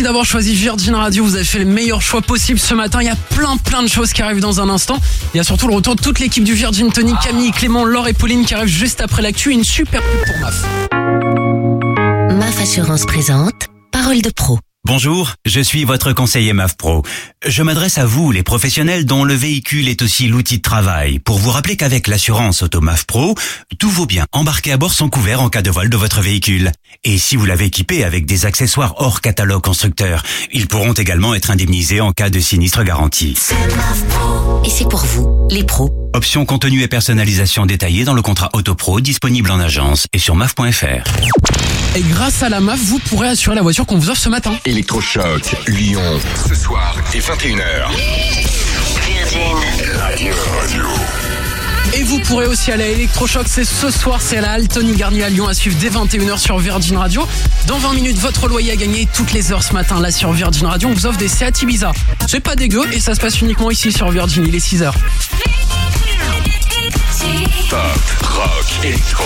Merci d'avoir choisi Virgin Radio. Vous avez fait le meilleur choix possible ce matin. Il y a plein plein de choses qui arrivent dans un instant. Il y a surtout le retour de toute l'équipe du Virgin Tony, Camille, Clément, Laure et Pauline qui arrivent juste après l'actu. Une super pub pour MAF. MAF Assurance présente Parole de pro. Bonjour, je suis votre conseiller MAF Pro. Je m'adresse à vous, les professionnels dont le véhicule est aussi l'outil de travail, pour vous rappeler qu'avec l'assurance Auto MAF Pro, tous vos biens embarqués à bord sont couverts en cas de vol de votre véhicule. Et si vous l'avez équipé avec des accessoires hors catalogue constructeur, ils pourront également être indemnisés en cas de sinistre garanti. Et c'est pour vous, les pros. Options contenu et personnalisation détaillées dans le contrat Auto Pro disponible en agence et sur maf.fr. Et grâce à la MAF, vous pourrez assurer la voiture qu'on vous offre ce matin. Électrochoc, Lyon, ce soir et 21h. Et vous pourrez aussi aller à Electrochoc, c'est ce soir, c'est à la Halle Tony Garnier à Lyon à suivre dès 21h sur Virgin Radio. Dans 20 minutes, votre loyer à gagner toutes les heures ce matin là sur Virgin Radio. On vous offre des Seat Ibiza. C'est pas dégueu et ça se passe uniquement ici sur Virgin, il est 6h. Pop, rock, électro.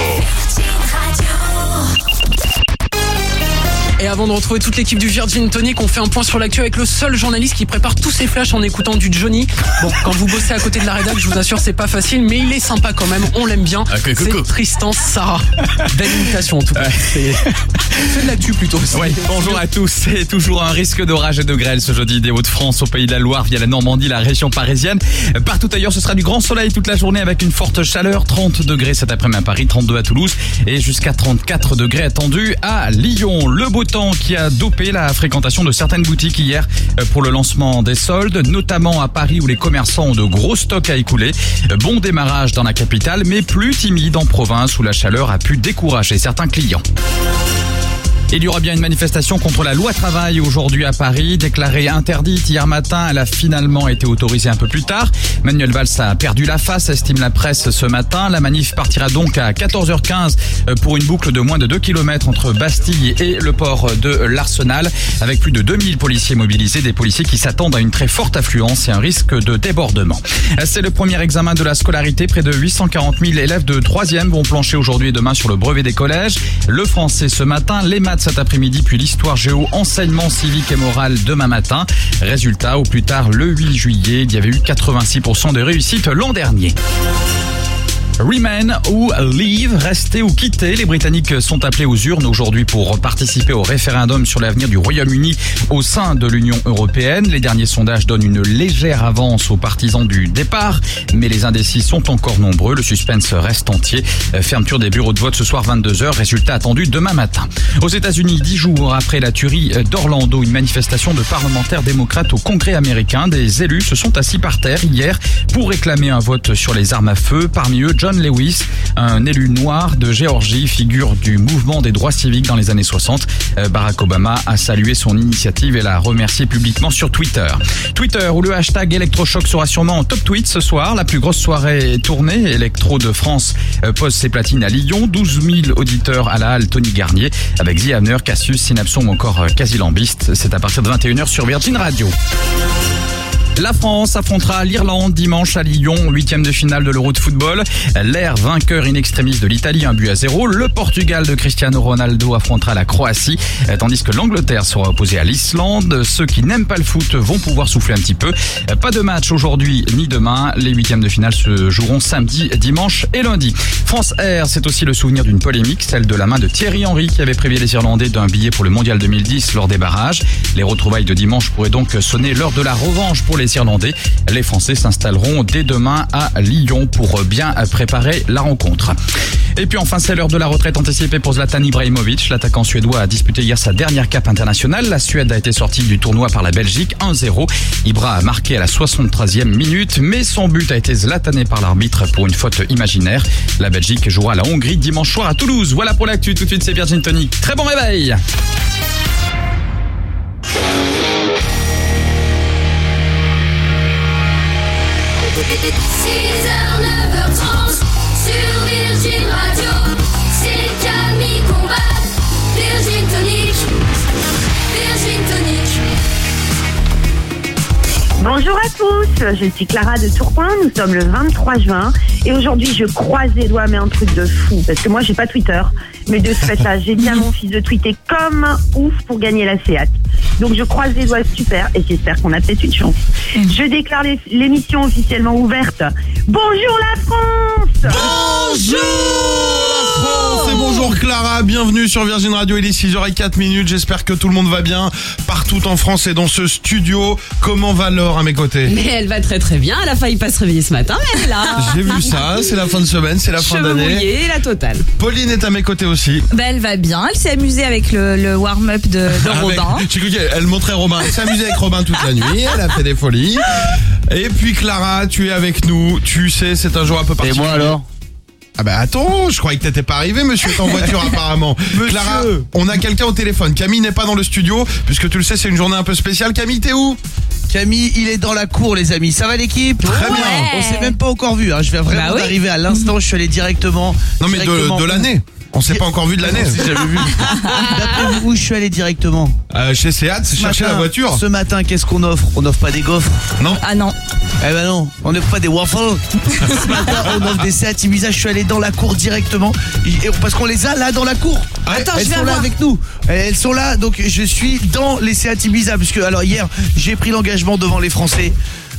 Et avant de retrouver toute l'équipe du Virgin Tonic, on fait un point sur l'actu avec le seul journaliste qui prépare tous ses flashs en écoutant du Johnny. Bon, quand vous bossez à côté de la rédac, je vous assure, c'est pas facile, mais il est sympa quand même, on l'aime bien. Ok, c'est coucou. Tristan Sarah. Belle imitation en tout cas. C'est c'est de l'actu plutôt. Ouais, bonjour à tous. C'est toujours un risque d'orage et de grêle ce jeudi des Hauts-de-France au pays de la Loire via la Normandie, la région parisienne. Partout ailleurs, ce sera du grand soleil toute la journée avec une forte chaleur. 30 degrés cet après-midi à Paris, 32 à Toulouse et jusqu'à 34 degrés attendus à Lyon. Le beau qui a dopé la fréquentation de certaines boutiques hier euh, pour le lancement des soldes, notamment à Paris où les commerçants ont de gros stocks à écouler. Euh, Bon démarrage dans la capitale, mais plus timide en province où la chaleur a pu décourager certains clients. Il y aura bien une manifestation contre la loi travail aujourd'hui à Paris, déclarée interdite hier matin. Elle a finalement été autorisée un peu plus tard. Manuel Valls a perdu la face, estime la presse ce matin. La manif partira donc à 14h15 pour une boucle de moins de 2 km entre Bastille et le port de l'Arsenal, avec plus de 2000 policiers mobilisés, des policiers qui s'attendent à une très forte affluence et un risque de débordement. C'est le premier examen de la scolarité. Près de 840 000 élèves de 3e vont plancher aujourd'hui et demain sur le brevet des collèges. Le français ce matin, les maths cet après-midi, puis l'histoire géo, enseignement civique et moral demain matin. Résultat, au plus tard le 8 juillet, il y avait eu 86% de réussite l'an dernier. Remain ou Leave, rester ou quitter. Les Britanniques sont appelés aux urnes aujourd'hui pour participer au référendum sur l'avenir du Royaume-Uni au sein de l'Union européenne. Les derniers sondages donnent une légère avance aux partisans du départ, mais les indécis sont encore nombreux. Le suspense reste entier. Fermeture des bureaux de vote ce soir 22h. Résultat attendu demain matin. Aux États-Unis, dix jours après la tuerie d'Orlando, une manifestation de parlementaires démocrates au Congrès américain, des élus se sont assis par terre hier pour réclamer un vote sur les armes à feu. Parmi eux, John Lewis, un élu noir de Géorgie, figure du mouvement des droits civiques dans les années 60. Euh, Barack Obama a salué son initiative et l'a remercié publiquement sur Twitter. Twitter, où le hashtag électrochoc sera sûrement en top tweet ce soir. La plus grosse soirée tournée, Electro de France euh, pose ses platines à Lyon. 12 000 auditeurs à la halle Tony Garnier avec The Cassius, Synapson ou encore euh, Quasi Lambiste. C'est à partir de 21h sur Virgin Radio. La France affrontera l'Irlande dimanche à Lyon, huitième de finale de l'Euro de football. L'air vainqueur in extremis de l'Italie, un but à zéro. Le Portugal de Cristiano Ronaldo affrontera la Croatie, tandis que l'Angleterre sera opposée à l'Islande. Ceux qui n'aiment pas le foot vont pouvoir souffler un petit peu. Pas de match aujourd'hui ni demain. Les huitièmes de finale se joueront samedi, dimanche et lundi. France Air, c'est aussi le souvenir d'une polémique, celle de la main de Thierry Henry qui avait prévu les Irlandais d'un billet pour le Mondial 2010 lors des barrages. Les retrouvailles de dimanche pourraient donc sonner l'heure de la revanche pour les Irlandais. Les Français s'installeront dès demain à Lyon pour bien préparer la rencontre. Et puis enfin, c'est l'heure de la retraite anticipée pour Zlatan Ibrahimovic. L'attaquant suédois a disputé hier sa dernière cape internationale. La Suède a été sortie du tournoi par la Belgique 1-0. Ibra a marqué à la 73e minute, mais son but a été zlatané par l'arbitre pour une faute imaginaire. La Belgique jouera la Hongrie dimanche soir à Toulouse. Voilà pour l'actu. Tout de suite, c'est Virgin Tonic. Très bon réveil. Sur Virgin Radio, c'est Camille Combat, Virgin Tonic, Virgin Tonic. Bonjour à tous, je suis Clara de Tourcoing, nous sommes le 23 juin et aujourd'hui je croise les doigts mais un truc de fou parce que moi j'ai pas Twitter mais de ce fait là j'ai bien mon fils de tweeter comme un ouf pour gagner la SEAT. Donc je croise les doigts super et j'espère qu'on a peut-être une chance. Je déclare l'émission officiellement ouverte. Bonjour la France Bonjour bonjour Clara, bienvenue sur Virgin Radio, il est 6h04 minutes, j'espère que tout le monde va bien partout en France et dans ce studio. Comment va Laure à mes côtés? Mais elle va très très bien, elle a failli pas se réveiller ce matin, mais elle est là. J'ai vu ça, c'est la fin de semaine, c'est la fin d'année. la totale. Pauline est à mes côtés aussi. Bah, elle va bien, elle s'est amusée avec le, le warm-up de, de Avec- Robin. J'ai cru qu'elle elle montrait Robin. Elle s'est amusée avec Robin toute la nuit. Elle a fait des folies. Et puis Clara, tu es avec nous. Tu sais, c'est un jour un peu particulier. Et moi alors? Ah bah attends, je croyais que t'étais pas arrivé, monsieur est en voiture apparemment. Clara, on a quelqu'un au téléphone. Camille n'est pas dans le studio, puisque tu le sais, c'est une journée un peu spéciale. Camille, t'es où? Camille, il est dans la cour, les amis. Ça va l'équipe? Très bien. On s'est même pas encore vu. Hein. Je viens vraiment Bah oui. d'arriver à l'instant. Je suis allé directement. Non mais directement de, l'année. On s'est pas encore vu de l'année. Si, j'avais vu. D'après vous, où je suis allé directement Euh, chez Seat, Ce chercher la matin- voiture. Ce matin, qu'est-ce qu'on offre? On offre pas des gaufres? Non. Ah non. Eh ben non, on n'offre pas des waffles. Ce matin, on offre des Seat Ibiza. Je suis allé dans la cour directement. Et- Parce qu'on les a là dans la cour. Attends, Elles je vais sont là avec nous. Elles sont là, donc je suis dans les Seat Ibiza. Puisque, alors hier, j'ai pris l'engagement devant les Français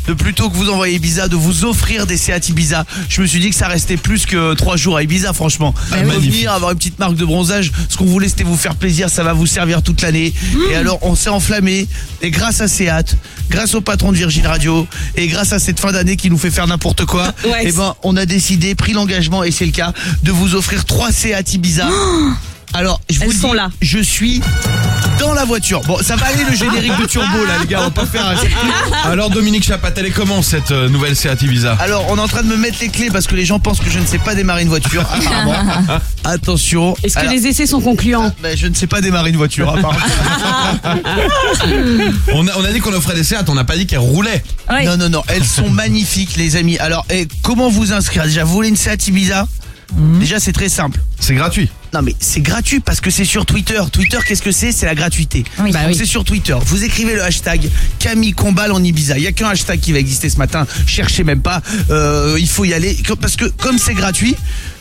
de plutôt que vous envoyer Ibiza, de vous offrir des Seat Ibiza. Je me suis dit que ça restait plus que trois jours à Ibiza, franchement. Ah, Revenir, magnifique. avoir une petite marque de bronzage. Ce qu'on voulait, c'était vous faire plaisir. Ça va vous servir toute l'année. Et alors, on s'est enflammé. Et grâce à Seat, grâce au patron de Virgin Radio, et grâce à cette fin d'année qui nous fait faire n'importe quoi, Ouais. et ben, on a décidé, pris l'engagement, et c'est le cas, de vous offrir trois Seat Ibiza. Alors, je vous Elles le sont dis, là. je suis dans la voiture. Bon, ça va aller le générique de Turbo là, les gars. On va pas faire un Alors Dominique Chapat, elle est comment cette euh, nouvelle Seat Ibiza Alors, on est en train de me mettre les clés parce que les gens pensent que je ne sais pas démarrer une voiture. apparemment. Attention. Est-ce que Alors, les essais sont concluants ben, je ne sais pas démarrer une voiture. apparemment. on a, on a dit qu'on offrait des Seat, on n'a pas dit qu'elles roulaient. Ouais. Non, non, non. Elles sont magnifiques, les amis. Alors, eh, comment vous inscrire? Déjà, vous voulez une Seat Ibiza? Déjà, c'est très simple. C'est gratuit. Non mais c'est gratuit parce que c'est sur Twitter. Twitter, qu'est-ce que c'est? C'est la gratuité. Oui. Bah oui. C'est sur Twitter. Vous écrivez le hashtag Camille Combal en Ibiza. Il y a qu'un hashtag qui va exister ce matin. Cherchez même pas. Euh, il faut y aller parce que comme c'est gratuit.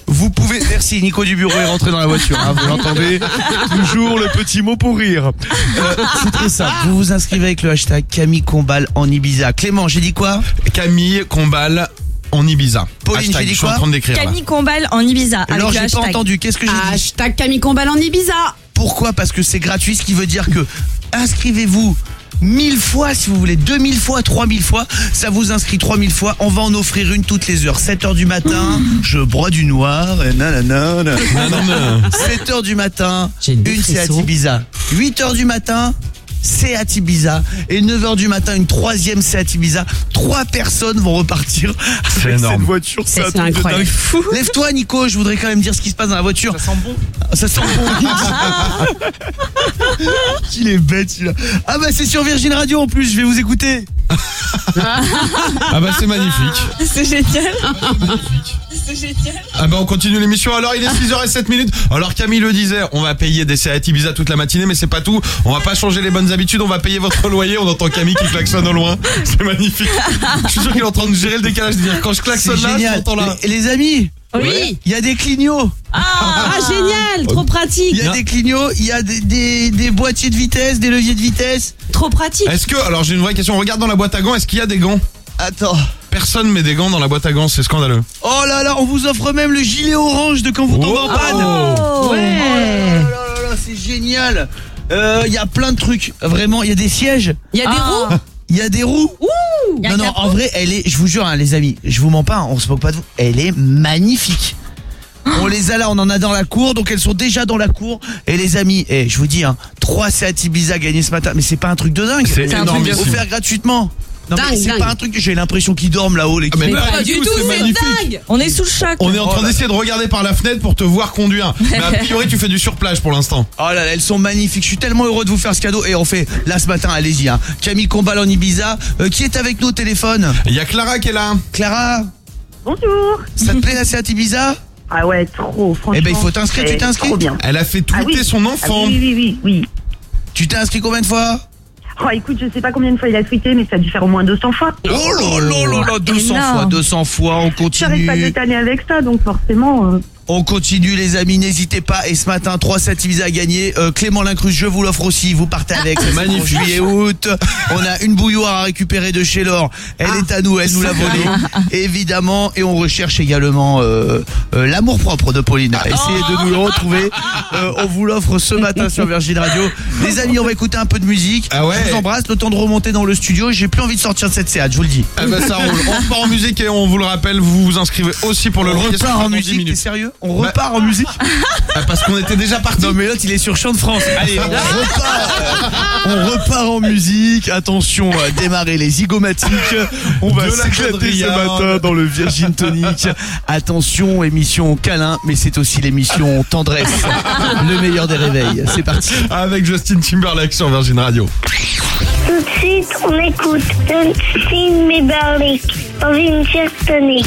Vous pouvez. Merci, Nico du bureau est rentré dans la voiture. hein, vous l'entendez Toujours le petit mot pour rire. Euh, c'est très simple. Vous vous inscrivez avec le hashtag Camille Combal en Ibiza. Clément, j'ai dit quoi? Camille Combal en Ibiza. Pauline, Hashtag, je suis en train d'écrire. Camille Combal en Ibiza. Alors j'ai pas entendu. Qu'est-ce que j'ai dit Hashtag Camille Combal en Ibiza. Pourquoi Parce que c'est gratuit, ce qui veut dire que inscrivez-vous 1000 fois si vous voulez, 2000 fois, 3000 fois, ça vous inscrit 3000 fois, on va en offrir une toutes les heures. 7h du matin, je broie du noir, et nanana, nanana. Non, non, non. 7h du matin, une Seat frissons. Ibiza. 8h du matin, Seat Ibiza. Et 9h du matin, une troisième Seat Ibiza. Trois personnes vont repartir C'est avec énorme. cette voiture. C'est un c'est truc de incroyable. dingue. Lève-toi Nico, je voudrais quand même dire ce qui se passe dans la voiture. Ça sent bon. Ça sent bon. Il est bête celui-là. Ah bah c'est sur Virgin Radio en plus, je vais vous écouter. Ah bah c'est magnifique. C'est génial. C'est génial. Ah bah on continue l'émission. Alors il est 6h07 minutes. Alors Camille le disait, on va payer des Seat Ibiza toute la matinée, mais c'est pas tout. On va pas changer les bonnes habitudes, on va payer votre loyer. On entend Camille qui klaxonne au loin. C'est magnifique. Je suis sûr qu'il est en train de gérer le décalage. de dire quand je klaxonne là, je là. Et les amis, Oui. il y a des clignots. Ah, génial, trop Il pratique. y a des clignots, il y a des, des, des boîtiers de vitesse, des leviers de vitesse. Trop pratique. Est-ce que, alors j'ai une vraie question, regarde dans la boîte à gants, est-ce qu'il y a des gants? Attends. Personne met des gants dans la boîte à gants, c'est scandaleux. Oh là là, on vous offre même le gilet orange de quand vous tombez en panne. Oh. Oh là là là là, c'est génial. Euh, Il y a plein de trucs. Vraiment, il y a des sièges. Il y a des Ah. roues. Il y a des roues. y a Non, non, en vrai, elle est, je vous jure, hein, les amis, je vous mens pas, on se moque pas de vous. Elle est magnifique. On les a là, on en a dans la cour, donc elles sont déjà dans la cour. Et les amis, eh, je vous dis, hein, 3 Seat Ibiza gagnés ce matin, mais c'est pas un truc de dingue. C'est un truc énormissime. offert gratuitement. Non, mais Dingue, c'est dingue. pas un truc que j'ai l'impression qu'ils dorment là-haut, les Ah, mais Mais pas pas du tout, c'est dingue. On est sous le choc. On est en train d'essayer de regarder par la fenêtre pour te voir conduire. Mais a priori, tu fais du surplage pour l'instant. Oh là là, elles sont magnifiques. Je suis tellement heureux de vous faire ce cadeau. Et on fait là ce matin, allez-y. Hein. Camille Combal en Ibiza. Euh, qui est avec nous au téléphone Il y a Clara qui est là. Clara, Bonjour. ça te plaît la Seat Ibiza Ah ouais, trop, franchement. Eh ben, il faut t'inscrire, tu c'est t'inscris Trop bien. Elle a fait Ah tweeter oui. son Ah enfant. oui, oui, oui, oui. Tu t'es inscrit combien de fois Oh, écoute, je sais pas combien de fois il a tweeté, mais ça a dû faire au moins 200 fois. Oh là là là là, 200 Énorme. fois, 200 fois, on J'arrive pas de continue. tanner avec ça, donc forcément. euh, On continue les amis, n'hésitez pas. Et ce matin, 3 7 Ibiza à gagner. Euh, Clément Lincrus, je vous l'offre aussi. Vous partez avec. C'est magnifique. Juillet août. On a une bouilloire à récupérer de chez Laure. Elle est à nous, elle nous l'a volée. Évidemment. Et on recherche également euh, euh, l'amour propre de Pauline. Essayez de nous le retrouver. Euh, on vous l'offre ce matin sur Virgin Radio. Les amis, on va écouter un peu de musique. Ah ouais. Je vous embrasse. Le temps de remonter dans le studio. J'ai plus envie de sortir de cette séade, je vous le dis. Ah bah ça roule. On repart en musique et on vous le rappelle, vous vous inscrivez aussi pour le On repart en dans 10 musique, t'es minutes. sérieux? On Bah- repart en musique Ah, Parce qu'on était déjà parti. Non mais l'autre il est sur Chant de France. Allez, on repart. On repart en musique. Attention, à démarrer les zygomatiques. On va s'éclater ce matin dans le Virgin Tonic. Attention, émission câlin, mais c'est aussi l'émission tendresse. Le meilleur des réveils. C'est parti. Avec Justin Timberlake sur Virgin Radio. Tout de suite, on écoute Justin Timberlake dans une tonique.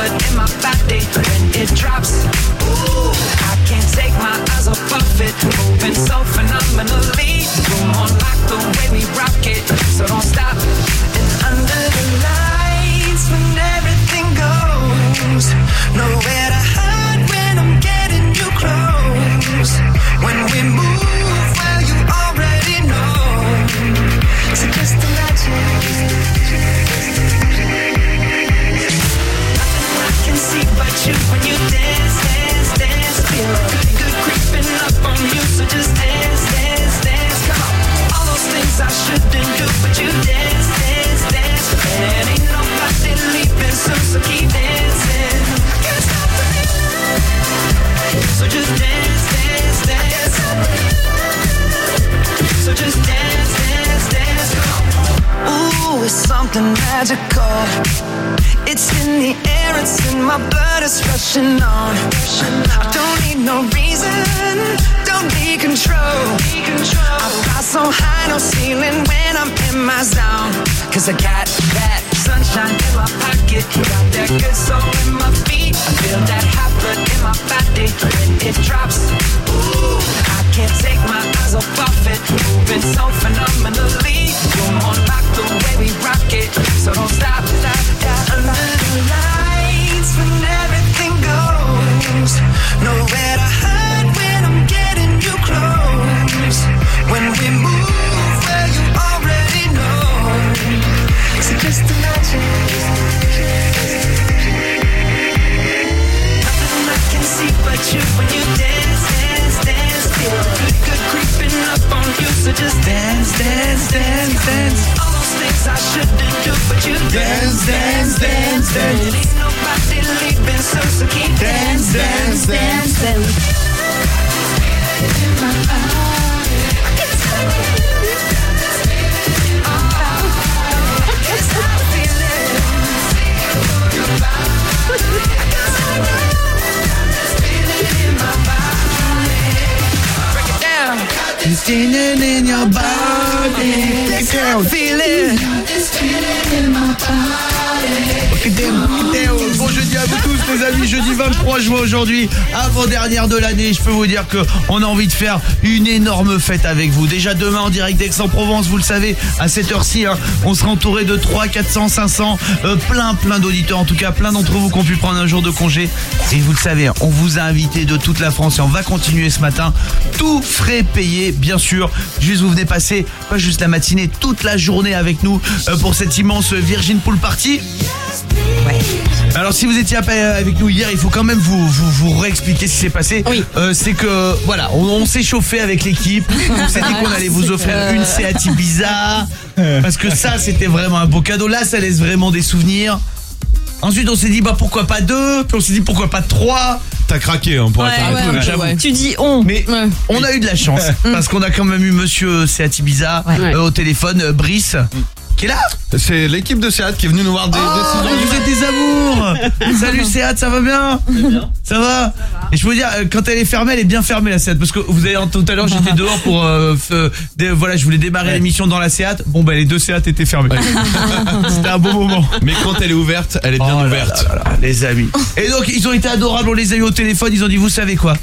blood in my body when it drops. Ooh, I can't take my eyes off of it, moving so phenomenally. Room on lock the way we rock it, so don't stop. And under the lights when everything goes, nowhere to hide when I'm getting you close. When we move, peux vous dire que on a envie de faire une énorme fête avec vous. Déjà demain en direct d'Aix-en-Provence, vous le savez, à cette heure-ci, hein, on sera entouré de 3, 400, 500, euh, plein plein d'auditeurs, en tout cas plein d'entre vous qui ont pu prendre un jour de congé. Et vous le savez, hein, on vous a invité de toute la France et on va continuer ce matin, tout frais payé, bien sûr. Juste vous venez passer, pas juste la matinée, toute la journée avec nous euh, pour cette immense Virgin Pool Party. Alors si vous étiez pas avec nous hier, il faut quand même vous vous, vous réexpliquer ce qui s'est passé. Euh, c'est que voilà, on, on s'est chauffé avec l'équipe. On s'est dit qu'on allait vous offrir une Seat Ibiza parce que ça c'était vraiment un beau cadeau. Là, ça laisse vraiment des souvenirs. Ensuite, on s'est dit bah pourquoi pas deux, puis on s'est dit pourquoi pas trois? T'as craqué, on pourrait Ouais, ouais, un peu, ouais. Tu dis on. Mais on a eu de la chance parce qu'on a quand même eu monsieur Seat Ibiza Ouais. euh, au téléphone, euh, Brice, qui est là. C'est l'équipe de Seat qui est venue nous voir des, Oh, des vous êtes des amours Salut Seat, ça va bien Ça va Et je peux vous dire, euh, quand elle est fermée, elle est bien fermée la Seat Parce que vous avez tout à l'heure, j'étais dehors pour... euh, dé- voilà, je voulais démarrer l'émission dans la Seat. Bon, bah les deux Seat étaient fermées. C'était un bon moment. Mais quand elle est ouverte, elle est bien Oh là ouverte. là là là, les amis. Et donc, ils ont été adorables, on les a eu au téléphone, ils ont dit, vous savez quoi?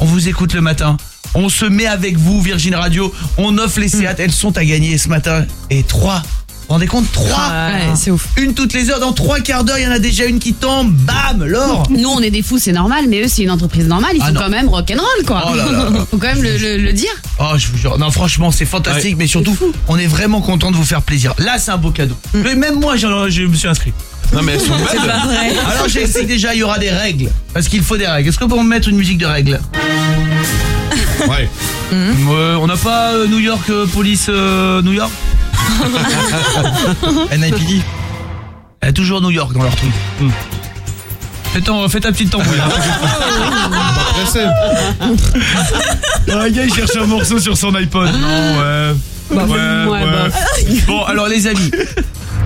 On vous écoute le matin. On se met avec vous, Virgin Radio. On offre les Seat, elles sont à gagner ce matin. Et trois. Vous vous rendez compte Trois Ouais, c'est ouf. Une toutes les heures, dans trois quarts d'heure, il y en a déjà une qui tombe. Bam Laure Nous, on est des fous, c'est normal, mais eux, c'est une entreprise normale, ils Ah sont non. quand même rock'n'roll, quoi. Oh là là là. Faut quand même le, le- le dire. Oh, je vous jure. Non, franchement, c'est fantastique, mais surtout, on est vraiment content de vous faire plaisir. Là, c'est un beau cadeau. Mais même moi, j'en- je me suis inscrit. Non mais elles sont C'est belles. pas vrai. Alors, j'explique déjà, il y aura des règles. Parce qu'il faut des règles. Est-ce qu'on peut me mettre une musique de règles Ouais. Euh, On n'a pas euh, New York euh, Police euh, New York? NIPD Elle a toujours New York dans leur truc. Fais, ton- fais ta petite tambouille. Un gars il cherche un morceau sur son iPod. Non, ouais. Bah, ouais, ouais, ouais. Bon, alors les amis,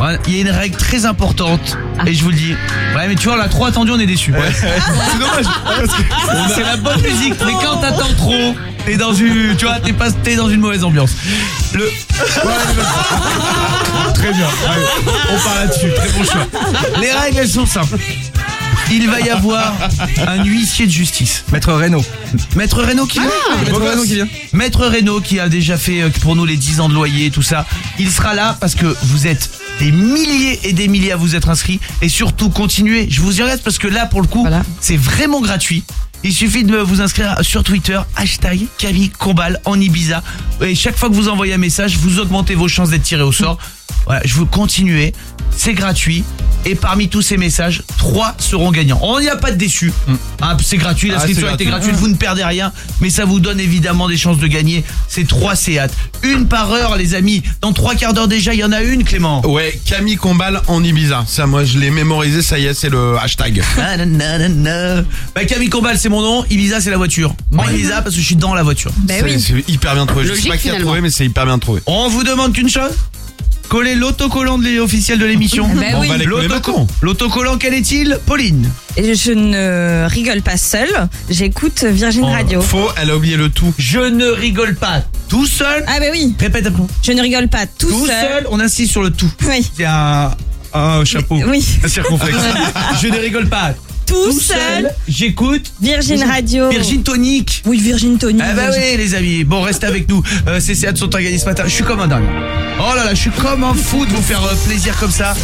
ouais, il y a une règle très importante et je vous le dis. Ouais, mais tu vois, on l'a trop attendu, on est déçus. C'est dommage. parce que- C'est la bonne musique, mais quand t'attends trop, t'es dans une, tu vois, t'es pas, t'es dans une mauvaise ambiance. Le, très bien. Ouais, on part là-dessus, très bon choix. Les règles, elles sont simples. Il va y avoir un huissier de justice. Maître Reynaud. Maître Reynaud qui vient Maître Reynaud qui vient. Maître Reynaud qui a déjà fait euh, pour nous les 10 ans de loyer et tout ça. Il sera là parce que vous êtes des milliers et des milliers à vous être inscrits et surtout continuez. Je vous y reste parce que là pour le coup, Voilà. c'est vraiment gratuit. Il suffit de vous inscrire sur Twitter, hashtag Camille Combal en Ibiza. Et chaque fois que vous envoyez un message, vous augmentez vos chances d'être tiré au sort. Voilà, je veux continuer. C'est gratuit. Et parmi tous ces messages, trois seront gagnants. On n'y a pas de déçus. Ah, c'est gratuit, l'inscription Ah, c'est a été gratuit. gratuite, vous ne perdez rien. Mais ça vous donne évidemment des chances de gagner. C'est trois Seat. Une par heure, les amis. Dans trois quarts d'heure déjà, il y en a une, Clément. Ouais, Camille Combal en Ibiza. Ça, moi, je l'ai mémorisé. Ça y est, c'est le hashtag. Bah, Camille Combal, c'est mon nom. Ibiza, c'est la voiture. En Ibiza, parce que je suis dans la voiture. Ben C'est oui. c'est hyper bien trouvé. Je sais Logique, pas qui a finalement. trouvé, mais c'est hyper bien trouvé. On vous demande qu'une chose? Coller l'autocollant de officiel de l'émission. Ben On oui. va les coller L'autoco- maintenant. L'autocollant, quel est-il? Pauline. Et je ne rigole pas seule, j'écoute Virgin Oh, Radio. Faux, elle a oublié le tout. Je ne rigole pas tout seul. Ah bah oui, Répète après. je ne rigole pas tout, Tout seul, on insiste sur le tout. Oui. C'est un, un chapeau. Oui. Un circonflexe. Je ne rigole pas. Tout, seul, j'écoute Virgin Radio. Virgin Tonic. Oui, Virgin Tony. Ah bah oui les amis, bon restez avec nous, euh, sont à gagner ce matin, je suis comme un dingue. Oh là là, je suis comme un fou de vous faire euh, plaisir comme ça.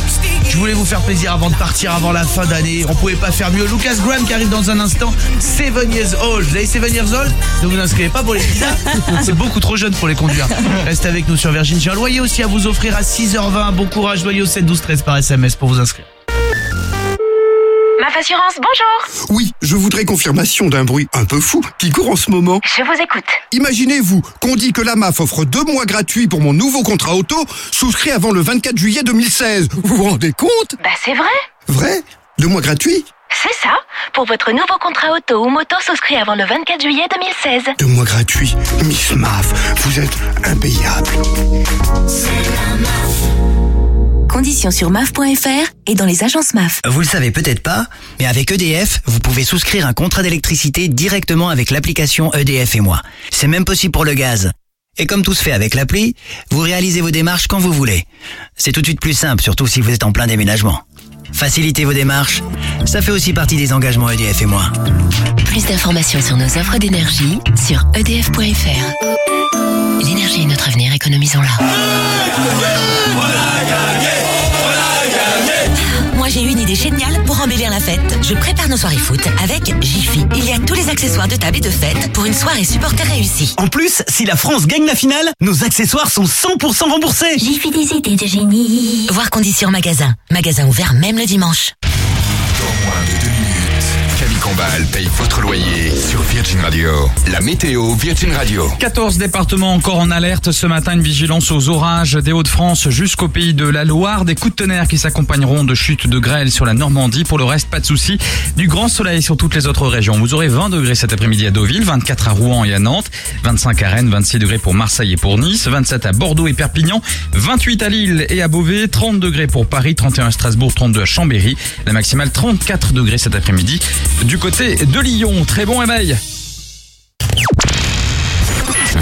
Je voulais vous faire plaisir avant de partir, avant la fin d'année, on pouvait pas faire mieux. Lucas Graham qui arrive dans un instant, 7 years old. Vous avez 7 years old? Ne vous inscrivez pas pour les pizzas, c'est beaucoup trop jeune pour les conduire. Restez avec nous sur Virgin, j'ai un loyer aussi à vous offrir à 6h20, bon courage, loyer au 7 12 13 par SMS pour vous inscrire. MAF Assurance, bonjour. Oui, je voudrais confirmation d'un bruit un peu fou qui court en ce moment. Je vous écoute. Imaginez-vous qu'on dit que la MAF offre deux mois gratuits pour mon nouveau contrat auto, souscrit avant le 24 juillet 2016. Vous vous rendez compte? Bah c'est vrai. Vrai? Deux mois gratuits? C'est ça. Pour votre nouveau contrat auto ou moto souscrit avant le 24 juillet 2016. Deux mois gratuits. Miss MAF, vous êtes impayable. Conditions sur maf.fr et dans les agences MAF. Vous le savez peut-être pas, mais avec EDF, vous pouvez souscrire un contrat d'électricité directement avec l'application EDF et moi. C'est même possible pour le gaz. Et comme tout se fait avec l'appli, vous réalisez vos démarches quand vous voulez. C'est tout de suite plus simple, surtout si vous êtes en plein déménagement. Facilitez vos démarches, ça fait aussi partie des engagements EDF et moi. Plus d'informations sur nos offres d'énergie sur edf.fr. L'énergie est notre avenir, économisons-la. Moi j'ai une idée géniale pour embellir la fête. Je prépare nos soirées foot avec Jiffy. Il y a tous les accessoires de table et de fête pour une soirée supporter réussie. En plus, si la France gagne la finale, nos accessoires sont 100% remboursés. Jiffy des idées de génie. Voir conditions magasin. Magasin ouvert même le dimanche. Combal paye votre loyer sur Virgin Radio. La météo Virgin Radio. 14 départements encore en alerte ce matin, une vigilance aux orages des Hauts-de-France jusqu'au pays de la Loire, des coups de tonnerre qui s'accompagneront de chutes de grêle sur la Normandie. Pour le reste, pas de soucis, du grand soleil sur toutes les autres régions. Vous aurez 20 degrés cet après-midi à Deauville, 24 à Rouen et à Nantes, 25 à Rennes, 26 degrés pour Marseille et pour Nice, 27 à Bordeaux et Perpignan, 28 à Lille et à Beauvais, 30 degrés pour Paris, 31 à Strasbourg, 32 à Chambéry, la maximale 34 degrés cet après-midi du côté de Lyon. Très bon réveil.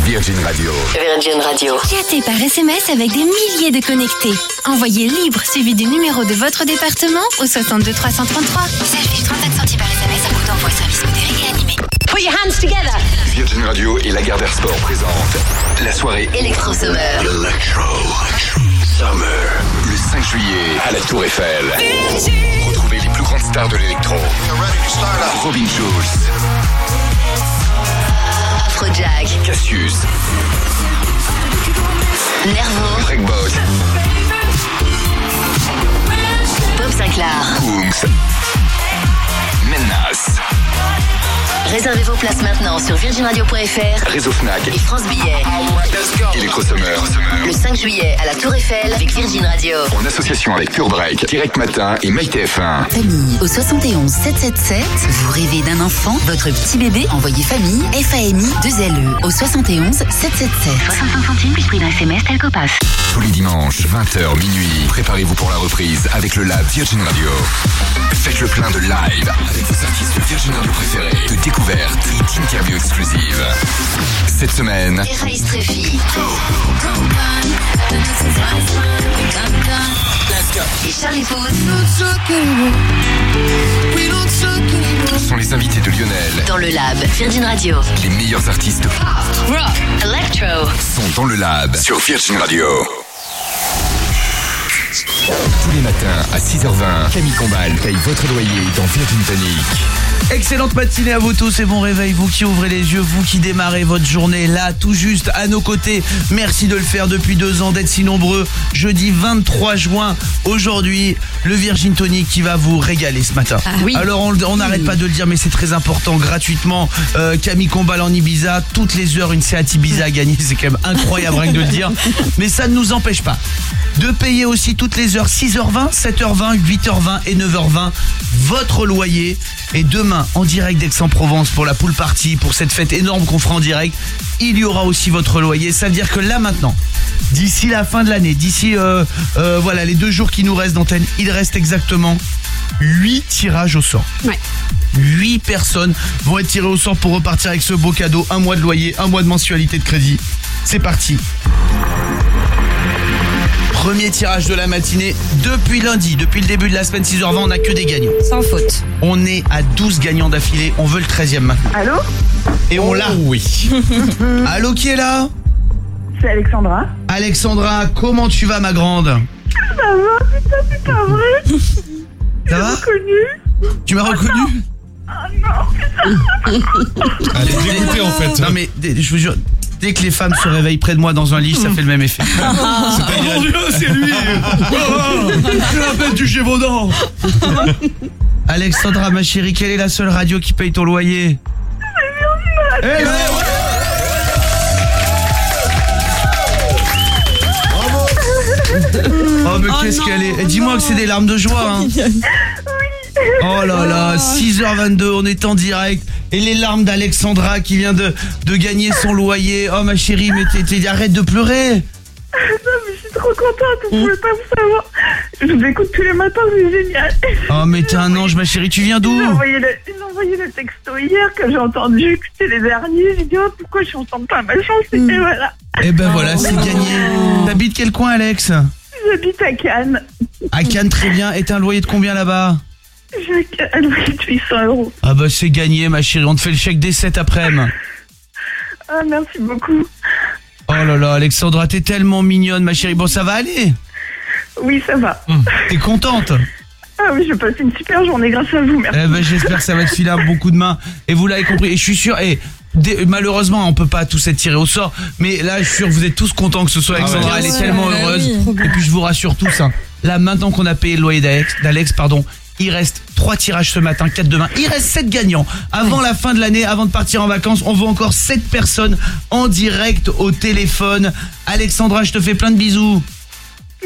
Virgin Radio. Virgin Radio. Chattez par SMS avec des milliers de connectés. Envoyez libre suivi du numéro de votre département au 62 333. Message 37 centimes par SMS à coût d'envoi service modéré et animé. Put your hands together. Virgin Radio et la Gardère Sport présentent la soirée Electro Summer. Summer. Le 5 juillet à la Tour Eiffel. Retrouvez les plus grandes stars de l'électro. Robin Schulz, Afrojack. Cassius, Nervo. Boss, Bob Sinclair. Coombs, Menace, Réservez vos places maintenant sur virginradio.fr Réseau Fnac, et France Billet. Electro Summer. Le 5 juillet à la Tour Eiffel avec Virgin Radio. En association avec Pure Break, Direct Matin et MyTF1. Famille au 71 777. Vous rêvez d'un enfant, votre petit bébé? Envoyez famille FAMI 2 LE au 71 777. 65 centimes plus prix d'un SMS tel Copass. Tous les dimanches, 20h minuit. Préparez-vous pour la reprise avec le Lab Virgin Radio. Faites le plein de live avec vos artistes Virgin Radio préférés, de découvertes et d'interviews exclusives. Cette semaine, sont les invités de Lionel. Dans le lab Virgin Radio. Les meilleurs artistes Rock. Electro. sont dans le Lab sur Virgin Radio. Tous les matins à 6h20, Camille Combal paye votre loyer dans Virgin Panic. Excellente matinée à vous tous et bon réveil, vous qui ouvrez les yeux, vous qui démarrez votre journée là, tout juste à nos côtés. Merci de le faire depuis deux ans, d'être si nombreux. Jeudi 23 juin, aujourd'hui, le Virgin Tonic qui va vous régaler ce matin. Ah oui. Alors on n'arrête pas de le dire, mais c'est très important, gratuitement. Euh, Camille Combal en Ibiza, toutes les heures une Seat Ibiza à gagner, c'est quand même incroyable rien que de le dire. Mais ça ne nous empêche pas de payer aussi toutes les heures 6h20, 7h20, 8h20 et 9h20 votre loyer. Et demain, en direct d'Aix-en-Provence pour la pool party, pour cette fête énorme qu'on fera en direct, il y aura aussi votre loyer. Ça veut dire que là maintenant, d'ici la fin de l'année, d'ici euh, euh, voilà les deux jours qui nous restent d'antenne, il reste exactement 8 tirages au sort. Ouais. 8 personnes vont être tirées au sort pour repartir avec ce beau cadeau, un mois de loyer, un mois de mensualité de crédit. C'est parti. Premier tirage de la matinée depuis lundi, depuis le début de la semaine 6h20, on n'a que des gagnants. Sans faute. On est à 12 gagnants d'affilée, on veut le 13e maintenant. Allô Et on l'a Oui. Allô, qui est là C'est Alexandra. Alexandra, comment tu vas ma grande Ça va, putain, c'est pas vrai. Ça va Connu. Tu m'as reconnu Ah non, Elle est dégoûtée en fait. Non mais je vous jure, dès que les femmes se réveillent près de moi dans un lit, ça fait le même effet. C'est-à-dire- c'est lui. Je l'appelle du Gévaudan. Alexandra, ma chérie, quelle est la seule radio qui paye ton loyer Eh ouais, Oh mais qu'est-ce qu'elle est. Eh, Dis-moi que c'est des larmes de joie hein. Oh là là, 6h22, on est en direct Et les larmes d'Alexandra qui vient de, de gagner son loyer Oh ma chérie, mais t'es- t'es- arrête de pleurer Non, mais je suis trop contente, vous pouvez pas vous savoir. Je vous écoute tous les matins, c'est génial. Oh mais t'es un ange ma chérie, tu viens d'où J'ai envoyé, le, j'ai envoyé le texto hier que j'ai entendu que c'était les derniers. J'ai dit, oh, pourquoi je n'entends pas ma chance Et voilà. Eh ben voilà, c'est gagné T'habites quel coin Alex? J'habite à Cannes. À Cannes, très bien, et t'as un loyer de combien là-bas? J'ai de 800 euros. Ah bah c'est gagné ma chérie, on te fait le chèque des 7 après-midi Ah, merci beaucoup. Oh là là, Alexandra, t'es tellement mignonne ma chérie, bon ça va aller? Oui, ça va. T'es contente? Ah oui, je passe une super journée grâce à vous. Merci. Eh ben j'espère que ça va te filer un bon coup de main. Et vous l'avez compris. Et je suis sûr. Et dé- malheureusement, on peut pas tous être tirés au sort. Mais là, je suis sûr que vous êtes tous contents que ce soit Ah ouais. Alexandra. Elle est Ouais, tellement bah heureuse. oui. Et puis je vous rassure tous. hein, là, maintenant qu'on a payé le loyer d'Alex, d'Alex, pardon. Il reste trois tirages ce matin, quatre demain. Il reste sept gagnants. Avant la fin de l'année, avant de partir en vacances, on veut encore sept personnes en direct au téléphone. Alexandra, je te fais plein de bisous.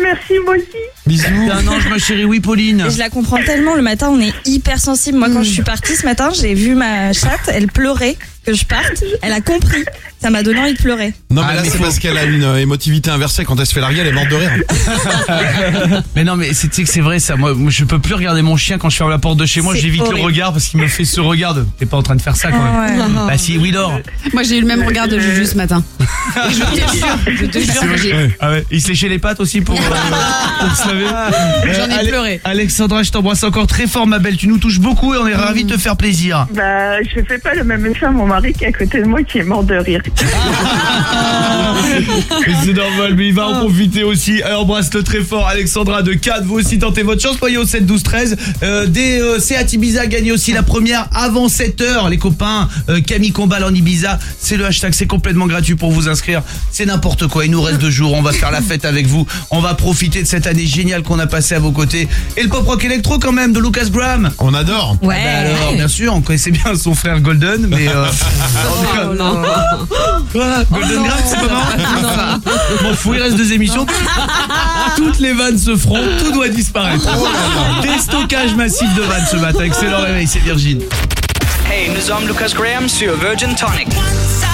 Merci, moi aussi. Bisous. T'es un ange, ma chérie. Oui, Pauline. Et je la comprends tellement. Le matin, on est hyper sensible. Moi, quand je suis partie ce matin, j'ai vu ma chatte. Elle pleurait que je parte. Elle a compris. Ça m'a donné envie de pleurer. Non, mais Ah, là, mais c'est faut- parce qu'elle a une euh, émotivité inversée. Quand elle se fait larguer, elle est morte de rire. mais non, mais c'est tu sais que c'est vrai ça. Moi, moi, je peux plus regarder mon chien quand je ferme la porte de chez moi. C'est J'évite le regard parce qu'il me fait ce regard de. T'es pas en train de faire ça quand même. Ah ouais. Bah si, oui, dors. Moi, j'ai eu le même regard de Juju ce matin. Et je te jure, je te jure que j'ai. Ah ouais. Il se léchait les pattes aussi pour, euh, pour se laver. J'en ai Ale- pleuré. Alexandra, je t'embrasse encore très fort, ma belle. Tu nous touches beaucoup et on est ravis de te faire plaisir. Bah, je fais pas le même effet à mon mari qui est à côté de moi qui est mort de rire. Mais c'est normal, mais il va en profiter aussi. Alors, embrasse-le très fort, Alexandra de 4. Vous aussi tentez votre chance. Voyez au 7 12 13. Euh, des euh, Seat Ibiza gagnent aussi la première avant 7 heures. Les copains, euh, Camille Combal en Ibiza. C'est le hashtag, c'est complètement gratuit pour vous inscrire. C'est n'importe quoi. Il nous reste deux jours. On va faire la fête avec vous. On va profiter de cette année géniale qu'on a passée à vos côtés. Et le pop rock électro quand même de Lucas Graham. On adore. Ouais. Ah bah alors, bien sûr, on connaissait bien son frère Golden, mais euh, Oh, non. Quoi Golden Graham, c'est pas marrant M'en fous, il reste deux émissions. Toutes les vannes se feront, tout doit disparaître. Des stockages massifs de vannes ce matin. Excellent réveil, c'est Virgin. Hey, nous sommes Lucas Graham sur Virgin Tonic. Tonic.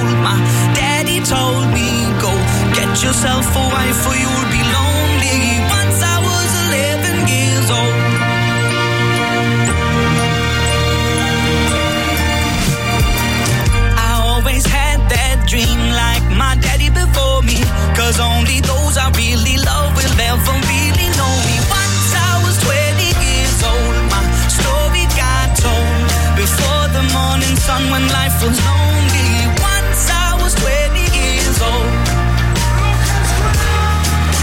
told me, Go get yourself a wife or you'll be lonely. Once I was 11 years old. I always had that dream like my daddy before me. Cause only those I really love will ever really know me. Once I was 20 years old, my story got told. Before the morning sun when life was lonely. Once I was 20 years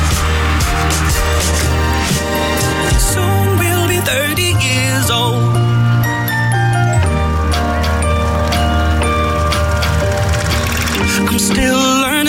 old. Soon we'll be 30 years old. I'm still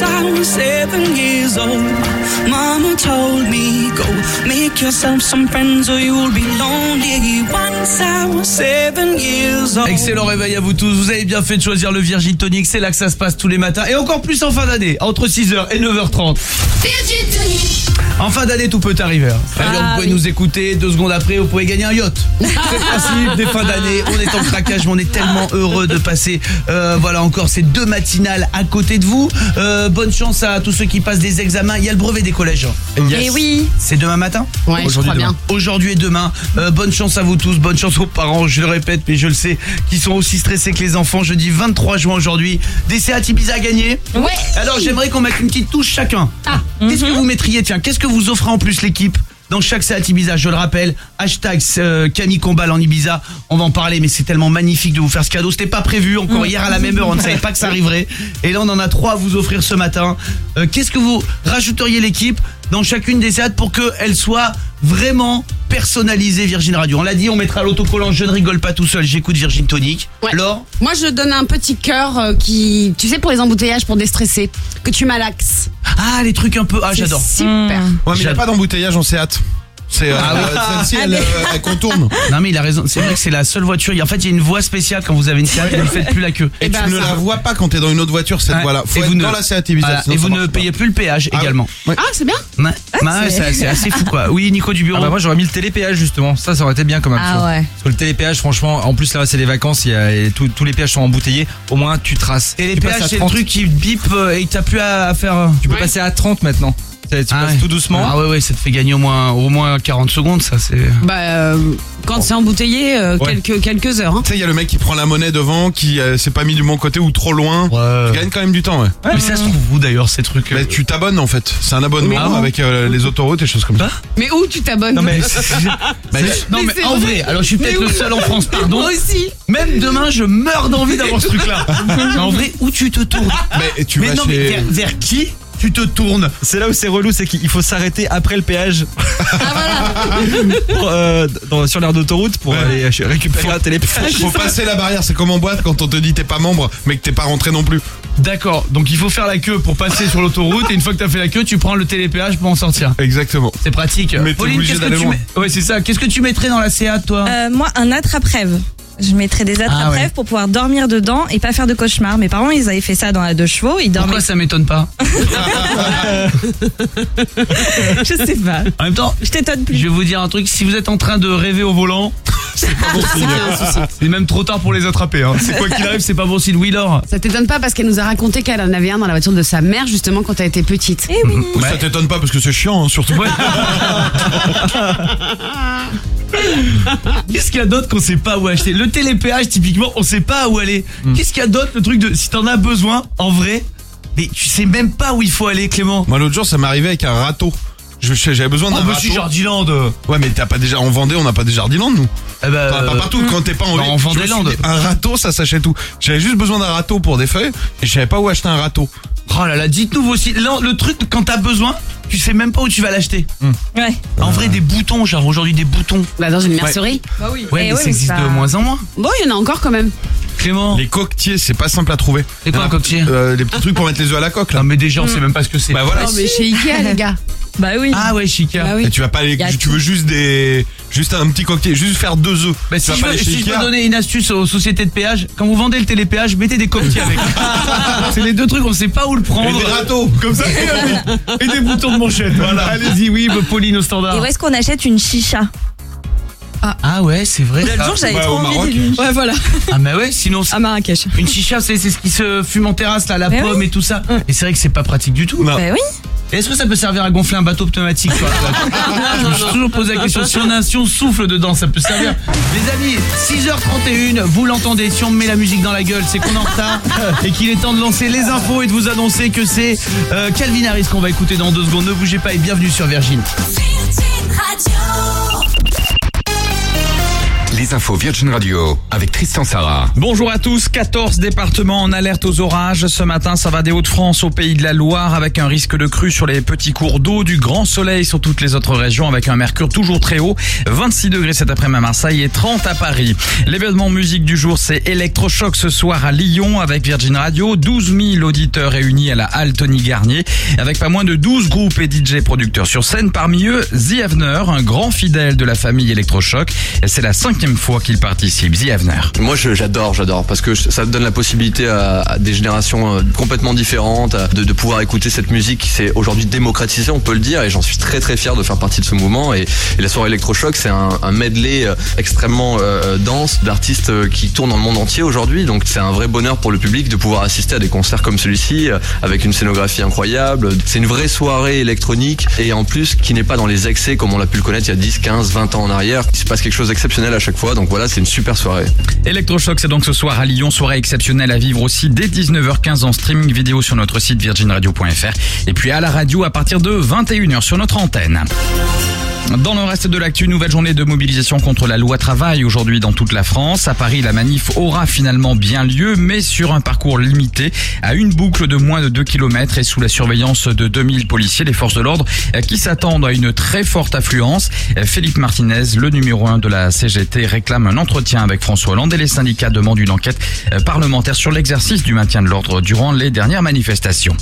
Once I was seven years old, Mama told me, Go make yourself some friends or you'll be lonely. Once I was seven years old. Excellent réveil à vous tous, vous avez bien fait de choisir le Virgin Tonic, c'est là que ça se passe tous les matins et encore plus en fin d'année, entre 6h et 9h30. En fin d'année, tout peut arriver. hein. Vous pouvez nous écouter, deux secondes après, vous pouvez gagner un yacht. C'est le principe des fins d'année. On est en craquage, mais on est tellement heureux de passer, euh, voilà, encore ces deux matinales à côté de vous. Euh, bonne chance à tous ceux qui passent des examens. Il y a le brevet des collèges. hein. Yes. Eh oui. C'est demain matin Ouais, je Aujourd'hui, bien. Aujourd'hui et demain. Euh, bonne chance à vous tous, bonne chance aux parents, je le répète, mais je le sais, qui sont aussi stressés que les enfants. Jeudi 23 juin aujourd'hui. Des Seat Ibiza à gagner. Ouais. Alors j'aimerais qu'on mette une petite touche chacun. Qu'est-ce que vous mettriez? Tiens, qu'est-ce que vous offrez en plus l'équipe. Dans chaque Seat Ibiza, je le rappelle, hashtag euh, Camille Combal en Ibiza, on va en parler, mais c'est tellement magnifique de vous faire ce cadeau, c'était pas prévu, encore hier à la même heure, on ne savait pas que ça arriverait, et là on en a trois à vous offrir ce matin. Euh, Qu'est-ce que vous rajouteriez l'équipe dans chacune des Seat pour qu'elle soit vraiment personnalisée Virgin Radio? On l'a dit, on mettra l'autocollant, je ne rigole pas tout seul, j'écoute Virgin Tonic. Ouais. Laure? Moi, je donne un petit cœur euh, qui, tu sais, pour les embouteillages, pour déstresser, que tu malaxes. Ah, les trucs un peu, ah j'adore. Super. Ouais, mais il n'y a pas d'embouteillage en Seat. C'est euh, Ah oui. celle-ci, elle, euh, elle contourne. Non mais il a raison, c'est vrai que c'est la seule voiture. En fait, il y a une voie spéciale quand vous avez une Seat, vous ne faites plus la queue. Et, Eh ben, tu ne ça- la vois pas quand t'es dans une autre voiture, cette voie-là. Faut Et être vous ne- dans la Seat Ibiza. Voilà. sinon Et ça vous ne marche pas. payez plus le péage Ah également. Ah, c'est bien. Ouais. Bah ouais, c'est c'est assez fou quoi. Oui, Nico du bureau. Ah bah moi j'aurais mis le télépéage justement, ça ça aurait été bien comme option. Ah ouais. Parce que le télépéage franchement, en plus là c'est les vacances, il y a, et tous- tous les péages sont embouteillés, au moins tu traces. et les Tu passes péages, à c'est le 30. truc qui bip euh, et t'as plus à, à faire. euh, Tu peux passer à 30 maintenant. Tu Ah passes ouais. tout doucement. Ah ouais ouais, ça te fait gagner au moins au moins 40 secondes, ça c'est. Bah, euh, quand c'est embouteillé, euh, Ouais. quelques, quelques heures. hein. Tu sais, il y a le mec qui prend la monnaie devant, qui euh, s'est pas mis du bon côté ou trop loin. Tu gagnes quand même du temps, ouais. Mais ça se trouve où d'ailleurs ces trucs Mais tu t'abonnes en fait. C'est un abonnement Ah bon avec euh, les autoroutes et choses comme ça. Mais où tu t'abonnes Non mais, Bah, non Mais mais c'est en vrai. alors je suis peut-être le seul en France, pardon. Moi aussi. Même demain, je meurs d'envie d'avoir ce truc-là. Mais en vrai, où tu te tournes Mais tu Mais vas non, mais vers qui? Tu te tournes C'est là où c'est relou, c'est qu'il faut s'arrêter après le péage Ah, pour, euh, dans- sur l'aire d'autoroute pour Ouais. aller ch- récupérer un télépéage. Faut passer la barrière, c'est comme en boîte quand on te dit t'es pas membre mais que t'es pas rentré non plus. D'accord, donc il faut faire la queue pour passer sur l'autoroute et une fois que t'as fait la queue, tu prends le télépéage pour en sortir. Exactement. C'est pratique. Mais t'es Pauline, obligé qu'est-ce que d'aller tu loin. mets? Ouais, c'est ça. Qu'est-ce que tu mettrais dans la CA toi? Euh, moi, un attrape-rêve. Je mettrais des attrape-rêves Ah ouais. pour pouvoir dormir dedans et pas faire de cauchemars. Mes parents, ils avaient fait ça dans la deux chevaux. Ils dormaient. Pourquoi ça m'étonne pas Je sais pas. En même temps, Je t'étonne je plus. vais vous dire un truc, si vous êtes en train de rêver au volant, c'est pas bon signe. C'est même trop tard pour les attraper. Hein. C'est quoi qu'il arrive, c'est pas bon signe. Oui, Laure Ça t'étonne pas parce qu'elle nous a raconté qu'elle en avait un dans la voiture de sa mère justement quand elle était petite. Eh oui. Ou Ça t'étonne pas parce que c'est chiant, hein, surtout. Qu'est-ce qu'il y a d'autre qu'on sait pas où acheter? Le télépéage, typiquement, on sait pas où aller. Hmm. Qu'est-ce qu'il y a d'autre Le truc de si t'en as besoin, en vrai, mais tu sais même pas où il faut aller, Clément. Moi l'autre jour ça m'est arrivé avec un râteau. Je- J'avais besoin d'un Oh, râteau. monsieur Jardiland. Ouais mais t'as pas déjà en Vendée on n'a pas des Jardiland nous. Eh ben, as pas euh, partout quand t'es pas en bah, en dit, Un râteau ça s'achète où? J'avais juste besoin d'un râteau pour des feuilles et je savais pas où acheter un râteau. Oh là là, dites-nous. Là, le truc, quand t'as besoin, tu sais même pas où tu vas l'acheter. Ouais. En vrai, des boutons, genre aujourd'hui des boutons. Bah, dans une mercerie. Bah oui. Ouais, Eh mais ouais, ça mais existe ça- de moins en moins. Bon, il y en a encore quand même. Clément, Les coquetiers c'est pas simple à trouver. c'est quoi un coquetier Euh, Les petits trucs pour mettre les œufs à la coque là. Non mais déjà, on sait même pas ce que c'est. Bah voilà. Non, mais chez Ikea, les gars. Bah oui. Ah ouais, Chica. Bah oui. Et tu vas pas aller, tu veux juste des, juste un petit coquetier, juste faire deux œufs. Bah, si je, veux, si je peux donner une astuce aux sociétés de péage, quand vous vendez le télépéage, mettez des coquetiers avec. c'est les deux trucs, on sait pas où le prendre. Et des râteaux. Comme ça. Et, et des boutons de manchette. Voilà. Allez-y, oui, Pauline au standard. Et où est-ce qu'on achète une chicha? Ah ouais, c'est vrai. L'autre jour, j'avais bah, trop envie Ouais, voilà. Ah bah ouais, sinon c'est- à Marrakech. une chicha, c'est c'est ce qui se fume en terrasse là, la Mais pomme et tout ça. Et c'est vrai que c'est pas pratique du tout. Bah oui. Et Est-ce que ça peut servir à gonfler un bateau pneumatique plage Je me suis toujours posé la question. Si on, a, si on souffle dedans, ça peut servir. Les amis, 6h31, vous l'entendez, si on me met la musique dans la gueule, c'est qu'on est en retard et qu'il est temps de lancer les infos et de vous annoncer que c'est euh, Calvin Harris qu'on va écouter dans deux secondes. Ne bougez pas et bienvenue sur Virgin. Les les infos Virgin Radio avec Tristan Sarah. Bonjour à tous, 14 départements en alerte aux orages. Ce matin, ça va des Hauts-de-France au pays de la Loire avec un risque de crue sur les petits cours d'eau, du grand soleil sur toutes les autres régions avec un mercure toujours très haut, 26 degrés cet après-midi à Marseille et 30 à Paris. L'événement musique du jour, c'est Electrochoc ce soir à Lyon avec Virgin Radio, 12 000 auditeurs réunis à la halle Tony Garnier avec pas moins de 12 groupes et DJ producteurs sur scène. Parmi eux, The Avener, un grand fidèle de la famille Electrochoc. C'est la cinquième fois qu'il participe. The Avener. Moi, j'adore, j'adore, parce que ça donne la possibilité à, des générations euh, complètement différentes de, pouvoir écouter cette musique s'est aujourd'hui démocratisée, on peut le dire, et j'en suis très très fier de faire partie de ce mouvement. Et, la soirée électrochoc, c'est un, un medley euh, extrêmement euh, dense d'artistes qui tournent dans le monde entier aujourd'hui. Donc, c'est un vrai bonheur pour le public de pouvoir assister à des concerts comme celui-ci, avec une scénographie incroyable. C'est une vraie soirée électronique, et en plus, qui n'est pas dans les excès comme on l'a pu le connaître il y a 10, 15, 20 ans en arrière. Il se passe quelque chose d'exceptionnel à chaque fois. Donc voilà, c'est une super soirée. Electrochoc, c'est donc ce soir à Lyon, soirée exceptionnelle à vivre aussi dès 19h15 en streaming vidéo sur notre site virginradio.fr et puis à la radio à partir de 21h sur notre antenne. Dans le reste de l'actu, nouvelle journée de mobilisation contre la loi travail aujourd'hui dans toute la France. À Paris, la manif aura finalement bien lieu, mais sur un parcours limité à une boucle de moins de 2 km et sous la surveillance de 2000 policiers, les forces de l'ordre euh, qui s'attendent à une très forte affluence. Euh, Philippe Martinez, le numéro 1 de la CGT, réclame un entretien avec François Hollande et les syndicats demandent une enquête euh, parlementaire sur l'exercice du maintien de l'ordre durant les dernières manifestations.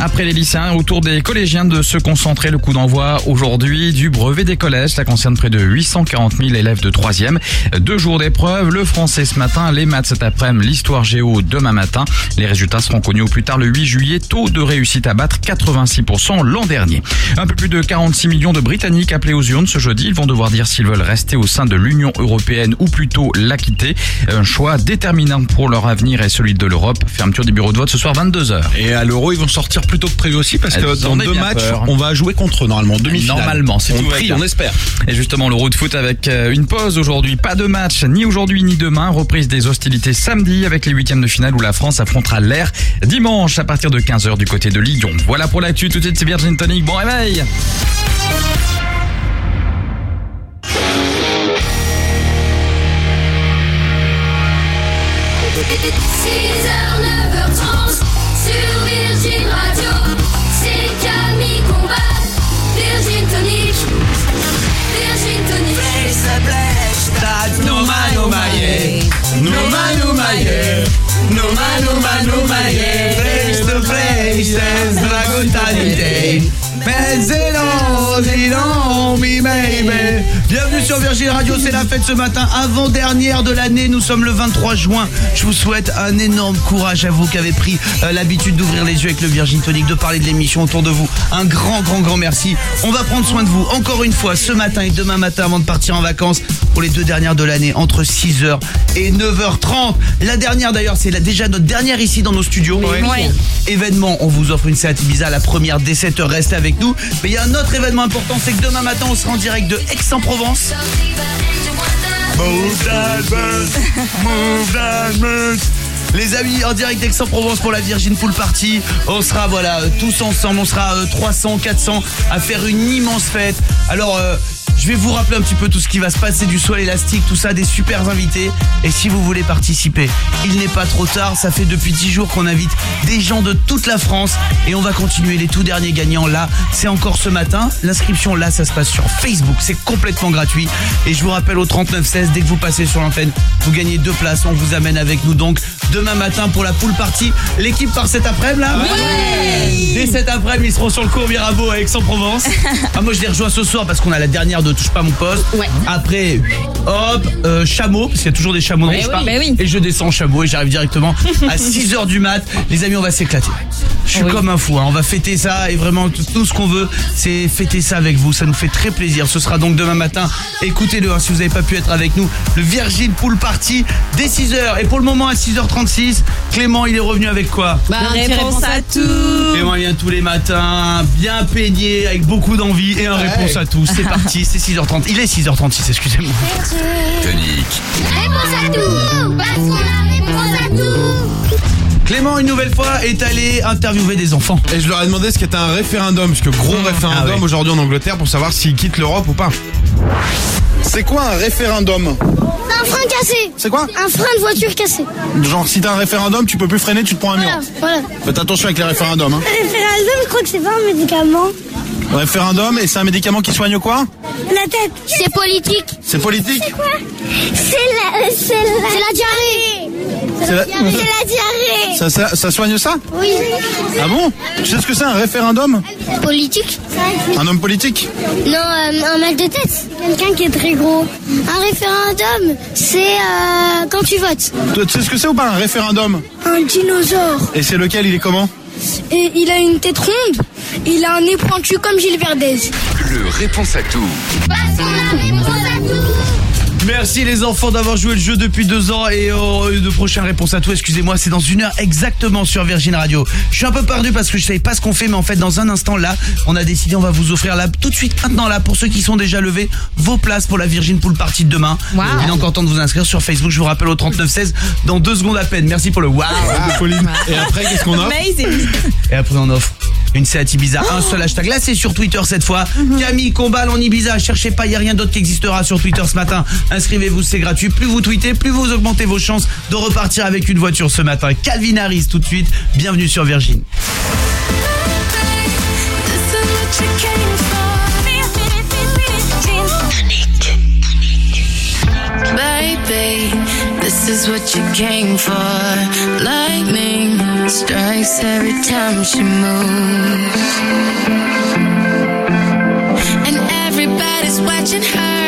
Après les lycéens, autour des collégiens de se concentrer le coup d'envoi aujourd'hui du brevet des collèges. Ça concerne près de 840 000 élèves de troisième. Deux jours d'épreuve, le français ce matin, les maths cet après-midi, l'histoire géo demain matin. Les résultats seront connus au plus tard le 8 juillet. Taux de réussite à battre 86% l'an dernier. Un peu plus de 46 millions de Britanniques appelés aux urnes ce jeudi. Ils vont devoir dire s'ils veulent rester au sein de l'Union européenne ou plutôt la quitter. Un choix déterminant pour leur avenir et celui de l'Europe. Fermeture des bureaux de vote ce soir 22h. Et à l'Euro, ils vont sortir plus tôt que prévu aussi parce que dans deux matchs, peur. on va jouer contre eux normalement demi-finale. Normalement, c'est on tout prie, on espère. Et justement, l'Euro de foot avec euh, une pause aujourd'hui. Pas de match, ni aujourd'hui ni demain. Reprise des hostilités samedi avec les huitièmes de finale où la France affrontera l'air dimanche à partir de 15h du côté de Lyon. Voilà pour l'actu. Tout de suite, c'est Virgin Tonic. Bon réveil! No man, no man, no man, yeah. Face to face, there's Dragotanité. Mezzeno, zino, mi baby. Bienvenue sur Virgin Radio, c'est la fête ce matin, avant-dernière de l'année, nous sommes le 23 juin. Je vous souhaite un énorme courage à vous qui avez pris euh, l'habitude d'ouvrir les yeux avec le Virgin Tonic, de parler de l'émission autour de vous. Un grand, grand, grand merci. On va prendre soin de vous encore une fois ce matin et demain matin avant de partir en vacances pour les deux dernières de l'année, entre 6h et 9h30. La dernière d'ailleurs, c'est déjà notre dernière ici dans nos studios. Ouais. Ouais. Événement, on vous offre une Seat Ibiza, la première dès 7h, restez avec nous. Mais il y a un autre événement important, c'est que demain matin, on sera en direct de Aix-en-Provence. Bus, move that. Les amis, en direct d'Aix-en-Provence pour la Virgin Pool Party. On sera, voilà, euh, tous ensemble. On sera euh, 300, 400 à faire une immense fête. Alors, euh, je vais vous rappeler un petit peu tout ce qui va se passer, du sol élastique, tout ça, des super invités. Et si vous voulez participer, il n'est pas trop tard. Ça fait depuis 10 jours qu'on invite des gens de toute la France. Et on va continuer les tout derniers gagnants là. C'est encore ce matin. L'inscription là, ça se passe sur Facebook. C'est complètement gratuit. Et je vous rappelle au 3916, dès que vous passez sur l'antenne, vous gagnez deux places. On vous amène avec nous donc demain matin pour la pool party. L'équipe part cet après-midi là Ouais. Dès cet après-midi, ils seront sur le cours Mirabeau à Aix-en-Provence. ah, moi je les rejoins ce soir parce qu'on a la dernière de Touche pas mon poste. Après, hop, euh, chameau, parce qu'il y a toujours des chameaux dans Ouais, Touche oui. Bah oui. Et je descends en chameau et j'arrive directement à 6h du mat. Les amis, on va s'éclater. Je suis Oui. comme un fou, hein. on va fêter ça et vraiment tout, tout ce qu'on veut, c'est fêter ça avec vous. Ça nous fait très plaisir. Ce sera donc demain matin. Écoutez-le hein, si vous n'avez pas pu être avec nous. Le Virgin Pool Party dès 6h. Et pour le moment à 6h36, Clément il est revenu avec quoi Bah, un réponse à tout. Clément il vient tous les matins, bien peigné, avec beaucoup d'envie et un Ouais. réponse à tout. C'est parti, c'est 6h30. Il est 6h36, excusez-moi. Tonic. Réponse à tout Parce qu'on a réponse à tout Clément, une nouvelle fois, est allé interviewer des enfants. Et je leur ai demandé ce qu'était un référendum, parce que gros référendum Ah ouais. aujourd'hui en Angleterre pour savoir s'ils quittent l'Europe ou pas. C'est quoi un référendum? Un frein cassé. C'est quoi? Un frein de voiture cassé. Genre si t'as un référendum, tu peux plus freiner, tu te prends un mur. Voilà, voilà. Faites attention avec les référendums. Hein. Référendum, je crois que c'est pas un médicament. Référendum, et c'est un médicament qui soigne quoi? La tête. C'est politique. C'est politique? C'est quoi? C'est la, diarrhée. C'est la- diarrhée. ça, ça, ça soigne ça? Oui. Ah bon? Tu sais ce que c'est un référendum? Politique Un homme politique? Non, euh, un mal de tête. Quelqu'un qui est très gros. Un référendum, c'est euh, quand tu votes. Toi, tu sais ce que c'est ou pas un référendum? Un dinosaure. Et c'est lequel Il est comment? Et il a une tête ronde. Il a un nez pointu comme Gilles Verdez. Le réponse à tout. Merci les enfants d'avoir joué le jeu depuis deux ans et euh, de prochaines réponses à tout, excusez-moi, c'est dans une heure exactement sur Virgin Radio. Je suis un peu perdu parce que je savais pas ce qu'on fait, mais en fait dans un instant là, on a décidé, on va vous offrir là tout de suite maintenant là pour ceux qui sont déjà levés vos places pour la Virgin Pool Party de demain. Wow. Il est encore temps de vous inscrire sur Facebook, je vous rappelle au 3916 dans deux secondes à peine. Merci pour le wow de Pauline. Et après, qu'est-ce qu'on offre Et après on offre une Seat Ibiza, un seul hashtag. Là c'est sur Twitter cette fois. Camille Combal en Ibiza, cherchez pas, il y a rien d'autre qui existera sur Twitter ce matin. Inscrivez-vous, c'est gratuit. Plus vous tweetez, plus vous augmentez vos chances de repartir avec une voiture ce matin. Calvin Harris tout de suite. Bienvenue sur Virgin. This is what you came for. Lightning strikes time she moves. And everybody's watching her,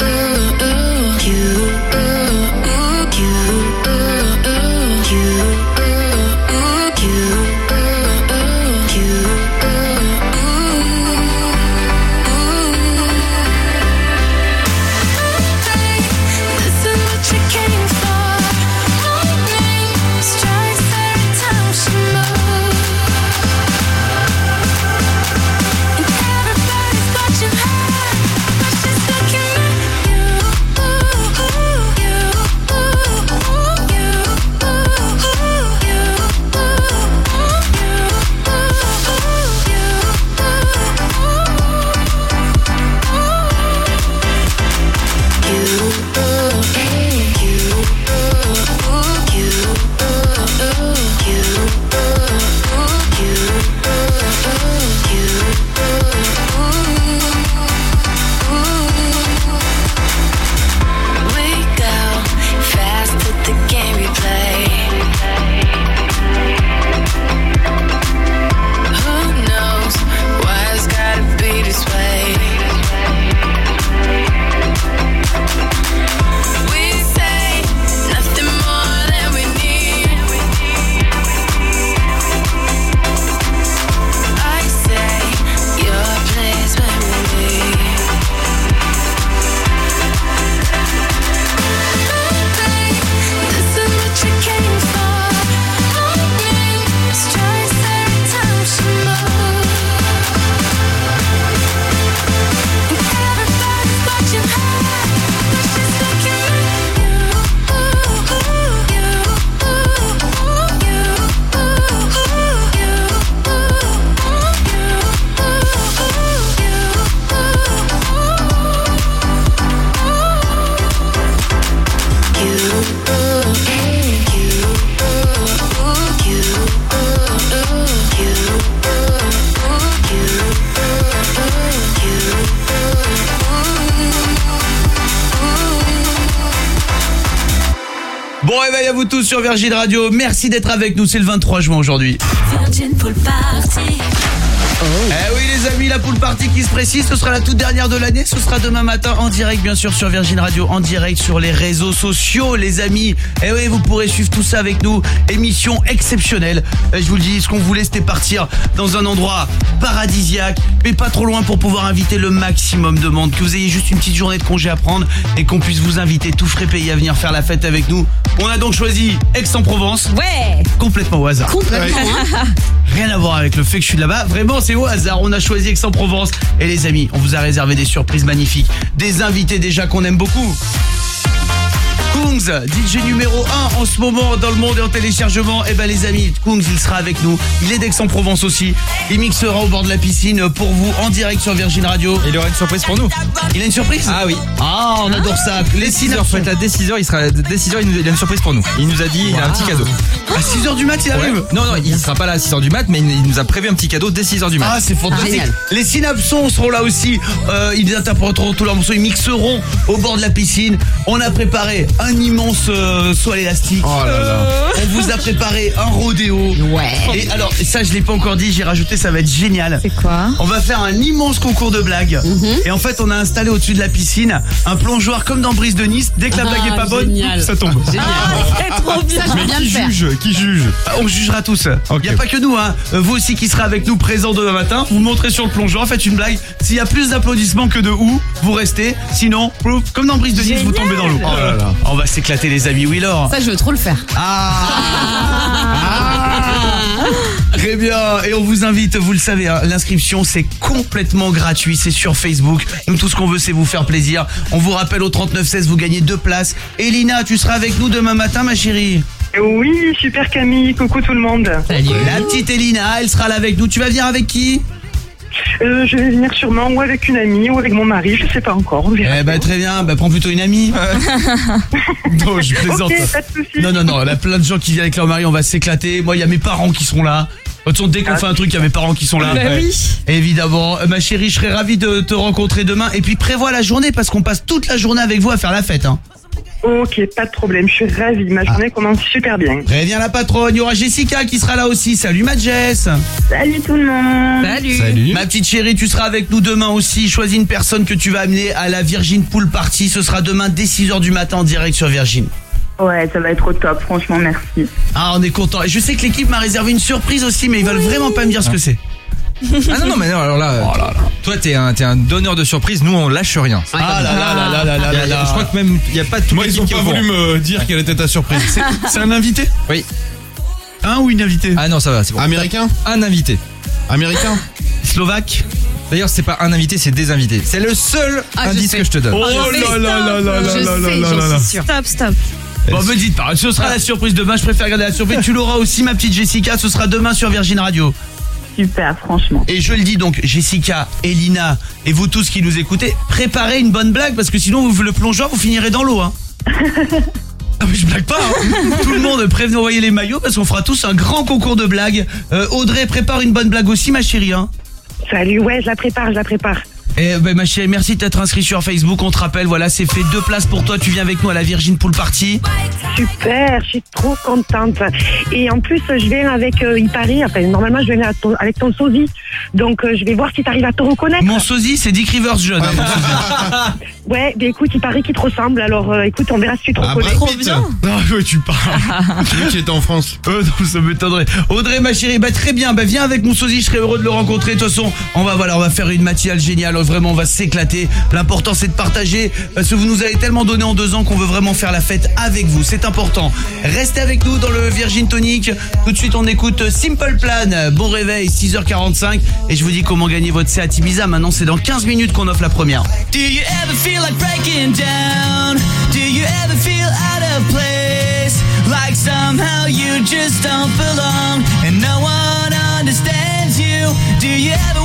Sur Virgin Radio. Merci d'être avec nous. C'est le 23 juin aujourd'hui. Virgin Pool Party. Eh oui les amis, la pool party qui se précise, ce sera la toute dernière de l'année, ce sera demain matin en direct bien sûr sur Virgin Radio, en direct sur les réseaux sociaux les amis. Eh oui, vous pourrez suivre tout ça avec nous, émission exceptionnelle. Eh, Je vous le dis, ce qu'on voulait c'était partir dans un endroit paradisiaque, mais pas trop loin pour pouvoir inviter le maximum de monde, que vous ayez juste une petite journée de congé à prendre et qu'on puisse vous inviter tout frais payé à venir faire la fête avec nous. On a donc choisi Aix-en-Provence. Ouais. Complètement au hasard. Complètement, hein. Rien à voir avec le fait que je suis là-bas. Vraiment, c'est au hasard. On a choisi Aix-en-Provence. Et les amis, on vous a réservé des surprises magnifiques. Des invités déjà qu'on aime beaucoup. Kungs, DJ numéro 1 en ce moment dans le monde et en téléchargement. Et ben les amis, Kungs, il sera avec nous. Il est d'Aix-en-Provence aussi. Il mixera au bord de la piscine pour vous en direct sur Virgin Radio. Il aura une surprise pour nous. Il a une surprise? Ah oui. Ah, on adore ça. Les 6h, faut être là dès 6h, il sera dès 6h, il, nous- il a une surprise pour nous. Il nous a dit, il a un petit cadeau. À 6h du mat, il arrive Ouais. Non, non, il sera pas là à 6h du mat, mais il nous a prévu un petit cadeau dès 6h du mat. Ah, c'est fantastique. les synapsons seront là aussi. Euh, ils interpréteront tous leurs morceaux. Ils mixeront au bord de la piscine. On a préparé un immense euh, l'élastique. Oh là là. On vous a préparé un rodéo. Ouais. Et alors, ça, je l'ai pas encore dit. J'ai rajouté, ça va être génial. C'est quoi On va faire un immense concours de blagues. Mhm. Et en fait, on a installé au-dessus de la piscine un plongeoir comme dans Brise de Nice. Dès que la Ah, blague est pas bonne, ça tombe. Génial. C'est trop bien. Je Qui faire. Qui juge Ah, On jugera tous. Il n'y a pas que nous, hein. Vous aussi qui serez avec nous présents demain matin. Vous montrez sur le plongeoir, faites une blague. S'il y a plus d'applaudissements que de ou, vous restez. Sinon, plouf, comme dans Brise de Nice, vous tombez dans l'eau. Oh là là. On va s'éclater les amis, oui Laure. Ça, je veux trop le faire. Ah Très bien, et on vous invite, vous le savez, hein, l'inscription c'est complètement gratuit, c'est sur Facebook. Nous tout ce qu'on veut c'est vous faire plaisir. On vous rappelle au 3916, vous gagnez deux places. Elina, tu seras avec nous demain matin ma chérie Oui, super Camille, coucou tout le monde. La petite Elina, elle sera là avec nous. Tu vas venir avec qui? Euh, je vais venir sûrement ou avec une amie ou avec mon mari, je sais pas encore. on verra. Eh ben très bien, bah, prends plutôt une amie. non, je plaisante. Pas de. Non, non, non, il y a plein de gens qui viennent avec leur mari, on va s'éclater. Moi, il y a mes parents qui seront là. De toute façon, dès qu'on fait un truc, il y a mes parents qui sont là. Bah oui. Évidemment. Euh, Ma chérie, je serais ravi de te rencontrer demain. Et puis prévois la journée parce qu'on passe toute la journée avec vous à faire la fête. Hein. Ok, pas de problème, je suis ravie. Ma journée commence super bien. Préviens la patronne, il y aura Jessica qui sera là aussi. Salut ma Jess. Salut tout le monde. Salut. Salut. Ma petite chérie, tu seras avec nous demain aussi. Choisis une personne que tu vas amener à la Virgin Pool Party. Ce sera demain dès 6h du matin en direct sur Virgin. Ouais, ça va être au top, franchement, merci. Ah, on est content. Et je sais que l'équipe m'a réservé une surprise aussi, mais ils veulent vraiment pas me dire ce que c'est. Ah non, non, mais non, alors là, toi t'es un, t'es un donneur de surprise, nous on lâche rien. Ah là là là là là là là là. Je crois que même, il n'y a pas tout Moi, ils ont pas voulu me dire quelle était ta surprise. C'est- un invité? Oui. Un ou une invitée? Ah non, ça va, c'est bon. Américain? Un invité. Américain? Slovaque? D'ailleurs, c'est pas un invité, c'est des invités. C'est le seul Ah, je indice sais. que je te donne. Oh sais. là là là là là Je là là sais, là j'en là. suis sûre. Stop, stop. Bon, me dites pas, ce sera la surprise demain, je préfère garder la surprise. Tu l'auras aussi, ma petite Jessica, ce sera demain sur Virgin Radio. Super, franchement. Et je le dis donc, Jessica, Elina et vous tous qui nous écoutez, préparez une bonne blague parce que sinon, vous le plongeoir, vous finirez dans l'eau. Hein. Ah mais je blague pas hein. Tout le monde prévenez envoyer les maillots parce qu'on fera tous un grand concours de blagues. Euh, Audrey prépare une bonne blague aussi ma chérie hein. Salut, ouais, je la prépare, je la prépare. Eh ben ma chérie, merci d'être inscrit sur Facebook. On te rappelle, voilà, c'est fait deux places pour toi. Tu viens avec nous à la Virgin Pool Party. Super, je suis trop contente. Et en plus, je viens avec euh, Ipari. Enfin, normalement, je viens avec ton, avec ton sosie. Donc, euh, je vais voir si tu arrives à te reconnaître. Mon sosie, c'est Dick Rivers jeune. hein, mon sosie. Ouais, mais écoute, il paraît qu'il te ressemble. Alors, euh, écoute, on verra si tu te Ah, reconnais. Brad Pitt Ah ouais, tu parles. Celui qui était en France. Euh, non, ça m'étonnerait. Audrey, ma chérie, bah très bien. Bah viens avec mon sosie, je serais heureux de le rencontrer. De toute façon, on va voilà, on va faire une matinale géniale. Vraiment, on va s'éclater. L'important, c'est de partager parce que vous nous avez tellement donné en deux ans qu'on veut vraiment faire la fête avec vous. C'est important. Restez avec nous dans le Virgin Tonic. Tout de suite, on écoute Simple Plan. Bon réveil, 6h45. Et je vous dis comment gagner votre Seat Ibiza. Maintenant, c'est dans 15 minutes qu'on offre la première. Do you ever feel like breaking down? Do you ever feel out of place? Like somehow you just don't belong? And no one understands you? Do you ever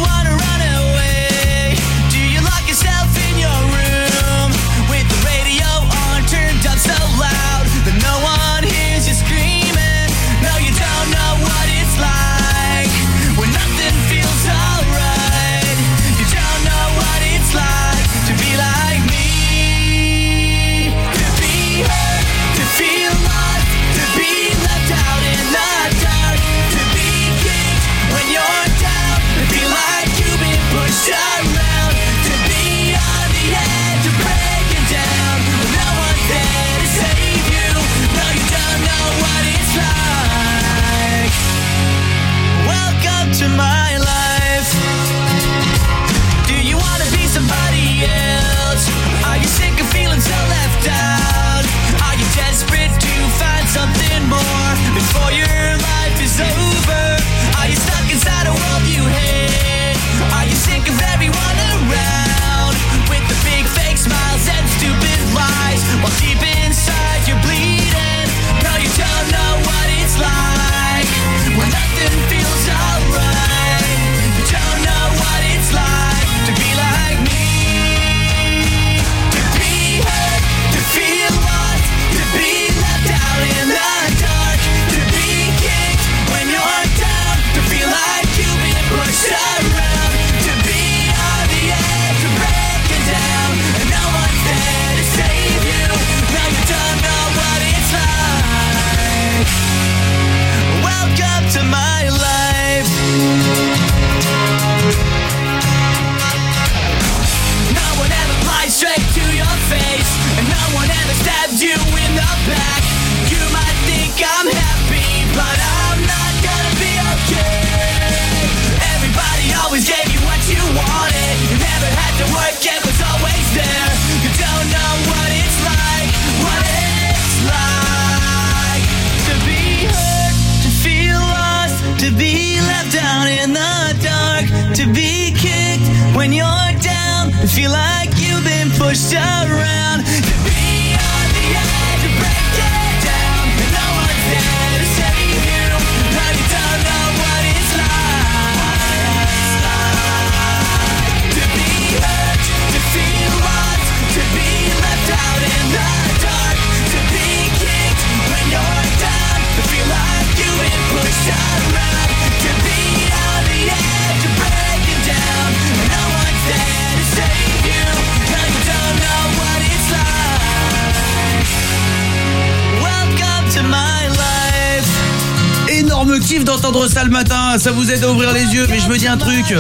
matin, ça vous aide à ouvrir les yeux, mais je me dis un truc.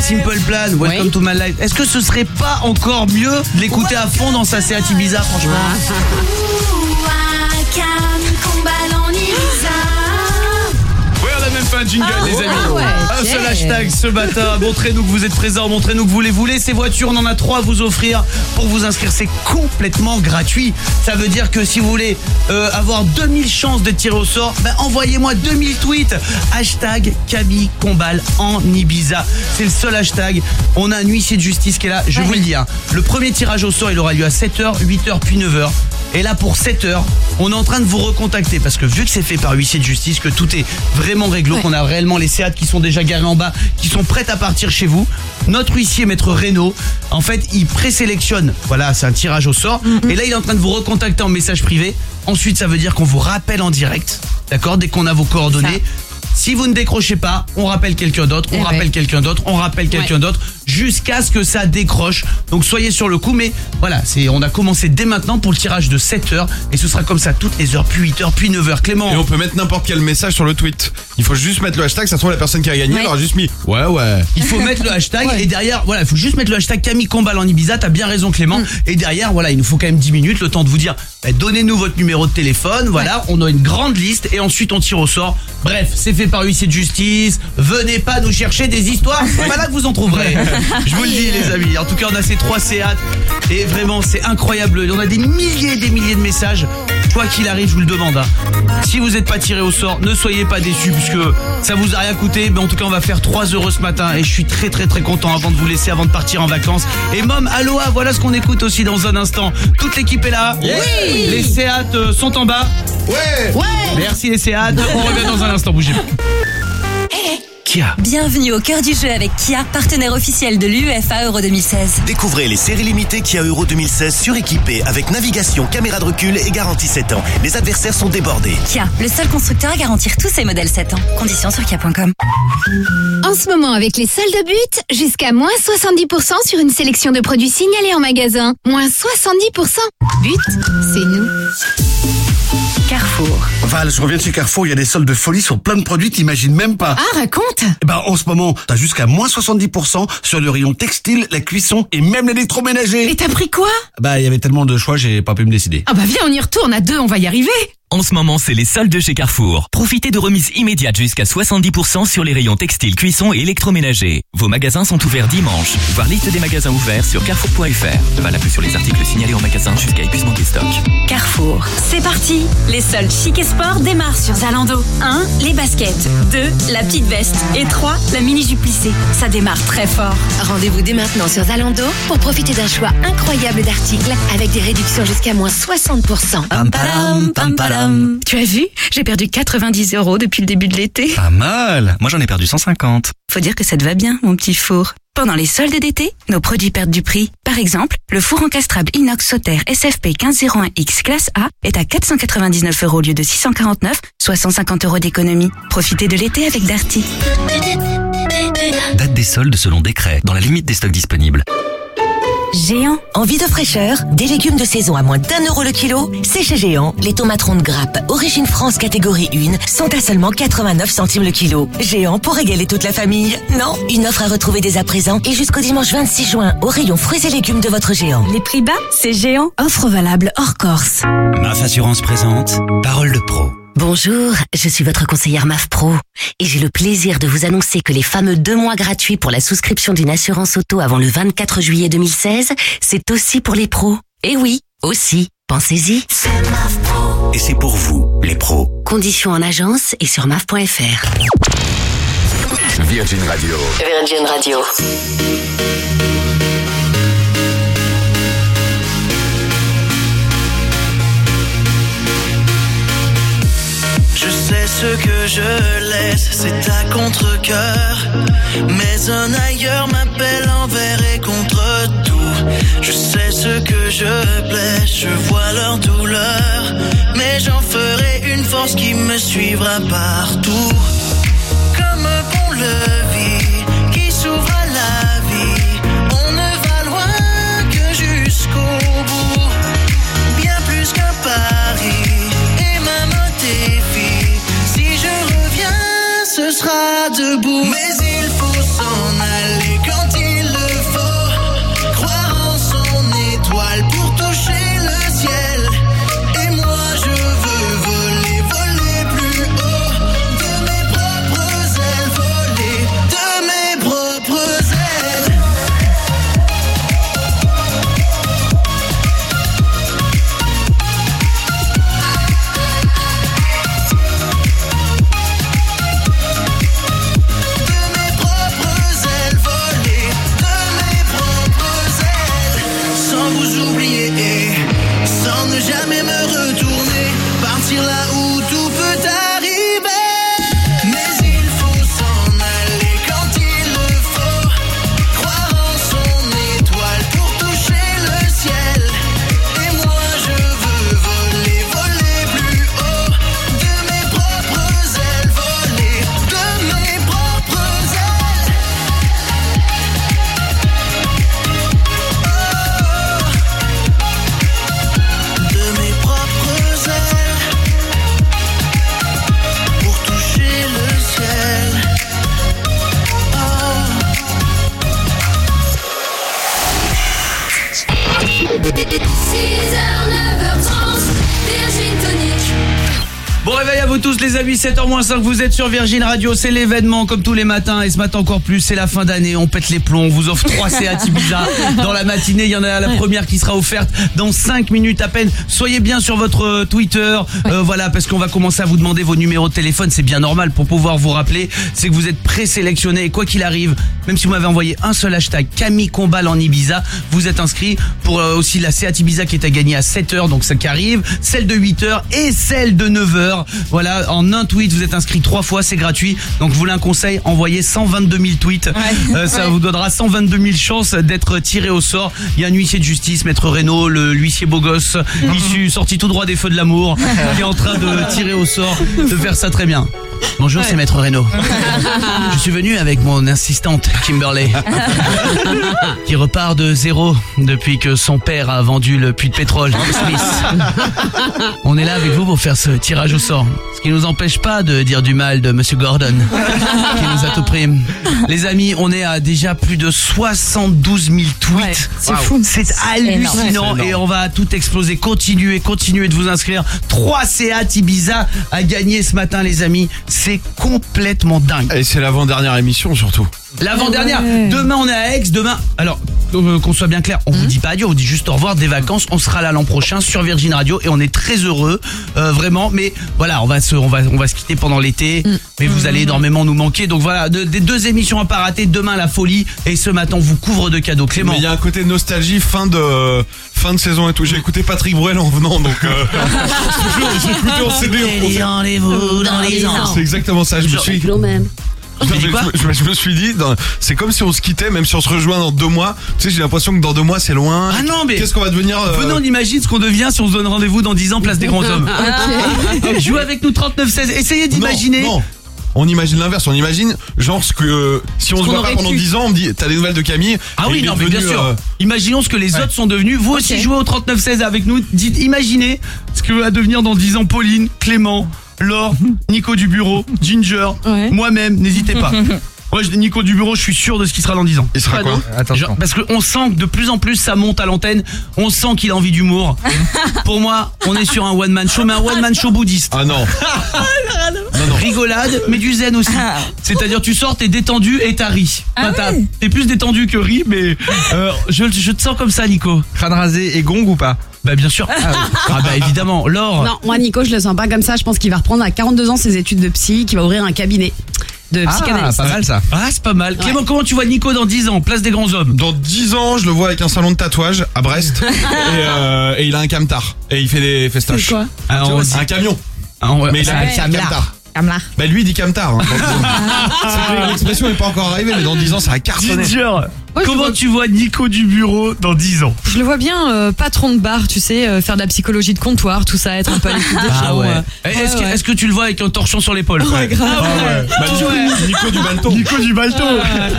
Simple Plan, Welcome to my life. Est-ce que ce serait pas encore mieux de l'écouter à fond dans sa Seat Ibiza, franchement? un jingle, Ah, les amis. ah ouais, un seul hashtag ce matin. Montrez-nous que vous êtes présents, montrez-nous que vous les voulez. Ces voitures, on en a trois à vous offrir pour vous inscrire. C'est complètement gratuit. Ça veut dire que si vous voulez euh, avoir 2000 chances de tirer au sort, ben, envoyez-moi 2000 tweets. Hashtag Camille Combal en Ibiza. C'est le seul hashtag. On a un huissier de justice qui est là. Je vous le dis. hein. Le premier tirage au sort, il aura lieu à 7h, 8h, puis 9h. Et là, pour 7 heures, on est en train de vous recontacter parce que vu que c'est fait par huissier de justice, que tout est vraiment réglo, qu'on a réellement les Seat qui sont déjà garés en bas, qui sont prêtes à partir chez vous, notre huissier, maître Renault, en fait, il présélectionne. Voilà, c'est un tirage au sort. Et là, il est en train de vous recontacter en message privé. Ensuite, ça veut dire qu'on vous rappelle en direct, d'accord, dès qu'on a vos coordonnées. Si vous ne décrochez pas, on rappelle quelqu'un d'autre, on Eh rappelle quelqu'un d'autre, on rappelle quelqu'un d'autre, jusqu'à ce que ça décroche. Donc soyez sur le coup, mais voilà, c'est on a commencé dès maintenant pour le tirage de 7 heures, et ce sera comme ça toutes les heures, puis 8 heures, puis 9 heures. Clément Et on peut mettre n'importe quel message sur le tweet. Il faut juste mettre le hashtag, ça se trouve la personne qui a gagné, Ouais. elle aura juste mis Ouais, ouais. Il faut mettre le hashtag et derrière, voilà, il faut juste mettre le hashtag Camille Combal en Ibiza, t'as bien raison Clément. Mm. Et derrière, voilà, il nous faut quand même 10 minutes, le temps de vous dire, bah, donnez-nous votre numéro de téléphone, voilà, on a une grande liste et ensuite on tire au sort. Bref, c'est fait par huissier de justice, venez pas nous chercher des histoires, c'est pas là que vous en trouverez. Je vous le dis les amis, en tout cas on a ces trois Seat et vraiment c'est incroyable, on a des milliers et des milliers de messages. Quoi qu'il arrive, je vous le demande. hein. Si vous n'êtes pas tiré au sort, ne soyez pas déçus puisque ça vous a rien coûté. Mais en tout cas, on va faire 3 euros ce matin et je suis très très très content avant de vous laisser, avant de partir en vacances. Et Mom, Aloha, voilà ce qu'on écoute aussi dans un instant. Toute l'équipe est là. Oui. Les Seat euh, sont en bas. Ouais. Ouais. Merci les Seat. On revient dans un instant. Bougez pas. Kia. Bienvenue au cœur du jeu avec Kia, partenaire officiel de l'UEFA Euro 2016. Découvrez les séries limitées Kia Euro 2016 suréquipées avec navigation, caméra de recul et garantie 7 ans. Les adversaires sont débordés. Kia, le seul constructeur à garantir tous ses modèles 7 ans. Conditions sur kia.com. En ce moment, avec les soldes but, jusqu'à moins 70% sur une sélection de produits signalés en magasin. Moins 70%. But, c'est nous. Carrefour. Val, je reviens de chez Carrefour, il y a des soldes de folie sur plein de produits, t'imagines même pas. Ah, raconte Eh ben, en ce moment, t'as jusqu'à moins 70% sur le rayon textile, la cuisson et même l'électroménager. Et t'as pris quoi? Bah, il y avait tellement de choix, j'ai pas pu me décider. Ah bah viens, on y retourne à deux, on va y arriver. En ce moment, c'est les soldes chez Carrefour. Profitez de remises immédiates jusqu'à 70% sur les rayons textiles, cuisson et électroménager. Vos magasins sont ouverts dimanche. Voir liste des magasins ouverts sur carrefour.fr. Valable sur les articles signalés en magasin jusqu'à épuisement des stocks. Carrefour. C'est parti Les soldes chic et sport démarrent sur Zalando. 1. Les baskets. 2. La petite veste. Et 3. La mini-jupe plissée. Ça démarre très fort. Rendez-vous dès maintenant sur Zalando pour profiter d'un choix incroyable d'articles avec des réductions jusqu'à moins 60%. Pam, padam, pam, padam. Tu as vu J'ai perdu 90 euros depuis le début de l'été. Pas mal. Moi, j'en ai perdu 150. Faut dire que ça te va bien, mon petit four. Pendant les soldes d'été, nos produits perdent du prix. Par exemple, le four encastrable inox Sauter SFP 1501X classe A est à 499 euros au lieu de 649, soit 150 euros d'économie. Profitez de l'été avec Darty. Date des soldes selon décret, dans la limite des stocks disponibles. Géant, envie de fraîcheur Des légumes de saison à moins d'un euro le kilo C'est chez Géant. Les tomates rondes grappes, origine France catégorie 1, sont à seulement 89 centimes le kilo. Géant pour régaler toute la famille. Non, une offre à retrouver dès à présent et jusqu'au dimanche 26 juin au rayon fruits et légumes de votre Géant. Les prix bas, c'est Géant. Offre valable hors Corse. MAF Assurance présente Parole de pro. Bonjour, je suis votre conseillère MAF Pro et j'ai le plaisir de vous annoncer que les fameux deux mois gratuits pour la souscription d'une assurance auto avant le 24 juillet 2016, c'est aussi pour les pros. Et oui, aussi, pensez-y. Et c'est pour vous, les pros. Conditions en agence et sur maf.fr. Virgin Radio. Virgin Radio. Sais ce que je laisse, c'est à contre-coeur. Mais un ailleurs m'appelle envers et contre tout. Je sais ce que je blesse, je vois leur douleur. Mais j'en ferai une force qui me suivra partout. Comme un pont-levis amis, 7h-5, vous êtes sur Virgin Radio, c'est l'événement comme tous les matins et ce matin encore plus, c'est la fin d'année, on pète les plombs, on vous offre 3 Seat Ibiza dans la matinée, il y en a la première qui sera offerte dans 5 minutes à peine. Soyez bien sur votre euh, Twitter, euh, voilà, parce qu'on va commencer à vous demander vos numéros de téléphone, c'est bien normal pour pouvoir vous rappeler, c'est que vous êtes présélectionné et quoi qu'il arrive, même si vous m'avez envoyé un seul hashtag Camille Combal en Ibiza, vous êtes inscrit pour euh, aussi la Seat Ibiza qui est à gagner à 7h, donc ça qui arrive, celle de 8h et celle de 9h. Voilà, en un tweet, vous êtes inscrit trois fois, c'est gratuit. Donc vous voulez un conseil, envoyez 122 000 tweets. Euh, ça Ouais. vous donnera 122 000 chances d'être tiré au sort. Il y a un huissier de justice, Maître Reynaud, le l'huissier beau gosse, issu, sorti tout droit des feux de l'amour, qui est en train de tirer au sort, de faire ça très bien. Bonjour, c'est Maître Reynaud. Je suis venu avec mon assistante Kimberley, qui repart de zéro depuis que son père a vendu le puits de pétrole Smith. On est là avec vous pour faire ce tirage au sort. Ce qui nous empêche pas de dire du mal de Monsieur Gordon, qui nous a tout pris. Les amis, on est à déjà plus de 72 000 tweets. c'est fou. C'est hallucinant et on va tout exploser. Continuez, continuez de vous inscrire. 3 Seat Ibiza à gagner ce matin, les amis. C'est complètement dingue. Et c'est l'avant-dernière émission surtout. L'avant-dernière. Ouais. Demain, on est à Aix. Demain, alors, euh, qu'on soit bien clair, on vous dit pas adieu, on vous dit juste au revoir des vacances. On sera là l'an prochain sur Virgin Radio et on est très heureux, euh, vraiment. Mais voilà, on va se, on va, on va se quitter pendant l'été. Mais vous allez énormément nous manquer. Donc voilà, de- des deux émissions à pas rater. Demain, la folie. Et ce matin, on vous couvre de cadeaux. Clément. Mais il y a un côté nostalgie, fin de fin de saison et tout. J'ai écouté Patrick Bruel en venant, donc euh, j'ai écouté en CD. en concert. rendez-vous dans les ans. C'est exactement ça. Je me suis. Non, mais je, me- je me suis dit, dans- c'est comme si on se quittait, même si on se rejoint dans deux mois. Tu sais, j'ai l'impression que dans deux mois c'est loin. Ah non, mais. Qu'est-ce qu'on va devenir euh, Venez, on imagine ce qu'on devient si on se donne rendez-vous dans 10 ans, place des grands hommes. Ok. Jouez avec nous 39-16. Essayez d'imaginer. Non, non. On imagine l'inverse, on imagine genre ce que euh, si on Ce se qu'on voit pas aurait pendant pu. 10 ans, on me dit t'as des nouvelles de Camille Ah oui, il est non, mais bien devenu, sûr. euh, Imaginons ce que les autres sont devenus. Vous aussi jouez au 39-16 avec nous. Dites, imaginez ce que va devenir dans 10 ans Pauline, Clément, Laure, Nico du bureau, Ginger, moi-même. N'hésitez pas. Moi, je- Nico du bureau, je suis sûr de ce qui sera dans 10 ans. Il sera quoi Genre, Parce qu'on sent que de plus en plus ça monte à l'antenne. On sent qu'il a envie d'humour. Pour moi, on est sur un one-man show, mais un one-man show bouddhiste. Ah non. Rigolade, mais du zen aussi. C'est-à-dire, tu sors, t'es détendu et t'as ri. Ah Enfin, t'as- T'es plus détendu que ri, mais euh, je, je te sens comme ça, Nico. Crâne rasé et gong ou pas Bah, bien sûr. Ah, bah, évidemment. Laure. Non, moi Nico, je le sens pas comme ça. Je pense qu'il va reprendre à 42 ans ses études de psy, qu'il va ouvrir un cabinet de psychanalyste. Ah, c'est pas mal. Clément, comment tu vois Nico dans 10 ans Place des grands hommes? Dans 10 ans, je le vois avec un salon de tatouage à Brest et, euh, et il a un camtar et il fait des festoches. C'est quoi? On Un camion. Ah, ouais, Mais il a c'est un camtar. Kamlar. Bah lui il dit camtar. Hein. L'expression n'est pas encore arrivée, mais dans 10 ans ça va cartonner. Ouais, comment vois- tu vois Nico du bureau dans 10 ans? Je le vois bien euh, patron de bar, tu sais, euh, faire de la psychologie de comptoir, tout ça, être un peu à l'écoute des gens. euh. Est-ce que, tu le vois avec un torchon sur l'épaule? Ouais, grave. Ah ouais. Bah, Nico, Nico du Balto. Nico du Balto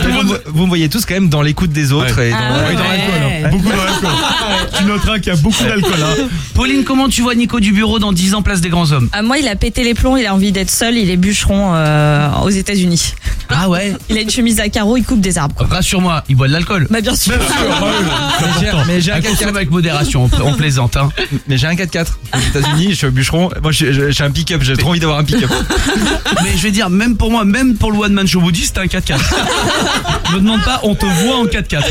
Vous, me- vous me voyez tous quand même dans l'écoute des autres et dans, Ah et dans l'alcool. hein. Beaucoup d'alcool. tu noteras qu'il y a beaucoup d'alcool. hein. Pauline, comment tu vois Nico du bureau dans 10 ans, place des grands hommes? Ah, moi, il a pété les plombs, il a envie d'être seul, il est bûcheron euh, aux États-Unis. Ah ouais? Il a une chemise à carreaux, il coupe des arbres. Rassure-moi, il boit de l'alcool. Bah, bien sûr. Mais j'ai- mais j'ai un Un 4x4. consomme avec modération, on, plaisante. Hein. Mais j'ai un 4x4 aux États-Unis, je suis bûcheron. Moi, j'ai un pick-up, j'ai trop envie d'avoir un pick-up. Mais je vais dire, même pour moi, même pour le One Man Show Bouddhiste, c'est un 4x4. Me demande pas, on te voit en 4x4.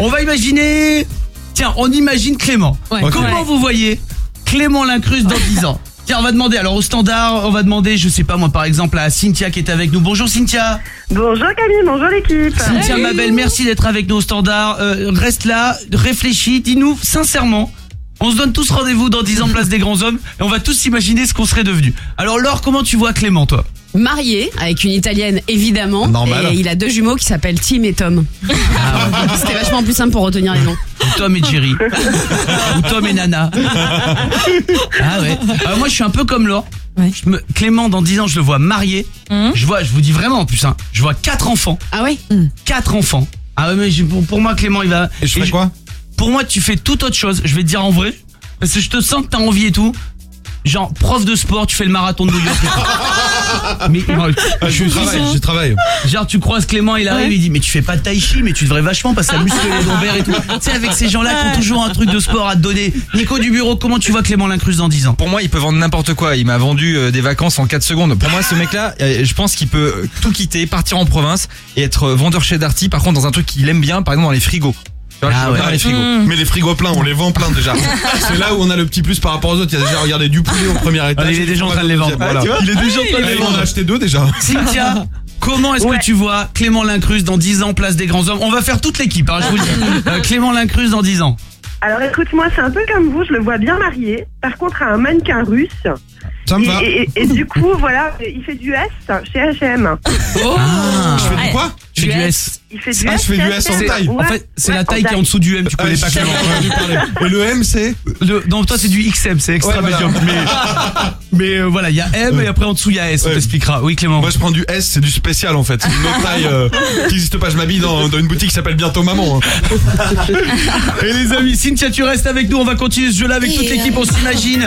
On va imaginer. Tiens, on imagine Clément. Ouais. Comment Ouais. vous voyez Clément Lincruste dans 10 ans Tiens, on va demander, alors au standard, on va demander, je sais pas moi, par exemple, à Cynthia qui est avec nous. Bonjour Cynthia. Bonjour Camille, bonjour l'équipe. Cynthia, ma belle, merci d'être avec nous au standard. Euh, reste là, réfléchis, dis-nous sincèrement. On se donne tous rendez-vous dans 10 ans place des grands hommes et on va tous s'imaginer ce qu'on serait devenu. Alors Laure, comment tu vois Clément toi? Marié avec une italienne évidemment Normal. et il a deux jumeaux qui s'appellent Tim et Tom. C'était vachement plus simple pour retenir les noms. Ou Tom et Jerry. Ou Tom et Nana. Ah ouais. Euh, moi je suis un peu comme Laure. Je me- Clément dans 10 ans je le vois marié. Je vois, je vous dis vraiment en plus hein, je vois quatre enfants. Ah ouais Quatre enfants. Ah ouais mais je- pour, pour moi Clément il va Et je ferais quoi Pour moi tu fais toute autre chose, je vais te dire en vrai parce que je te sens que t'as envie et tout. Genre prof de sport, tu fais le marathon de New York. mais non, Ah, je travaille, je travaille. Genre tu croises Clément, il arrive, il dit mais tu fais pas de tai chi, mais tu devrais vachement passer à muscler les lombaires et tout. Tu sais avec ces gens-là qui ont toujours un truc de sport à te donner. Nico du bureau, comment tu vois Clément Lincruste dans 10 ans Pour moi, il peut vendre n'importe quoi. Il m'a vendu euh, des vacances en 4 secondes. Pour moi, ce mec-là, euh, je pense qu'il peut euh, tout quitter, partir en province et être vendeur chez Darty. Par contre, dans un truc qu'il aime bien, par exemple dans les frigos. Tu vois, Ah je ouais. les frigos. Mais les frigos pleins, on les vend pleins déjà. C'est là où on a le petit plus par rapport aux autres. Il y a déjà, regardez, du poulet au premier étage. Ah, il est déjà en train de les vendre. Voilà. Ah, tu il est déjà en train de les vendre. On en a acheté deux déjà. Cynthia Comment est-ce Ouais. que tu vois Clément Lincruste dans 10 ans, place des grands hommes On va faire toute l'équipe, hein, je vous le dis. Euh, Clément Lincruste dans 10 ans. Alors écoute, moi c'est un peu comme vous, je le vois bien marié. Par contre, à un mannequin russe. Ça me Et, va. et- et du coup, voilà, il fait du S chez H&M. Ah, Je fais du quoi je fais du S. Il fait du Ah, S. je fais du S en taille. En fait, c'est ouais, la taille qui est en dessous du M, tu connais pas parler. Et le M, c'est Le, non, toi c'est du XM, c'est extra Ouais, voilà. medium. Mais, mais euh, voilà, il y a M et après en dessous il y a S, on t'expliquera. Oui Clément. Moi je prends du S, c'est du spécial en fait. C'est une autre taille euh, qui n'existe pas. Je m'habille dans, dans une boutique qui s'appelle Bientôt Maman. hein. Et les amis, Cynthia, tu restes avec nous. On va continuer ce jeu-là avec toute l'équipe. On s'imagine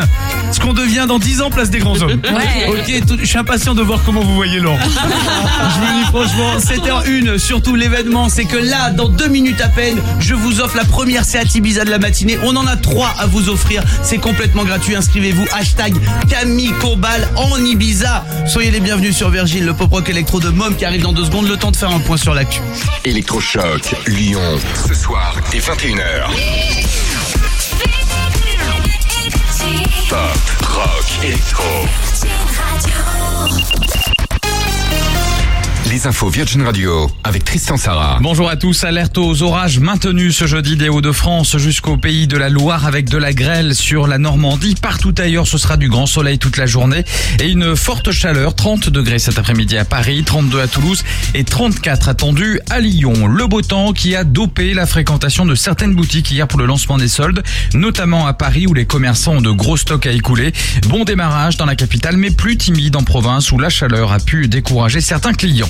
ce qu'on devient dans 10 ans, place des grands hommes. Ouais. Ok, je suis impatient de voir comment vous voyez Laurent. je vous dis franchement, 7h01, surtout l'événement, c'est que là, dans deux minutes à peine, je vous offre la première Seat Ibiza de la matinée. On en a trois à vous offrir. C'est complètement gratuit. Inscrivez-vous. Hashtag Camille Combal en Ibiza. Soyez les bienvenus sur Virgin, le pop rock électro de Mom qui arrive dans deux secondes. Le temps de faire un point sur l'actu. Électrochoc, Lyon. Ce soir, dès 21h. Pop, rock, électro. Infos Virgin Radio avec Tristan Sarah. Bonjour à tous, alerte aux orages maintenus ce jeudi des Hauts-de-France jusqu'au pays de la Loire avec de la grêle sur la Normandie. Partout ailleurs, ce sera du grand soleil toute la journée et une forte chaleur, 30 degrés cet après-midi à Paris, 32 à Toulouse et 34 attendus à Lyon. Le beau temps qui a dopé la fréquentation de certaines boutiques hier pour le lancement des soldes, notamment à Paris où les commerçants ont de gros stocks à écouler. Bon démarrage dans la capitale mais plus timide en province où la chaleur a pu décourager certains clients.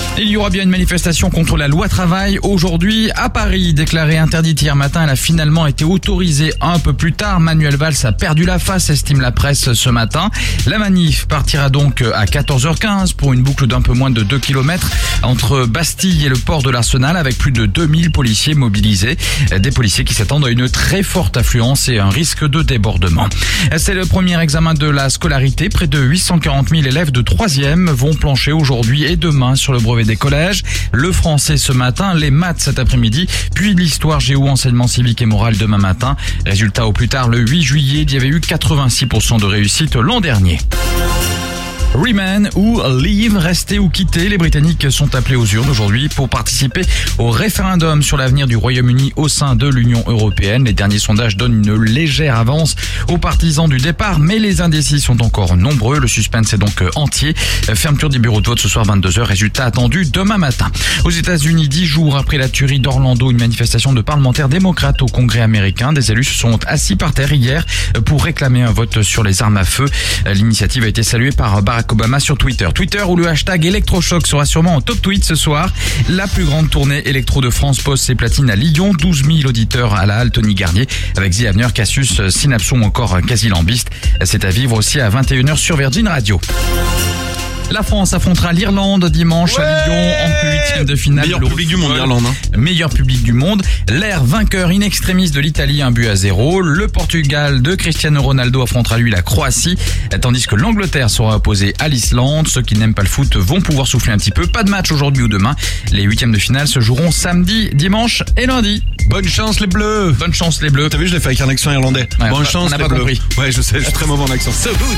Il y aura bien une manifestation contre la loi travail aujourd'hui à Paris. Déclarée interdite hier matin, elle a finalement été autorisée un peu plus tard. Manuel Valls a perdu la face, estime la presse ce matin. La manif partira donc à 14h15 pour une boucle d'un peu moins de 2 km entre Bastille et le port de l'Arsenal avec plus de 2000 policiers mobilisés. Des policiers qui s'attendent à une très forte affluence et un risque de débordement. C'est le premier examen de la scolarité. Près de 840 000 élèves de 3e vont plancher aujourd'hui et demain sur le brevet des collèges. Le français ce matin, les maths cet après-midi, puis l'histoire géo, enseignement civique et moral demain matin. Résultat au plus tard le 8 juillet, il y avait eu 86% de réussite l'an dernier. Remain ou Leave, rester ou quitter. Les Britanniques sont appelés aux urnes aujourd'hui pour participer au référendum sur l'avenir du Royaume-Uni au sein de l'Union européenne. Les derniers sondages donnent une légère avance aux partisans du départ, mais les indécis sont encore nombreux. Le suspense est donc entier. Fermeture des bureaux de vote ce soir 22h. Résultat attendu demain matin. Aux États-Unis, dix jours après la tuerie d'Orlando, une manifestation de parlementaires démocrates au Congrès américain. Des élus se sont assis par terre hier pour réclamer un vote sur les armes à feu. L'initiative a été saluée par Barack Obama sur Twitter. Twitter où le hashtag électrochoc sera sûrement en top tweet ce soir. La plus grande tournée électro de France pose ses platines à Lyon. 12 000 auditeurs à la halle Tony Garnier avec The Cassius, Synapson ou encore Quasi Lambiste. C'est à vivre aussi à 21h sur Virgin Radio. La France affrontera l'Irlande dimanche à Lyon en huitième de finale. Meilleur public du monde, l'Irlande, hein. Meilleur public du monde. L'air vainqueur in extremis de l'Italie, un but à zéro. Le Portugal de Cristiano Ronaldo affrontera lui la Croatie, tandis que l'Angleterre sera opposée à l'Islande. Ceux qui n'aiment pas le foot vont pouvoir souffler un petit peu. Pas de match aujourd'hui ou demain. Les huitièmes de finale se joueront samedi, dimanche et lundi. Bonne chance les bleus Bonne chance les bleus. T'as vu, je l'ai fait avec un accent irlandais. Ouais, Bonne on a- chance on n'a les pas bleus. compris. Ouais, je sais, je suis très mauvais en accent. So good.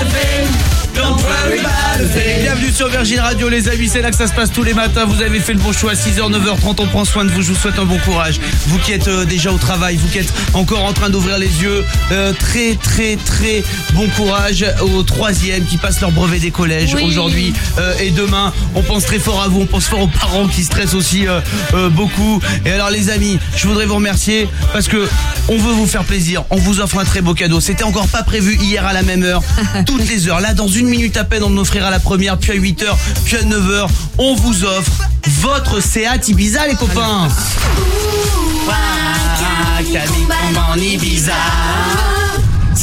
Bienvenue sur Virgin Radio, les amis. C'est là que ça se passe tous les matins. Vous avez fait le bon choix. 6h, 9h30. On prend soin de vous. Je vous souhaite un bon courage. Vous qui êtes euh, déjà au travail, vous qui êtes encore en train d'ouvrir les yeux, euh, très, très, très bon courage aux troisièmes qui passent leur brevet des collèges Oui. aujourd'hui euh, et demain. On pense très fort à vous. On pense fort aux parents qui stressent aussi beaucoup. Et alors, les amis, je voudrais vous remercier parce que on veut vous faire plaisir. On vous offre un très beau cadeau. C'était encore pas prévu hier à la même heure. Toutes les heures. Là, dans une minute à peine, on offrira la première, puis à 8h, puis à 9h. On vous offre votre Seat Ibiza, les copains. Camille Ibiza.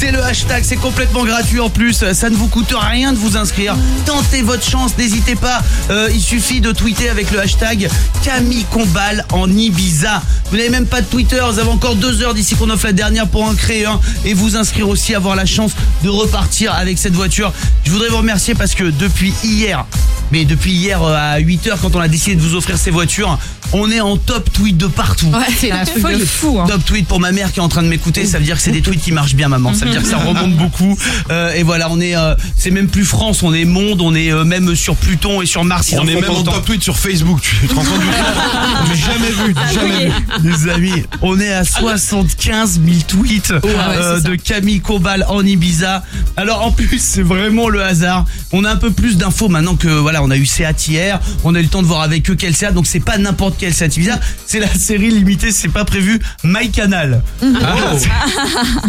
C'est le hashtag, c'est complètement gratuit en plus, ça ne vous coûte rien de vous inscrire. Tentez votre chance, n'hésitez pas. Euh, il suffit de tweeter avec le hashtag Camille Combal en Ibiza. Vous n'avez même pas de Twitter, vous avez encore deux heures d'ici qu'on offre la dernière pour en créer un et vous inscrire aussi, avoir la chance de repartir avec cette voiture. Je voudrais vous remercier parce que depuis hier, mais depuis hier euh, à 8h quand on a décidé de vous offrir ces voitures, on est en top tweet de partout. Ouais, c'est un truc de fou. hein. Top tweet pour ma mère qui est en train de m'écouter, ça veut dire que c'est des tweets qui marchent bien maman, ça dire que ça remonte beaucoup. Euh, et voilà, on est euh, c'est même plus France, on est monde, on est euh, même sur Pluton et sur Mars. ils On en est même en top tweet sur Facebook, tu te rends compte du truc jamais vu, jamais vu. Les amis, on est à 75 000 tweets euh, de Camille Combal en Ibiza. Alors en plus, c'est vraiment le hasard. On a un peu plus d'infos maintenant que voilà, on a eu Seat hier, on a eu le temps de voir avec eux quel Seat, donc c'est pas n'importe quel Seat Ibiza, c'est la série limitée, c'est pas prévu My Canal. Ah.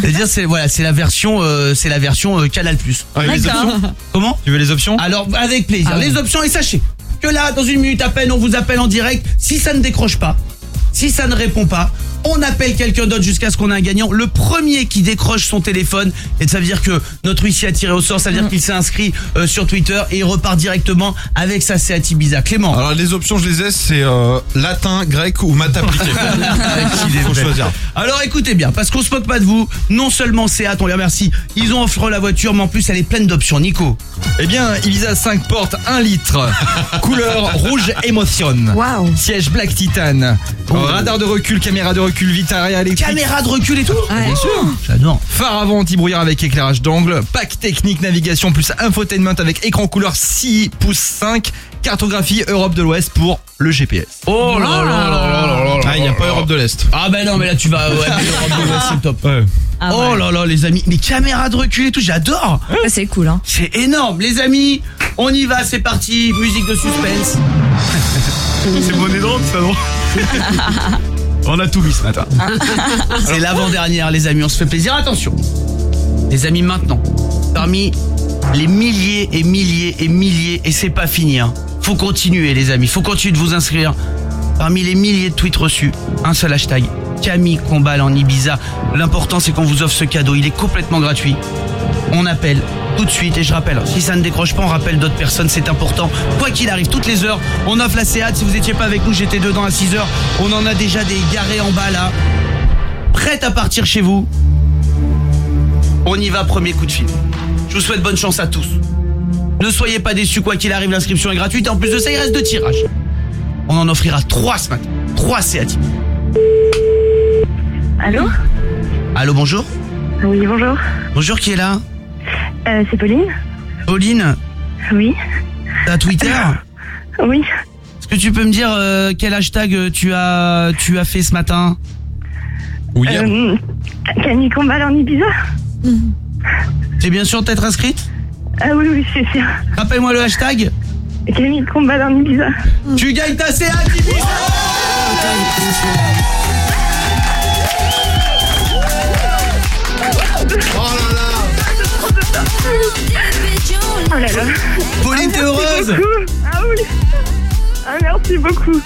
C'est-à-dire c'est voilà, c'est la version euh, c'est la version euh, Canal Plus. Ah, les D'accord. options Comment? Tu veux les options? Alors, avec plaisir. Ah. Les options, et sachez que là, dans une minute à peine, on vous appelle en direct. Si ça ne décroche pas, si ça ne répond pas, on appelle quelqu'un d'autre jusqu'à ce qu'on ait un gagnant. Le premier qui décroche son téléphone, et ça veut dire que notre huissier a tiré au sort, ça veut dire Mm. qu'il s'est inscrit euh, sur Twitter et il repart directement avec sa Seat Ibiza. Clément. Alors les options, je les ai, c'est euh, latin, grec ou maths appliqué. Alors écoutez bien, parce qu'on se moque pas de vous, non seulement Seat, on les remercie, ils ont offert la voiture, mais en plus elle est pleine d'options. Nico. Eh bien, Ibiza 5 portes 1 litre. Couleur rouge émotion. Waouh. Siège Black Titan. Radar de recul, caméra de recul, Vitaria électrique. Caméra de recul et tout Ouais. Bien sûr. J'adore. Phare avant anti-brouillard avec éclairage d'angle, pack technique navigation plus infotainment avec écran couleur 6 pouces 5, cartographie Europe de l'Ouest pour le GPS. Oh là là là là là là là Ah, il n'y a pas Europe de l'Est. Ah ben non mais là tu vas ouais, mais l'Europe de l'Ouest, c'est le top. Ah oh ouais. là là les amis, les caméras de recul et tout, j'adore. Ça, C'est cool. Hein. C'est énorme les amis. On y va, c'est parti, musique de suspense. c'est bonnet d'onde ça non On a tout mis ce matin. c'est l'avant-dernière les amis, on se fait plaisir. Attention. Les amis maintenant, parmi les milliers et milliers et milliers et c'est pas fini hein. Faut continuer les amis, faut continuer de vous inscrire. Parmi les milliers de tweets reçus, un seul hashtag. Camille Combal en Ibiza. L'important c'est qu'on vous offre ce cadeau, il est complètement gratuit. On appelle tout de suite et je rappelle, si ça ne décroche pas, on rappelle d'autres personnes, c'est important. Quoi qu'il arrive, toutes les heures, on offre la Seat. Si vous étiez pas avec nous, j'étais dedans à 6 heures. On en a déjà des garés en bas là. Prête à partir chez vous? On y va, premier coup de fil. Je vous souhaite bonne chance à tous. Ne soyez pas déçus, quoi qu'il arrive, l'inscription est gratuite. En plus de ça, il reste deux tirages. On en offrira trois ce matin. Trois Seat. Allô Allô, bonjour Oui, bonjour. Bonjour, qui est là Euh, c'est Pauline Pauline Oui. T'as Twitter Oui. Est-ce que tu peux me dire euh, quel hashtag euh, tu as, tu as fait ce matin Oui. Euh, Camille Combal en Ibiza T'es bien sûr d'être inscrite Ah oui, oui, c'est sûr. Rappelle-moi le hashtag. Camille Combal en Ibiza. Tu gagnes ta Seat Ibiza Oh là là. Pauline, t'es heureuse Merci beaucoup. Ah oui. Ah, merci beaucoup.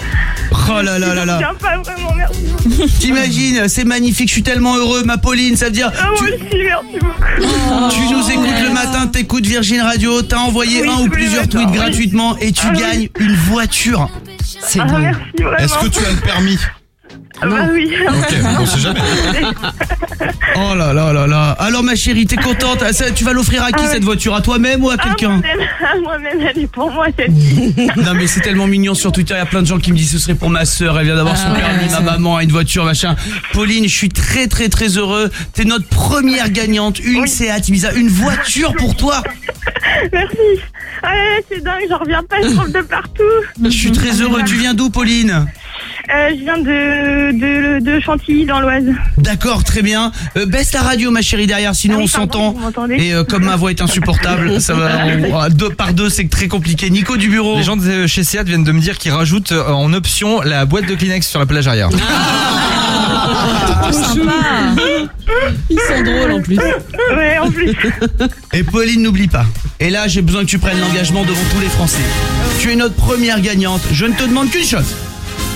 Oh là là là là Tiens pas vraiment, merci. T'imagines, c'est magnifique, je suis tellement heureux, ma Pauline, ça veut dire... Ah, moi tu- aussi, merci beaucoup. Tu nous écoutes le matin, t'écoutes Virgin Radio, t'as envoyé Oui, un ou plusieurs tweets oui. gratuitement et tu Ah oui. gagnes une voiture. C'est Ah. Est-ce que tu as le permis? Ah bah oui. Ok, on sait jamais. Oh là là là là. Alors ma chérie, t'es contente? Ah, ça, Tu vas l'offrir à qui Ah ouais. cette voiture? À toi-même ou à Ah, quelqu'un? moi-même, ah, moi-même, elle est pour moi, celle-ci. Non mais c'est tellement mignon sur Twitter, il y a plein de gens qui me disent ce serait pour ma sœur, elle vient d'avoir son Ah ouais, permis, ma maman a une voiture, machin. Pauline, je suis très très très heureux. T'es notre première gagnante, une Seat Ibiza, une voiture pour toi. Merci. Ah, ouais, ouais, c'est dingue, j'en reviens pas, je trouve de partout. Je suis très heureux. Tu viens d'où Pauline? Euh, je viens de, de, de Chantilly, dans l'Oise. D'accord, très bien. Euh, baisse la radio, ma chérie, derrière, sinon Ah oui, on pardon, s'entend. vous m'entendez Et euh, comme ma voix est insupportable, ça va on- à deux par deux, c'est très compliqué. Nico du bureau. Les gens de chez Seat viennent de me dire qu'ils rajoutent euh, en option la boîte de Kleenex sur la plage arrière. Ah, sympa. Ils sont drôles en plus. Ouais, en plus. Et Pauline, n'oublie pas. Et là, j'ai besoin que tu prennes l'engagement devant tous les Français. Tu es notre première gagnante. Je ne te demande qu'une chose.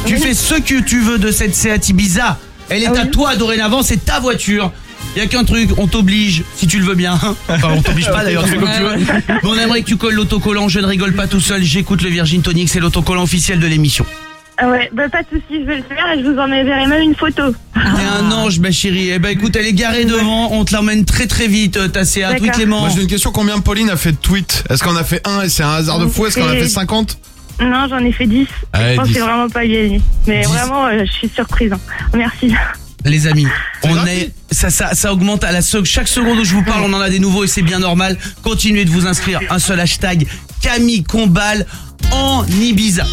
Tu fais ce que tu veux de cette Seat Ibiza. Elle est Ah à oui. toi dorénavant, c'est ta voiture. Il y a qu'un truc, on t'oblige, si tu le veux bien. Enfin, on t'oblige pas d'ailleurs, fais comme tu veux. Mais on aimerait que tu colles l'autocollant. Je ne rigole pas tout seul. J'écoute le Virgin Tonic, c'est l'autocollant officiel de l'émission. Ah ouais, bah pas de soucis, je vais le faire et je vous en enverrai même une photo. T'es un ange, ma chérie. Eh ben, écoute, elle est garée devant. On te l'emmène très très vite, euh, ta Seat. Oui. Clément. Moi j'ai une question, combien Pauline a fait de tweets? Est-ce qu'on a fait un et c'est un hasard de fou? Est-ce qu'on a fait 50 Non, j'en ai fait 10. Allez, je pense 10. que c'est vraiment pas gagné. Mais 10. vraiment, euh, je suis surprise. hein. Merci. Les amis, on est ça, ça ça augmente à la seconde. Chaque seconde où je vous parle, on en a des nouveaux et c'est bien normal. Continuez de vous inscrire. Un seul hashtag Camille Combal en Ibiza.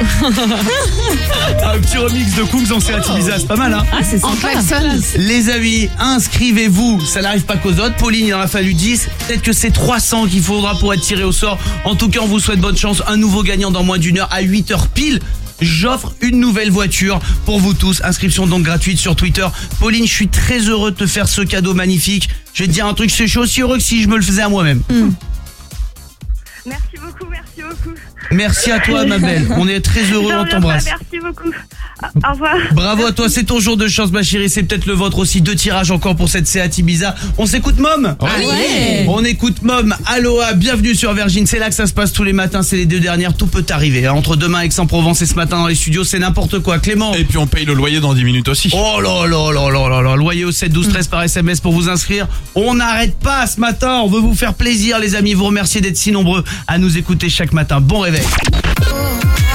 Un petit remix de Cooks en Seat Ibiza, c'est pas mal hein Ah, c'est En sympa. klaxon. les amis, inscrivez-vous. Ça n'arrive pas qu'aux autres. Pauline, il en a fallu 10. Peut-être que c'est 300 qu'il faudra pour être tiré au sort. En tout cas, on vous souhaite bonne chance. Un nouveau gagnant dans moins d'une heure à 8 heures pile. J'offre une nouvelle voiture pour vous tous. Inscription donc gratuite sur Twitter. Pauline, je suis très heureux de te faire ce cadeau magnifique. Je vais te dire un truc, je suis aussi heureux que si je me le faisais à moi-même. Merci beaucoup, merci beaucoup. Merci à toi, ma belle. On est très heureux, on t'embrasse. Merci beaucoup. Ah, Au revoir. Bravo à toi, c'est ton jour de chance, ma chérie. C'est peut-être le vôtre aussi. Deux tirages encore pour cette Seat Ibiza. On s'écoute, Mom Ouais. On écoute Mom. Aloha, bienvenue sur Virgin. C'est là que ça se passe tous les matins. C'est les deux dernières. Tout peut arriver. hein. Entre demain, Aix-en-Provence et ce matin dans les studios, c'est n'importe quoi. Clément Et puis on paye le loyer dans 10 minutes aussi. Oh là là là là là là Loyer au 7 12 13 par SMS pour vous inscrire. On n'arrête pas ce matin. On veut vous faire plaisir, les amis. Vous remercier d'être si nombreux à nous écouter chaque matin. Bon réveil. So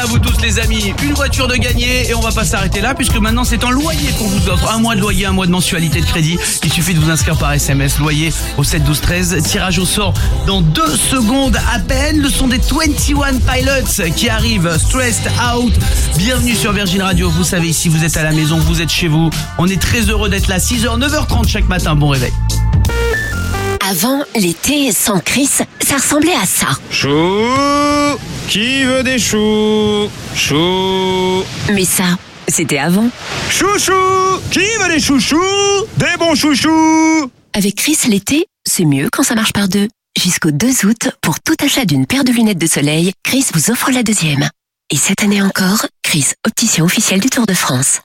À vous tous les amis. Une voiture de gagné et on va pas s'arrêter là puisque maintenant c'est en loyer qu'on vous offre. Un mois de loyer, un mois de mensualité de crédit. Il suffit de vous inscrire par SMS loyer au 7 12 13. Tirage au sort dans deux secondes à peine. Le son des 21 Pilots qui arrivent. Stressed Out. Bienvenue sur Virgin Radio. Vous savez ici vous êtes à la maison, vous êtes chez vous. On est très heureux d'être là. 6h, 9h30 chaque matin. Bon réveil. Avant, l'été sans Chris, ça ressemblait à ça. Chou Qui veut des choux? Chou Mais ça, c'était avant. Chouchou Qui veut des chouchous? Des bons chouchous Avec Chris, l'été, c'est mieux quand ça marche par deux. Jusqu'au 2 août, pour tout achat d'une paire de lunettes de soleil, Chris vous offre la deuxième. Et cette année encore, Chris, opticien officiel du Tour de France.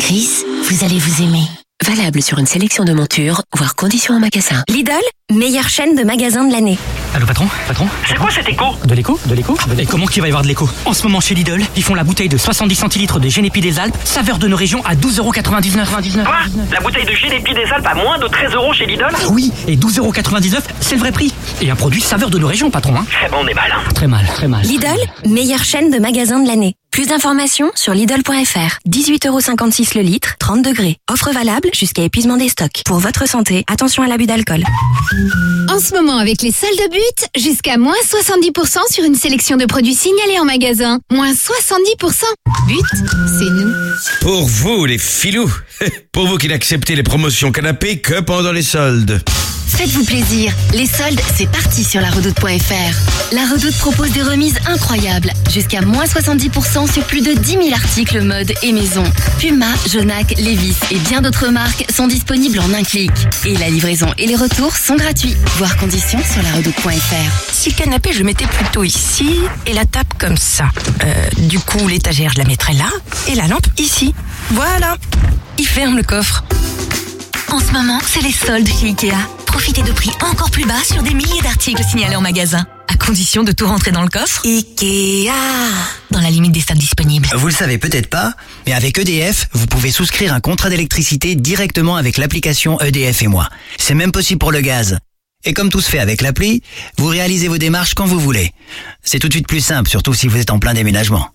Chris, vous allez vous aimer. Valable sur une sélection de montures, voire conditions en magasin. Lidl, meilleure chaîne de magasins de l'année. Allô patron? Patron? C'est quoi cet écho? De l'écho? De l'écho? Et comment qu'il va y avoir de l'écho? En ce moment chez Lidl, ils font la bouteille de 70 centilitres de Génépi des Alpes, saveur de nos régions à 12,99€. Quoi? La bouteille de Génépi des Alpes à moins de 13 euros chez Lidl? Oui, et 12,99€, c'est le vrai prix. Et un produit saveur de nos régions, patron. Hein Eh ben on est mal. hein. très mal, très mal. Lidl, meilleure chaîne de magasins de l'année. Plus d'informations sur Lidl.fr. 18,56€ le litre, 30 degrés. Offre valable jusqu'à épuisement des stocks. Pour votre santé, attention à l'abus d'alcool. En ce moment, avec les soldes but, jusqu'à moins 70% sur une sélection de produits signalés en magasin. Moins 70%. But, c'est nous. Pour vous, les filous. Pour vous qui n'acceptez les promotions canapé que pendant les soldes. Faites-vous plaisir. Les soldes, c'est parti sur la redoute.fr. La redoute propose des remises incroyables. Jusqu'à moins 70% sur plus de 10 000 articles mode et maison. Puma, Jonac, Levis et bien d'autres marques sont disponibles en un clic. Et la livraison et les retours sont gratuits. Voir conditions sur la redoute.fr. Si le canapé, je mettais plutôt ici et la table comme ça. Euh, du coup, l'étagère, je la mettrais là et la lampe ici. Voilà. Il ferme le coffre. En ce moment, c'est les soldes chez Ikea. Profitez de prix encore plus bas sur des milliers d'articles signalés en magasin. À condition de tout rentrer dans le coffre. Ikea. Dans la limite des stocks disponibles. Vous le savez peut-être pas, mais avec EDF, vous pouvez souscrire un contrat d'électricité directement avec l'application EDF et moi. C'est même possible pour le gaz. Et comme tout se fait avec l'appli, vous réalisez vos démarches quand vous voulez. C'est tout de suite plus simple, surtout si vous êtes en plein déménagement.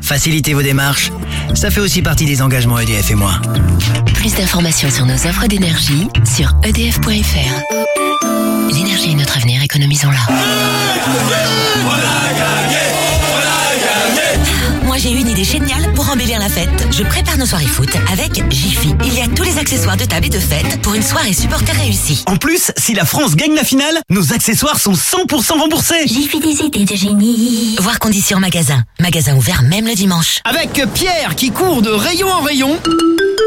Facilitez vos démarches, ça fait aussi partie des engagements EDF et moi. Plus d'informations sur nos offres d'énergie sur edf.fr. L'énergie est notre avenir, économisons-la. Moi j'ai une idée géniale pour embellir la fête. Je prépare nos soirées foot avec Jiffy. Il y a tous les accessoires de table et de fête pour une soirée supporter réussie. En plus, si la France gagne la finale, nos accessoires sont 100% remboursés. Jiffy des idées de génie. Voir conditions magasin. Magasin ouvert même le dimanche. Avec Pierre qui court de rayon en rayon.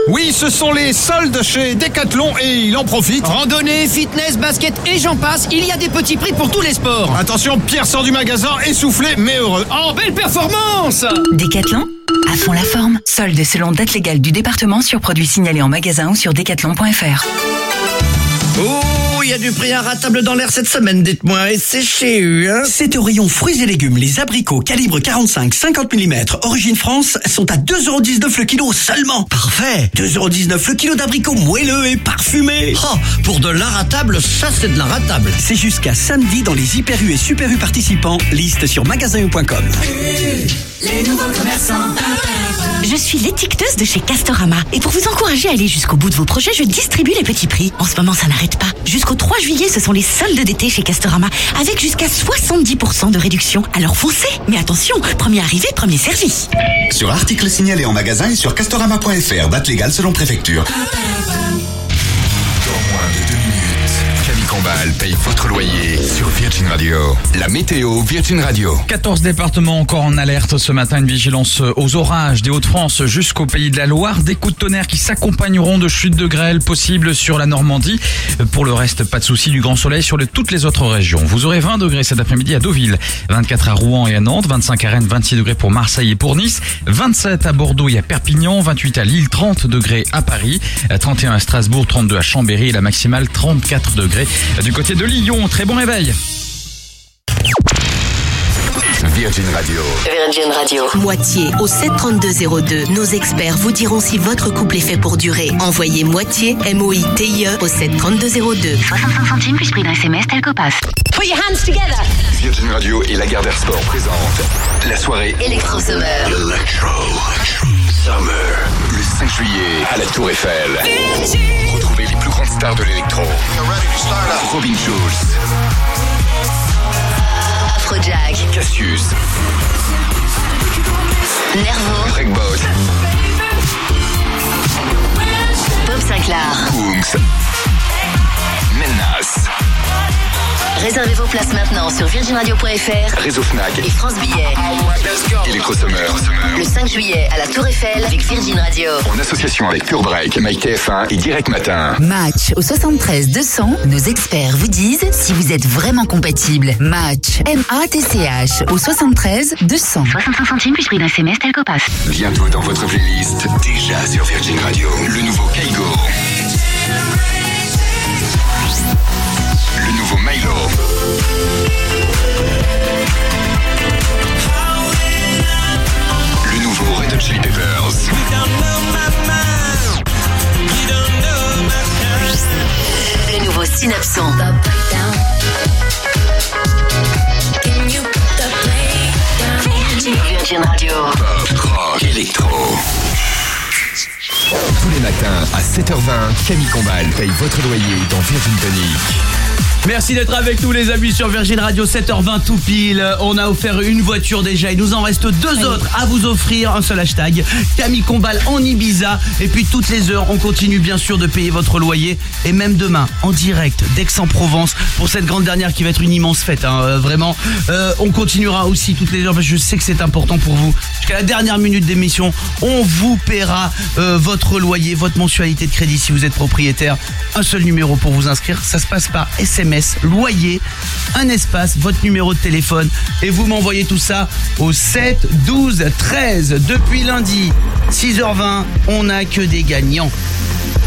Oui, ce sont les soldes chez Decathlon et il en profite. Randonnée, fitness, basket et j'en passe, il y a des petits prix pour tous les sports. Attention, Pierre sort du magasin essoufflé mais heureux. Oh, belle performance Décathlon À fond la forme. Solde selon date légale du département sur produits signalés en magasin ou sur decathlon.fr. Il y a du prix inratable dans l'air cette semaine, dites-moi, et c'est chez eux, hein C'est au rayon fruits et légumes. Les abricots calibre 45-50 mm, origine France, sont à 2,19€ le kilo seulement. Parfait 2,19€ le kilo d'abricots moelleux et parfumés. Oh, pour de l'inratable, ça c'est de l'inratable. C'est jusqu'à samedi dans les Hyper U et Super U participants. Liste sur magasin.com. Les nouveaux commerçants. Je suis l'étiqueteuse de chez Castorama. Et pour vous encourager à aller jusqu'au bout de vos projets, je distribue les petits prix. En ce moment, ça n'arrête pas. Jusqu'au 3 juillet, ce sont les soldes d'été chez Castorama. Avec jusqu'à 70% de réduction. Alors foncez Mais attention, premier arrivé, premier servi. Sur articles signalés en magasin et sur castorama.fr. Date légale selon préfecture. Dans moins de deux votre loyer sur Virgin Radio. La météo Virgin Radio. 14 départements encore en alerte ce matin, une vigilance aux orages des Hauts-de-France jusqu'au pays de la Loire, des coups de tonnerre qui s'accompagneront de chutes de grêle possibles sur la Normandie. Pour le reste, pas de souci, du grand soleil sur toutes les autres régions. Vous aurez 20 degrés cet après-midi à Deauville, 24 à Rouen et à Nantes, 25 à Rennes, 26 degrés pour Marseille et pour Nice, 27 à Bordeaux et à Perpignan, 28 à Lille, 30 degrés à Paris, 31 à Strasbourg, 32 à Chambéry et la maximale 34 degrés du côté de Lyon. Très bon réveil. Virgin Radio. Virgin Radio. Moitié au 73202. Nos experts vous diront si votre couple est fait pour durer. Envoyez moitié M-O-I-T-I-E au 73202. 65 centimes plus prix d'un SMS tel passe. Put your hands together. Virgin Radio et Lagardère Sport présentent la soirée Electro Summer. Electro Summer. Le 5 juillet à la Tour Eiffel. Retrouvez les plus grandes stars de l'électro. Robin Schulz, Afrojack. Cassius, Nervo. Breakbot, Bob Sinclair. Kungs, Menace, Réservez vos places maintenant sur virginradio.fr Réseau Fnac, et France Billet. Electro Summer. Le 5 juillet à la Tour Eiffel avec Virgin Radio. En association avec Pure Break, MyTF1 et Direct Matin. Match au 73 200. Nos experts vous disent si vous êtes vraiment compatible. Match. M-A-T-C-H au 73 200. 65 centimes plus prix d'un SMS tel passe. Bientôt dans votre playlist, déjà sur Virgin Radio, le nouveau Kaigo. Virgin Radio. Tous les matins à 7h20, Camille Combal paye votre loyer dans Virgin Panic. Merci d'être avec nous les amis sur Virgin Radio 7h20 tout pile. On a offert une voiture déjà. Il nous en reste deux autres à vous offrir. Un seul hashtag. Camille Combal en Ibiza. Et puis toutes les heures, on continue bien sûr de payer votre loyer. Et même demain, en direct d'Aix-en-Provence pour cette grande dernière qui va être une immense fête. hein, euh, vraiment. Euh, on continuera aussi toutes les heures parce que je sais que c'est important pour vous. Jusqu'à la dernière minute d'émission, on vous paiera euh, votre loyer, votre mensualité de crédit si vous êtes propriétaire. Un seul numéro pour vous inscrire. Ça se passe par SMS loyer, un espace, votre numéro de téléphone et vous m'envoyez tout ça au 7 12 13 depuis lundi 6h20. On n'a que des gagnants.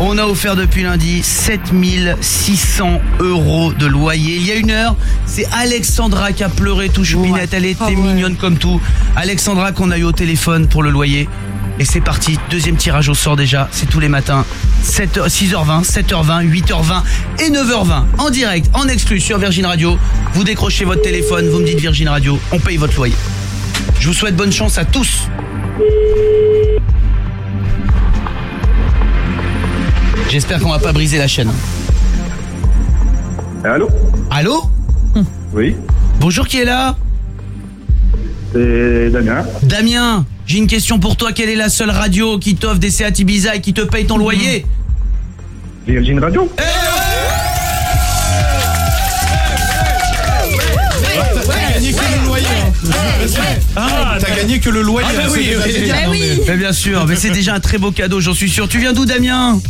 On a offert depuis lundi 7600 euros de loyer. Il y a une heure, c'est Alexandra qui a pleuré tout choupinette. Elle était mignonne comme tout. Alexandra qu'on a eu au téléphone pour le loyer. Et c'est parti, deuxième tirage au sort déjà, c'est tous les matins, 7, 6h20, 7h20, 8h20 et 9h20, en direct, en exclu sur Virgin Radio. Vous décrochez votre téléphone, vous me dites Virgin Radio, on paye votre loyer. Je vous souhaite bonne chance à tous. J'espère qu'on va pas briser la chaîne. Allô? Allô? Oui, Bonjour, qui est là? C'est Damien. Damien, j'ai une question pour toi. Quelle est la seule radio qui t'offre des Seat Ibiza et qui te paye ton loyer Virgin Radio T'as gagné que le loyer. hein. T'as gagné que le loyer. Ah bah c'est oui, déjà oui, génial, non, mais- Mais bien sûr, mais c'est déjà un très beau cadeau, j'en suis sûr. Tu viens d'où Damien?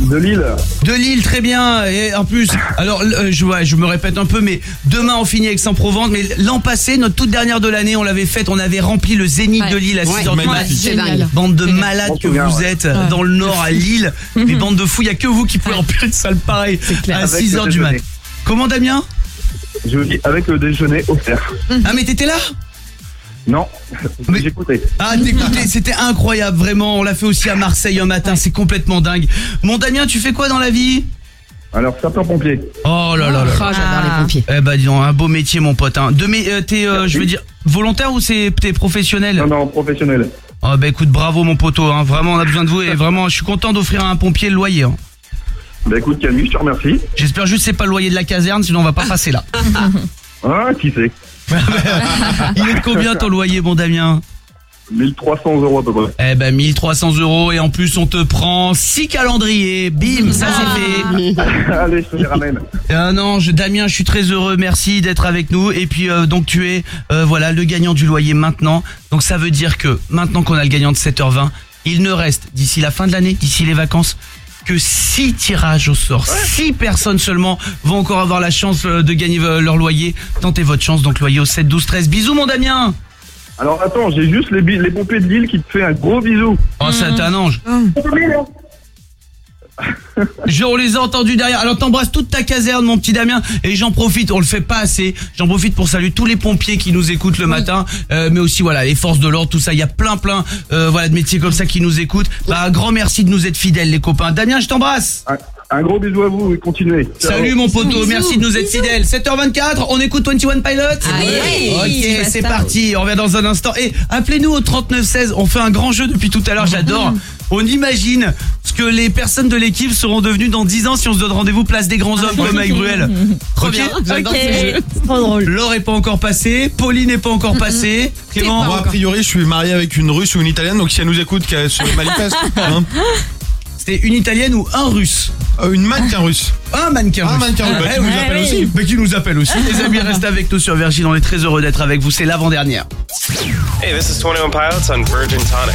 De Lille. De Lille, très bien. Et en plus, alors euh, je, ouais, je me répète un peu, mais demain on finit avec Aix-en-Provence. Mais l'an passé, notre toute dernière de l'année, on l'avait faite, on avait rempli le Zénith Ouais. de Lille à Ouais. 6h du Ouais, mat. c'est dingue. Bande de malades que vous ouais. êtes dans le nord à Lille. Les bandes de fous, il n'y a que vous qui pouvez remplir une salle pareille à Avec 6h le du mat. déjeuner. Comment Damien? Je vous dis, avec le déjeuner offert. Ah mais t'étais là? Non, j'écoutais. Ah, t'écoutais, c'était incroyable, vraiment. On l'a fait aussi à Marseille un matin, c'est complètement dingue. Mon Damien, tu fais quoi dans la vie? Alors, sapeur-pompier. Oh là là là. Oh, j'adore les pompiers. Eh bah dis donc, un beau métier mon pote. Hein. De mé- euh, t'es, euh, je veux dire, volontaire ou c'est t'es professionnel? Non, non, professionnel. Oh bah écoute, bravo mon poteau. Hein. Vraiment, on a besoin de vous et vraiment, je suis content d'offrir à un pompier le loyer. hein. Bah écoute, Camille, je te remercie. J'espère juste que c'est pas le loyer de la caserne, sinon on va pas passer là. Ah, qui sait? Il est de combien ton loyer, bon Damien 1300 euros à peu près. Eh ben 1300 euros et en plus on te prend 6 calendriers. Bim, ça c'est fait. Allez, je te les ramène. Un ange, Damien, je suis très heureux. Merci d'être avec nous. Et puis euh, donc tu es euh, voilà le gagnant du loyer maintenant. Donc ça veut dire que maintenant qu'on a le gagnant de 7h20, il ne reste d'ici la fin de l'année, d'ici les vacances, que 6 tirages au sort. 6 personnes seulement vont encore avoir la chance euh, de gagner euh, leur loyer. Tentez votre chance, donc loyer au 7 12 13. Bisous mon Damien. Alors attends, j'ai juste les, les pompiers de Lille qui te fait un gros bisou. Oh t'es un ange. Je, on les a entendus derrière. Alors t'embrasses toute ta caserne, mon petit Damien. Et j'en profite, on le fait pas assez. J'en profite pour saluer tous les pompiers qui nous écoutent le matin, euh, mais aussi voilà les forces de l'ordre, tout ça. Il y a plein plein euh, voilà de métiers comme ça qui nous écoutent. Bah un grand merci de nous être fidèles, les copains. Damien, je t'embrasse. Un, un gros bisou à vous et continuez. Ciao. Salut mon poteau, merci de nous être fidèles. 7h24, on écoute 21 Pilots Aïe. Ok, c'est parti, on revient dans un instant. Et appelez-nous au 3916, on fait un grand jeu depuis tout à l'heure, j'adore. On imagine ce que les personnes de l'équipe seront devenues dans 10 ans si on se donne rendez-vous place des grands hommes comme avec Bruel. Trop bien. Laure est pas encore passée, Pauline n'est pas encore passée. Clément, Moi, a priori, je suis marié avec une russe ou une italienne, donc si elle nous écoute, qu'elle se manifeste. hein. C'était une italienne ou un russe Euh, Une mannequin russe. Un mannequin Un russe. mannequin russe. Bah, qui nous appelle aussi. Bah, qui nous appelle aussi. Les amis, restez avec nous sur Virgin. On est très heureux d'être avec vous. C'est l'avant-dernière. Hey, this is 21 Pilots on Virgin Tonic.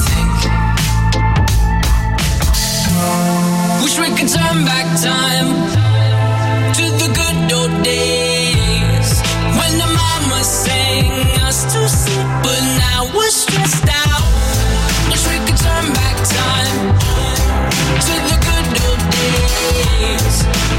Wish we could turn back time to the good old days when the mama sang us to sleep, but now we're stressed out. Wish we could turn back time to the good old days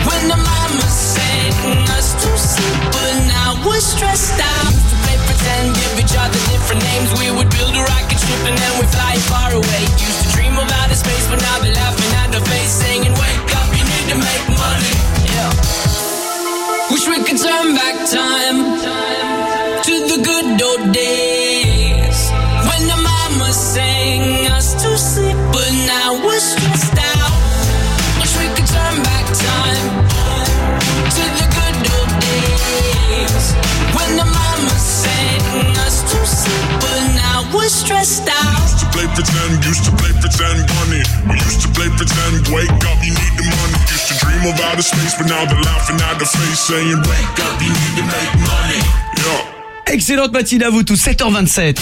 when the mama sang us to sleep, but now we're stressed out. Used to play pretend, give each other different names. We would build a rocket ship and then we fly far away. Used dream of outer space, but now they're laughing at the face, saying, "Wake up, you need to make money." Yeah. Wish we could turn back time to the good old days when the mama sang us to sleep, but now we're stressed out. Wish we could turn back time to the good old days when the mama sang us to sleep, but now we're stressed out. Play pretend, used to play pretend bunny. We used to play pretend, wake up, you need the money. Used to dream of outer space, but now they're laughing at the face, saying, wake up, you need to make money. Yeah. Excellente matinée à vous tous, 7h27.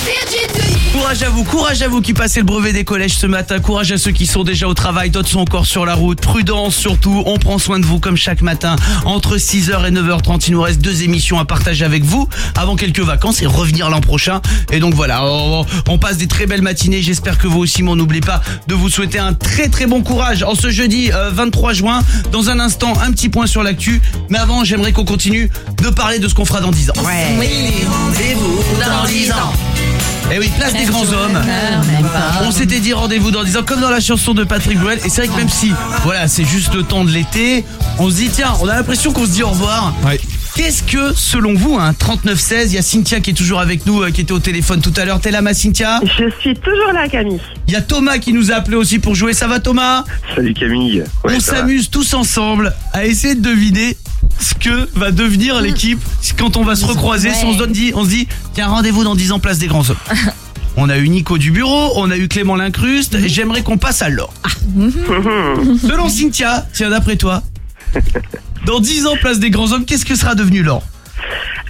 Courage à vous, courage à vous qui passez le brevet des collèges ce matin, courage à ceux qui sont déjà au travail, d'autres sont encore sur la route, prudence surtout, on prend soin de vous comme chaque matin. Entre 6h et 9h30, il nous reste deux émissions à partager avec vous avant quelques vacances et revenir l'an prochain. Et donc voilà, on, passe des très belles matinées, j'espère que vous aussi, m'en n'oubliez pas de vous souhaiter un très très bon courage en ce jeudi euh, 23 juin. Dans un instant, un petit point sur l'actu, mais avant j'aimerais qu'on continue de parler de ce qu'on fera dans 10 ans. Rendez-vous dans 10 ans. Eh oui, place des grands hommes. On s'était dit rendez-vous dans 10 ans, comme dans la chanson de Patrick Bruel. Et c'est vrai que même si, voilà, c'est juste le temps de l'été, on se dit, tiens, on a l'impression qu'on se dit au revoir. Qu'est-ce que, selon vous, un 3916 Il y a Cynthia qui est toujours avec nous, euh, qui était au téléphone tout à l'heure. T'es là, ma Cynthia Je suis toujours là, Camille. Il y a Thomas qui nous a appelé aussi pour jouer. Ça va, Thomas? Salut Camille. Ouais, On s'amuse tous ensemble à essayer de deviner ce que va devenir l'équipe quand on va se recroiser. Si on se donne dit, on se dit, tiens, rendez-vous dans 10 ans, place des grands hommes. On a eu Nico du bureau, on a eu Clément Lincruste, et j'aimerais qu'on passe à l'or. Selon Cynthia, tiens d'après toi, dans 10 ans, place des grands hommes, qu'est-ce que sera devenu l'or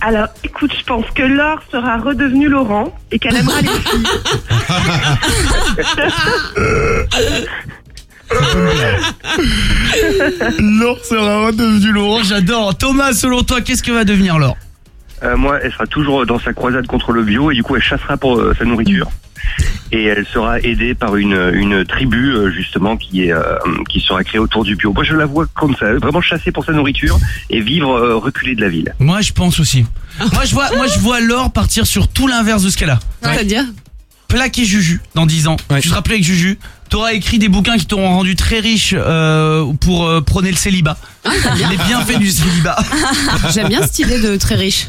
Alors, écoute, je pense que Laure sera redevenue Laurent et qu'elle aimera les filles. L'or sera redevenu Laurent, j'adore. Thomas, selon toi, qu'est-ce que va devenir l'or Euh, moi, elle sera toujours dans sa croisade contre le bio et du coup, elle chassera pour euh, sa nourriture. Et elle sera aidée par une, une tribu euh, justement qui est euh, qui sera créée autour du bio. Moi, je la vois comme ça, vraiment chasser pour sa nourriture et vivre euh, reculée de la ville. Moi, je pense aussi. Moi, je vois, moi, je vois l'or partir sur tout l'inverse de ce qu'elle a. C'est-à-dire? Plaquer Juju dans 10 ans. Tu te rappelles avec Juju? T'auras écrit des bouquins qui t'auront rendu très riche euh, pour euh, prôner le célibat. Les bienfaits du célibat. J'aime bien cette idée de très riche.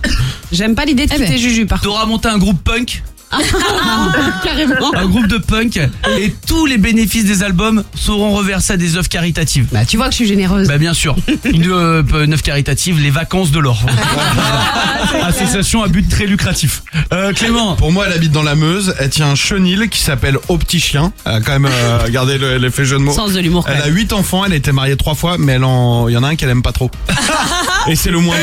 J'aime pas l'idée de quitter Juju par T'auras monté un groupe punk. Carrément. Un groupe de punk et tous les bénéfices des albums seront reversés à des œuvres caritatives. Bah tu vois que je suis généreuse. Bah bien sûr. Une euh, œuvre caritative, les vacances de l'or. Association à but très lucratif. Euh, Clément. Pour moi, elle habite dans la Meuse. Elle tient un chenil qui s'appelle Au Petit Chien. Elle a quand même euh, gardé le- l'effet jeu de mots. Sens de l'humour, Elle a. 8 enfants. Elle a été mariée trois fois, mais elle en, il y en a un qu'elle aime pas trop. Et c'est le moins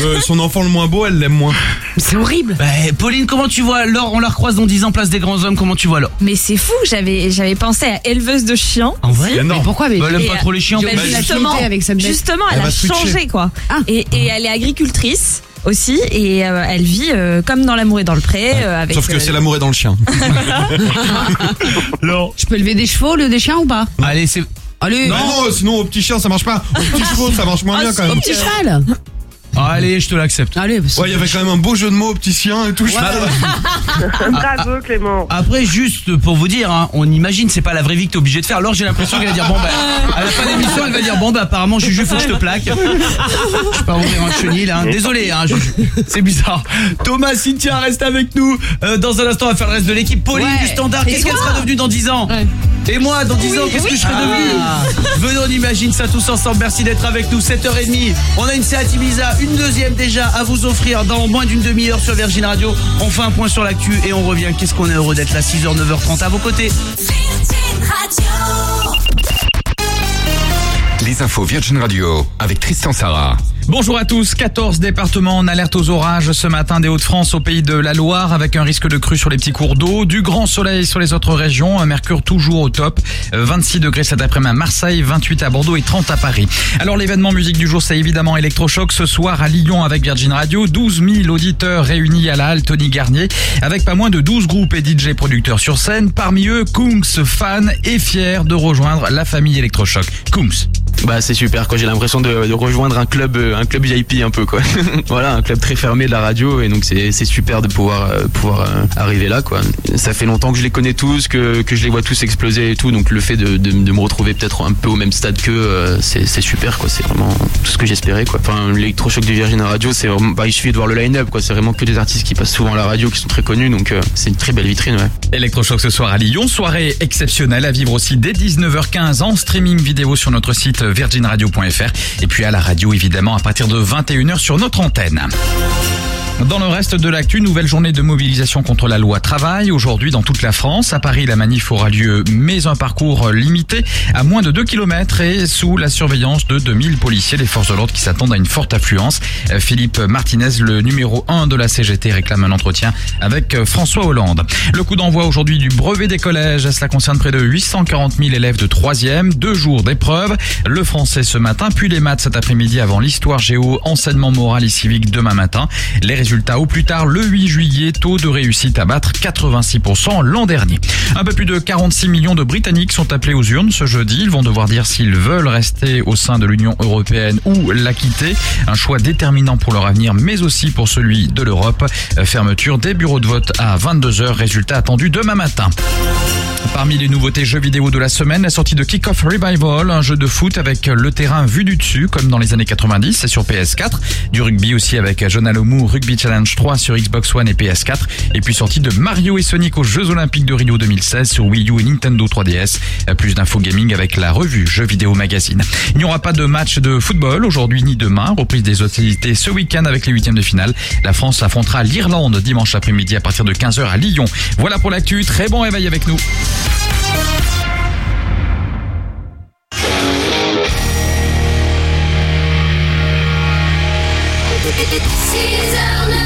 beau. Son enfant le moins beau, elle l'aime moins. C'est horrible. Bah, Pauline, comment tu vois l'or On la recroise dans 10 ans, place des grands hommes. Comment tu vois l'or Mais c'est fou, j'avais j'avais pensé à éleveuse de chiens. En vrai Mais non. Pourquoi mais Bah, elle aime Et, pas trop les chiens. Bah, justement, avec bête. justement, Elle elle, va a switcher. changé quoi. Ah. Et, et elle est agricultrice aussi et euh, elle vit euh, comme dans l'amour et dans le pré euh, avec Sauf que euh, c'est l'amour est dans le chien. l'or. Je peux lever des chevaux, le des chiens ou pas Allez, c'est. Allez. Non, non, sinon au petit chien ça marche pas. Au petit chevaux ça marche moins bien quand Au même. petit cheval. Allez, je te l'accepte. Allez. parce que- Ouais, il y avait quand même un beau jeu de mots au petit chien et tout. je- Bravo, Clément. Après, juste pour vous dire, hein, on imagine, c'est pas la vraie vie que t'es obligé de faire. Alors j'ai l'impression qu'elle va dire, bon bah, à la fin de l'émission, elle va dire, bon bah, apparemment, Juju, faut que je te plaque. Je peux pas ouvrir un chenil, hein. Désolé, hein, Juju. C'est bizarre. Thomas, Cynthia, reste avec nous. Euh, dans un instant, on va faire le reste de l'équipe. Pauline Ouais. du Standard, Et qu'est-ce qu'elle toi sera devenue dans 10 ans Ouais. Et moi, dans 10 ans, qu'est-ce que je serai devenu Venons, on imagine ça tous ensemble. Merci d'être avec nous. 7h30. On a une Seat Ibiza, une deuxième déjà à vous offrir dans moins d'une demi-heure sur Virgin Radio. On fait un point sur l'actu et on revient. Qu'est-ce qu'on est heureux d'être là 6h, 9h30 à vos côtés. Les infos Virgin Radio avec Tristan Sarah. Bonjour à tous. 14 départements en alerte aux orages ce matin des Hauts-de-France au pays de la Loire avec un risque de crue sur les petits cours d'eau, du grand soleil sur les autres régions, un mercure toujours au top, Euh, 26 degrés cet après-midi à Marseille, 28 à Bordeaux et 30 à Paris. Alors l'événement musique du jour c'est évidemment Electrochoc ce soir à Lyon avec Virgin Radio, 12 000 auditeurs réunis à la halle Tony Garnier avec pas moins de 12 groupes et DJ producteurs sur scène, parmi eux Kungs, fan et fier de rejoindre la famille Electrochoc. Kungs. Bah c'est super quoi, j'ai l'impression de, rejoindre un club euh, un club VIP un peu quoi. voilà, un club très fermé de la radio et donc c'est super de pouvoir euh, pouvoir euh, arriver là quoi. Ça fait longtemps que je les connais tous, que, que je les vois tous exploser et tout, donc le fait de, de, me retrouver peut-être un peu au même stade qu'eux, euh, c'est super quoi, c'est vraiment tout ce que j'espérais quoi. Enfin l'électrochoc de Virgin Radio, c'est bah, il suffit de voir le line-up quoi, c'est vraiment que des artistes qui passent souvent à la radio, qui sont très connus, donc c'est une très belle vitrine ouais. Electrochoc ce soir à Lyon, soirée exceptionnelle à vivre aussi dès 19h15 en streaming vidéo sur notre site virginradio.fr et puis à la radio évidemment à partir de 21h sur notre antenne. Dans le reste de l'actu, nouvelle journée de mobilisation contre la loi travail. Aujourd'hui, dans toute la France, à Paris, la manif aura lieu, mais un parcours limité à moins de 2 km et sous la surveillance de 2000 policiers des forces de l'ordre qui s'attendent à une forte affluence. Euh, Philippe Martinez, le numéro 1 de la CGT, réclame un entretien avec euh, François Hollande. Le coup d'envoi aujourd'hui du brevet des collèges. Cela concerne près de 840 000 élèves de 3e. Deux jours d'épreuve. Le français ce matin, puis les maths cet après-midi avant l'histoire géo, enseignement moral et civique demain matin. Résultats au plus tard le 8 juillet. Taux de réussite à battre 86% l'an dernier. Un peu plus de 46 millions de Britanniques sont appelés aux urnes ce jeudi. Ils vont devoir dire s'ils veulent rester au sein de l'Union européenne ou la quitter. Un choix déterminant pour leur avenir, mais aussi pour celui de l'Europe. Fermeture des bureaux de vote à 22h. Résultat attendu demain matin. Parmi les nouveautés jeux vidéo de la semaine, la sortie de Kick-Off Revival, un jeu de foot avec le terrain vu du dessus, comme dans les années 90, c'est sur PS4. Du rugby aussi avec John Alomou, Rugby Challenge 3 sur Xbox One et PS4. Et puis sortie de Mario et Sonic aux Jeux Olympiques de Rio 2016 sur Wii U et Nintendo 3DS. Plus d'infos gaming avec la revue Jeux Vidéo Magazine. Il n'y aura pas de match de football aujourd'hui ni demain. Reprise des hostilités ce week-end avec les huitièmes de finale. La France affrontera l'Irlande dimanche après-midi à partir de 15h à Lyon. Voilà pour l'actu. Très bon réveil avec nous. Sur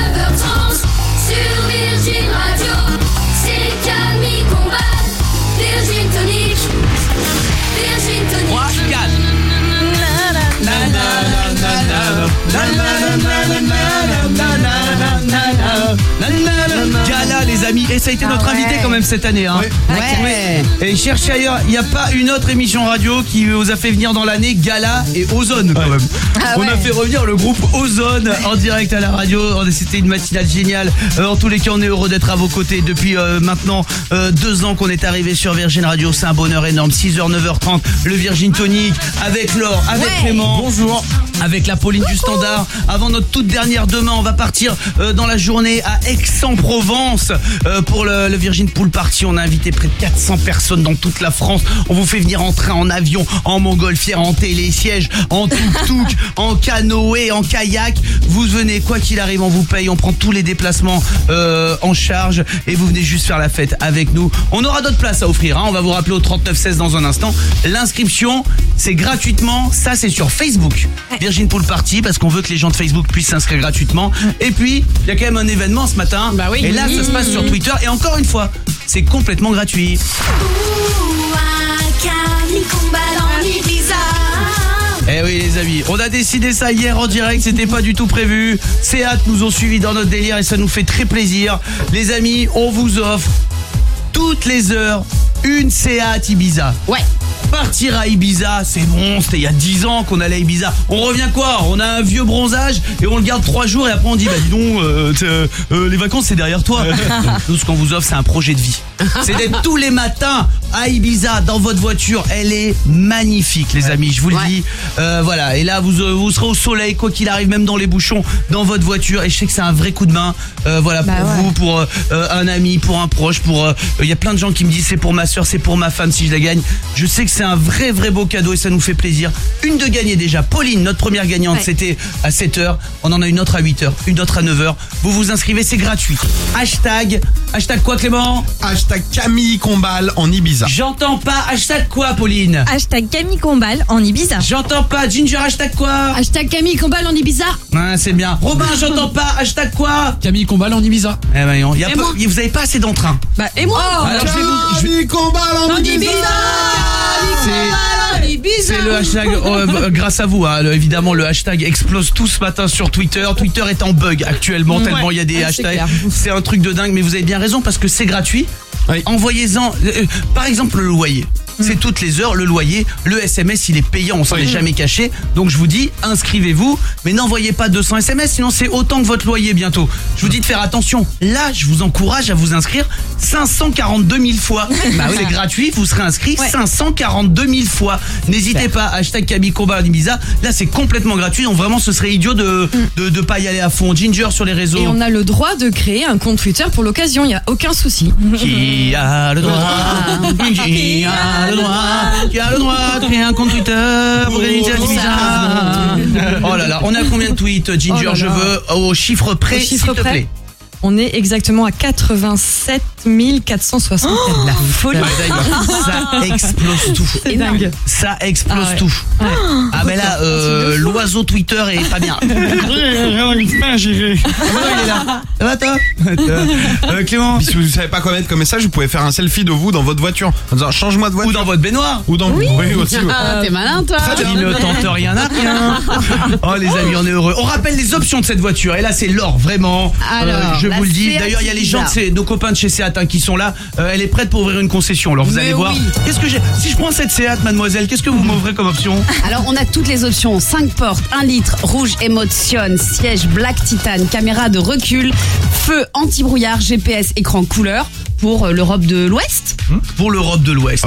les amis et ça a été Ah notre ouais. invité quand même cette année hein. Ouais. Et cherchez ailleurs, il n'y a pas une autre émission radio qui vous a fait venir dans l'année Gala et Ozone quand même. Ah On ouais. a fait revenir le groupe Ozone en direct à la radio. C'était une matinale géniale. Euh, en tous les cas, on est heureux d'être à vos côtés depuis euh, maintenant euh, deux ans qu'on est arrivé sur Virgin Radio. C'est un bonheur énorme. 6h, 9h30, le Virgin Tonic avec Laure, avec Ouais. Clément. Bonjour. Avec la Pauline du Standard. Avant notre toute dernière demain, on va partir euh, dans la journée à Aix-en-Provence euh, pour le, le Virgin Pool Party. On a invité près de 400 personnes dans toute la France. On vous fait venir en train, en avion, en montgolfière, en télésiège, en tuk-tuk, en canoë, en kayak. Vous venez, quoi qu'il arrive, on vous paye. On prend tous les déplacements euh, en charge et vous venez juste faire la fête avec nous. On aura d'autres places à offrir. hein. On va vous rappeler au 3916 dans un instant. L'inscription, c'est gratuitement. Ça, c'est sur Facebook. Virgin Pool Party parce qu'on veut que les gens de Facebook puissent s'inscrire gratuitement. Et puis, il y a quand même un événement ce matin. Bah oui. Et là, ça se passe sur Twitter. Et encore une fois, c'est complètement gratuit. Eh oui les amis, on a décidé ça hier en direct, c'était pas du tout prévu. Seat nous ont suivis dans notre délire et ça nous fait très plaisir. Les amis, on vous offre toutes les heures une Seat Ibiza. Ouais. Partir à Ibiza, c'est bon, c'était il y a 10 ans qu'on allait à Ibiza. On revient quoi? On a un vieux bronzage et on le garde 3 jours et après on dit bah dis donc, euh, euh, euh, les vacances c'est derrière toi. Donc, nous ce qu'on vous offre c'est un projet de vie. C'est d'être tous les matins à Ibiza dans votre voiture. Elle est magnifique les amis, je vous le dis. Euh, voilà, et là vous, euh, vous serez au soleil quoi qu'il arrive, même dans les bouchons, dans votre voiture. Et je sais que c'est un vrai coup de main. Euh, voilà pour vous, pour un ami, pour un proche, pour. euh, Il y a plein de gens qui me disent c'est pour ma soeur, c'est pour ma femme si je la gagne. Je sais que c'est un vrai vrai beau cadeau et ça nous fait plaisir. Une de gagner déjà. Pauline, notre première gagnante, Ouais. c'était à 7h. On en a une autre à 8h, une autre à 9h. Vous vous inscrivez, c'est gratuit. Hashtag. Hashtag quoi Clément? Hashtag Camille Combal en Ibiza. J'entends pas. Hashtag quoi Pauline? Hashtag Camille Combal en Ibiza. J'entends pas. Ginger, hashtag quoi? Hashtag Camille Combal en Ibiza. Ouais, c'est bien. Robin, j'entends pas. Hashtag quoi? Camille Combal en Ibiza. Eh ben, non, il y a Et peu- moi? vous avez pas assez d'entrain. Bah, et moi? Alors, je vais vous- je C'est- le hashtag, euh, euh, grâce à vous, hein, le- évidemment, le hashtag explose tout ce matin sur Twitter. Twitter est en bug actuellement, tellement il y a des c'est hashtags. C'est un truc de dingue, mais vous avez bien raison parce que c'est gratuit. Oui. Envoyez-en, euh, par exemple, le loyer. C'est toutes les heures, le loyer, le SMS, il est payant, on s'en est jamais caché. Donc je vous dis, inscrivez-vous, mais n'envoyez pas 200 SMS, sinon c'est autant que votre loyer bientôt. Je vous dis de faire attention. Là, je vous encourage à vous inscrire 542 000 fois. Bah oui, c'est gratuit, vous serez inscrit 542 000 fois. N'hésitez pas, hashtag Camille Combat en Ibiza. Là, c'est complètement gratuit, donc vraiment, ce serait idiot de, de, de pas y aller à fond. Ginger sur les réseaux. Et on a le droit de créer un compte Twitter pour l'occasion, il n'y a aucun souci. Qui a le droit Qui a le droit Qui a le droit de créer un compte Twitter pour gagner une Ibiza Oh là là, on a combien de tweets, Ginger Oh là Je veux au chiffre près, s'il te plaît. On est exactement à 87 460. La folie Ça explose tout C'est dingue. Ça explose Ah ouais. tout Ouais. Ah ben là, euh, l'oiseau Twitter est pas bien Ah non, il est là Ça va toi Euh, euh, Clément Si vous savez pas quoi mettre comme message, vous pouvez faire un selfie de vous dans votre voiture. En disant change-moi de voiture. Ou dans votre baignoire Ou dans oui, aussi. ouais. Ah, t'es malin, toi. Il ne tente rien à rien. Oh les amis, on est heureux. On rappelle les options de cette voiture. Et là, c'est l'or, vraiment. Euh, Alors, je vous le dis. D'ailleurs, il y a les gens de ces- nos copains de chez Seat hein, qui sont là. Euh, elle est prête pour ouvrir une concession. Alors vous Mais allez voir. oui. Qu'est-ce que j'ai Si je prends cette Seat, mademoiselle, qu'est-ce que vous m'offrez comme option? Alors, on a toutes les options 5 portes, 1 litre, rouge émotion, siège black titane, caméra de recul, feu anti-brouillard, GPS, écran couleur pour euh, l'Europe de l'Ouest. pour l'Europe de l'Ouest.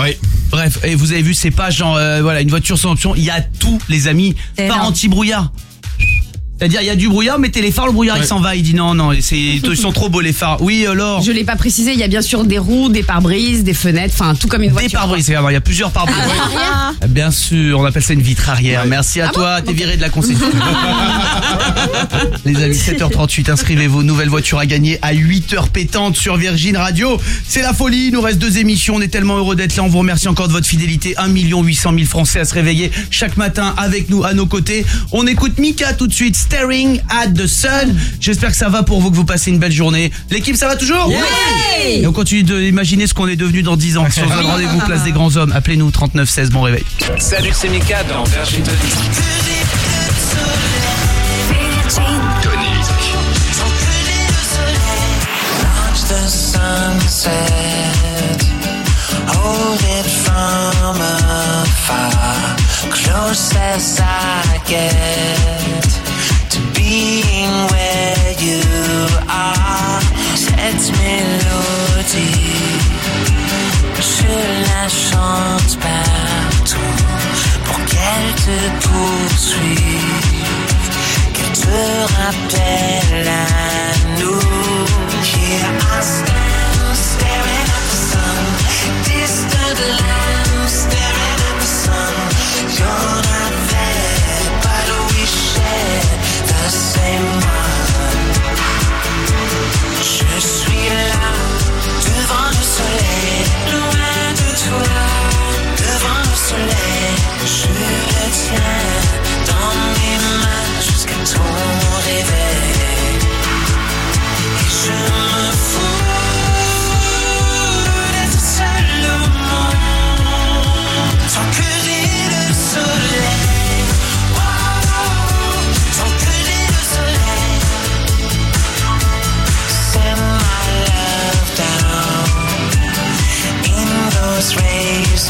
Bref, et vous avez vu, c'est pas genre euh, voilà une voiture sans option. Il y a tout, les amis. Pas Énorme. anti-brouillard. C'est-à-dire, il y a du brouillard, mettez les phares, le brouillard il s'en va. Il dit non, non, c'est ils sont trop beaux les phares. Oui, alors. Je l'ai pas précisé, il y a bien sûr des roues, des pare-brises, des fenêtres, enfin tout comme une voiture. Des pare-brises, il y a plusieurs pare-brises. Ah, Bien sûr, on appelle ça une vitre arrière. Merci à Ah toi, t'es viré de la concession. Les amis, 7h38, inscrivez-vous. Nouvelle voiture à gagner à 8h pétante sur Virgin Radio. C'est la folie, il nous reste deux émissions. On est tellement heureux d'être là. On vous remercie encore de votre fidélité. 1 800 000 Français à se réveiller chaque matin avec nous à nos côtés. On écoute Mika tout de suite, Staring at the Sun. J'espère que ça va pour vous, que vous passez une belle journée. L'équipe, ça va toujours? Oui Et on continue d'imaginer ce qu'on est devenu dans 10 ans. Sur un rendez-vous place des grands hommes, appelez-nous 39 16, bon réveil. Salut, c'est Mika dans Virgin the sunset, hold it from afar, close as I get to being where you are. Cette mélodie, je la chante partout pour qu'elle te poursuive qu'elle te rappelle à nous. Here I stand, staring at the sun, distant land, staring at the sun. You're same one. Je suis là, devant le soleil, loin de toi, devant le soleil. Je le tiens dans mes mains jusqu'à ton réveil. Et je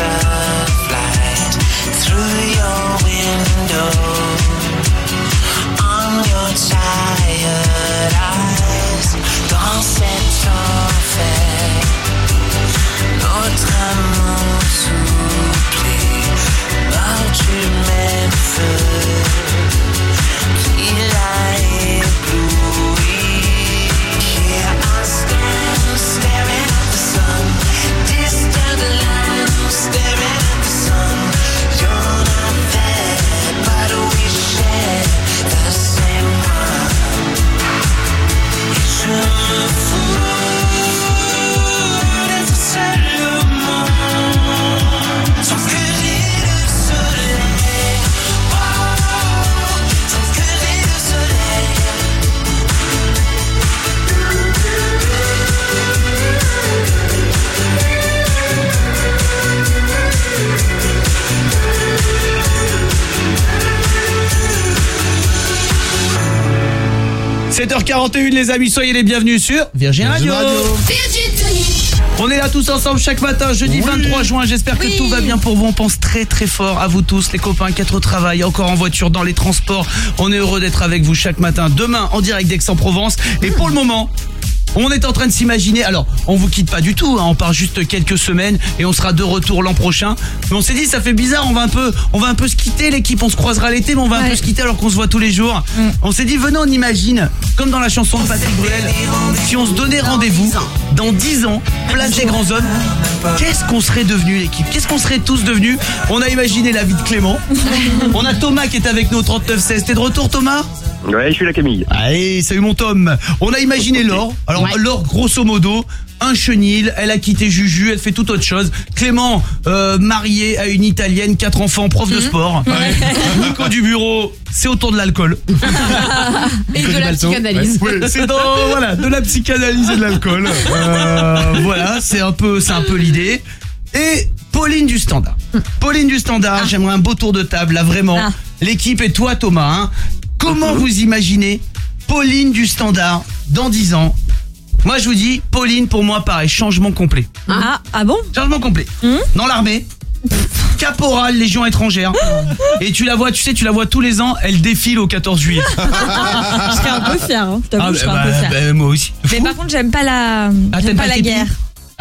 rays of light through your window on your tired eyes dans cet enfer. Notre amour s'oublie par du même feu qui 7h41 les amis, soyez les bienvenus sur Virgin Radio. On est là tous ensemble chaque matin, jeudi 23 juin. J'espère que tout va bien pour vous. On pense très très fort à vous tous, les copains qui êtes au travail, encore en voiture, dans les transports. On est heureux d'être avec vous chaque matin. Demain, en direct d'Aix-en-Provence. Et pour le moment, on est en train de s'imaginer. Alors, on vous quitte pas du tout. hein, on part juste quelques semaines et on sera de retour l'an prochain. Mais on s'est dit, ça fait bizarre. On va un peu, on va un peu se quitter l'équipe. On se croisera l'été, mais on va un peu se quitter alors qu'on se voit tous les jours. On s'est dit, venez, on imagine, comme dans la chanson de Patrick Bruel, si on se donnait rendez-vous dans 10 ans, place des grands hommes. Qu'est-ce qu'on serait devenu l'équipe? Qu'est-ce qu'on serait tous devenus? On a imaginé la vie de Clément. On a Thomas qui est avec nous au 3916. T'es de retour Thomas? Ouais, je suis la Camille. Allez, salut mon Tom. On a imaginé Laure. Alors Laure, grosso modo, un chenil, elle a quitté Juju, elle fait toute autre chose. Clément, euh, marié à une italienne, quatre enfants, prof de sport. Nico du bureau, c'est autour de l'alcool. Et de la Balto. psychanalyse. Ouais, c'est dans voilà, de la psychanalyse et de l'alcool. Euh, voilà, c'est un peu c'est un peu l'idée. Et Pauline du Standard. Pauline du Standard, j'aimerais un beau tour de table là vraiment. L'équipe et toi Thomas, hein. Comment vous imaginez Pauline du Standard dans 10 ans Moi, je vous dis, Pauline, pour moi, pareil, changement complet. Ah, ah bon Changement complet. Dans l'armée. Caporal, Légion étrangère. Et tu la vois, tu sais, tu la vois tous les ans, elle défile au 14 juillet. Je serais un peu fière, hein. je t'avoue, Ah, je serais bah, un peu bah, moi aussi. Mais par contre, j'aime pas la, Ah, j'aime t'aimes pas pas la guerre.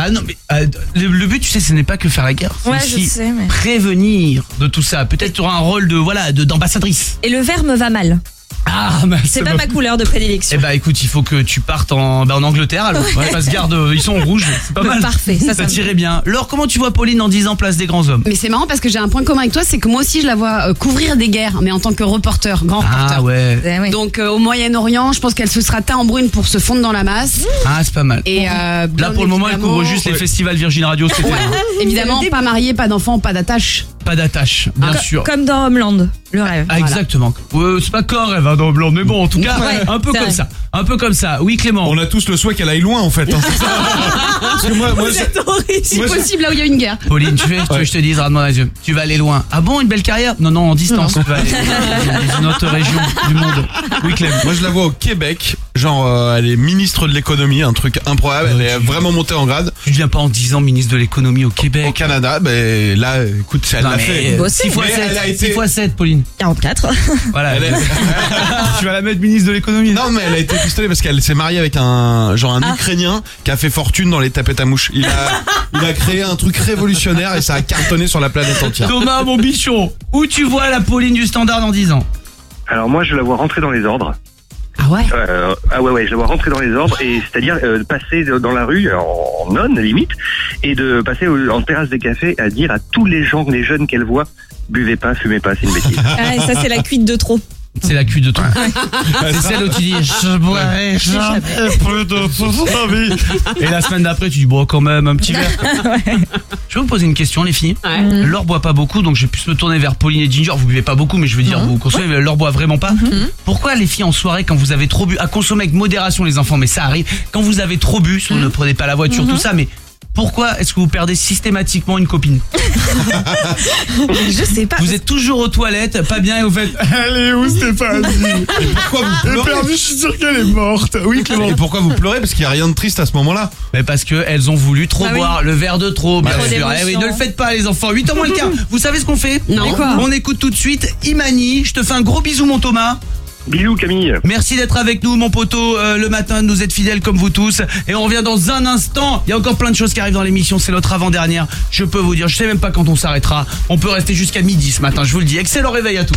Ah non, mais euh, le, le but, tu sais, ce n'est pas que faire la guerre. c'est Ouais, je aussi sais, mais- prévenir de tout ça. Peut-être tu auras un rôle de voilà de d'ambassadrice. Et le vert me va mal. Ah, bah, C'est pas ma couleur de prédilection. Eh bah écoute, il faut que tu partes en, bah, en Angleterre alors. Ouais. Parce garde, euh, ils sont en rouge, c'est pas mal. Parfait, ça, ça tirait bien. Laure, comment tu vois Pauline en 10 ans place des grands hommes? Mais c'est marrant parce que j'ai un point commun avec toi, c'est que moi aussi je la vois euh, couvrir des guerres, mais en tant que reporter, grand reporter. Ah ouais. Donc euh, au Moyen-Orient, je pense qu'elle se sera teint en brune pour se fondre dans la masse. Ah, c'est pas mal. Et euh, Là pour le moment, elle couvre juste les festivals Virgin Radio, c'était Ouais, évidemment, pas mariée, pas d'enfant, pas d'attache. pas d'attache, bien sûr. Comme dans Homeland, le rêve. Ah, exactement. Ouais, c'est pas quand elle va dans le blanc, mais bon, en tout cas, Ouais, un peu c'est comme vrai. ça. Un peu comme ça. Oui, Clément. On a tous le souhait qu'elle aille loin en fait. hein, c'est ça Parce que moi, moi, je- possible, là où il y a une guerre. Pauline, tu veux, tu veux que je te dise, regarde-moi les yeux. Tu vas aller loin. Ah bon, une belle carrière? Non, non, en distance. Tu vas aller dans une autre région du monde. Oui, Clem. Moi je la vois au Québec, genre euh, elle est ministre de l'économie, un truc improbable, elle est vraiment montée en grade. Tu deviens pas en 10 ans ministre de l'économie au Québec. Au Canada, ben là, écoute, elle Non, l'a fait. euh, 6 fois Mais 7, elle a 6 été- fois 7, Pauline. 44. Voilà. Elle est- tu vas la mettre ministre de l'économie. Non mais elle a été pistolée parce qu'elle s'est mariée avec un genre Ah. un Ukrainien qui a fait fortune dans les tapettes à mouches. Il a il a créé un truc révolutionnaire et ça a cartonné sur la planète entière. Thomas, mon bichon, où tu vois la Pauline du standard dans 10 ans Alors moi, je la vois rentrer dans les ordres. Ah ouais? Euh, ah ouais ouais, je la vois rentrer dans les ordres et c'est-à-dire euh, passer dans la rue en nonne limite et de passer au- en terrasse des cafés à dire à tous les gens, les jeunes qu'elle voit, buvez pas, fumez pas, c'est une bêtise. Ah, et ça, c'est la cuite de trop. C'est la cuite de ton. C'est celle où tu dis je boirai jamais plus de toute ma vie. Et la semaine d'après, tu dis bon, quand même, un petit verre. Je vais vous poser une question, les filles. Laure boit pas beaucoup, donc je vais plus me tourner vers Pauline et Ginger. Vous buvez pas beaucoup, mais je veux dire, vous consommez, mais Laure boit vraiment pas. Pourquoi les filles en soirée, quand vous avez trop bu, à consommer avec modération, les enfants, mais ça arrive, quand vous avez trop bu, si vous ne prenez pas la voiture, tout ça, mais pourquoi est-ce que vous perdez systématiquement une copine Je sais pas. Vous êtes toujours aux toilettes, pas bien, et vous faites Elle est où Stéphanie Et pourquoi vous pleurez je suis sûr qu'elle est morte. Oui, Clément. Et pourquoi vous pleurez Parce qu'il y a rien de triste à ce moment-là. Mais parce que elles ont voulu trop oui. boire, le verre de trop, bien Trop sûr. Eh oui, ne le faites pas les enfants. 8 ans moins le quart. Vous savez ce qu'on fait Non. Quoi On écoute tout de suite Imani. Je te fais un gros bisou mon Thomas. Bisous Camille. Merci d'être avec nous mon poteau euh, le matin, de nous être fidèles comme vous tous. Et on revient dans un instant. Il y a encore plein de choses qui arrivent dans l'émission. C'est notre avant-dernière. Je peux vous dire, je sais même pas quand on s'arrêtera. On peut rester jusqu'à midi ce matin, je vous le dis. Excellent réveil à tous.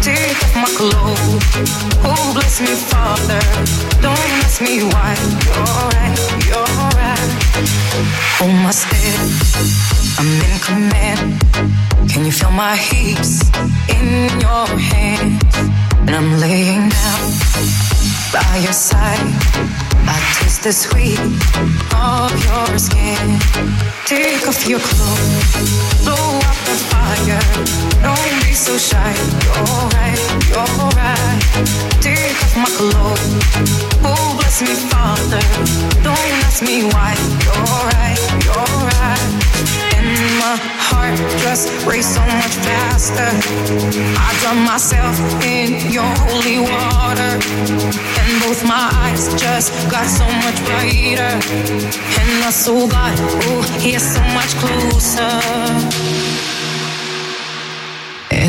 Take off my clothes. Oh, bless me, Father. Don't ask me why. You're right, you're right. Hold my. I'm in command. Can you feel my in your? And I'm laying down by your side. I taste the sweet of your skin. Take off your clothes, blow up the fire. Don't so shy. You're right, you're right. Take off my clothes. Oh, bless me, Father. Don't ask me why. You're right, you're right. And my heart just race so much faster. I drown myself in your holy water. And both my eyes just got so much brighter. And my soul got, oh, here so much closer.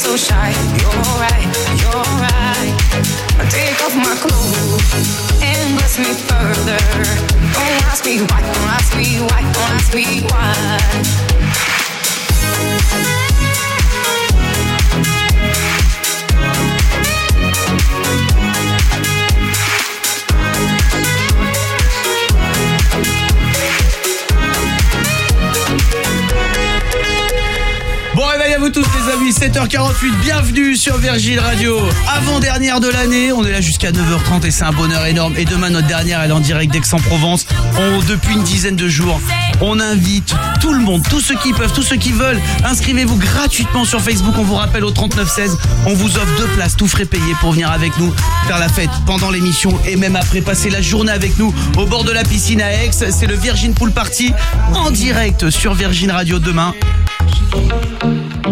So shy. You're right, you're right. Take off my clothes and bless me further. Don't ask me why, don't ask me why, don't ask me why. Vous tous les amis, 7h48, bienvenue sur Virgin Radio. Avant-dernière de l'année, on est là jusqu'à 9h30 et c'est un bonheur énorme. Et demain notre dernière, elle est en direct d'Aix-en-Provence. Depuis une dizaine de jours, on invite tout le monde, tous ceux qui peuvent, tous ceux qui veulent. Inscrivez-vous gratuitement sur Facebook, on vous rappelle au 3916. On vous offre deux places, tout frais payé pour venir avec nous faire la fête pendant l'émission et même après passer la journée avec nous au bord de la piscine à Aix. C'est le Virgin Pool Party en direct sur Virgin Radio demain.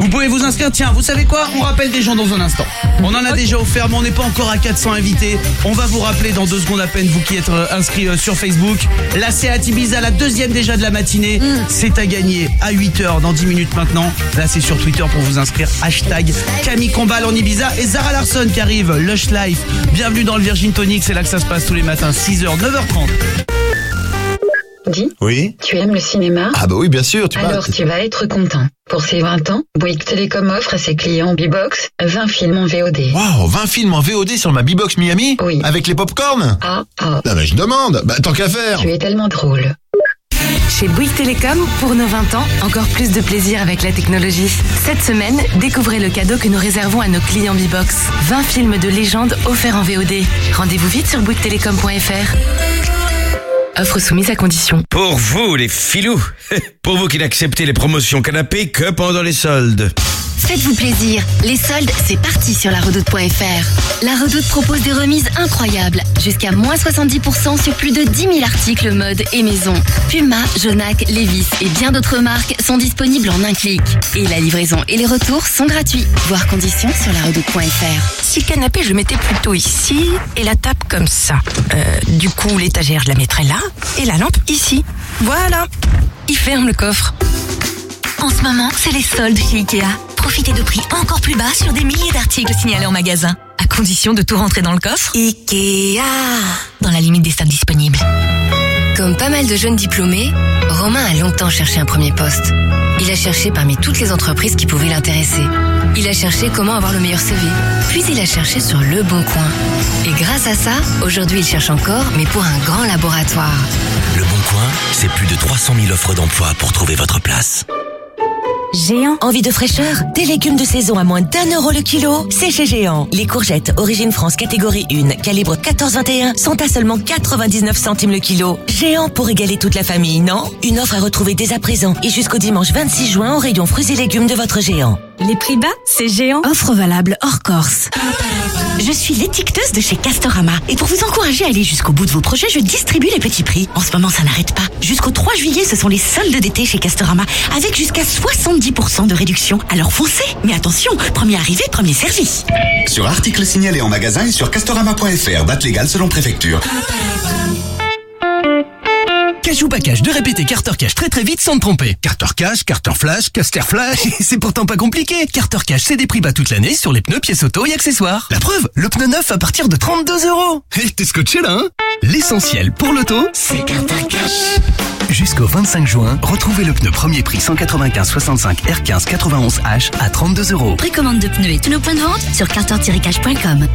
Vous pouvez vous inscrire, tiens, vous savez quoi? On rappelle des gens dans un instant. On en a déjà offert, mais on n'est pas encore à 400 invités. On va vous rappeler dans deux secondes à peine, vous qui êtes euh, inscrits euh, sur Facebook. La Seat Ibiza, la deuxième déjà de la matinée, c'est à gagner à 8h dans 10 minutes maintenant. Là, c'est sur Twitter pour vous inscrire. Hashtag Camille Combal en Ibiza et Zara Larson qui arrive, Lush Life. Bienvenue dans le Virgin Tonic, c'est là que ça se passe tous les matins, 6h, 9h30. Dis, Oui tu aimes le cinéma? Ah bah oui, bien sûr, tu Alors tu vas être content. Pour ses 20 ans, Bouygues Télécom offre à ses clients B-Box 20 films en VOD. Waouh, 20 films en VOD sur ma B-Box Miami? Oui. Avec les popcorn? Ah, ah, Non mais je demande, bah tant qu'à faire tu es tellement drôle. Chez Bouygues Télécom, pour nos 20 ans, encore plus de plaisir avec la technologie. Cette semaine, découvrez le cadeau que nous réservons à nos clients B-Box. 20 films de légende offerts en VOD. Rendez-vous vite sur bouyguestelecom.fr. Offre soumise à condition. Pour vous, les filous, pour vous qui n'acceptez les promotions canapé que pendant les soldes. Faites-vous plaisir. Les soldes, c'est parti sur la redoute.fr. La redoute propose des remises incroyables. Jusqu'à moins 70% sur plus de 10 000 articles mode et maison. Puma, Jonac, Levis et bien d'autres marques sont disponibles en un clic. Et la livraison et les retours sont gratuits. Voir conditions sur la redoute.fr. Si le canapé, je le mettais plutôt ici et la table comme ça. Euh, du coup, l'étagère, je la mettrais là et la lampe ici. Voilà. Il ferme le coffre. En ce moment, c'est les soldes chez Ikea. Profitez de prix encore plus bas sur des milliers d'articles signalés en magasin. À condition de tout rentrer dans le coffre. Ikea. Dans la limite des stocks disponibles. Comme pas mal de jeunes diplômés, Romain a longtemps cherché un premier poste. Il a cherché parmi toutes les entreprises qui pouvaient l'intéresser. Il a cherché comment avoir le meilleur CV. Puis il a cherché sur le bon coin. Et grâce à ça, aujourd'hui il cherche encore, mais pour un grand laboratoire. Le Bon Coin, c'est plus de 300 000 offres d'emploi pour trouver votre place. Géant, envie de fraîcheur Des légumes de saison à moins d'un euro le kilo C'est chez Géant. Les courgettes Origine France catégorie 1, calibre 14-21, sont à seulement 99 centimes le kilo. Géant pour régaler toute la famille, non? Une offre à retrouver dès à présent et jusqu'au dimanche 26 juin au rayon fruits et légumes de votre Géant. Les prix bas, c'est géant. Offre valable hors Corse. Je suis l'étiqueteuse de chez Castorama. Et pour vous encourager à aller jusqu'au bout de vos projets, je distribue les petits prix. En ce moment, ça n'arrête pas. Jusqu'au 3 juillet, ce sont les soldes d'été chez Castorama, avec jusqu'à 70% de réduction. Alors foncez Mais attention, premier arrivé, premier servi. Sur articles signalés en magasin et sur castorama.fr, date légale selon préfecture. Cache ou pas cache, de répéter Carter Cash très très vite sans te tromper. Carter Cash, Carter Flash, Caster Flash, c'est pourtant pas compliqué. Carter Cash, c'est des prix bas toute l'année sur les pneus, pièces auto et accessoires. La preuve, le pneu neuf à partir de 32 euros. Eh, T'es scotché là, hein? L'essentiel pour l'auto, c'est Carter Cash. Jusqu'au 25 juin, retrouvez le pneu premier prix 195-65 R15 91H à 32 euros. Précommande de pneus et tous nos points de vente sur carter-cash.com.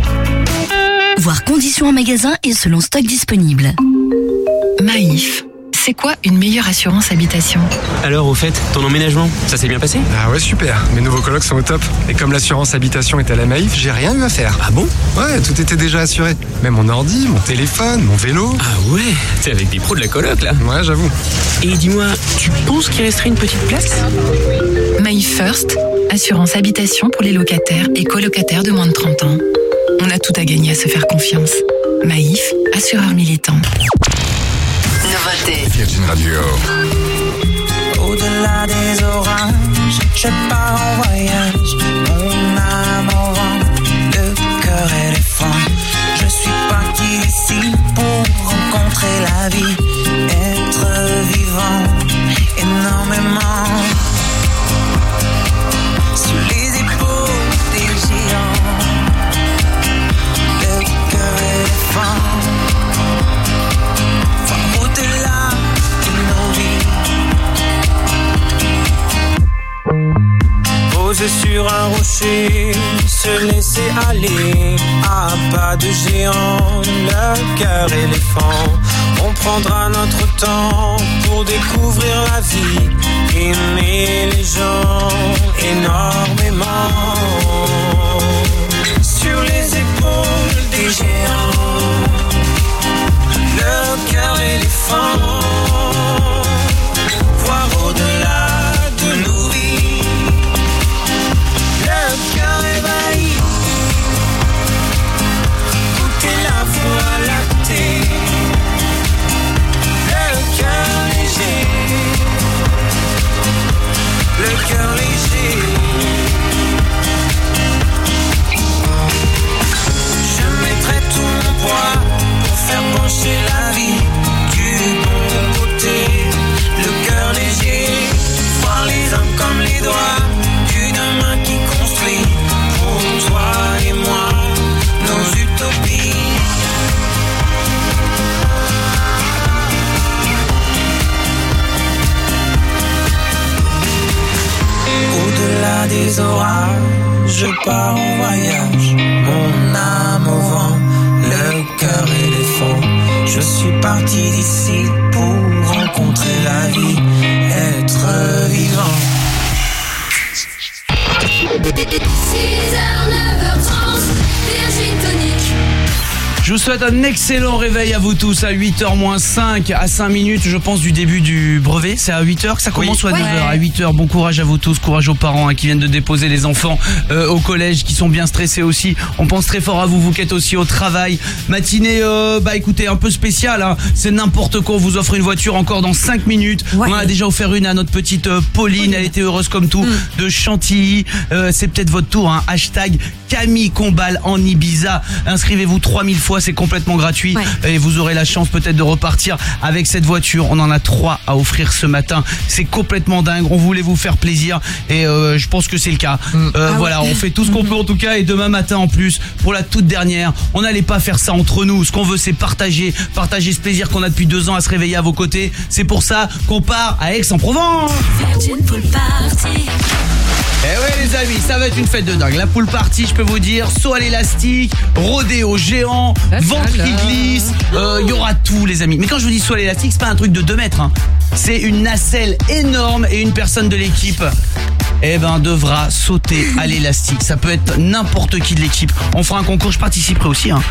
Voir conditions en magasin et selon stock disponible. Maïf, c'est quoi une meilleure assurance habitation Alors, au fait, ton emménagement, ça s'est bien passé? Ah ouais, super. Mes nouveaux colocs sont au top. Et comme l'assurance habitation est à la Maïf, j'ai rien eu à faire. Ah bon? Ouais, tout était déjà assuré. Même mon ordi, mon téléphone, mon vélo. Ah ouais T'es avec des pros de la coloc, là Ouais, j'avoue. Et dis-moi, tu penses qu'il resterait une petite place? Maïf First, assurance habitation pour les locataires et colocataires de moins de 30 ans. On a tout à gagner à se faire confiance. Maïf, assureur militant. Virgin Radio. Au-delà des orages, je pars en voyage. Mon âme au vent, le cœur éléphant. Je suis parti ici pour rencontrer la vie, Poser sur un rocher, se laisser aller à pas de géant, le cœur éléphant. On prendra notre temps pour découvrir la vie, aimer les gens énormément. Sur les épaules des géants, le cœur éléphant. Des orages, je pars en voyage, mon âme au vent, le cœur éléphant. Je suis parti d'ici pour rencontrer la vie, être vivant. 6h, 9h30, Virgin Tonic. Je vous souhaite un excellent réveil à vous tous à 8h moins 5 à 5 minutes je pense du début du brevet. C'est à 8h que ça commence ou à Ouais. 9h à 8h bon courage à vous tous courage aux parents hein, qui viennent de déposer les enfants euh, au collège qui sont bien stressés aussi. On pense très fort à vous vous qui êtes aussi au travail. Matinée euh, bah écoutez un peu spéciale hein. c'est n'importe quoi. On vous offre une voiture encore dans 5 minutes. On en a déjà offert une à notre petite euh, Pauline. Elle était heureuse comme tout de Chantilly. Euh, c'est peut-être votre tour hein. hashtag Camille Combal en Ibiza. Inscrivez-vous 3000 fois c'est complètement gratuit. Et vous aurez la chance peut-être de repartir avec cette voiture. On en a trois à offrir ce matin. C'est complètement dingue. On voulait vous faire plaisir et euh, je pense que c'est le cas. Euh, Ah voilà ouais. on fait tout ce qu'on peut en tout cas. Et demain matin en plus pour la toute dernière on n'allait pas faire ça entre nous. Ce qu'on veut c'est partager partager ce plaisir qu'on a depuis deux ans à se réveiller à vos côtés. C'est pour ça qu'on part à Aix-en-Provence. Eh ouais les amis, ça va être une fête de dingue. La pool party, je peux vous dire, saut à l'élastique, rodéo géant, ventre qui glisse, euh, il y aura tout les amis. Mais quand je vous dis saut à l'élastique, c'est pas un truc de 2 mètres. hein. C'est une nacelle énorme et une personne de l'équipe eh ben devra sauter à l'élastique. Ça peut être n'importe qui de l'équipe. On fera un concours, je participerai aussi. Hein.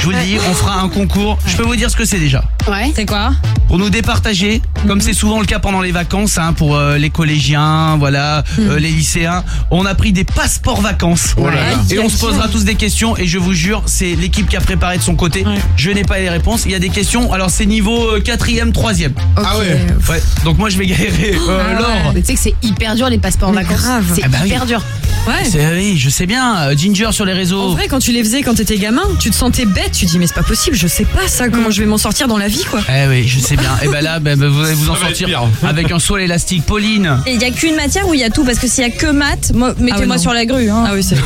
Je vous le dis, on fera un concours. Je peux vous dire ce que c'est déjà. Ouais. C'est quoi Pour nous départager, comme c'est souvent le cas pendant les vacances, hein, pour euh, les collégiens, voilà, euh, les lycéens, on a pris des passeports vacances. Oh là là. Et on se posera tous des questions. Et je vous jure, c'est l'équipe qui a préparé de son côté. Je n'ai pas les réponses. Il y a des questions. Alors c'est niveau 4ème, 3ème. Ah ouais. Ouais. Donc moi je vais galérer. Euh, Ah ouais. Laure. Mais Tu sais que c'est hyper dur les passeports en vacances. C'est Ah bah oui. hyper dur. Ouais. C'est- oui, je sais bien. euh, Ginger sur les réseaux. En vrai, quand tu les faisais quand t'étais gamin, tu te sentais bête. Tu dis, mais c'est pas possible, je sais pas ça, comment je vais m'en sortir dans la vie, quoi. Eh oui, je sais bien. Et ben là, ben, ben, vous allez vous en sortir avec un saut à l'élastique. Pauline. Et il y a qu'une matière où il y a tout, parce que s'il y a que maths, moi, mettez-moi non. sur la grue. Hein. Ah oui, c'est.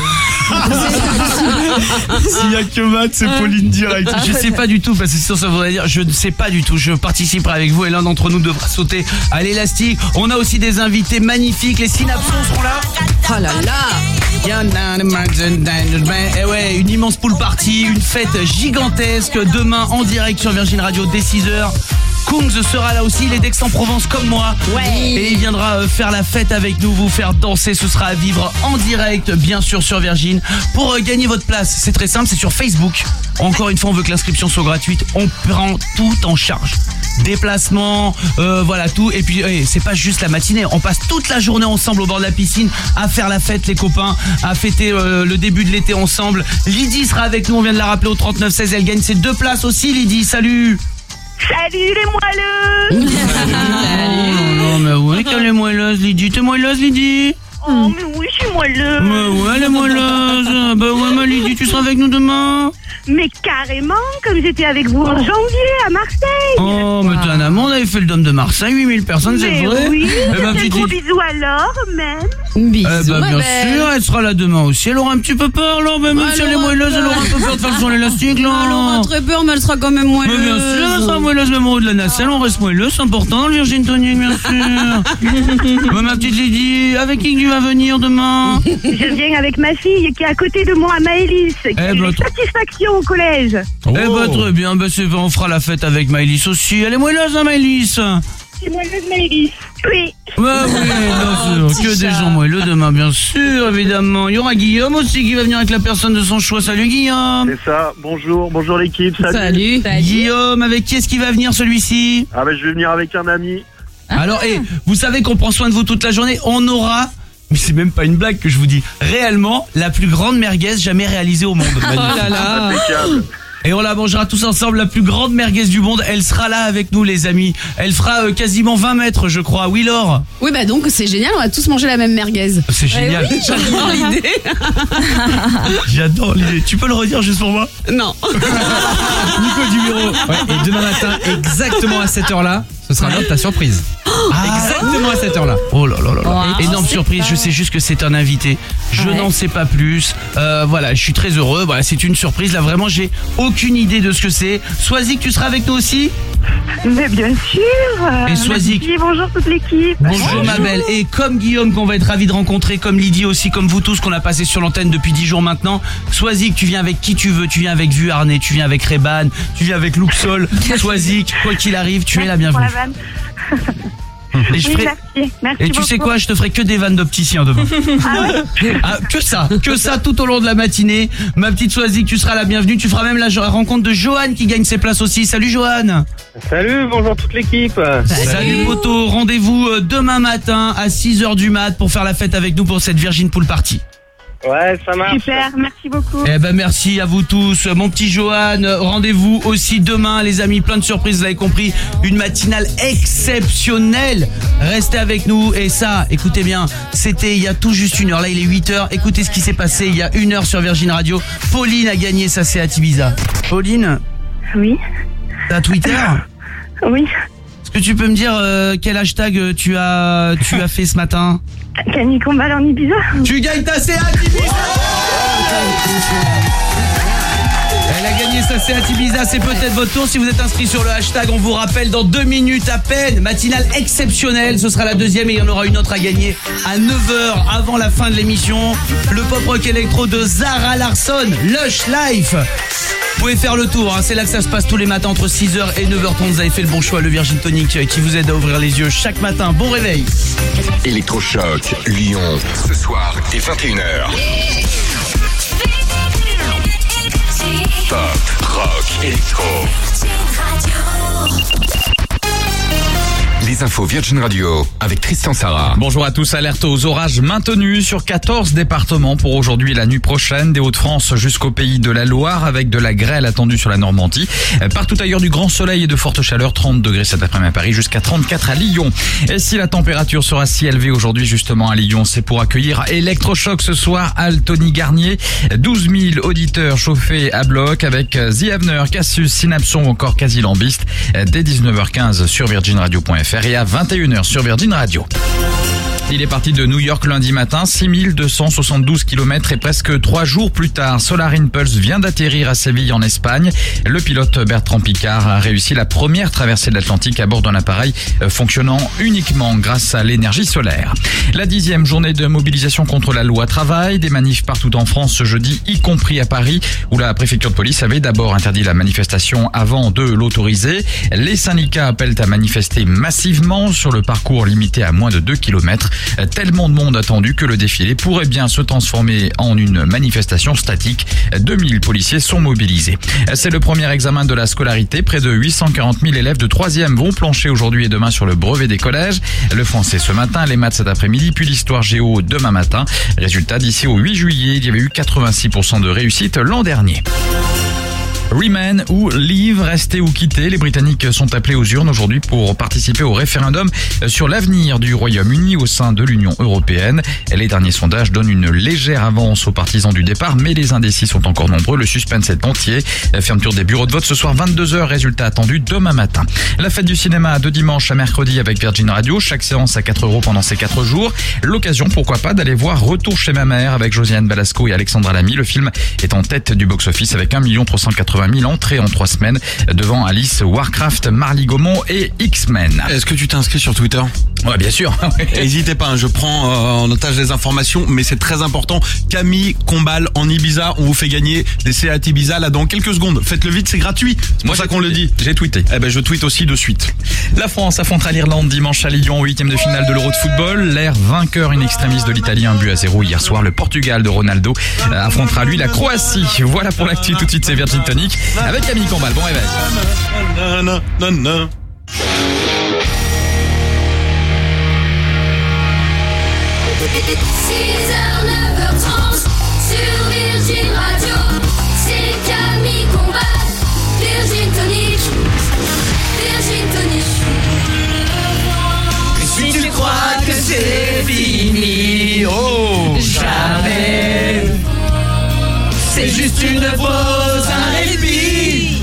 S'il y a que maths, c'est Pauline direct. Je sais pas du tout, parce que sinon ça voudrait dire, je ne sais pas du tout. Je participerai avec vous et l'un d'entre nous devra sauter à l'élastique. On a aussi des invités magnifiques. Les synapsons seront là. Oh là là Eh ouais, une immense pool party, une fête gigantesque demain en direct sur Virgin Radio dès 6h. Kungs sera là aussi, il est d'Aix-en-Provence comme moi. Ouais. Et il viendra euh, faire la fête avec nous, vous faire danser. Ce sera à vivre en direct, bien sûr, sur Virgin. Pour euh, gagner votre place, c'est très simple, c'est sur Facebook. Encore une fois, on veut que l'inscription soit gratuite. On prend tout en charge. Déplacement, euh, voilà tout. Et puis, eh, c'est pas juste la matinée. On passe toute la journée ensemble au bord de la piscine à faire la fête, les copains, à fêter euh, le début de l'été ensemble. Lydie sera avec nous, on vient de la rappeler au 39-16. Elle gagne ses deux places aussi, Lydie. Salut Salut les moelleux Oh, mais ouais, qu'elle est moelleuse, Lydie. T'es moelleuse, Lydie? Oh, mais oui, je suis moelleuse. Mais ouais, elle est moelleuse. Bah ouais, ma Lydie, tu seras avec nous demain? Mais carrément, comme j'étais avec vous en janvier à Marseille. Oh, mais t'es un amant, on avait fait le Dôme de Marseille, 8000 personnes, c'est vrai oui, Eh ben, un gros bisou alors, même. Eh ben, bien sûr, elle sera là demain aussi. Elle aura un petit peu peur, alors, mais même si elle est moelleuse, elle aura un peu peur de faire son élastique, là. Elle aura très peur, mais elle sera quand même moelleuse. Mais bien sûr, elle sera moelleuse même en haut de la nacelle, on reste moelleuse, c'est important dans le Virgin Tonic, bien sûr. Ma petite Lydie, avec qui tu vas venir demain? Je viens avec ma fille qui est à côté de moi, Maëlys, qui Eh ben, satisfaction au collège. Eh ben, très bien, ben, c'est on fera la fête avec Maëlys aussi. Elle est moelleuse, hein, Maëlys C'est moelleuse Maëlys. Oui. Bah oui, bien sûr, que des gens moelleux demain, bien sûr, évidemment. Il y aura Guillaume aussi qui va venir avec la personne de son choix. Salut Guillaume C'est ça, bonjour, bonjour l'équipe, salut. Guillaume, avec qui est-ce qui va venir celui-ci Ah bah je vais venir avec un ami. Alors, eh, vous savez qu'on prend soin de vous toute la journée. On aura, mais c'est même pas une blague que je vous dis, réellement la plus grande merguez jamais réalisée au monde. Oh là là. Impeccable. Et on la mangera tous ensemble, la plus grande merguez du monde. Elle sera là avec nous, les amis. Elle fera euh, quasiment 20 mètres, je crois. Oui, Laure Oui, bah donc c'est génial, on va tous manger la même merguez. C'est génial. Eh oui, J'adore l'idée. J'adore l'idée. Tu peux le redire juste pour moi Non. Nico du bureau. Ouais, et demain matin, exactement à cette heure-là, ce sera l'heure de ta surprise. Exactement à cette heure-là. Oh là là là là. Wow. Énorme surprise, je sais juste que c'est un invité. Je Ouais. n'en sais pas plus. Euh, voilà, je suis très heureux. Voilà, c'est une surprise. Là, vraiment, j'ai aucune idée de ce que c'est. Soisic, tu seras avec nous aussi? Mais bien sûr. euh, Et Soisic. merci, Bonjour toute l'équipe. Bonjour ma belle. Et comme Guillaume qu'on va être ravi de rencontrer, comme Lydie aussi, comme vous tous qu'on a passé sur l'antenne depuis 10 jours maintenant. Soisic, tu viens avec qui tu veux. Tu viens avec Vuarnet, tu viens avec Reban, tu viens avec Luxol. Soisic, quoi qu'il arrive, tu es la bienvenue. Et je Oui, ferai- merci, merci Et tu sais quoi, je te ferai que des vannes d'opticien demain. Ah, que ça, que ça tout au long de la matinée. Ma petite Soisic, tu seras la bienvenue. Tu feras même la rencontre de Johan qui gagne ses places aussi. Salut Johan. Salut, bonjour toute l'équipe. Salut Poto, rendez-vous euh, demain matin à 6h du mat pour faire la fête avec nous pour cette Virgin Pool Party. Ouais, ça marche. Super, merci beaucoup. Eh ben merci à vous tous, mon petit Johan. Rendez-vous aussi demain, les amis. Plein de surprises, vous l'avez compris. Une matinale exceptionnelle. Restez avec nous. Et ça, écoutez bien, c'était il y a tout juste une heure. Là, il est 8 heures. Écoutez ce qui s'est passé il y a une heure sur Virgin Radio. Pauline a gagné sa Seat Ibiza. Pauline Oui. T'as Twitter? Oui. Que tu peux me dire euh, quel hashtag euh, tu as tu as fait ce matin Camille Combal en Ibiza. Tu gagnes ta Ibiza Elle a gagné sa Seat Ibiza, c'est peut-être votre tour si vous êtes inscrit sur le hashtag. On vous rappelle dans deux minutes à peine, matinale exceptionnelle. Ce sera la deuxième et il y en aura une autre à gagner à 9h avant la fin de l'émission. Le pop rock électro de Zara Larson, Lush Life. Vous pouvez faire le tour, hein. c'est là que ça se passe tous les matins entre 6h et 9h30. Vous avez fait le bon choix, le Virgin Tonic euh, qui vous aide à ouvrir les yeux chaque matin. Bon réveil. Électrochoc, Lyon. Ce soir, dès 21h. Pop, rock, électro. Infos Virgin Radio avec Tristan Sarah. Bonjour à tous, alerte aux orages maintenus sur 14 départements pour aujourd'hui et la nuit prochaine, des Hauts-de-France jusqu'au pays de la Loire avec de la grêle attendue sur la Normandie. Euh, Partout ailleurs du grand soleil et de fortes chaleurs, 30 degrés cet après-midi à Paris jusqu'à 34 à Lyon. Et si la température sera si élevée aujourd'hui justement à Lyon, c'est pour accueillir Electrochoc ce soir à Garnier. 12 000 auditeurs chauffés à bloc avec The Avener, Cassius, Synapson ou encore Casilambiste euh, dès 19h15 sur virginradio.fr et à 21h sur Virgin Radio. Il est parti de New York lundi matin, 6272 km et presque trois jours plus tard, Solar Impulse vient d'atterrir à Séville en Espagne. Le pilote Bertrand Picard a réussi la première traversée de l'Atlantique à bord d'un appareil euh, fonctionnant uniquement grâce à l'énergie solaire. La dixième journée de mobilisation contre la loi travail, des manifs partout en France ce jeudi, y compris à Paris, où la préfecture de police avait d'abord interdit la manifestation avant de l'autoriser. Les syndicats appellent à manifester massivement sur le parcours limité à moins de 2 km. Tellement de monde attendu que le défilé pourrait bien se transformer en une manifestation statique. 2000 policiers sont mobilisés. C'est le premier examen de la scolarité. Près de 840 000 élèves de 3e vont plancher aujourd'hui et demain sur le brevet des collèges. Le français ce matin, les maths cet après-midi, puis l'histoire géo demain matin. Résultat, d'ici au 8 juillet, il y avait eu 86% de réussite l'an dernier. Remain ou Leave, rester ou quitter. Les Britanniques sont appelés aux urnes aujourd'hui pour participer au référendum sur l'avenir du Royaume-Uni au sein de l'Union européenne. Les derniers sondages donnent une légère avance aux partisans du départ, mais les indécis sont encore nombreux. Le suspense est entier. La fermeture des bureaux de vote ce soir 22h, résultat attendu demain matin. La fête du cinéma de dimanche à mercredi avec Virgin Radio, chaque séance à 4 euros pendant ces 4 jours. L'occasion, pourquoi pas, d'aller voir Retour chez ma mère avec Josiane Balasco et Alexandra Lamy. Le film est en tête du box-office avec 1 380 000 entrées en 3 semaines devant Alice, Warcraft, Marley Gaumont et X-Men. Est-ce que tu t'inscris sur Twitter Ouais, bien sûr. N'hésitez pas, hein, je prends euh, en otage les informations, mais c'est très important. Camille Combal en Ibiza, on vous fait gagner des Seat Ibiza là dans quelques secondes. Faites-le vite, c'est gratuit. C'est pour ça qu'on le dit. J'ai tweeté. Eh ben je tweete aussi de suite. La France affrontera l'Irlande dimanche à Lyon, huitième de finale de l'Euro de football. L'air vainqueur in extremis de l'Italie, un but à zéro hier soir. Le Portugal de Ronaldo euh, affrontera lui la Croatie. Voilà pour l'actu. Tout de suite, c'est Virgin Avec Camille Combal. Bon réveil. Nanana, nanana. sur Virgin Radio, c'est Camille Combal, Virgin Tonic, Virgin Tonic. Si tu crois que c'est fini, oh, jamais. C'est juste une pause,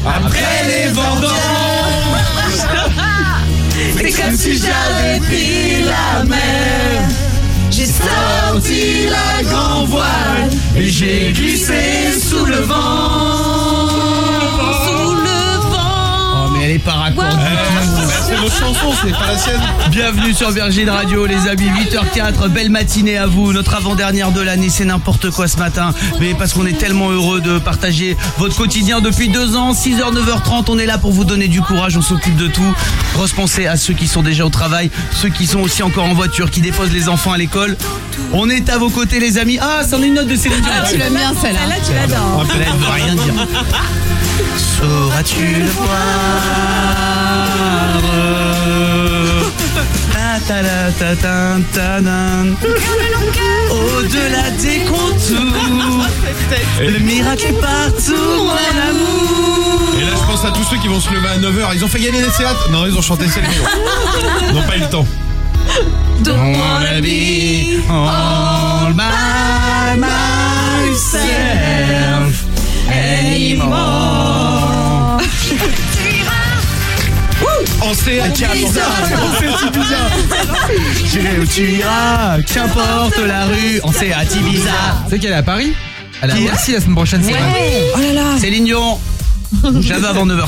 après les vendanges. C'est comme si j'avais pris la mer. J'ai sorti la grand voile et j'ai glissé sous le vent. Raccordée. C'est votre chanson, c'est pas la sienne. Bienvenue sur Virgin Radio les amis, 8h04, belle matinée à vous, notre avant-dernière de l'année, c'est n'importe quoi ce matin, mais parce qu'on est tellement heureux de partager votre quotidien depuis deux ans, 6h, 9h30, on est là pour vous donner du courage, on s'occupe de tout. Grosse pensée à ceux qui sont déjà au travail, ceux qui sont aussi encore en voiture, qui déposent les enfants à l'école. On est à vos côtés les amis. Ah, c'en est une note de Céline Dion. Ah, tu l'aimes bien celle-là. Celle-là, tu l'adores. Elle ne veut rien dire. Sauras-tu le voir Au-delà des contours, le miracle est partout, mon amour. Et là, je pense à tous ceux qui vont se lever à 9h. Ils ont fait gagner des Seat Non, ils ont chanté Céline. Ils n'ont pas eu le temps. Don't wanna be all by myself anymore. On sait à qui. On sait à Ibiza. J'irai où tu iras, qu'importe la rue. On sait à Ibiza. C'est qu'elle est à Paris? Elle Bercy la semaine prochaine, c'est vrai. Oh là là. Céline Dion. J'avais avant 9h.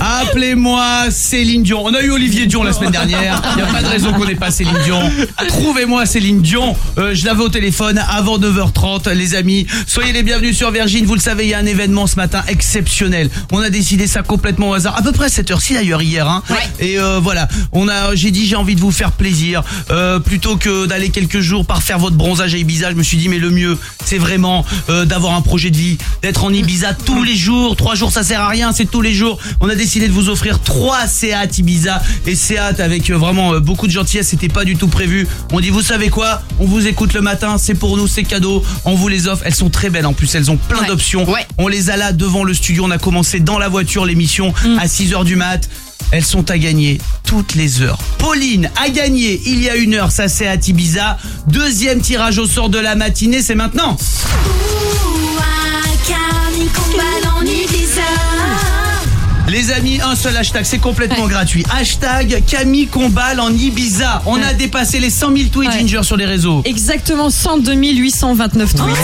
Appelez-moi Céline Dion. On a eu Olivier Dion la semaine dernière. Il n'y a pas de raison qu'on n'ait pas Céline Dion. Trouvez-moi Céline Dion. Euh, je l'avais au téléphone avant 9h30, les amis. Soyez les bienvenus sur Virgin. Vous le savez, il y a un événement ce matin exceptionnel. On a décidé ça complètement au hasard. À peu près à cette heure-ci d'ailleurs hier. Hein. Et euh, voilà, on a, j'ai dit j'ai envie de vous faire plaisir. Euh, plutôt que d'aller quelques jours par faire votre bronzage à Ibiza, je me suis dit mais le mieux, c'est vraiment euh, d'avoir un projet de vie, d'être en Ibiza tous les jours. Trois jours, ça sert à rien, c'est tous les jours. On a décidé de vous offrir trois Seat Ibiza et Seat avec euh, vraiment euh, beaucoup de gentillesse. C'était pas du tout prévu. On dit vous savez quoi? On vous écoute le matin, c'est pour nous, c'est cadeau. On vous les offre. Elles sont très belles en plus. Elles ont plein d'options. On les a là devant le studio. On a commencé dans la voiture l'émission à 6h du mat. Elles sont à gagner toutes les heures. Pauline a gagné il y a une heure sa Seat Ibiza. Deuxième tirage au sort de la matinée, c'est maintenant. Camille Combal en Ibiza. Les amis, un seul hashtag, c'est complètement gratuit. Hashtag Camille Combal en Ibiza. On a dépassé les 100 000 tweets Ginger sur les réseaux. Exactement 102 829 tweets.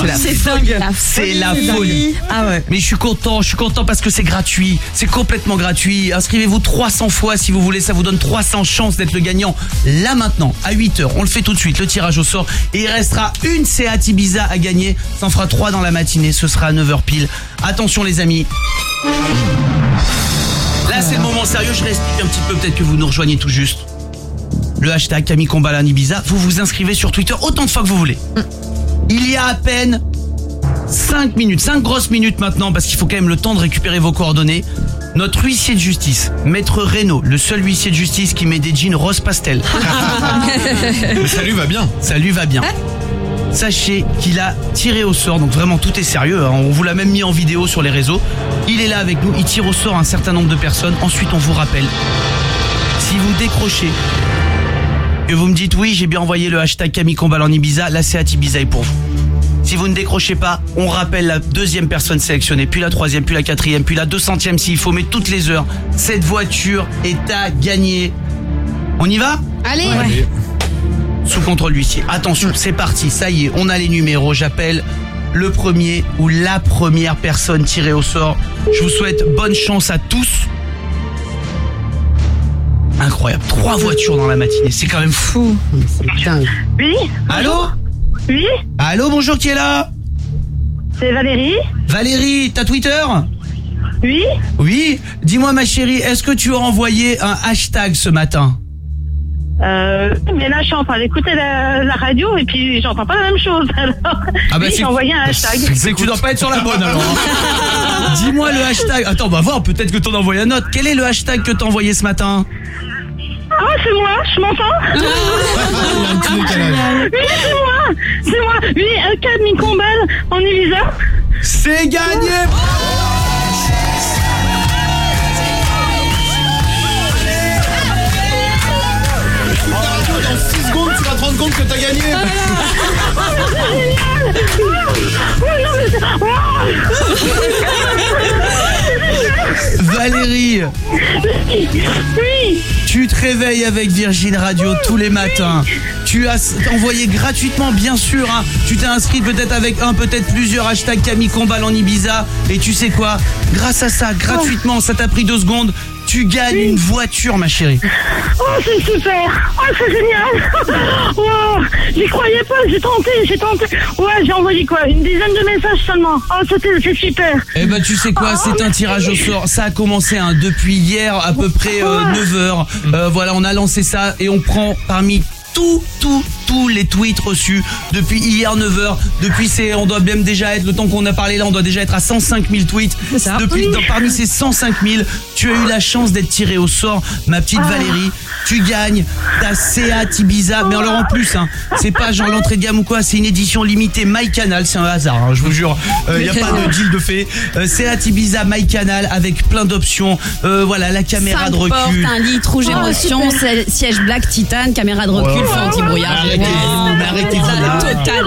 C'est la C'est folie. dingue. C'est la folie. Ah ouais. Mais je suis content, je suis content parce que c'est gratuit. C'est complètement gratuit. Inscrivez-vous 300 fois si vous voulez. Ça vous donne 300 chances d'être le gagnant. Là maintenant, à 8h, on le fait tout de suite, le tirage au sort. Et il restera une Seat Ibiza à gagner. Ça en fera 3 dans la matinée. Ce sera à 9h pile. Attention les amis. Là, c'est le moment sérieux. Je respire un petit peu. Peut-être que vous nous rejoignez tout juste. Le hashtag Camille Combalan Ibiza. Vous vous inscrivez sur Twitter autant de fois que vous voulez. Il y a à peine 5 minutes, 5 grosses minutes maintenant, parce qu'il faut quand même le temps de récupérer vos coordonnées. Notre huissier de justice, Maître Reynaud, le seul huissier de justice qui met des jeans rose pastel. Mais ça lui va bien. Ça lui va bien. Sachez qu'il a tiré au sort, donc vraiment tout est sérieux, hein. on vous l'a même mis en vidéo sur les réseaux. Il est là avec nous, il tire au sort un certain nombre de personnes. Ensuite, on vous rappelle, si vous décrochez, que vous me dites oui, j'ai bien envoyé le hashtag Camille Combal en Ibiza, la Seat Ibiza est pour vous. Si vous ne décrochez pas, on rappelle la deuxième personne sélectionnée, puis la troisième, puis la quatrième, puis la deux centième s'il faut, mais toutes les heures. Cette voiture est à gagner. On y va? Allez. Sous contrôle d'huissier. Attention, c'est parti, ça y est, on a les numéros. J'appelle le premier ou la première personne tirée au sort. Je vous souhaite bonne chance à tous. Incroyable, trois voitures dans la matinée, c'est quand même fou. C'est dingue. Oui Allô Oui Allô, bonjour, qui est là C'est Valérie Valérie, t'as Twitter Oui Oui, dis-moi ma chérie, est-ce que tu as envoyé un hashtag ce matin euh, mais là, je suis en train d'écouter la, la radio et puis j'entends pas la même chose. Alors, Ah bah j'ai envoyé un hashtag. C'est que tu dois pas être sur la bonne alors. hein. Dis-moi le hashtag. Attends, on va voir, peut-être que t'en envoyé un autre. Quel est le hashtag que t'as envoyé ce matin? Ah, c'est moi, je m'entends? Oui, c'est moi C'est moi Oui, un cas de Micombal en Ibiza. C'est gagné compte que t'as gagné. Valérie Oui Tu te réveilles avec Virgin Radio tous les matins. Tu as envoyé gratuitement, bien sûr. hein. Tu t'es inscrit peut-être avec un, peut-être plusieurs hashtags Camille Combal en Ibiza. Et tu sais quoi? Grâce à ça, gratuitement, ça t'a pris deux secondes. Tu gagnes une voiture, ma chérie. Oh, c'est super Oh, c'est génial Wow J'y croyais pas, j'ai tenté, j'ai tenté. Ouais, j'ai envoyé quoi Une dizaine de messages seulement. Oh, c'était c'est super Eh ben tu sais quoi, c'est un tirage au sort. Ça a commencé hein, depuis hier à peu près 9h. voilà, on a lancé ça et on prend parmi tout, tout, tous les tweets reçus depuis hier 9h. Depuis c'est, on doit même déjà être, le temps qu'on a parlé là, on doit déjà être à 105 000 tweets. Depuis, dans- parmi ces 105 000, tu as eu la chance d'être tiré au sort, ma petite Valérie. Tu gagnes ta Seat Ibiza, mais alors en plus, hein, c'est pas genre l'entrée de gamme ou quoi, c'est une édition limitée MyCanal, c'est un hasard, hein, je vous jure. Il y a pas de deal de fait. Euh, Seat Ibiza MyCanal avec plein d'options. Euh, voilà, la caméra Cinq de recul. portes, un litre, rouge Oh, émotion, si- siège black titane, caméra de recul, Ouais, feu ouais. anti-brouillard. Arrêtez-vous, mais arrêtez-vous là. Total.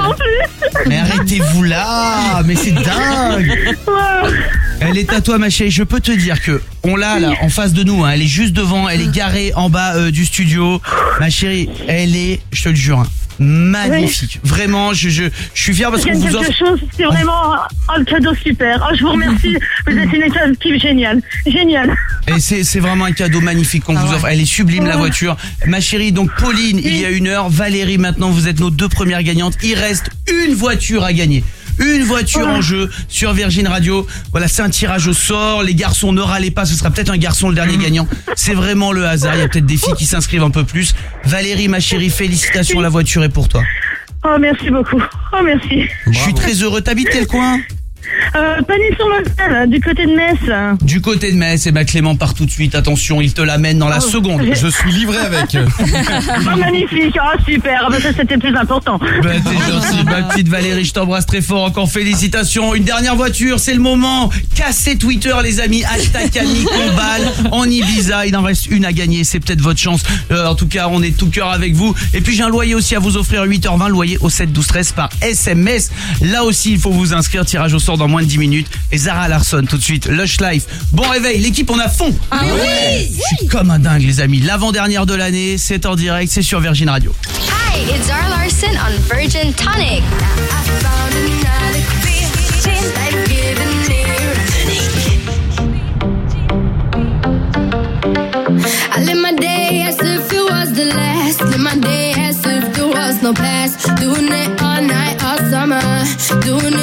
Mais arrêtez-vous là, mais c'est dingue. Elle est à toi ma chérie, je peux te dire que on l'a là en face de nous, hein. elle est juste devant, elle est garée en bas euh, du studio. Ma chérie, elle est, je te le jure, hein, magnifique. Vraiment, je, je, je suis fier parce gagne vous quelque offre chose, c'est vraiment le cadeau super. Oh, je vous remercie. Vous êtes une équipe géniale. Génial. Et c'est c'est vraiment un cadeau magnifique qu'on vous offre. Elle est sublime la voiture. Ma chérie, donc Pauline, il y a une heure. Valérie, maintenant, vous êtes nos deux premières gagnantes. Il reste une voiture à gagner. Une voiture en jeu sur Virgin Radio. Voilà, c'est un tirage au sort. Les garçons, ne râlez pas. Ce sera peut-être un garçon le dernier gagnant. C'est vraiment le hasard. Il y a peut-être des filles qui s'inscrivent un peu plus. Valérie, ma chérie, félicitations. La voiture est pour toi. Oh, merci beaucoup. Oh, merci. Je suis très heureux. T'habites quel coin? Euh, Pagny sur Moselle, du côté de Metz. Du côté de Metz, et bah Clément part tout de suite. Attention, il te l'amène dans la Oh, seconde. Je suis livré avec. Oh, magnifique. Oh, super. Ah, bah, ça, c'était le plus important. Bah, t'es gentil, ma petite Valérie, je t'embrasse très fort. Encore félicitations. Une dernière voiture, c'est le moment. Cassez Twitter, les amis. Hashtag Camille Combal en Ibiza. Il en reste une à gagner. C'est peut-être votre chance. Euh, en tout cas, on est tout cœur avec vous. Et puis, j'ai un loyer aussi à vous offrir. 8h20, loyer au 7 12 13 par SMS. Là aussi, il faut vous inscrire. Tirage au sort dans moins de 10 minutes. Et Zara Larson, tout de suite. Lush Life. Bon réveil. L'équipe, on a fond. Ah oui, Je suis comme un dingue, les amis. L'avant-dernière de l'année. C'est en direct. C'est sur Virgin Radio. Hi, it's Zara Larson on Virgin Tonic. I live my day as if it was the last. Live my day as if there was no past. Doing it all night, all summer. Doing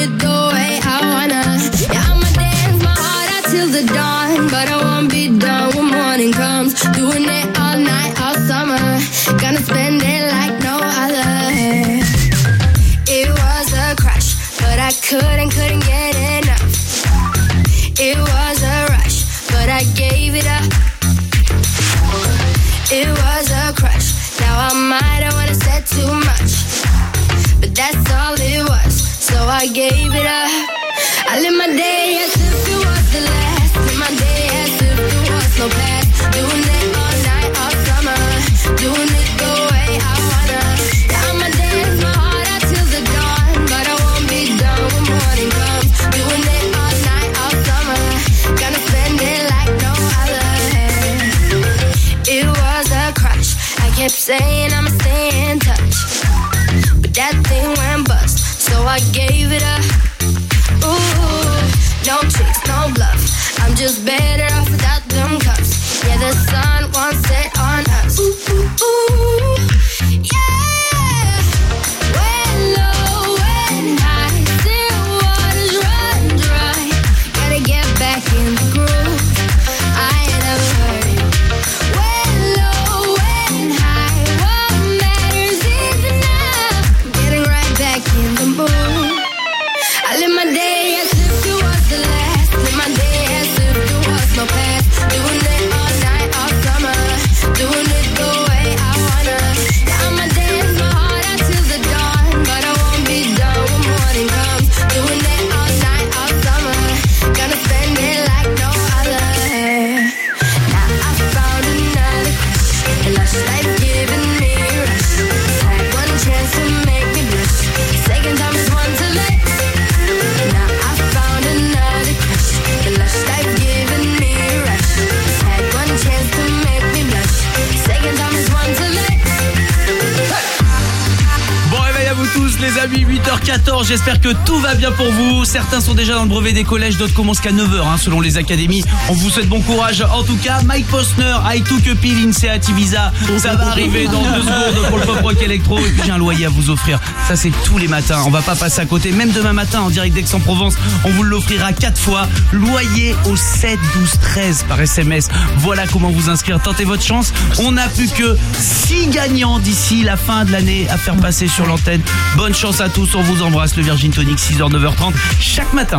déjà dans le brevet des collèges, d'autres commencent qu'à 9h hein, selon les académies. On vous souhaite bon courage. En tout cas, Mike Posner, I took a pill in Seat Ibiza. Ça va arriver dans deux secondes pour le pop rock électro. Et puis j'ai un loyer à vous offrir. Ça c'est tous les matins, on va pas passer à côté. Même demain matin en direct d'Aix-en-Provence, on vous l'offrira quatre fois. Loyer au 7 12 13 par SMS. Voilà comment vous inscrire. Tentez votre chance. On n'a plus que 6 gagnants d'ici la fin de l'année à faire passer sur l'antenne. Bonne chance à tous, on vous embrasse. Le Virgin Tonic 6h 9h30 chaque matin.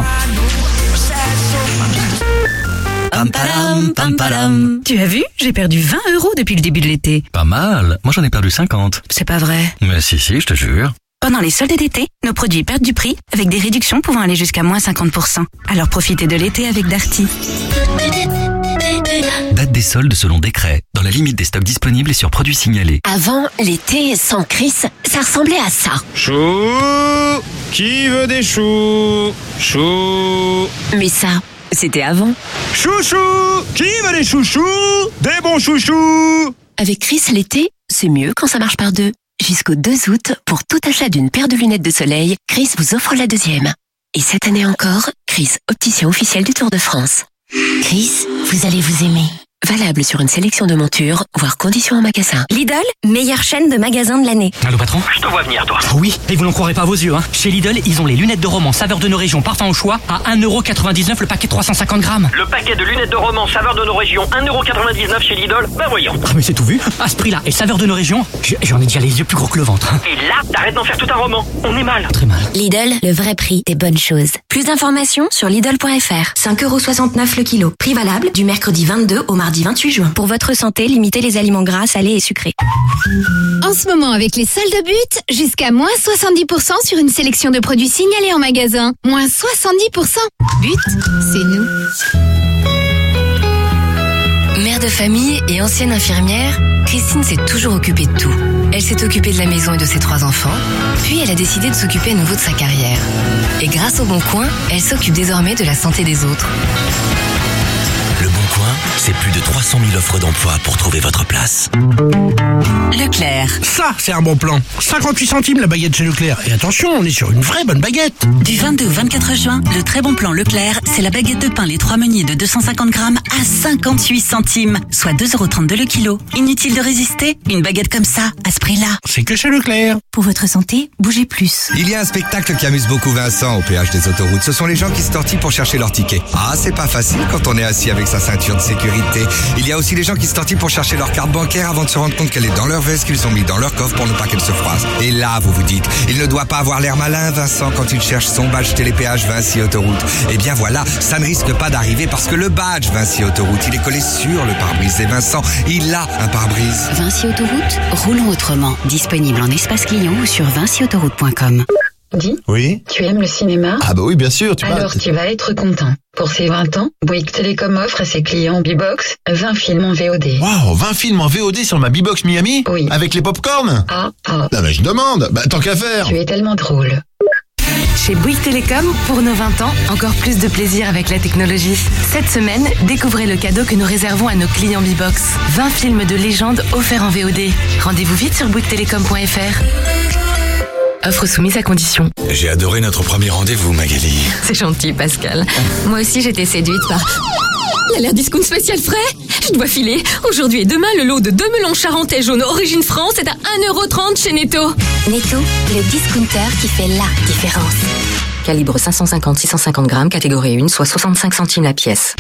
Tu as vu J'ai perdu 20 euros depuis le début de l'été. Pas mal. Moi, j'en ai perdu 50. C'est pas vrai. Mais si, si, je te jure. Pendant les soldes d'été, nos produits perdent du prix avec des réductions pouvant aller jusqu'à moins 50%. Alors profitez de l'été avec Darty. Date des soldes selon décret, dans la limite des stocks disponibles et sur produits signalés. Avant, l'été sans Chris, ça ressemblait à ça. Chou Qui veut des choux? Chou Mais ça, c'était avant. Chouchou Qui veut des chouchous? Des bons chouchous Avec Chris, l'été, c'est mieux quand ça marche par deux. Jusqu'au 2 août, pour tout achat d'une paire de lunettes de soleil, Chris vous offre la deuxième. Et cette année encore, Chris, opticien officiel du Tour de France. Chris, vous allez vous aimer. Valable sur une sélection de montures, voire conditions en magasin. Lidl, meilleure chaîne de magasins de l'année. Allô patron Je te vois venir toi. Ah Oui, et vous n'en croirez pas vos yeux. Hein. Chez Lidl, ils ont les lunettes de roman saveur de nos régions parfum au choix à 1,99€ le paquet 350 grammes. Le paquet de lunettes de roman saveur de nos régions 1,99€ chez Lidl, bah voyons. Ah mais c'est tout vu. À ce prix-là, et saveur de nos régions, j'en ai déjà les yeux plus gros que le ventre. hein. Et là, t'arrêtes d'en faire tout un roman. On est mal. Très mal. Lidl, le vrai prix des bonnes choses. Plus d'informations sur Lidl.fr. 5,69€ le kilo. Prix valable du mercredi 22 au mardi 28 juin. Pour votre santé, limitez les aliments gras, salés et sucrés. En ce moment, avec les soldes but, jusqu'à moins 70% sur une sélection de produits signalés en magasin. Moins 70%. But, c'est nous. Mère de famille et ancienne infirmière, Christine s'est toujours occupée de tout. Elle s'est occupée de la maison et de ses trois enfants, puis elle a décidé de s'occuper à nouveau de sa carrière. Et grâce au Bon Coin, elle s'occupe désormais de la santé des autres. Le Bon Coin, c'est plus de 300 000 offres d'emploi pour trouver votre place. Leclerc. Ça, c'est un bon plan. 58 centimes la baguette chez Leclerc. Et attention, on est sur une vraie bonne baguette. Du 22 au 24 juin, le très bon plan Leclerc, c'est la baguette de pain les trois meuniers de 250 grammes à 58 centimes, soit 2,32€ le kilo. Inutile de résister, une baguette comme ça, à ce prix-là. C'est que chez Leclerc. Pour votre santé, bougez plus. Il y a un spectacle qui amuse beaucoup Vincent au péage des autoroutes. Ce sont les gens qui se tortillent pour chercher leur ticket. Ah, c'est pas facile quand on est assis avec sa ceinture de sécurité. Il y a aussi les gens qui se tortillent pour chercher leur carte bancaire avant de se rendre compte qu'elle est dans leur veste qu'ils ont mis dans leur coffre pour ne pas qu'elle se froisse. Et là, vous vous dites, il ne doit pas avoir l'air malin, Vincent, quand il cherche son badge télépéage Vinci Autoroute. Eh bien voilà, ça ne risque pas d'arriver parce que le badge Vinci Autoroute, il est collé sur le pare-brise. Et Vincent, il a un pare-brise. Vinci Autoroute, roulons autrement. Disponible en espace client ou sur vinciautoroute.com. Dis, Oui tu aimes le cinéma? Ah bah oui, bien sûr, tu Alors. Ah, tu vas être content. Pour ses 20 ans, Bouygues Telecom offre à ses clients B-Box 20 films en VOD. Waouh, 20 films en VOD sur ma B-Box Miami? Oui. Avec les popcorn? Ah, ah. Non mais je demande, bah tant qu'à faire. Tu es tellement drôle. Chez Bouygues Télécom, pour nos 20 ans, encore plus de plaisir avec la technologie. Cette semaine, découvrez le cadeau que nous réservons à nos clients B-Box. 20 films de légende offerts en VOD. Rendez-vous vite sur bouyguestelecom.fr. Offre soumise à condition. J'ai adoré notre premier rendez-vous, Magali. C'est gentil, Pascal. Moi aussi, j'étais séduite par. Il a l'air discount spécial frais Je dois filer. Aujourd'hui et demain, le lot de deux melons charentais jaunes origine France est à 1,30€ chez Netto. Netto, le discounter qui fait la différence. Calibre 550-650 grammes, catégorie 1, soit 65 centimes la pièce.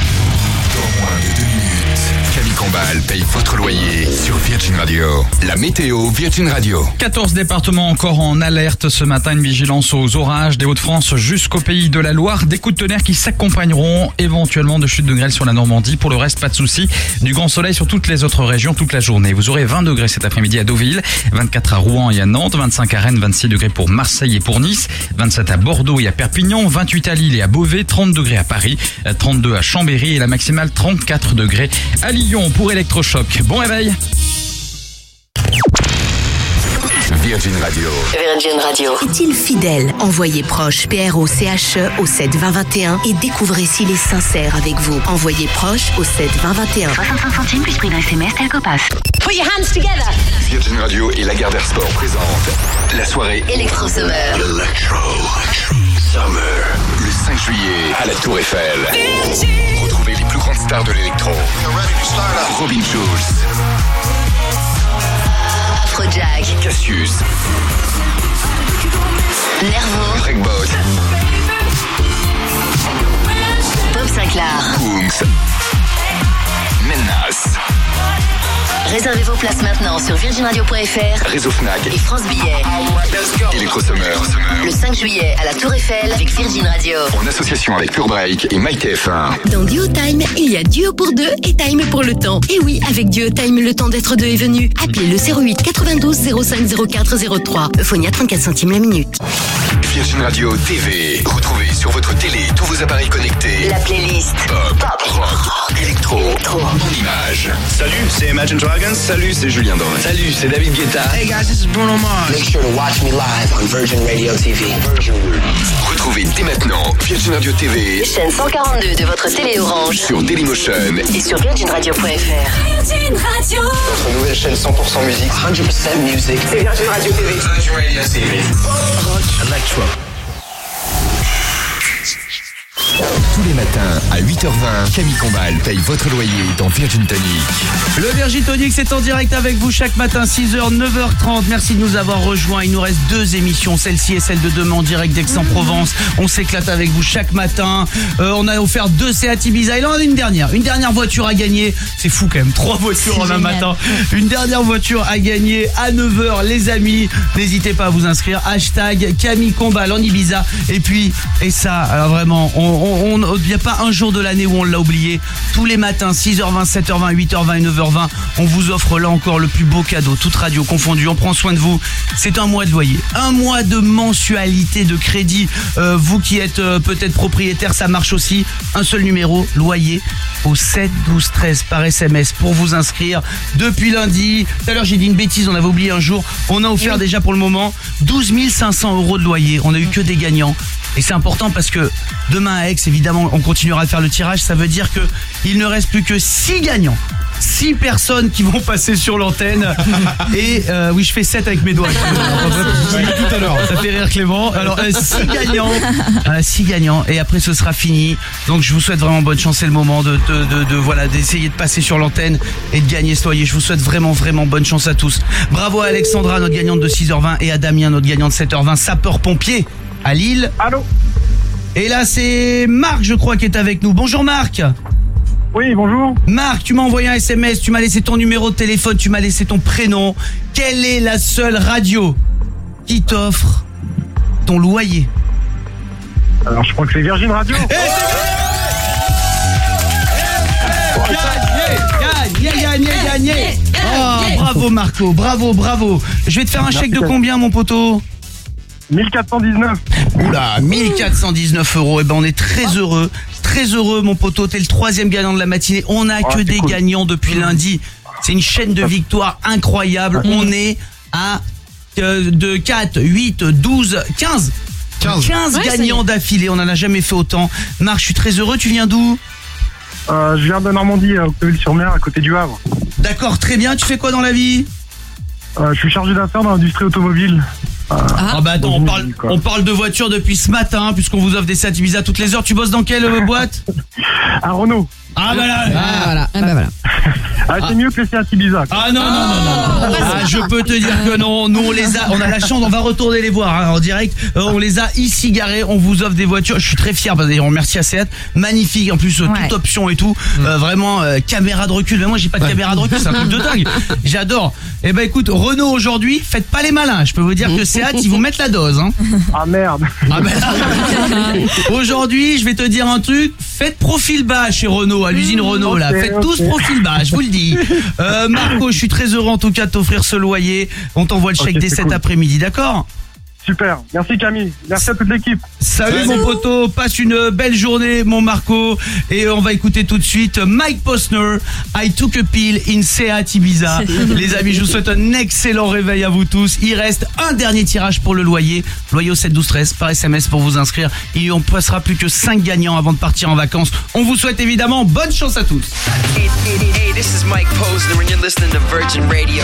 Combal paye votre loyer sur Virgin Radio. La météo Virgin Radio. 14 départements encore en alerte ce matin, une vigilance aux orages des Hauts-de-France jusqu'au pays de la Loire. Des coups de tonnerre qui s'accompagneront éventuellement de chutes de grêle sur la Normandie. Pour le reste, pas de soucis. Du grand soleil sur toutes les autres régions toute la journée. Vous aurez 20 degrés cet après-midi à Deauville, 24 à Rouen et à Nantes, 25 à Rennes, 26 degrés pour Marseille et pour Nice, 27 à Bordeaux et à Perpignan, 28 à Lille et à Beauvais, 30 degrés à Paris, 32 à Chambéry et la maximale 34 degrés à Lyon pour électrochoc. Bon réveil Virgin Radio. Virgin Radio. Est-il fidèle? Envoyez proche PRO-CHE au 7 20 21 et découvrez s'il est sincère avec vous. Envoyez proche au 7 20 21. 65 centimes plus prix d'un SMS tel passe. Put your hands together. Virgin Radio et Lagardère Sport présentent la soirée Electro Summer. Electro Summer. Le 5 juillet à la Tour Eiffel. Retrouvez les plus grandes stars de l'électro. Robin Schulz, Afrojack. Cassius, Nervo. Breakbot, Bob Sinclair. Kungs, Menace, Réservez vos places maintenant sur virginradio.fr Réseau Fnac, et France Billet. Electro Summer. Le 5 juillet à la Tour Eiffel avec Virgin Radio. En association avec Pure Break et MyTF1. Dans Duo Time, il y a Duo pour deux et Time pour le temps. Et oui, avec Duo Time, le temps d'être deux est venu. Appelez le 08 92 05 04 03. Euphonia 34 centimes la minute. Virgin Radio TV. Retrouvez sur votre télé tous vos appareils connectés. La playlist. Pop, rock, électro, en images. Salut, c'est Imagine Dragons. Salut, c'est Julien Doré. Salut, c'est David Guetta. Hey guys, this is Bruno Mars. Make sure to watch me live on Virgin Radio TV. Retrouvez dès maintenant Virgin Radio TV Chaîne 142 de votre télé Orange. sur Dailymotion. Et sur virginradio.fr. Virgin Radio. Notre nouvelle chaîne 100% musique. 100% music. C'est Virgin Radio TV. Virgin Radio TV. Rock Electro. Matins à 8h20, Camille Combal paye votre loyer dans Virgin Tonic. Le Virgin Tonic, c'est en direct avec vous chaque matin, 6h, 9h30. Merci de nous avoir rejoints. Il nous reste deux émissions, celle-ci et celle de demain en direct d'Aix-en-Provence. On s'éclate avec vous chaque matin. Euh, on a offert deux Seat Ibiza. Et là, on a une dernière. Une dernière voiture à gagner. C'est fou quand même. Trois voitures en un matin. Une dernière voiture à gagner à 9h, les amis. N'hésitez pas à vous inscrire. Hashtag Camille Combal en Ibiza. Et puis, et ça, alors vraiment, on il n'y a pas un jour de l'année où on l'a oublié. Tous les matins, 6h20, 7h20, 8h20 et 9h20, on vous offre là encore le plus beau cadeau, toute radio confondue. On prend soin de vous. C'est un mois de loyer, un mois de mensualité de crédit. Euh, vous qui êtes euh, peut-être propriétaire, ça marche aussi. Un seul numéro, loyer au 7 12 13 par SMS pour vous inscrire depuis lundi. Tout à l'heure j'ai dit une bêtise, on avait oublié un jour. On a offert déjà pour le moment 12 500 euros de loyer. On a eu que des gagnants. Et c'est important parce que demain à Aix, évidemment, on continuera à faire le tirage. Ça veut dire que il ne reste plus que 6 gagnants. 6 personnes qui vont passer sur l'antenne. Et euh, oui, je fais 7 avec mes doigts. tout à l'heure. Ça fait rire Clément. Alors, 6 gagnants. 6 gagnants. Et après, ce sera fini. Donc, je vous souhaite vraiment bonne chance. C'est le moment de, de, de, de voilà d'essayer de passer sur l'antenne et de gagner ce loyer. Je vous souhaite vraiment, vraiment bonne chance à tous. Bravo à Alexandra, notre gagnante de 6h20, et à Damien, notre gagnant de 7h20, sapeur-pompier à Lille. Allô Et là, c'est Marc, je crois, qui est avec nous. Bonjour Marc. Oui, bonjour. Marc, tu m'as envoyé un SMS, tu m'as laissé ton numéro de téléphone, tu m'as laissé ton prénom. Quelle est la seule radio qui t'offre ton loyer Alors, je crois que c'est Virgin Radio. Gagné, gagné, gagné, gagné. Oh, bravo Marco, bravo, bravo. Je vais te faire un chèque de combien, mon poteau? 1419. Oula, 1419 euros. Et ben on est très heureux, très heureux mon poteau. T'es le troisième gagnant de la matinée. On a Ah, que des cool. gagnants depuis lundi. C'est une chaîne de victoires incroyable. On est à euh, de 4, 8, 12, 15. 15, Ouais, ça y est. gagnants d'affilée. On en a jamais fait autant. Marc, je suis très heureux. Tu viens d'où? Euh, je viens de Normandie, à Octeville-sur-Mer, à côté du Havre. D'accord, très bien. Tu fais quoi dans la vie? Euh, je suis chargé d'affaires dans l'industrie automobile. Euh, Ah bah attends, on parle, on de voiture depuis ce matin, puisqu'on vous offre des Seat Ibiza toutes les heures. Tu bosses dans quelle euh, boîte À Renault. Ah bah là, Ah, voilà. Ah, bah, voilà. Ah, c'est mieux que les Seat Ibiza. quoi. Ah non, non, non, non, non. Ah, je peux te dire que non. Nous, on les a, on a la chance, on va retourner les voir hein, en direct. Euh, on les a ici garés. On vous offre des voitures. Je suis très fier. Bah, D'ailleurs, merci à Seat. Magnifique. En plus, euh, toute option et tout. Euh, vraiment, euh, caméra de recul. Mais moi, j'ai pas de caméra de recul. C'est un truc de dingue. J'adore. Eh ben, écoute, Renault aujourd'hui, faites pas les malins. Je peux vous dire que Ils vous mettent la dose. Hein. Ah merde. Ah ben. Aujourd'hui, je vais te dire un truc. Faites profil bas chez Renault, à l'usine Renault là. Faites tous profil bas, je vous le dis. Euh, Marco, je suis très heureux en tout cas de t'offrir ce loyer. On t'envoie le chèque dès cet cool. après-midi, d'accord? Super. Merci Camille. Merci à toute l'équipe. Salut, mon poteau, passe une belle journée mon Marco et on va écouter tout de suite Mike Posner, I took a pill in Seat Ibiza. Les amis, je vous souhaite un excellent réveil à vous tous. Il reste un dernier tirage pour le loyer, loyer au 7 12 13 par SMS pour vous inscrire. Et on passera plus que 5 gagnants avant de partir en vacances. On vous souhaite évidemment bonne chance à tous. Hey, hey, hey, this is Mike Posner, and you're listening to Virgin Radio.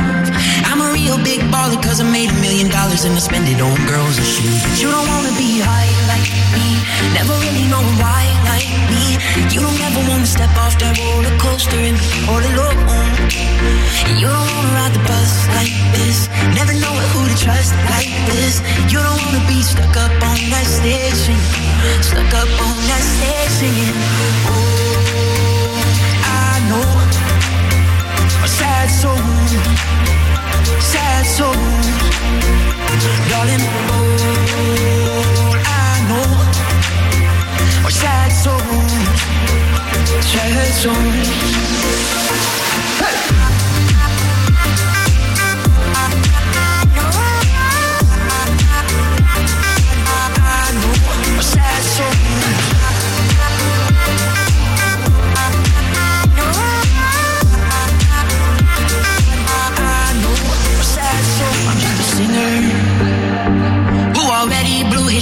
real big baller cause I made a million dollars and I spend it on girls and shoes. You don't wanna be high like me, never really know why like me. You don't ever wanna step off that roller coaster and be all alone. You don't wanna ride the bus like this, never know who to trust like this. You don't wanna be stuck up on that singing, stuck up on that singing. Oh, sad soul, sad soul, darling. Oh, I know a sad soul, sad soul. I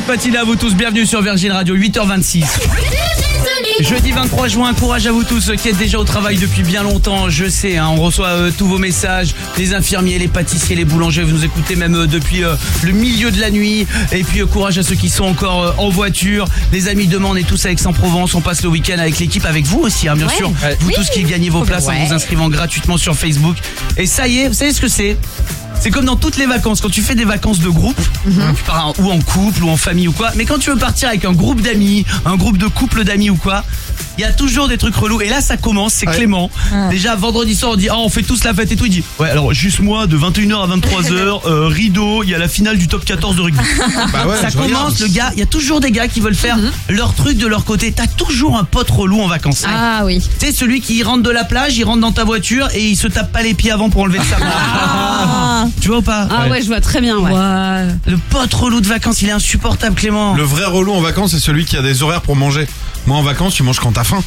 Excellente matinée à vous tous, bienvenue sur Virgin Radio, 8h26. Jeudi 23 juin, courage à vous tous qui êtes déjà au travail depuis bien longtemps, je sais, hein, on reçoit euh, tous vos messages, les infirmiers, les pâtissiers, les boulangers, vous nous écoutez même euh, depuis euh, le milieu de la nuit, et puis courage à ceux qui sont encore en voiture, les amis demandent et tous à Aix-en-Provence, on passe le week-end avec l'équipe, avec vous aussi, hein, bien Ouais. sûr, vous Oui. tous qui gagnez vos places en vous inscrivant gratuitement sur Facebook, et ça y est, vous savez ce que c'est? C'est comme dans toutes les vacances, quand tu fais des vacances de groupe, Mhm. tu pars en- ou en couple ou en famille ou quoi, mais quand tu veux partir avec un groupe d'amis, un groupe de couple d'amis ou quoi, il y a toujours des trucs relous. Et là, ça commence, c'est Clément. Déjà, vendredi soir, on dit, ah, on fait tous la fête et tout. Il dit, ouais, alors juste moi, de 21h à 23h, euh, rideau, il y a la finale du top 14 de rugby. Bah ouais, ça je regarde. commence, le gars, il y a toujours des gars qui veulent faire leur truc de leur côté. T'as toujours un pote relou en vacances. Ah oui. Tu sais, celui qui rentre de la plage, il rentre dans ta voiture et il se tape pas les pieds avant pour enlever le savon. Tu vois ou pas Ah ouais, je vois très bien, ouais. Le pote relou de vacances, il est insupportable, Clément. Le vrai relou en vacances, c'est celui qui a des horaires pour manger. Moi, en vacances, tu manges quand t'as faim.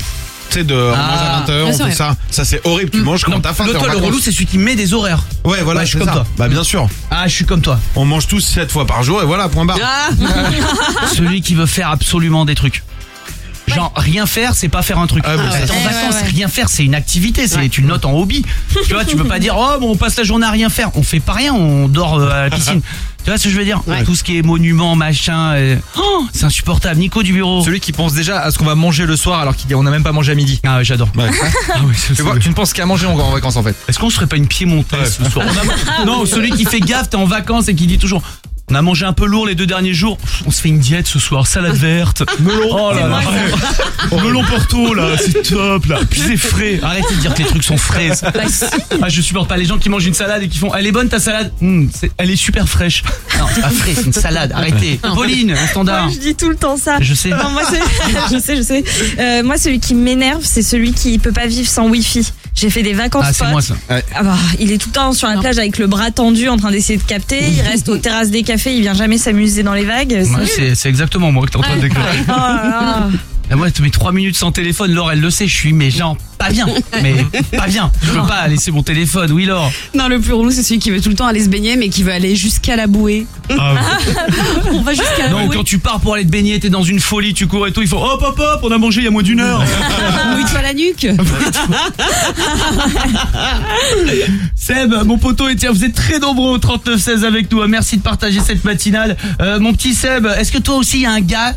Tu sais, de, on Ah. mange à 20h, Ouais, on fait ça. Ça, c'est horrible. Tu manges quand t'as faim. Le, t'es en toi, le vacances. relou, c'est celui qui met des horaires. Ouais, voilà, Ouais, je suis c'est comme ça. toi. Bah, bien sûr. Ah, je suis comme toi. On mange tous 7 fois par jour et voilà, point barre. Ah. Celui qui veut faire absolument des trucs. Genre rien faire, c'est pas faire un truc. Ah, bah, ça, c'est- vacances, ouais, ouais. rien faire, c'est une activité, c'est tu le notes en hobby. tu vois, tu peux pas dire oh bon, on passe la journée à rien faire. On fait pas rien, on dort euh, à la piscine. tu vois ce que je veux dire Tout ce qui est monument, machin, euh, oh, c'est insupportable. Nico du bureau. Celui qui pense déjà à ce qu'on va manger le soir alors qu'on n'a même pas mangé à midi. Ah ouais, j'adore. Ouais. Ah ouais, Tu, vois, tu ne penses qu'à manger en, en vacances en fait. Est-ce qu'on se ferait pas une piémontaise ce soir Non, celui qui fait gaffe, t'es en vacances et qui dit toujours. On a mangé un peu lourd les deux derniers jours. On se fait une diète ce soir, salade verte, melon. Oh là là, ouais. melon porto là, c'est top là. Puis c'est frais. Arrêtez de dire que les trucs sont frais. Ah, je supporte pas les gens qui mangent une salade et qui font. Elle est bonne ta salade? C'est- elle est super fraîche. Non, c'est pas frais, c'est une salade. Arrêtez. Pauline, un standard. Moi, je dis tout le temps ça. Je sais. Non, moi, c'est- je sais, je sais. Euh, moi, celui qui m'énerve, c'est celui qui peut pas vivre sans Wi-Fi. J'ai fait des vacances. Ah, c'est moi ça. Ah bah, il est tout le temps sur la plage avec le bras tendu en train d'essayer de capter. Il reste aux terrasses des cafés. Il vient jamais s'amuser dans les vagues. C'est Ouais, exactement moi que t'es en train de décrire. Oh là là. Ah ouais, mes 3 minutes sans téléphone, Laure, elle le sait, je suis, mais genre, pas bien. Mais pas bien. Je peux pas laisser mon téléphone, oui, Laure. Non, le plus relou, c'est celui qui veut tout le temps aller se baigner, mais qui veut aller jusqu'à la bouée. Ah On va jusqu'à la Non, bouée. quand tu pars pour aller te baigner, t'es dans une folie, tu cours et tout, il faut hop hop hop, on a mangé il y a moins d'une heure. Mouille-toi la nuque. Seb, mon poteau, et tiens, vous êtes très nombreux au 3916 avec nous. Merci de partager cette matinale. Euh, mon petit Seb, est-ce que toi aussi, il y a un gars,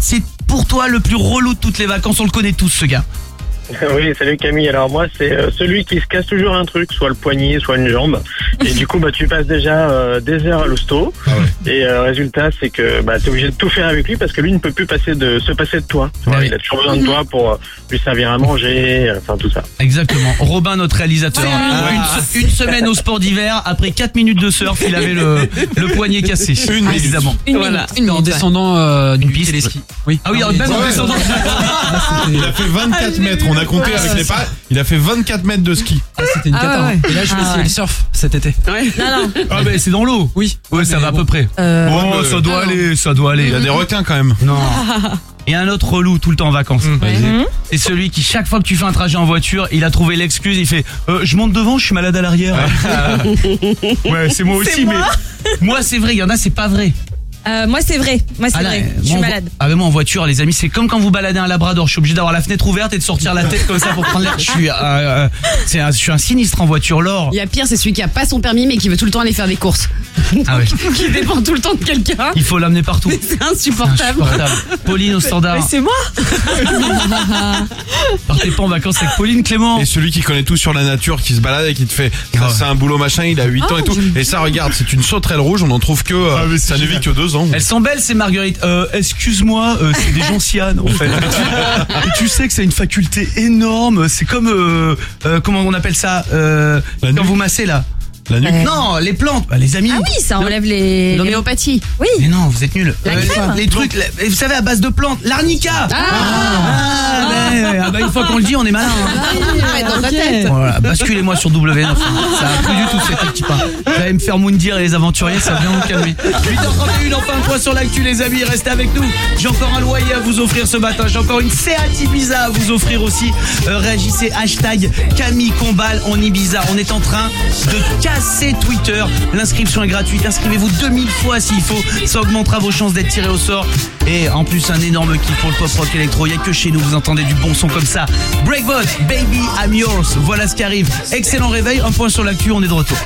c'est pour toi le plus relou de toutes les vacances On le connaît tous, ce gars. Oui, salut Camille. Alors moi, c'est euh, celui qui se casse toujours un truc, soit le poignet, soit une jambe. Et du coup, bah, tu passes déjà euh, des heures à l'hosto. Et euh, résultat, c'est que bah, tu es obligé de tout faire avec lui parce que lui ne peut plus passer de se passer de toi. Tu vois, il a toujours besoin de toi pour euh, lui servir à manger, euh, enfin tout ça. Exactement. Robin, notre réalisateur. Une, une semaine au sport d'hiver, après 4 minutes de surf, il avait le, le poignet cassé. Une minute. évidemment. Voilà. en descendant euh, d'une piste. Oui. Ah oui, même en Ouais. descendant. Il a fait 24 mètres. On a compté avec les pas. Il a fait 24 mètres de ski. C'était une Ah cata. ouais. hein. Et là, je vais Ah essayer ouais. le surf cet été. Non, non. Ah mais c'est dans l'eau. Oui. Ouais, ça va à peu près. Euh, Oh, ça doit aller, ça doit aller. Il y a des requins quand même. Non. Et un autre relou tout le temps en vacances. C'est celui qui, chaque fois que tu fais un trajet en voiture, il a trouvé l'excuse, il fait euh, Je monte devant, je suis malade à l'arrière. ouais, c'est moi aussi, moi. mais moi c'est vrai, il y en a, c'est pas vrai. Euh, moi, c'est vrai. Moi, c'est Ah là, vrai. Je suis moi, en vo- malade. Ah, mais moi en voiture, les amis, c'est comme quand vous baladez un labrador. Je suis obligé d'avoir la fenêtre ouverte et de sortir la tête comme ça pour prendre l'air. Je suis, euh, euh, c'est un, je suis un sinistre en voiture, Laure. Il y a pire, c'est celui qui a pas son permis, mais qui veut tout le temps aller faire des courses. Ah ouais. qui dépend tout le temps de quelqu'un. Il faut l'amener partout. C'est insupportable. Insupportable. Pauline au standard. Mais c'est moi. Partez pas en vacances avec Pauline Clément. Et celui qui connaît tout sur la nature, qui se balade et qui te fait ça, c'est un boulot machin, il a 8 ans et tout. Et ça, regarde, c'est une sauterelle rouge, on en trouve que. euh, ça ne vit que 2 ans. Elles sont belles ces marguerites. Euh, excuse-moi, euh, c'est des gentianes en fait. Et tu sais que c'est une faculté énorme. C'est comme euh, euh, comment on appelle ça euh, quand vous massez là. La nuque. Non, les plantes, Bah, les amis. Ah oui, ça enlève les. L'homéopathie. Oui. Mais non, vous êtes nuls. La Euh, crème. les, les trucs, la- vous savez à base de plantes, l'arnica. Ah, ouais, ah bah, une fois qu'on le dit, on est malin. hein. Arrête dans ta tête. Voilà, basculez-moi sur W9. hein. Ça a plus du tout cette équipe. hein. Vous allez me faire Moundir et les aventuriers, ça va bien vous calmer. 8h31, enfin un point sur l'actu, les amis. Restez avec nous. J'ai encore un loyer à vous offrir ce matin. J'ai encore une Seat Ibiza à vous offrir aussi. Euh, réagissez, hashtag Camille Combal en Ibiza. On est en train de casser Twitter. L'inscription est gratuite. Inscrivez-vous 2000 fois s'il faut. Ça augmentera vos chances d'être tiré au sort. Et en plus, un énorme kiff pour le pop rock électro. Il n'y a que chez nous, vous entendez du bon son comme ça. Breakbot, Baby, I'm yours. Voilà ce qui arrive. Excellent réveil. Un point sur l'actu. On est de retour.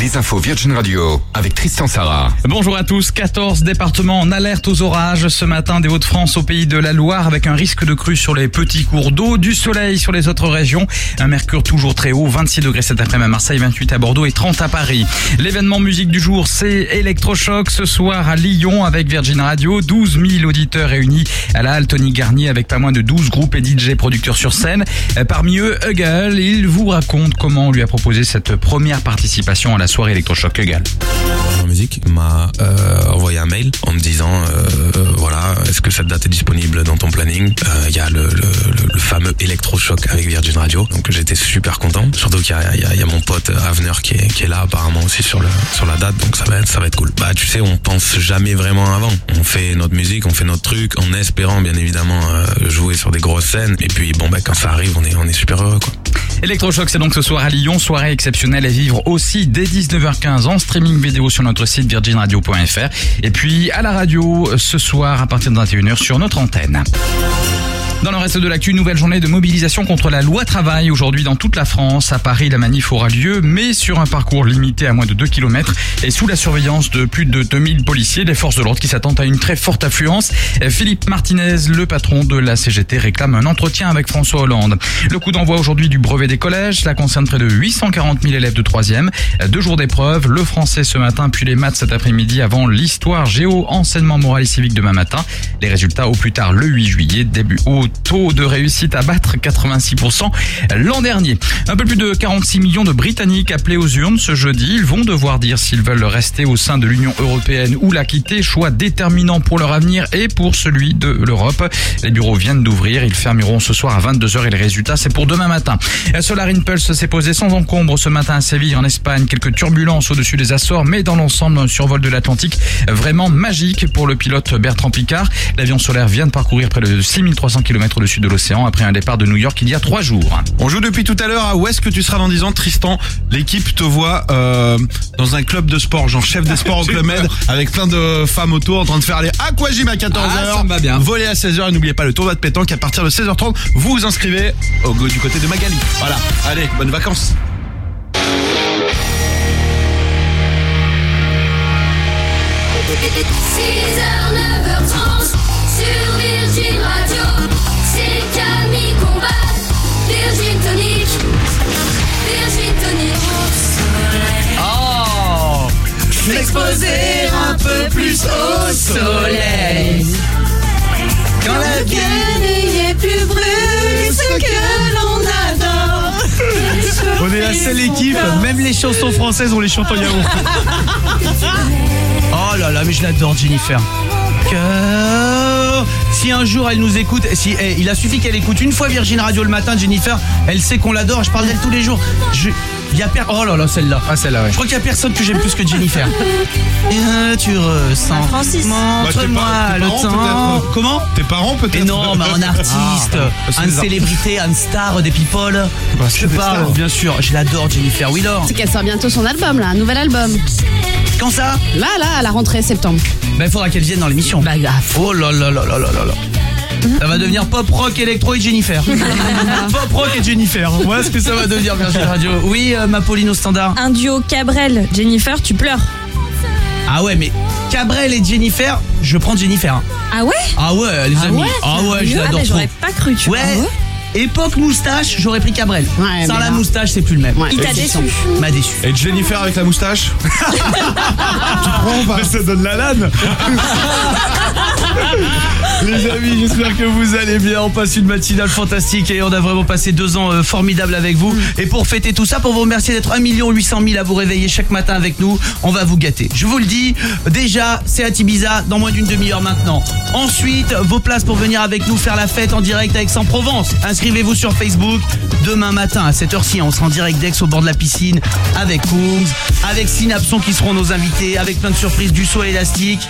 Les infos Virgin Radio avec Tristan Sarah. Bonjour à tous. 14 départements en alerte aux orages ce matin des Hauts-de-France au pays de la Loire avec un risque de crue sur les petits cours d'eau, du soleil sur les autres régions, un mercure toujours très haut, 26 degrés cet après-midi à Marseille, 28 à Bordeaux et 30 à Paris. L'événement musique du jour, c'est Electrochoc ce soir à Lyon avec Virgin Radio, 12 000 auditeurs réunis à la halle Tony Garnier avec pas moins de 12 groupes et DJ producteurs sur scène. Euh, Parmi eux, Hugel, il vous raconte comment on lui a proposé cette première participation à la soirée Electrochoc Hugel. en musique m'a euh, envoyé un mail en me disant euh, euh, voilà est-ce que cette date est disponible dans ton planning? Il y a le, fameux électrochoc avec Virgin Radio. Donc j'étais super content. Surtout qu'il y a, mon pote Avener qui est, là apparemment aussi sur la date. Donc ça va être cool. Bah tu sais on pense jamais vraiment avant. On fait notre musique on fait notre truc en espérant bien évidemment jouer sur des grosses scènes. Et puis bon bah quand ça arrive on est on est super heureux quoi Electrochoc, c'est donc ce soir à Lyon, soirée exceptionnelle à vivre aussi dès 19h15 en streaming vidéo sur notre site virginradio.fr et puis à la radio ce soir à partir de 21h sur notre antenne. Dans le reste de l'actu, nouvelle journée de mobilisation contre la loi travail aujourd'hui dans toute la France. À Paris, la manif aura lieu, mais sur un parcours limité à moins de 2 km et sous la surveillance de plus de 2000 policiers, des forces de l'ordre qui s'attendent à une très forte affluence. Philippe Martinez, le patron de la CGT, réclame un entretien avec François Hollande. Le coup d'envoi aujourd'hui du brevet des collèges, cela concerne près de 840 000 élèves de 3e. Deux jours d'épreuve, le français ce matin, puis les maths cet après-midi avant l'histoire, géo, enseignement moral et civique demain matin. Les résultats au plus tard le 8 juillet, début au taux de réussite à battre 86% l'an dernier. Un peu plus de 46 millions de Britanniques appelés aux urnes ce jeudi. Ils vont devoir dire s'ils veulent rester au sein de l'Union européenne ou la quitter. Choix déterminant pour leur avenir et pour celui de l'Europe. Les bureaux viennent d'ouvrir. Ils fermeront ce soir à 22h et les résultats c'est pour demain matin. Solar Impulse s'est posé sans encombre ce matin à Séville en Espagne. Quelques turbulences au-dessus des Açores, mais dans l'ensemble un survol de l'Atlantique vraiment magique pour le pilote Bertrand Picard. L'avion solaire vient de parcourir près de 6300 km au-dessus de l'océan après un départ de New York il y a trois jours. On joue depuis tout à l'heure à où est-ce que tu seras dans 10 ans Tristan, l'équipe te voit euh, dans un club de sport, genre chef des sports au Club Med avec plein de femmes autour en train de faire les aquagym à 14h. Ah, ça me va bien. Voler à 16h et n'oubliez pas le tournoi de pétanque à partir de 16h30. Vous vous inscrivez au go du côté de Magali. Voilà. Allez, bonnes vacances. Un peu plus au soleil. Quand la est plus brûle, ce que l'on adore. On est la seule équipe, même les chansons françaises, on les chante en yaourt. Oh là là, mais je l'adore, Jennifer. Que... Si un jour elle nous écoute, si eh, il a suffi qu'elle écoute une fois Virgin Radio le matin, Jennifer, elle sait qu'on l'adore, je parle d'elle tous les jours. Je... Y a per... Oh là là, celle-là. Ah, celle-là, ouais. Je crois qu'il y a personne que j'aime plus que Jennifer. Et euh, tu ressens. Francis. Montre-moi Bah, le temps. Comment Tes parents peut-être Mais non, mais un artiste, Ah, une célébrité, un star des people. c'est je des parle, stars. bien sûr, je l'adore Jennifer Wheeler. C'est qu'elle sort bientôt son album, là, un nouvel album. Quand ça? Là, là, à la rentrée septembre. Ben, il faudra qu'elle vienne dans l'émission. Bah, grave. Oh là là là là là là là. Ça va devenir pop rock, électro et Jennifer. pop rock et Jennifer. Voilà ce que ça va devenir, Virgin Radio. Oui, euh, ma Pauline au standard. Un duo Cabrel, Jennifer, tu pleures. Ah ouais, mais Cabrel et Jennifer, je prends Jennifer. hein. Ah ouais? Ah ouais, les Ah amis. ouais, ah ouais, je mieux, l'adore mais trop. J'aurais pas cru, tu Ouais. vois. Époque moustache, j'aurais pris Cabrel. Ouais, Sans mais la là- moustache, c'est plus le même. Ouais. Il t'a déçu. M'a déçu. Et Jennifer avec la moustache Tu prends ou pas Mais ça donne la lane Les amis, j'espère que vous allez bien. On passe une matinale fantastique et on a vraiment passé deux ans euh, formidables avec vous. Et pour fêter tout ça, pour vous remercier d'être 1 800 000 à vous réveiller chaque matin avec nous, on va vous gâter. Je vous le dis, déjà, c'est à Ibiza dans moins d'une demi-heure maintenant. Ensuite, vos places pour venir avec nous faire la fête en direct avec Aix-en-Provence. Inscrivez-vous sur Facebook. Demain matin à cette heure-ci, on sera en direct d'Aix au bord de la piscine avec Coombs, avec Synapson qui seront nos invités, avec plein de surprises, du saut élastique.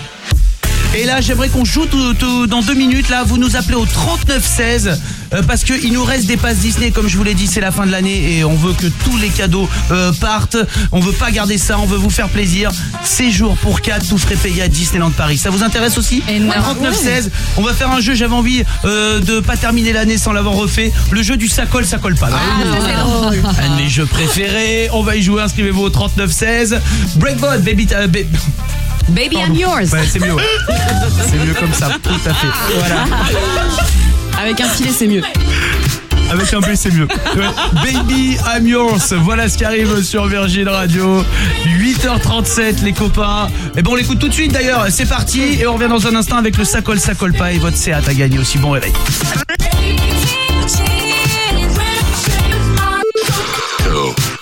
Et là, j'aimerais qu'on joue tout- tout- dans deux minutes. Là, vous nous appelez au 3916. euh, parce que il nous reste des passes Disney, comme je vous l'ai dit, c'est la fin de l'année et on veut que tous les cadeaux euh, partent. On veut pas garder ça, on veut vous faire plaisir. Séjour pour 4, tout frais payé à Disneyland Paris. Ça vous intéresse aussi? Énorme. 39 16. On va faire un jeu, j'avais envie euh, de pas terminer l'année sans l'avoir refait. Le jeu du ça colle, ça colle pas. Un de mes jeux préférés. On va y jouer, inscrivez-vous au 39 16. Breakbot, baby euh, ba- Baby, I'm yours. Ouais, c'est mieux. ouais. C'est mieux comme ça, tout à fait. Voilà. Avec un filet, c'est mieux. Avec un B, c'est mieux. Ouais. Baby, I'm yours. Voilà ce qui arrive sur Virgin Radio. 8h37, les copains. Et bon, on l'écoute tout de suite d'ailleurs. C'est parti. Et on revient dans un instant avec le ça colle pas. Et votre Seat a gagné aussi. Bon réveil.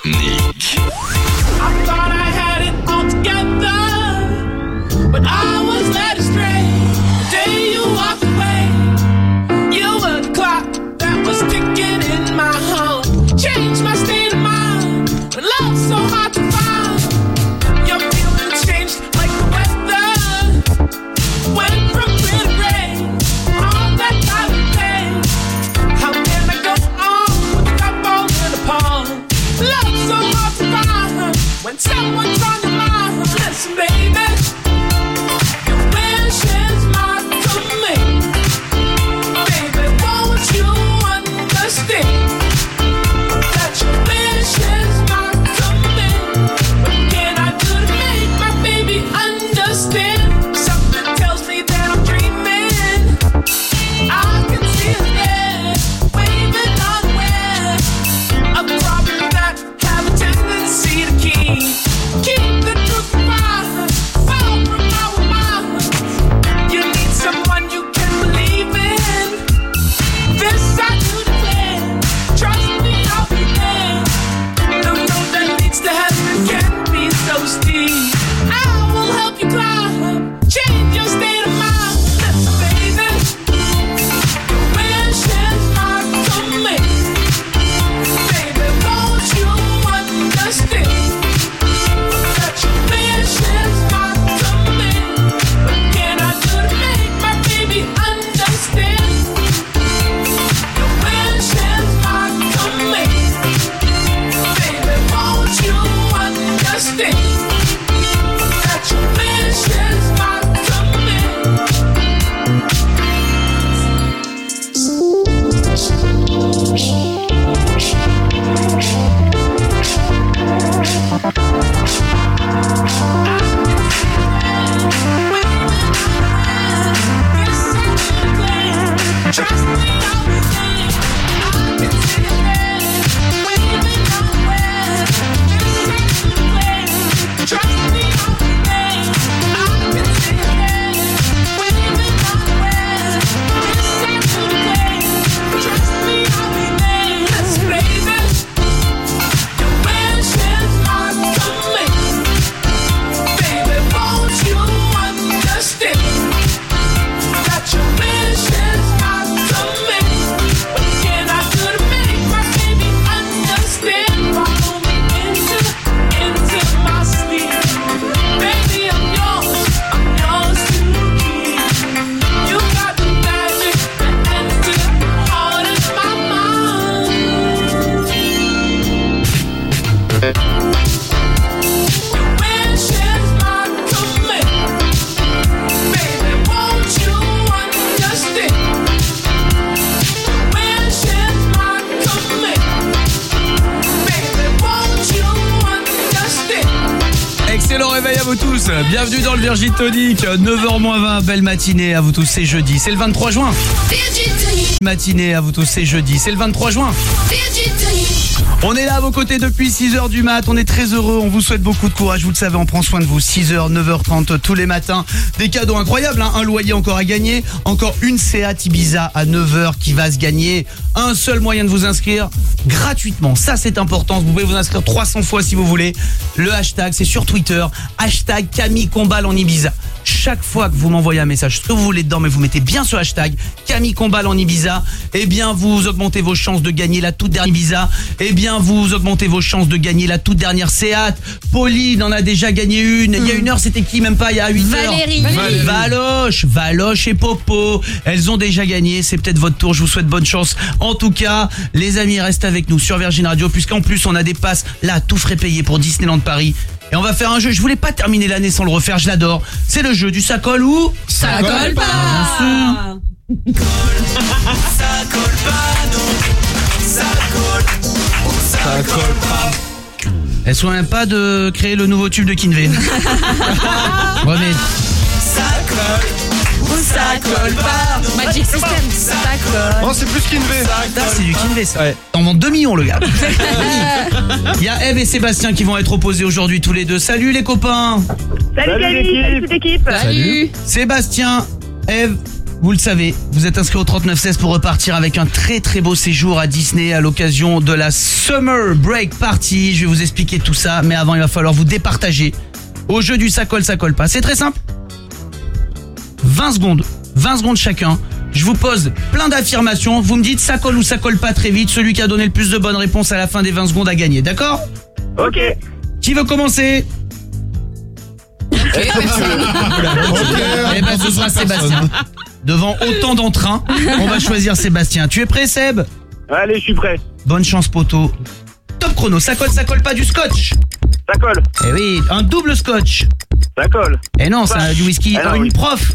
Nick. tell what's on your mind. Listen, baby. Tous. Bienvenue dans le Virgin Tonic. 9h20, belle matinée à vous tous. C'est jeudi. C'est le 23 juin. Matinée à vous tous. C'est jeudi. C'est le 23 juin. On est là à vos côtés depuis 6h du mat, on est très heureux, on vous souhaite beaucoup de courage, vous le savez, on prend soin de vous. 6h, 9h30 tous les matins. Des cadeaux incroyables, hein. un loyer encore à gagner, encore une Seat Ibiza à 9h qui va se gagner. Un seul moyen de vous inscrire gratuitement, ça c'est important, vous pouvez vous inscrire 300 fois si vous voulez. Le hashtag c'est sur Twitter, hashtag Camille Combal en Ibiza. Chaque fois que vous m'envoyez un message, ce que vous voulez dedans, mais vous mettez bien ce hashtag Camille Combal en Ibiza, eh bien vous augmentez vos chances de gagner la toute dernière Ibiza, eh bien vous augmentez vos chances de gagner la toute dernière Seat. Pauline en a déjà gagné une. Il y a une heure, c'était qui? Même pas il y a 8 heures Valérie. Valérie. Valoche, Valoche et Popo. Elles ont déjà gagné, c'est peut-être votre tour, je vous souhaite bonne chance. En tout cas, les amis, restez avec nous sur Virgin Radio puisqu'en plus on a des passes là tout frais payé pour Disneyland Paris. Et on va faire un jeu, je voulais pas terminer l'année sans le refaire, je l'adore. C'est le jeu du ça colle ou Ça colle pas. Bien sûr. Ça colle pas, non. Ça colle. Ça colle pas. Elles sont même pas de créer le nouveau tube de Kinvey. ouais, mais Ça colle. Ça colle pas. Magic System. Ça colle. Non, c'est plus qu'Invé. Putain, c'est du Kinvey ça. T'en vends 2 millions le gars. Il y a Eve et Sébastien qui vont être opposés aujourd'hui tous les deux. Salut les copains. Salut, Camille, salut toute l'équipe. Sébastien, Eve, vous le savez, vous êtes inscrits au 3916 pour repartir avec un très très beau séjour à Disney à l'occasion de la Summer Break Party. Je vais vous expliquer tout ça, mais avant il va falloir vous départager au jeu du ça colle, ça colle pas. C'est très simple. 20 secondes, 20 secondes chacun. Je vous pose plein d'affirmations, vous me dites ça colle ou ça colle pas très vite. Celui qui a donné le plus de bonnes réponses à la fin des 20 secondes a gagné, d'accord? Ok. Qui veut commencer? Eh ben ce sera Sébastien. Devant autant d'entrain, on va choisir Sébastien. Tu es prêt Seb? Allez, je suis prêt. Bonne chance poteau. Top chrono, ça colle, ça colle pas du scotch? Ça colle. Eh oui, un double scotch Ça colle. Eh non, c'est du whisky. Ah non, oui. prof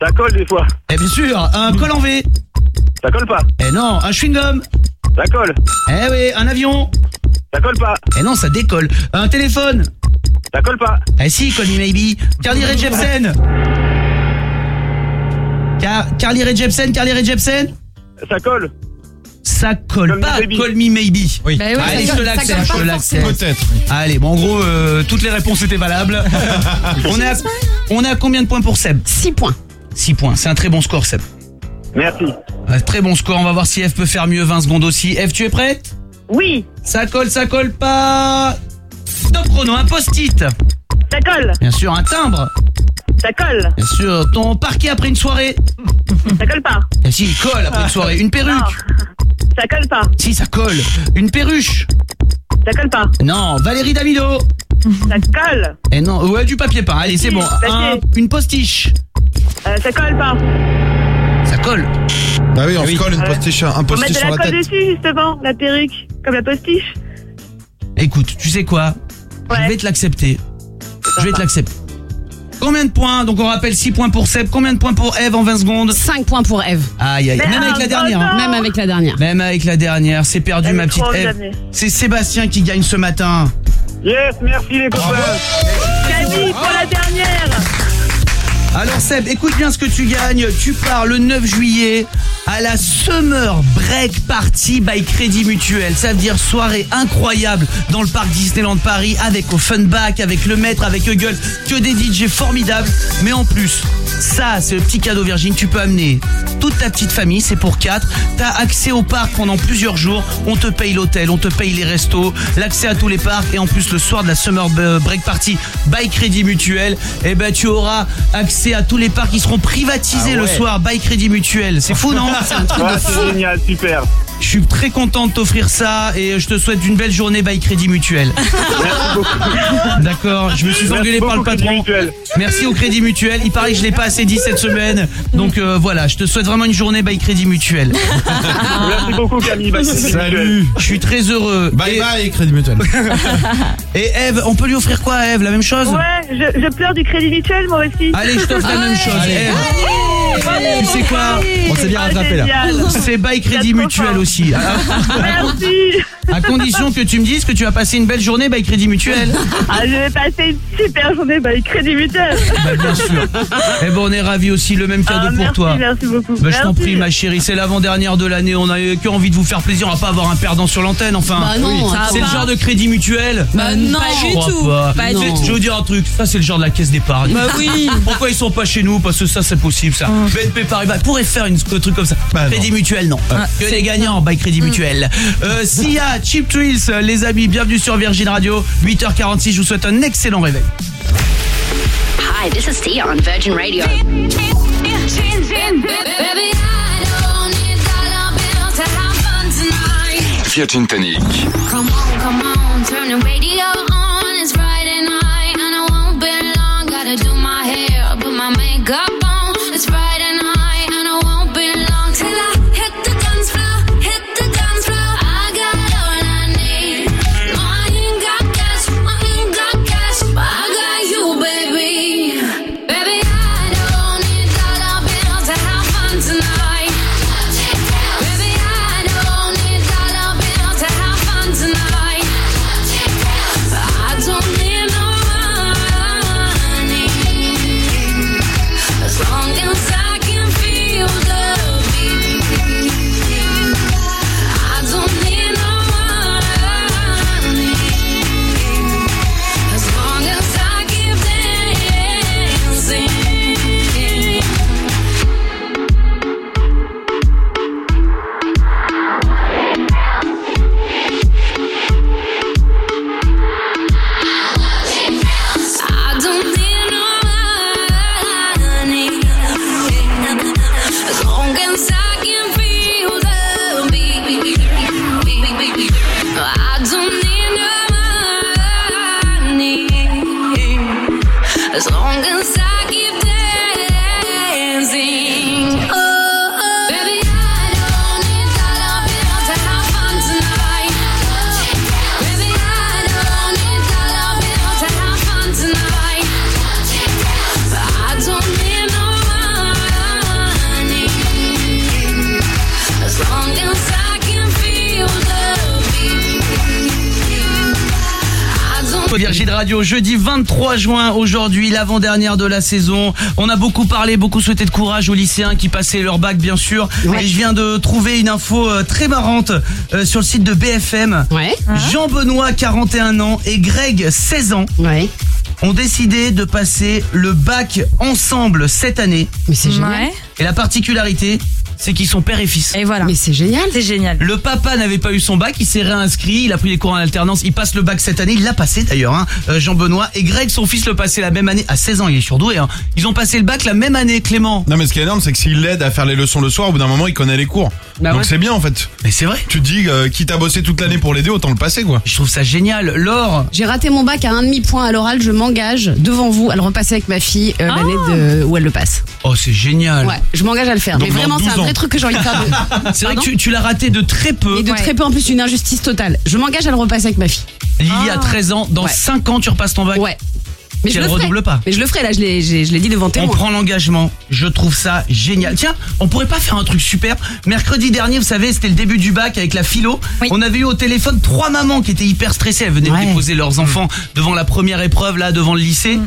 Ça colle des fois. Eh bien sûr, un col en V Ça colle pas. Eh non, un chewing-gum Ça colle. Eh oui, un avion Ça colle pas. Eh non, ça décolle. Un téléphone Ça colle pas. Eh si, Call Me Maybe. Carly Rae Jepsen Car Carly Rae Jepsen, Carly Rae Jepsen Ça colle. Ça colle Call pas. Call Me Maybe. Oui. Bah ouais, Allez, je l'accepte, je l'accepte. Peut-être. Allez, bon, en gros, euh, toutes les réponses étaient valables. on, est à, on est à combien de points pour Seb? 6 points. 6 points, c'est un très bon score, Seb. Merci. Un très bon score, on va voir si F peut faire mieux, 20 secondes aussi. F, tu es prête? Oui. Ça colle, ça colle pas Top chrono, un post-it Ça colle. Bien sûr, un timbre Ça colle. Bien sûr, ton parquet après une soirée Ça colle pas. Eh si, il colle après une soirée. Une perruque Non. Ça colle pas. Si, ça colle. Une perruche Ça colle pas. Non, Valérie Damido Ça colle. Eh non, ouais, du papier peint. Allez, c'est bon. Un- une postiche Euh, ça colle pas. Ça colle. Bah oui, on Ah se colle une postiche, un postiche de sur la la colle tête. dessus, justement. La perruque. Comme la postiche. Écoute, tu sais quoi? Je vais te l'accepter. Je vais te l'accepter. Combien de points Donc on rappelle 6 points pour Seb. Combien de points pour Eve en 20 secondes 5 points pour Eve. Aïe aïe. Même avec la dernière. hein. Même avec la dernière. Même avec la dernière. C'est perdu Elle ma est petite trop Eve. jamais. C'est Sébastien qui gagne ce matin. Yes, merci les copains. Camille pour la dernière. Alors Seb, écoute bien ce que tu gagnes. Tu pars le 9 juillet à la Summer Break Party by Crédit Mutuel. Ça veut dire soirée incroyable dans le parc Disneyland Paris avec au Funback, avec le maître, avec Huggle, que des DJ formidables. Mais en plus, ça c'est le petit cadeau Virgin. Tu peux amener toute ta petite famille, c'est pour 4. T'as accès au parc pendant plusieurs jours. On te paye l'hôtel, on te paye les restos, l'accès à tous les parcs et en plus le soir de la Summer Break Party by Crédit Mutuel, eh ben tu auras accès à tous les parcs qui seront privatisés Ah le soir by Crédit Mutuel. C'est fou non C'est un truc Ouais, de c'est fou. génial, super. Je suis très content de t'offrir ça et je te souhaite une belle journée by Crédit Mutuel. D'accord, je me suis Merci engueulé par le patron. Mutuel. Merci au Crédit Mutuel. Il paraît que je l'ai pas assez dit cette semaine. Donc euh, voilà, je te souhaite vraiment une journée by Crédit Mutuel. Merci beaucoup Camille. C'est Salut. Je suis très heureux. Bye Et- bye, Crédit Mutuel. Et Eve, on peut lui offrir quoi Eve? La même chose? Ouais, je, je pleure du crédit mutuel moi aussi. Allez, je t'offre la même sais quoi On s'est bien rattrapé là. C'est by Crédit Mutuel aussi. Merci. À condition que tu me dises que tu as passé une belle journée by Crédit Mutuel. Ah, je vais passer une super journée avec crédit mutuel. Bah bien sûr. Eh ben on est ravis aussi, le même cadeau Ah, pour merci, toi. merci beaucoup. Bah, je t'en prie ma chérie, c'est l'avant-dernière de l'année, on a eu que envie de vous faire plaisir, on va pas avoir un perdant sur l'antenne enfin. Bah non, Oui. ça c'est le genre de crédit mutuel. Bah non. Pas Je du crois tout. pas. Pas Je- vais vous dire un truc, ça c'est le genre de la caisse d'épargne. Bah oui. Pourquoi ils sont pas chez nous? Parce que ça c'est possible ça. BNP Paribas pourrait faire une, un truc comme ça. Bah, non. crédit mutuel non. que des gagnants by crédit mutuel. Euh, Sia, Cheap Thrills, les amis, bienvenue sur Virgin Radio. 8h46, je vous souhaite un excellent réveil. Hi, this is Sia on Virgin Radio. Virgin Tonic. Come on, come on, turn the radio Radio, jeudi 23 juin, aujourd'hui, l'avant-dernière de la saison. On a beaucoup parlé, beaucoup souhaité de courage aux lycéens qui passaient leur bac, bien sûr. Et je viens de trouver une info euh, très marrante euh, sur le site de BFM. Jean-Benoît, 41 ans, et Greg, 16 ans, ont décidé de passer le bac ensemble cette année. Mais c'est génial. Ouais. Et la particularité, c'est qu'ils sont père et fils. Et voilà. Mais c'est génial. C'est génial. Le papa n'avait pas eu son bac, il s'est réinscrit, il a pris les cours en alternance, il passe le bac cette année, il l'a passé d'ailleurs, hein, euh, Jean-Benoît. Et Greg, son fils, le passait la même année, à 16 ans, il est surdoué. Hein. Ils ont passé le bac la même année, Clément. Non mais ce qui est énorme c'est que s'il l'aide à faire les leçons le soir au bout d'un moment il connaît les cours. Bah Donc ouais. c'est bien en fait. Mais c'est vrai. Tu te dis euh, quitte à bosser toute l'année pour l'aider autant le passer quoi. Je trouve ça génial. Laure, J'ai raté mon bac à un demi-point à l'oral. Je m'engage devant vous à le repasser avec ma fille euh, l'année de- où elle le passe. oh c'est génial. Ouais, je m'engage à le faire. Donc mais vraiment, c'est 12 un vrai ans. truc que j'ai envie de faire. de- C'est vrai que Pardon tu, tu l'as raté de très peu. Et de très peu en plus, une injustice totale. Je m'engage à le repasser avec ma fille. Lily a 13 ans, dans Ouais. 5 ans tu repasses ton bac. Ouais. Mais Si je elle le ferai. redouble pas. Mais je le ferai, là, je l'ai j'ai- je l'ai dit devant On prend l'engagement. Je trouve ça génial. Tiens, on pourrait pas faire un truc super. Mercredi dernier, vous savez, c'était le début du bac avec la philo. On avait eu au téléphone trois mamans qui étaient hyper stressées. Elles venaient de déposer leurs enfants devant la première épreuve, là, devant le lycée.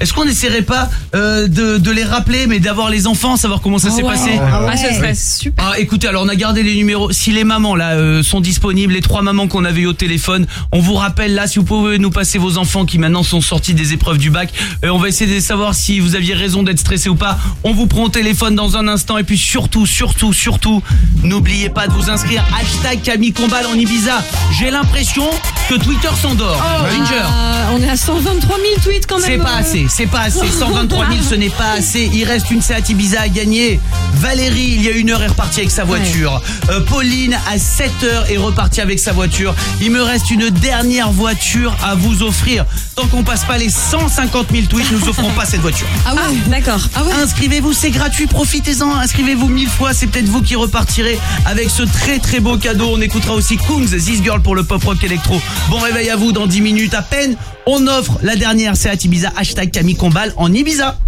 Est-ce qu'on n'essaierait pas euh, de, de les rappeler, mais d'avoir les enfants, savoir comment ça Ah s'est ouais. passé Ah ouais. Ah, serait super. Ah, écoutez, alors on a gardé les numéros. Si les mamans là euh, sont disponibles, les trois mamans qu'on avait eu au téléphone, on vous rappelle là si vous pouvez nous passer vos enfants qui maintenant sont sortis des épreuves du bac. Euh, on va essayer de savoir si vous aviez raison d'être stressé ou pas. On vous prend au téléphone dans un instant et puis surtout, surtout, surtout, n'oubliez pas de vous inscrire. Hashtag Camille Combal en Ibiza. J'ai l'impression que Twitter s'endort. Ginger. Euh, on est à 123 000 tweets quand même. C'est pas assez, c'est pas assez. 123 000, ce n'est pas assez. Il reste une Seat Ibiza à gagner. Valérie, il y a une heure, est repartie avec sa voiture. Euh, Pauline, à 7 heures, est repartie avec sa voiture. Il me reste une dernière voiture à vous offrir. Tant qu'on passe pas les 150 000 tweets, nous offrons pas cette voiture. Ah ouais, d'accord. Inscrivez-vous, c'est gratuit, profitez-en. Inscrivez-vous mille fois, c'est peut-être vous qui repartirez avec ce très très beau cadeau. On écoutera aussi Kungs, This Girl pour le pop rock électro. Bon réveil à vous dans 10 minutes à peine. On offre la dernière Seat Ibiza, hashtag Camille Combal en Ibiza.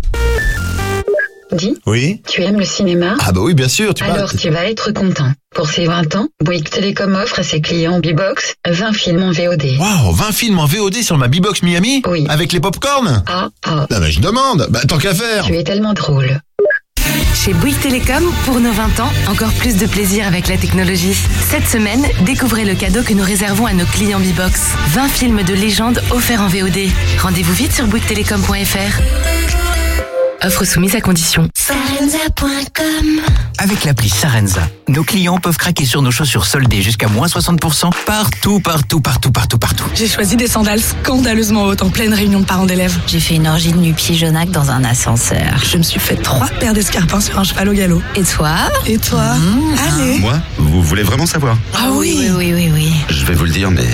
Dis, Oui tu aimes le cinéma? Ah bah oui, bien sûr, tu Alors tu vas être content. Pour ses 20 ans, Bouygues Telecom offre à ses clients B-Box 20 films en VOD. Waouh, 20 films en VOD sur ma B-Box Miami Oui. Avec les popcorn Ah, ah, Non mais je demande, bah tant qu'à faire tu es tellement drôle. Chez Bouygues Télécom, pour nos 20 ans, encore plus de plaisir avec la technologie. Cette semaine, découvrez le cadeau que nous réservons à nos clients B-Box. 20 films de légende offerts en VOD. Rendez-vous vite sur bouyguestelecom.fr. Offre soumise à condition. Sarenza.com Avec l'appli Sarenza, nos clients peuvent craquer sur nos chaussures soldées jusqu'à moins 60% partout, partout, partout, partout, partout. J'ai choisi des sandales scandaleusement hautes en pleine réunion de parents d'élèves. J'ai fait une orgie de nu pigeonnac dans un ascenseur. Je me suis fait trois paires d'escarpins sur un cheval au galop. Et toi? Et toi? Allez Moi Vous voulez vraiment savoir? Ah oui Oui, oui, oui, oui. Je vais vous le dire, mais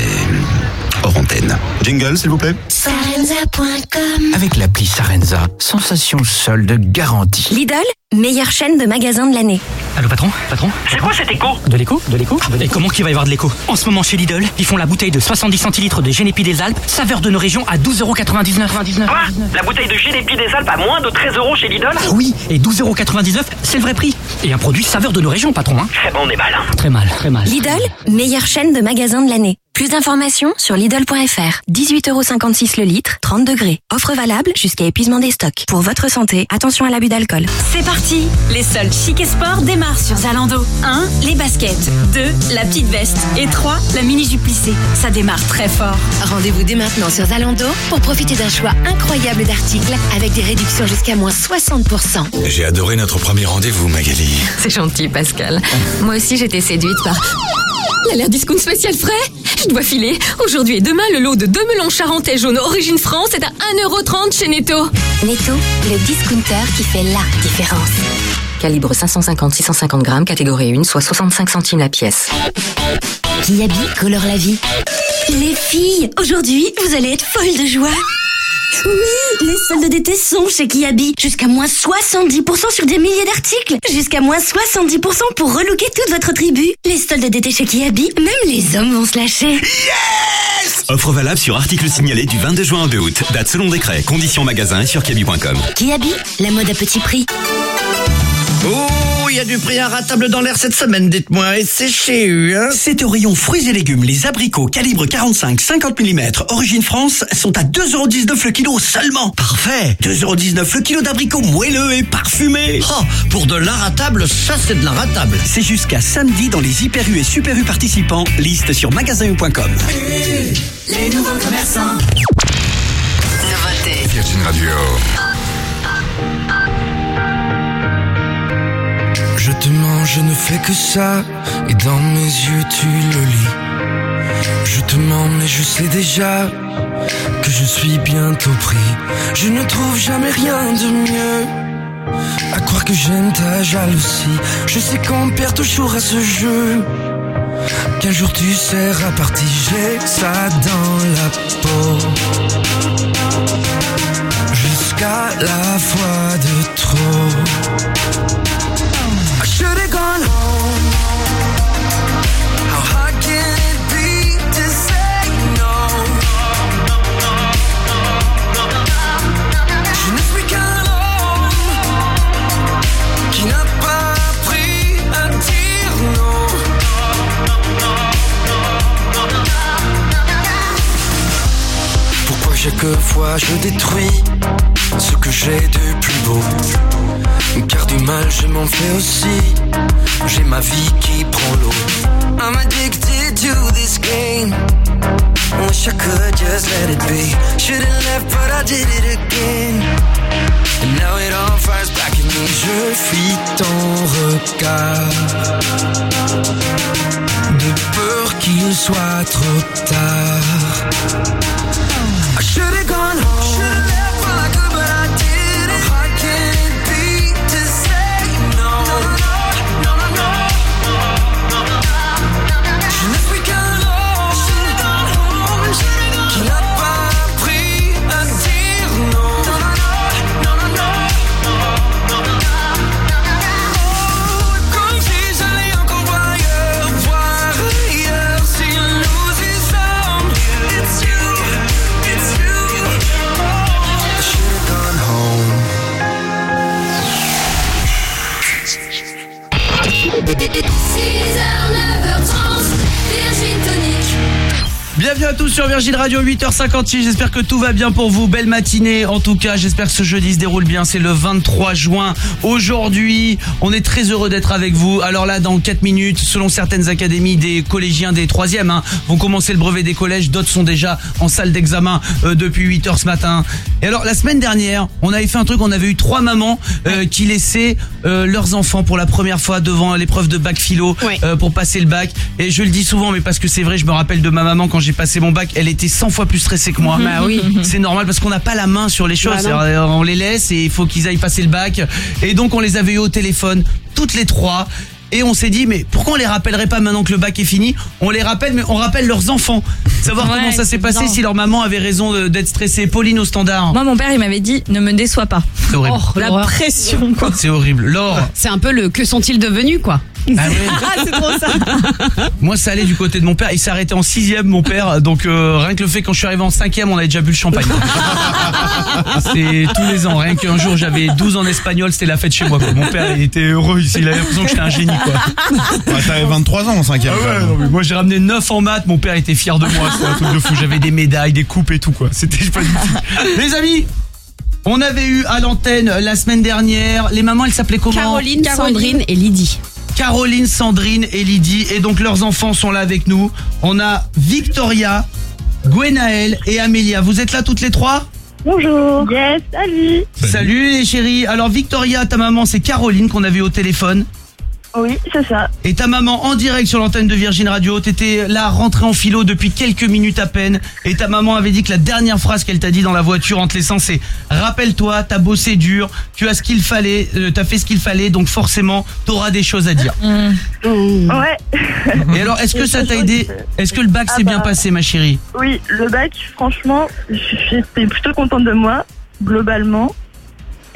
hors antenne. Jingle, s'il vous plaît. Sarenza.com Avec l'appli Sarenza, sensation solde garantie. Lidl, meilleure chaîne de magasins de l'année. Allô patron? Patron? C'est quoi cet écho? De l'écho? De l'écho? Et comment qu'il va y avoir de l'écho? En ce moment chez Lidl, ils font la bouteille de 70 centilitres de Génépi des Alpes, saveur de nos régions à 12,99€. Quoi? La bouteille de Génépi des Alpes à moins de 13 euros chez Lidl? Oui, et 12,99€, c'est le vrai prix. Et un produit saveur de nos régions, patron. Hein Eh ben on est mal. Très mal, très mal. Lidl, meilleure chaîne de magasins de l'année. Plus d'informations sur Lidl.fr. 18,56€ le litre, 30 degrés. Offre valable jusqu'à épuisement des stocks. Pour votre santé, attention à l'abus d'alcool. C'est parti Les soldes chic et sport démarrent sur Zalando. 1. Les baskets. 2. La petite veste. Et 3. La mini-jupe plissée. Ça démarre très fort. Rendez-vous dès maintenant sur Zalando pour profiter d'un choix incroyable d'articles avec des réductions jusqu'à moins 60%. J'ai adoré notre premier rendez-vous, Magali. C'est gentil, Pascal. Moi aussi, j'étais séduite par l'alerte discount spécial frais. Je dois filer. Aujourd'hui et demain, le lot de deux melons charentais jaunes origine France est à 1,30€ chez Netto. Netto, le discounter qui fait la différence. Calibre 550-650 grammes, catégorie 1, soit 65 centimes la pièce. Qui habille colore la vie. Les filles, aujourd'hui, vous allez être folles de joie. Oui, les soldes d'été sont chez Kiabi. Jusqu'à moins 70% sur des milliers d'articles. Jusqu'à moins 70% pour relooker toute votre tribu. Les soldes d'été chez Kiabi, même les hommes vont se lâcher. Offre valable sur articles signalés du 22 juin au 2 août. Date selon décret. Conditions magasin et sur kiabi.com. Kiabi, la mode à petit prix. Oh, il y a du prix inratable dans l'air cette semaine, dites-moi, et c'est chez eux, hein C'est au rayon fruits et légumes. Les abricots calibre 45-50 mm, origine France, sont à 2,19€ le kilo seulement. Parfait 2,19€ le kilo d'abricots moelleux et parfumés. Oh, pour de l'inratable, ça c'est de l'inratable. C'est jusqu'à samedi dans les Hyper U et Super U participants. Liste sur magasin.com. Les nouveaux commerçants. Nouveauté. Virgin Radio. Je ne fais que ça, et dans mes yeux tu le lis. Je te mens, mais je sais déjà que je suis bientôt pris. Je ne trouve jamais rien de mieux. À croire que j'aime ta jalousie. Je sais qu'on perd toujours à ce jeu. Qu'un jour tu seras parti, j'ai ça dans la peau. Jusqu'à la fois de trop. Chaque fois je détruis ce que j'ai de plus beau? Car du mal je m'en fais aussi. J'ai ma vie qui prend l'eau. I'm addicted to this game. Wish I could just let it be. Should've left but I did it again. And now it all fires back at me. Je fuis ton regard. De peur qu'il soit trop tard 6h, Bienvenue à tous sur Virgin Radio 8h56. J'espère que tout va bien pour vous. Belle matinée. En tout cas, j'espère que ce jeudi se déroule bien. C'est le 23 juin. Aujourd'hui, on est très heureux d'être avec vous. Alors là, dans 4 minutes, selon certaines académies, des collégiens des 3e hein, vont commencer le brevet des collèges. D'autres sont déjà en salle d'examen euh, depuis 8h ce matin. Et alors, la semaine dernière, on avait fait un truc. On avait eu trois mamans euh, qui laissaient euh, leurs enfants pour la première fois devant l'épreuve de bac philo euh, pour passer le bac. Et je le dis souvent, mais parce que c'est vrai, je me rappelle de ma maman quand j'ai passé mon bac, elle était 100 fois plus stressée que moi. Bah oui. C'est normal parce qu'on n'a pas la main sur les choses. Bah on les laisse et il faut qu'ils aillent passer le bac. Et donc on les avait eu au téléphone, toutes les trois. Et on s'est dit, mais pourquoi on les rappellerait pas maintenant que le bac est fini? On les rappelle, mais on rappelle leurs enfants. Savoir Ouais, comment ça s'est passé, si leur maman avait raison d'être stressée. Pauline au standard. Moi, mon père, il m'avait dit ne me déçois pas. C'est horrible. Oh, la pression, quoi. C'est horrible. Laure, C'est un peu le que sont-ils devenus, quoi? Ah ouais. Ah, c'est trop ça. moi ça allait du côté de mon père. Il s'est arrêté en sixième, mon père. Donc euh, rien que le fait quand je suis arrivé en cinquième, on avait déjà bu le champagne. C'est tous les ans. Rien qu'un jour j'avais 12 en espagnol, c'était la fête chez moi. quoi. Mon père il était heureux. Il avait l'impression que j'étais un génie. Quoi. Ouais, T'avais 23 ans en 5 Ah ouais, non, mais moi j'ai ramené 9 en maths, mon père était fier de moi, c'était un truc de fou, j'avais des médailles, des coupes et tout quoi, c'était pas du tout. Les amis, on avait eu à l'antenne la semaine dernière, les mamans elles s'appelaient comment? Caroline, Sandrine et Lydie. Caroline, Sandrine et Lydie et donc leurs enfants sont là avec nous. On a Victoria, Gwenaël et Amélia. Vous êtes là toutes les trois? Bonjour. Yes, salut. Salut les chéris. Alors Victoria, ta maman c'est Caroline qu'on avait au téléphone. Oui, c'est ça. Et ta maman en direct sur l'antenne de Virgin Radio, t'étais là rentrée en philo depuis quelques minutes à peine et ta maman avait dit que la dernière phrase qu'elle t'a dit dans la voiture en te laissant c'est rappelle-toi, t'as bossé dur, tu as ce qu'il fallait, euh, t'as fait ce qu'il fallait donc forcément t'auras des choses à dire. Ouais. Et alors est-ce que ça t'a aidé Est-ce que le bac Ah s'est bien bah. passé ma chérie? Oui, le bac, franchement, j'étais plutôt contente de moi, globalement.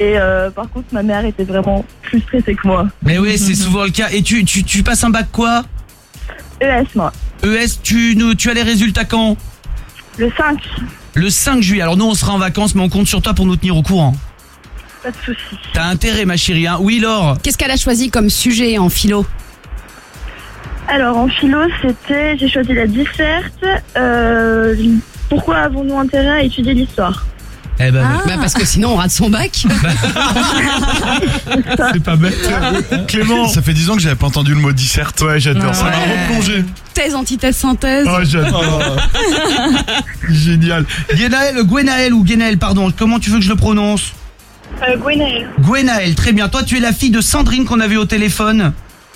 Et euh, par contre, ma mère était vraiment plus stressée que moi. Mais oui c'est souvent le cas. Et tu, tu, tu passes un bac quoi? ES, moi. ES, tu, nous, tu as les résultats quand? Le 5, Le 5 juillet. Alors nous on sera en vacances mais on compte sur toi pour nous tenir au courant. pas de soucis. T'as intérêt ma chérie hein Oui Laure Qu'est-ce qu'elle a choisi comme sujet en philo? Alors, en philo, c'était, j'ai choisi la disserte. Euh, pourquoi avons-nous intérêt à étudier l'histoire? Eh ben, Bah, Parce que sinon, on rate son bac. c'est pas bête. Clément Ça fait 10 ans que j'avais pas entendu le mot disserte. Ouais, j'adore ça. M'a replongé. Thèse, antithèse, synthèse. Oh, j'adore. Génial. Gwenaël, Gwenaël ou Gwenaël, pardon, comment tu veux que je le prononce euh, Gwenaël. Gwenaël, très bien. Toi, tu es la fille de Sandrine qu'on avait au téléphone.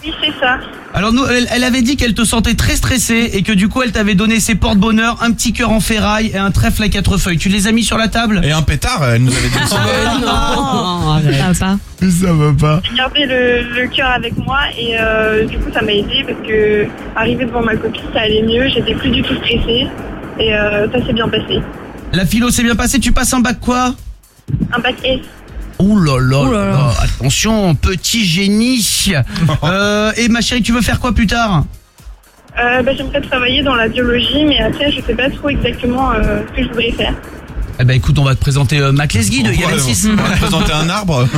Oui, c'est ça. Alors, nous, elle, elle avait dit qu'elle te sentait très stressée et que du coup, elle t'avait donné ses porte-bonheur, un petit cœur en ferraille et un trèfle à quatre feuilles. Tu les as mis sur la table? Et un pétard, elle nous avait dit aussi. non, Ça va pas. Ça va pas. J'ai gardé le, le cœur avec moi et euh, du coup ça m'a aidé parce que arrivé devant ma copine ça allait mieux, j'étais plus du tout stressée et euh, ça s'est bien passé. La philo s'est bien passée. Tu passes un bac quoi? Un bac S. Ouh là là, Ouh là là. là. attention, petit génie. Euh, et ma chérie, tu veux faire quoi plus tard? Euh, bah, J'aimerais travailler dans la biologie mais après je sais pas trop exactement euh, ce que je voudrais faire. Eh ben écoute, on va te présenter euh, Mac Lesguy de Ouais, Yann6. on va te présenter un arbre.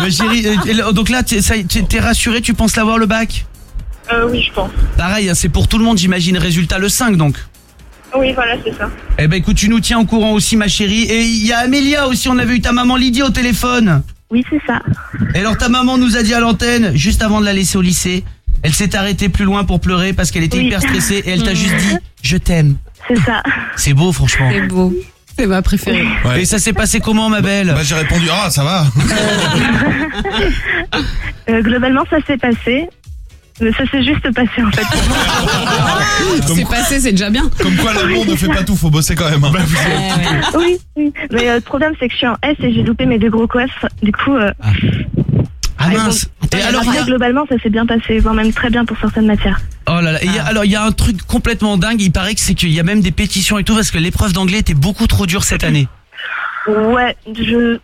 Ma chérie, euh, donc là, t'es ça y est, t'es- t'es rassurée, tu penses l'avoir le bac? Euh, oui je pense. Pareil, hein, c'est pour tout le monde, j'imagine. Résultat le 5 donc. Oui voilà c'est ça. Eh ben écoute, tu nous tiens au courant aussi, ma chérie. Et il y a Amélia aussi, on avait eu ta maman Lydie au téléphone. Oui c'est ça. Et alors ta maman nous a dit à l'antenne, juste avant de la laisser au lycée, elle s'est arrêtée plus loin pour pleurer parce qu'elle était Oui. hyper stressée et elle t'a juste dit « je t'aime C'est ça. ». C'est beau franchement. C'est beau. C'est ma préférée. Ouais. Et ça s'est passé comment ma belle Bah j'ai répondu ah ça va. Euh, globalement ça s'est passé. Mais ça s'est juste passé en fait. C'est passé, c'est déjà bien. Comme quoi l'amour ne fait pas tout, faut bosser quand même. hein. oui, oui. Mais euh, le problème c'est que je suis en S et j'ai loupé mes deux gros coiffes. Du coup, euh, Ah mince Et alors il y après, a... globalement ça s'est bien passé, voire même très bien pour certaines matières. Oh là là, et il y a- alors il y a un truc complètement dingue, il paraît que c'est qu'il y a même des pétitions et tout parce que l'épreuve d'anglais était beaucoup trop dure cette année. Ouais, je.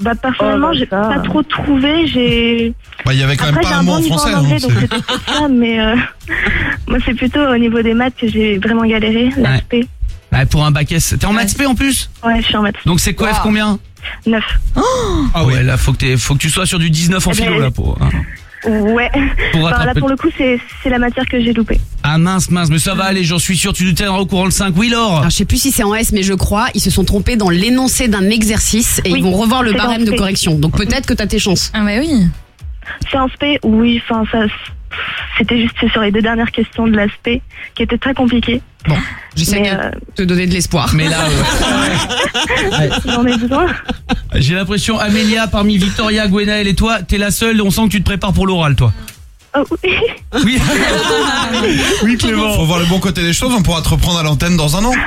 Bah, personnellement, j'ai pas trop trouvé. J'ai. Bah il y avait quand même Après, j'ai pas un mot bon en niveau français. en anglais, hein, donc c'est- c'est peut-être ça, mais euh, moi, c'est plutôt au niveau des maths que j'ai vraiment galéré. L'aspect. Ouais, pour un bac S. T'es en maths P en plus? Ouais, je suis en maths. Donc c'est quoi F combien? 9. Ah ouais, là faut que, t'aies- faut que tu sois sur du 19 en Eh ben, philo là pour. hein. Ouais. Pour Enfin, là, pour le coup, c'est c'est la matière que j'ai loupée. Ah mince, mince, mais ça va aller, j'en suis sûr, tu nous tiendras au courant le 5. Oui, Laure Alors, je sais plus si c'est en S, mais je crois, ils se sont trompés dans l'énoncé d'un exercice et Oui, ils vont revoir le barème de correction. Donc peut-être que t'as tes chances. Ah, mais oui. C'est en SP, oui, enfin, ça. C'était juste sur les deux dernières questions de l'aspect qui étaient très compliquées. Bon, j'essaie de euh, te donner de l'espoir. Mais là, J'en ai besoin. j'ai l'impression, Amélia, parmi Victoria, Gwenaël et toi, t'es la seule, on sent que tu te prépares pour l'oral, toi. Oh, oui. Oui, oui Clément. Faut voir le bon côté des choses, on pourra te reprendre à l'antenne dans un an.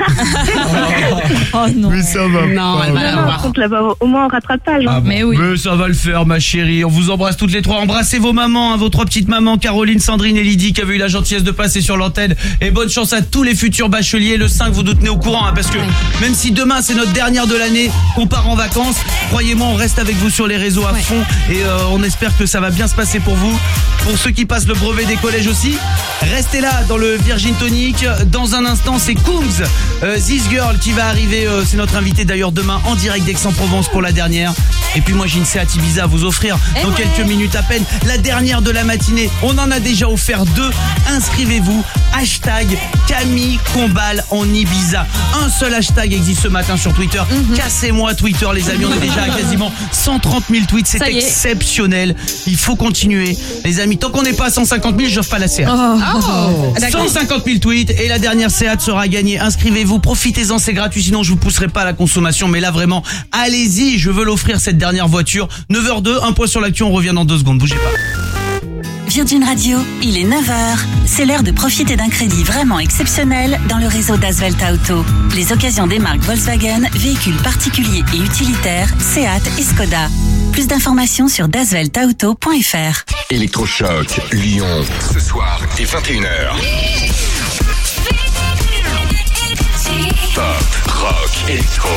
Oh non. Mais ça va. Non, elle va Non, non, l'avoir. compte là-bas au moins en rattrapage. Ah bon. Mais oui. Mais ça va le faire, ma chérie. On vous embrasse toutes les trois. Embrassez vos mamans, hein, vos trois petites mamans, Caroline, Sandrine et Lydie, qui avaient eu la gentillesse de passer sur l'antenne. Et bonne chance à tous les futurs bacheliers. Le 5, vous nous tenez au courant, hein, parce que même si demain c'est notre dernière de l'année, qu'on part en vacances, croyez-moi, on reste avec vous sur les réseaux à fond. Et euh, on espère que ça va bien se passer pour vous. Pour ceux qui passent le brevet des collèges aussi, restez là dans le Virgin Tonic. Dans un instant, c'est Coombs, euh, This Girl, qui va arriver. euh, c'est notre invité d'ailleurs demain en direct d'Aix-en-Provence pour la dernière. Et puis moi, j'ai une Seat Ibiza à vous offrir Eh dans ouais. quelques minutes à peine. La dernière de la matinée. On en a déjà offert deux. Inscrivez-vous. Hashtag Camille Combal en Ibiza. Un seul hashtag existe ce matin sur Twitter. Mhm. Cassez-moi Twitter, les amis. On est déjà à quasiment 130 000 tweets. C'est exceptionnel. Il faut continuer. Les amis, tant qu'on n'est pas à 150 000, j'offre pas la Seat. Oh. Oh. D'accord. 150 000 tweets et la dernière Seat sera gagnée. Inscrivez-vous, profitez-en, c'est gratuit. Sinon, je vous pousserai pas à la consommation. Mais là, vraiment, allez-y. Je veux l'offrir cette dernière voiture. 9h02, un point sur l'actu. On revient dans deux secondes. Bougez pas. Virgin Radio, il est 9h. C'est l'heure de profiter d'un crédit vraiment exceptionnel dans le réseau d'Asvelt Auto. Les occasions des marques Volkswagen, véhicules particuliers et utilitaires, Seat et Skoda. Plus d'informations sur dasveltauto.fr. Électrochoc, Lyon. Ce soir, dès 21h. Pop, rock, électro.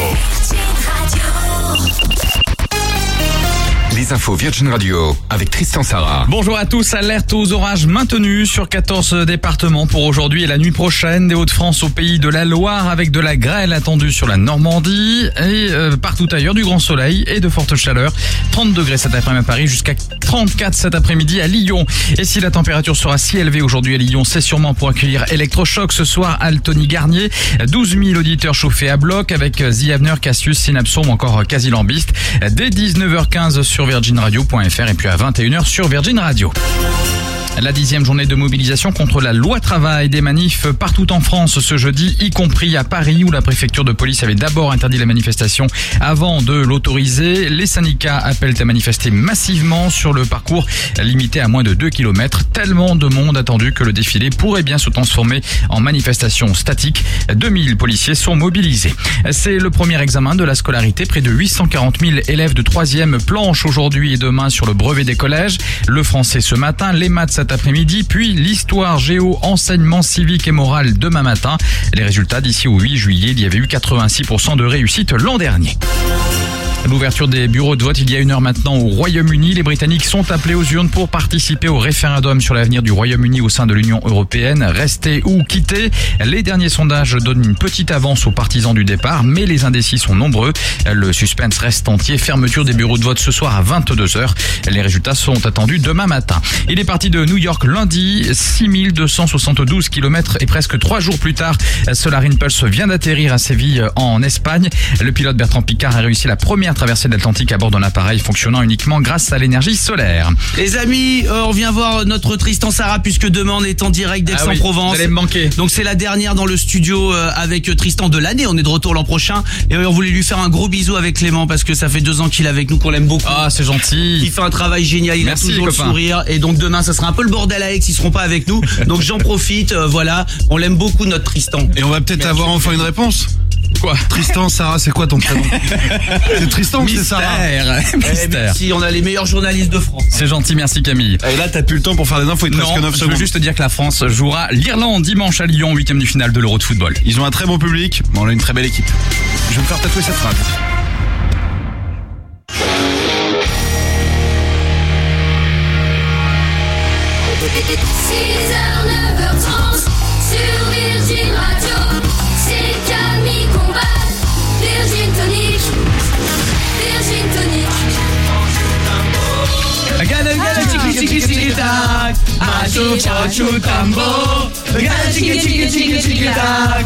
Infos Virgin Radio avec Tristan Sarah. Bonjour à tous, alerte aux orages maintenus sur 14 départements pour aujourd'hui et la nuit prochaine des Hauts-de-France au pays de la Loire avec de la grêle attendue sur la Normandie et euh, partout ailleurs du grand soleil et de fortes chaleurs. 30 degrés cet après-midi à Paris jusqu'à 34 cet après-midi à Lyon. Et si la température sera si élevée aujourd'hui à Lyon, c'est sûrement pour accueillir Electrochoc ce soir à Altony Garnier. 12 000 auditeurs chauffés à bloc avec The Avener, Cassius, Synapson ou encore Casilambiste. Dès 19h15 sur virginradio.fr et puis à 21h sur Virgin Radio. La dixième journée de mobilisation contre la loi travail des manifs partout en France ce jeudi, y compris à Paris où la préfecture de police avait d'abord interdit la manifestation avant de l'autoriser. Les syndicats appellent à manifester massivement sur le parcours limité à moins de 2 km. Tellement de monde attendu que le défilé pourrait bien se transformer en manifestation statique. 2000 policiers sont mobilisés. C'est le premier examen de la scolarité. Près de 840 000 élèves de troisième planche aujourd'hui et demain sur le brevet des collèges. Le français ce matin, les maths cet après-midi, puis l'histoire, géo, enseignement civique et moral demain matin. Les résultats d'ici au 8 juillet, il y avait eu 86% de réussite l'an dernier. L'ouverture des bureaux de vote il y a une heure maintenant au Royaume-Uni. Les Britanniques sont appelés aux urnes pour participer au référendum sur l'avenir du Royaume-Uni au sein de l'Union européenne. Rester ou quitter. Les derniers sondages donnent une petite avance aux partisans du départ, mais les indécis sont nombreux. Le suspense reste entier. Fermeture des bureaux de vote ce soir à 22h. Les résultats sont attendus demain matin. Il est parti de New York lundi, 6272 km et presque trois jours plus tard, Solar Impulse vient d'atterrir à Séville en Espagne. Le pilote Bertrand Picard a réussi la première traversée de l'Atlantique à bord d'un appareil fonctionnant uniquement grâce à l'énergie solaire. Les amis, euh, on vient voir notre Tristan Sarah puisque demain on est en direct Ah oui, d'Aix-en-Provence. vous allez me manquer. Donc c'est la dernière dans le studio euh, avec Tristan de l'année. On est de retour l'an prochain et on voulait lui faire un gros bisou avec Clément parce que ça fait deux ans qu'il est avec nous, qu'on l'aime beaucoup. Ah, c'est gentil. Il fait un travail génial, il Merci, a toujours le sourire et donc demain ça sera un peu le bordel à Aix, ils seront pas avec nous. Donc j'en profite, euh, voilà, on l'aime beaucoup notre Tristan. Et on va peut-être avoir enfin une réponse. Quoi Tristan, Sarah, c'est quoi ton prénom C'est Tristan ou c'est Sarah Mystère. Eh, Mystère. merci, on a les meilleurs journalistes de France. C'est gentil, merci Camille. Et là, t'as plus le temps pour faire des infos, il te reste Non, que 9 je secondes. veux juste te dire que la France jouera l'Irlande dimanche à Lyon, huitième du finale de l'Euro de football. Ils ont un très bon public, mais on a une très belle équipe. Je vais me faire tatouer cette phrase. chicky chicky tak, mashu pochu tambo. Gada chicky chicky chicky chicky tak.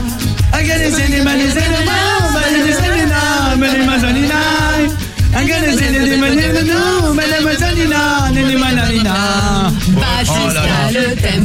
Agane zene mane zene ma, mane zene na, mane mazani na. Agane zene mane zene na, mane mazani na, mane mazani na. Oh là là.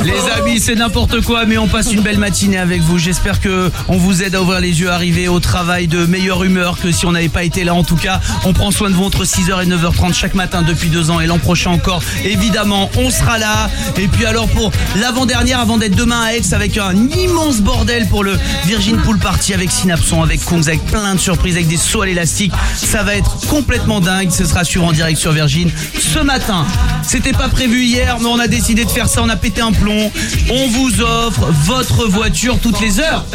Les amis, c'est n'importe quoi, mais on passe une belle matinée avec vous. J'espère que on vous aide à ouvrir les yeux, à arriver au travail de meilleure humeur que si on n'avait pas été là. En tout cas, on prend soin de vous entre 6h et 9h30 chaque matin depuis deux ans et l'an prochain encore. Évidemment, on sera là. Et puis alors pour l'avant-dernière, avant d'être demain à Aix avec un immense bordel pour le Virgin Pool Party avec Synapson, avec Kungs, avec plein de surprises, avec des sauts à l'élastique. Ça va être complètement dingue. Ce sera suivant en direct sur Virgin ce matin. C'était pas prévu hier, mais on a décidé de faire ça. On a pété un plomb. On vous offre votre voiture toutes les heures.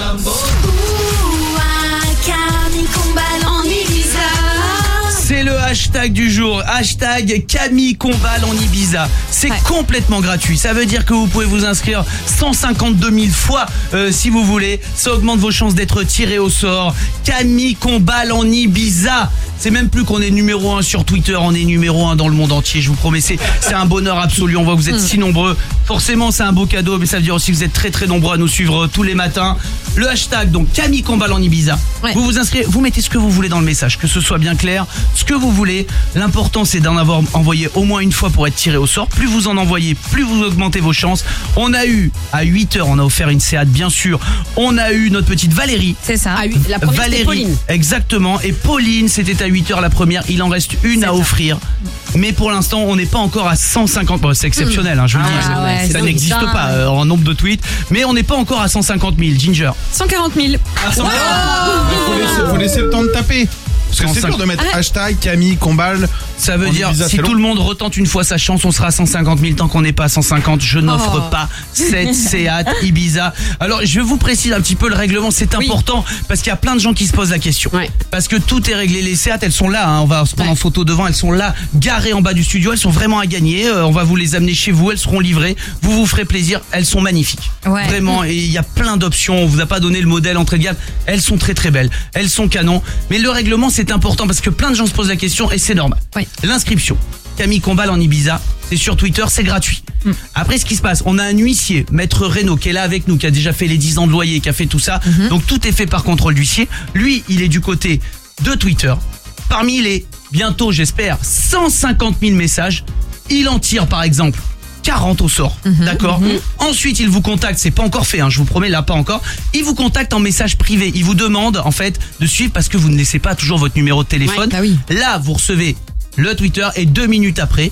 Hashtag du jour, hashtag Camille Combal en Ibiza. C'est complètement gratuit. Ça veut dire que vous pouvez vous inscrire 152 000 fois euh, si vous voulez. Ça augmente vos chances d'être tiré au sort. Camille Combal en Ibiza. C'est même plus qu'on est numéro 1 sur Twitter, on est numéro 1 dans le monde entier. Je vous promets, c'est un bonheur absolu. On voit que vous êtes si nombreux. Forcément, c'est un beau cadeau, mais ça veut dire aussi que vous êtes très très nombreux à nous suivre euh, tous les matins. Le hashtag, donc Camille Combal en Ibiza. Vous vous inscrivez, vous mettez ce que vous voulez dans le message, que ce soit bien clair, ce que vous voulez. L'important, c'est d'en avoir envoyé au moins une fois pour être tiré au sort. Plus vous en envoyez, plus vous augmentez vos chances. On a eu, à 8 heures, on a offert une Seat, bien sûr. On a eu notre petite Valérie. C'est ça. la première, Valérie, Pauline. exactement. Et Pauline, c'était à 8h la première. Il en reste une à offrir. Mais pour l'instant, on n'est pas encore à 150. Bon, c'est exceptionnel, hein, je vous le Ah dis. ouais, ça n'existe pas euh, en nombre de tweets. Mais on n'est pas encore à 150 000. Ginger. 140 000. Ah, 140 Faut laisser, faut laisser le temps de taper. Parce que c'est 150. dur de mettre Ah. hashtag Camille Combal. Ça veut dire, Ibiza, si tout long. le monde retente une fois sa chance, on sera à 150 000. Tant qu'on n'est pas à 150, je n'offre Oh. pas cette Seat Ibiza. Alors, je vous précise un petit peu le règlement. C'est important parce qu'il y a plein de gens qui se posent la question. Parce que tout est réglé. Les Seat, elles sont là. hein. On va se prendre en photo devant. Elles sont là, garées en bas du studio. Elles sont vraiment à gagner. Euh, on va vous les amener chez vous. Elles seront livrées. Vous vous ferez plaisir. Elles sont magnifiques. Ouais. Vraiment. Et il y a plein d'options. On vous a pas donné le modèle entrée de gamme. Elles sont très très belles. Elles sont canon. Mais le règlement, c'est important parce que plein de gens se posent la question et c'est normal. L'inscription. Camille Combal en Ibiza, c'est sur Twitter, c'est gratuit. Après, ce qui se passe, on a un huissier, Maître Reynaud, qui est là avec nous, qui a déjà fait les 10 ans de loyer, qui a fait tout ça. Donc tout est fait par contrôle d'huissier. Lui, il est du côté de Twitter. Parmi les, bientôt j'espère, 150 000 messages, il en tire par exemple 40 au sort, d'accord Ensuite, il vous contacte, c'est pas encore fait, hein, je vous promets, là pas encore. Il vous contacte en message privé. Il vous demande en fait de suivre parce que vous ne laissez pas toujours votre numéro de téléphone. Là, vous recevez le Twitter et deux minutes après,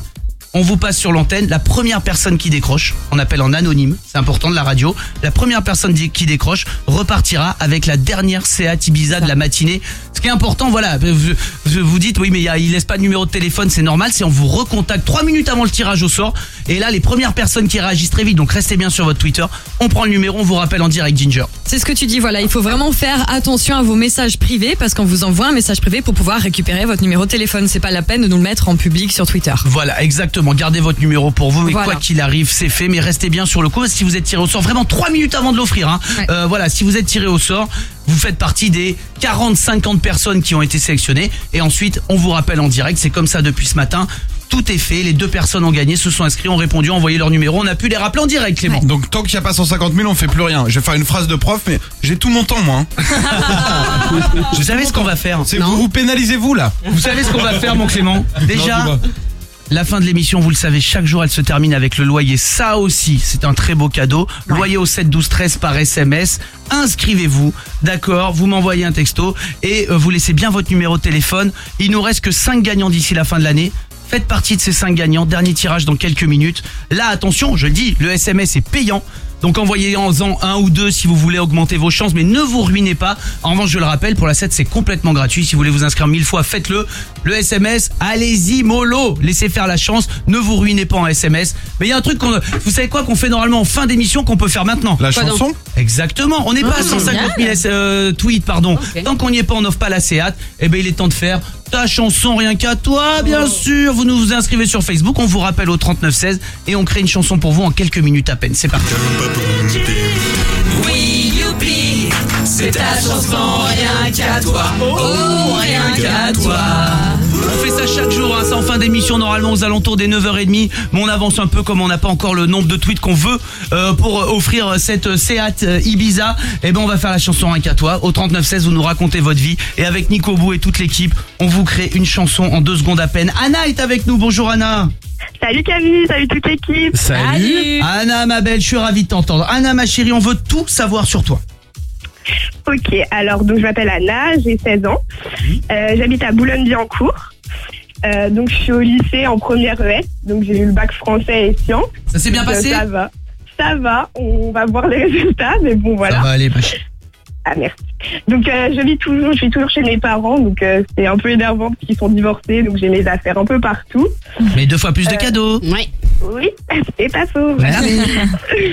on vous passe sur l'antenne. La première personne qui décroche, on appelle en anonyme, c'est important de la radio. La première personne qui décroche repartira avec la dernière Seat Ibiza de la matinée. Ce qui est important, voilà, vous, vous vous dites oui mais il, y a- il laisse pas de numéro de téléphone, c'est normal. C'est on vous recontacte trois minutes avant le tirage au sort. Et là, les premières personnes qui réagissent très vite, donc restez bien sur votre Twitter. On prend le numéro, on vous rappelle en direct Ginger. C'est ce que tu dis, voilà, il faut vraiment faire attention à vos messages privés parce qu'on vous envoie un message privé pour pouvoir récupérer votre numéro de téléphone. C'est pas la peine de nous le mettre en public sur Twitter. Voilà, exactement. Gardez votre numéro pour vous, mais Voilà. quoi qu'il arrive, c'est fait. Mais restez bien sur le coup. Si vous êtes tiré au sort, vraiment trois minutes avant de l'offrir. Hein. Euh, voilà, si vous êtes tiré au sort, vous faites partie des 40-50 personnes qui ont été sélectionnées. Et ensuite, on vous rappelle en direct. C'est comme ça depuis ce matin. Tout est fait. Les deux personnes ont gagné, se sont inscrits, ont répondu, ont envoyé leur numéro. On a pu les rappeler en direct, Clément. Donc tant qu'il n'y a pas 150 000, on fait plus rien. Je vais faire une phrase de prof, mais j'ai tout mon temps, moi. hein. Vous savez ce qu'on va faire? C'est vous, vous pénalisez vous là. Vous savez ce qu'on va faire, mon Clément? Déjà. La fin de l'émission, vous le savez, chaque jour, elle se termine avec le loyer. Ça aussi, c'est un très beau cadeau. Loyer au 7 12 13 par SMS. Inscrivez-vous, d'accord Vous m'envoyez un texto et euh, vous laissez bien votre numéro de téléphone. Il nous reste que 5 gagnants d'ici la fin de l'année. Faites partie de ces 5 gagnants. Dernier tirage dans quelques minutes. Là, attention, je le dis, le SMS est payant. Donc envoyez-en un ou deux si vous voulez augmenter vos chances, mais ne vous ruinez pas. En revanche, je le rappelle, pour la 7, c'est complètement gratuit. Si vous voulez vous inscrire mille fois, faites-le. Le SMS, allez-y, mollo. Laissez faire la chance. Ne vous ruinez pas en SMS. Mais il y a un truc qu'on, vous savez quoi, qu'on fait normalement en fin d'émission, qu'on peut faire maintenant? La Quoi chanson? Exactement. On n'est pas à Ah, 150 000 génial. euh, tweets, pardon. Tant qu'on n'y est pas, on n'offre pas la Seat. Eh ben, il est temps de faire ta chanson rien qu'à toi, bien sûr. Vous nous inscrivez sur Facebook, on vous rappelle au 3916 et on crée une chanson pour vous en quelques minutes à peine. C'est parti. Oui, youpi, c'est ta chanson, rien qu'à toi. Oh, rien qu'à toi. Ça chaque jour, hein, c'est en fin d'émission normalement aux alentours des 9h30, mais on avance un peu comme on n'a pas encore le nombre de tweets qu'on veut euh, pour offrir cette Seat euh, Ibiza. Et ben on va faire la chanson rien qu'à toi. Au 3916 vous nous racontez votre vie et avec Nico Bou et toute l'équipe, on vous crée une chanson en deux secondes à peine. Anna est avec nous. Bonjour Anna. Salut Camille, salut toute l'équipe. Anna ma belle, je suis ravi de t'entendre. Anna ma chérie, on veut tout savoir sur toi. Ok, alors donc je m'appelle Anna, j'ai 16 ans. Euh, J'habite à Boulogne-Billancourt. Euh, donc je suis au lycée en première ES, donc j'ai eu le bac français et sciences. Ça s'est bien euh, passé Ça va, ça va. On va voir les résultats, mais bon voilà. Ça va aller. Ah merci. Donc euh, je vis toujours, je suis toujours chez mes parents, donc euh, c'est un peu énervant parce qu'ils sont divorcés, donc j'ai mes affaires un peu partout. Mais deux fois plus de cadeaux. Oui. Oui, c'est pas faux. Merci.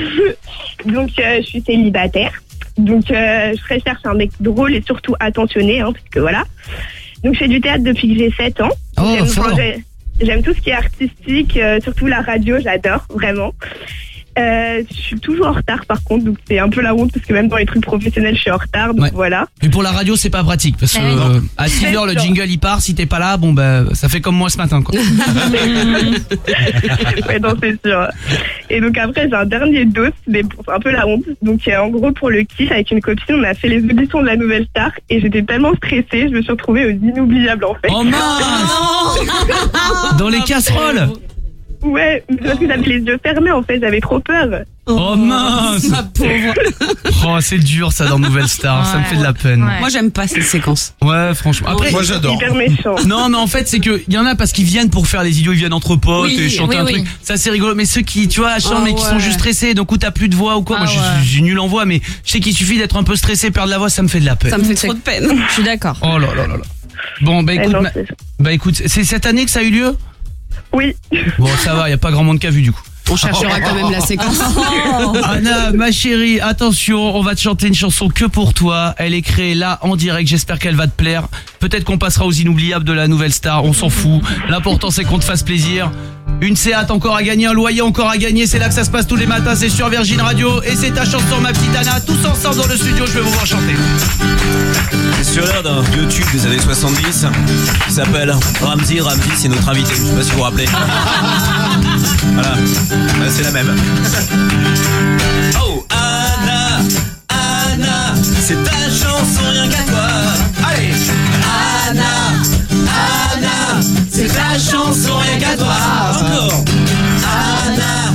donc euh, je suis célibataire. Donc euh, je recherche un mec drôle et surtout attentionné, hein, parce que voilà. Donc je fais du théâtre depuis que j'ai 7 ans. Oh, J'aime- tout ce qui est artistique, euh, surtout la radio, j'adore vraiment. Euh, je suis toujours en retard par contre, donc c'est un peu la honte parce que même dans les trucs professionnels, je suis en retard, donc Ouais. voilà. Mais pour la radio, c'est pas pratique parce que euh, à 6 C'est heures le jingle il part, si t'es pas là, bon bah ça fait comme moi ce matin quoi. ouais, non, c'est sûr. Et donc après, j'ai un dernier dos, mais bon, c'est un peu la honte. Donc euh, en gros, pour le kiff, avec une copine, on a fait les auditions de la Nouvelle Star et j'étais tellement stressée, je me suis retrouvée aux inoubliables en fait. Oh mince Dans les casseroles Ouais, mais parce que j'avais les yeux fermés en fait, j'avais trop peur. Oh mince Oh c'est dur ça dans Nouvelle Star, ça me fait de la peine. Moi, j'aime pas cette séquence. Ouais, franchement. Après, Moi, j'adore. Hyper méchant. Non, mais en fait, c'est que y en a parce qu'ils viennent pour faire les idiots, ils viennent entre potes Oui, et chanter oui, un oui. truc. Ça, c'est rigolo. Mais ceux qui, tu vois, chantent Ah mais qui sont ouais. juste stressés, donc où t'as plus de voix ou quoi. Ah Moi, je- ouais. je suis nul en voix, mais je sais qu'il suffit d'être un peu stressé, perdre la voix, ça me fait de la peine. Ça me fait trop de peine. Je suis d'accord. Oh là là là là. Bon, bah écoute, non, ma- c'est- bah écoute, c'est cette année que ça a eu lieu? Oui. Bon, ça va, y a pas grand monde qui a vu du coup. On cherchera quand même la séquence. Anna, ma chérie, attention, on va te chanter une chanson que pour toi. Elle est créée là en direct, j'espère qu'elle va te plaire. Peut-être qu'on passera aux inoubliables de la nouvelle star, on s'en fout. L'important c'est qu'on te fasse plaisir. Une Seat encore à gagner, un loyer encore à gagner, c'est là que ça se passe tous les matins, c'est sur Virgin Radio. Et c'est ta chanson ma petite Anna, tous ensemble dans le studio, je vais vous voir chanter. C'est sur l'air d'un vieux tube des années 70 qui s'appelle Ramsey. Ramsey, c'est notre invité. Je sais pas si vous vous rappelez. voilà, c'est la même. Oh, Anna, Anna, c'est ta chanson rien qu'à toi. Allez, Anna, Anna, c'est ta chanson rien qu'à toi. Encore. Anna,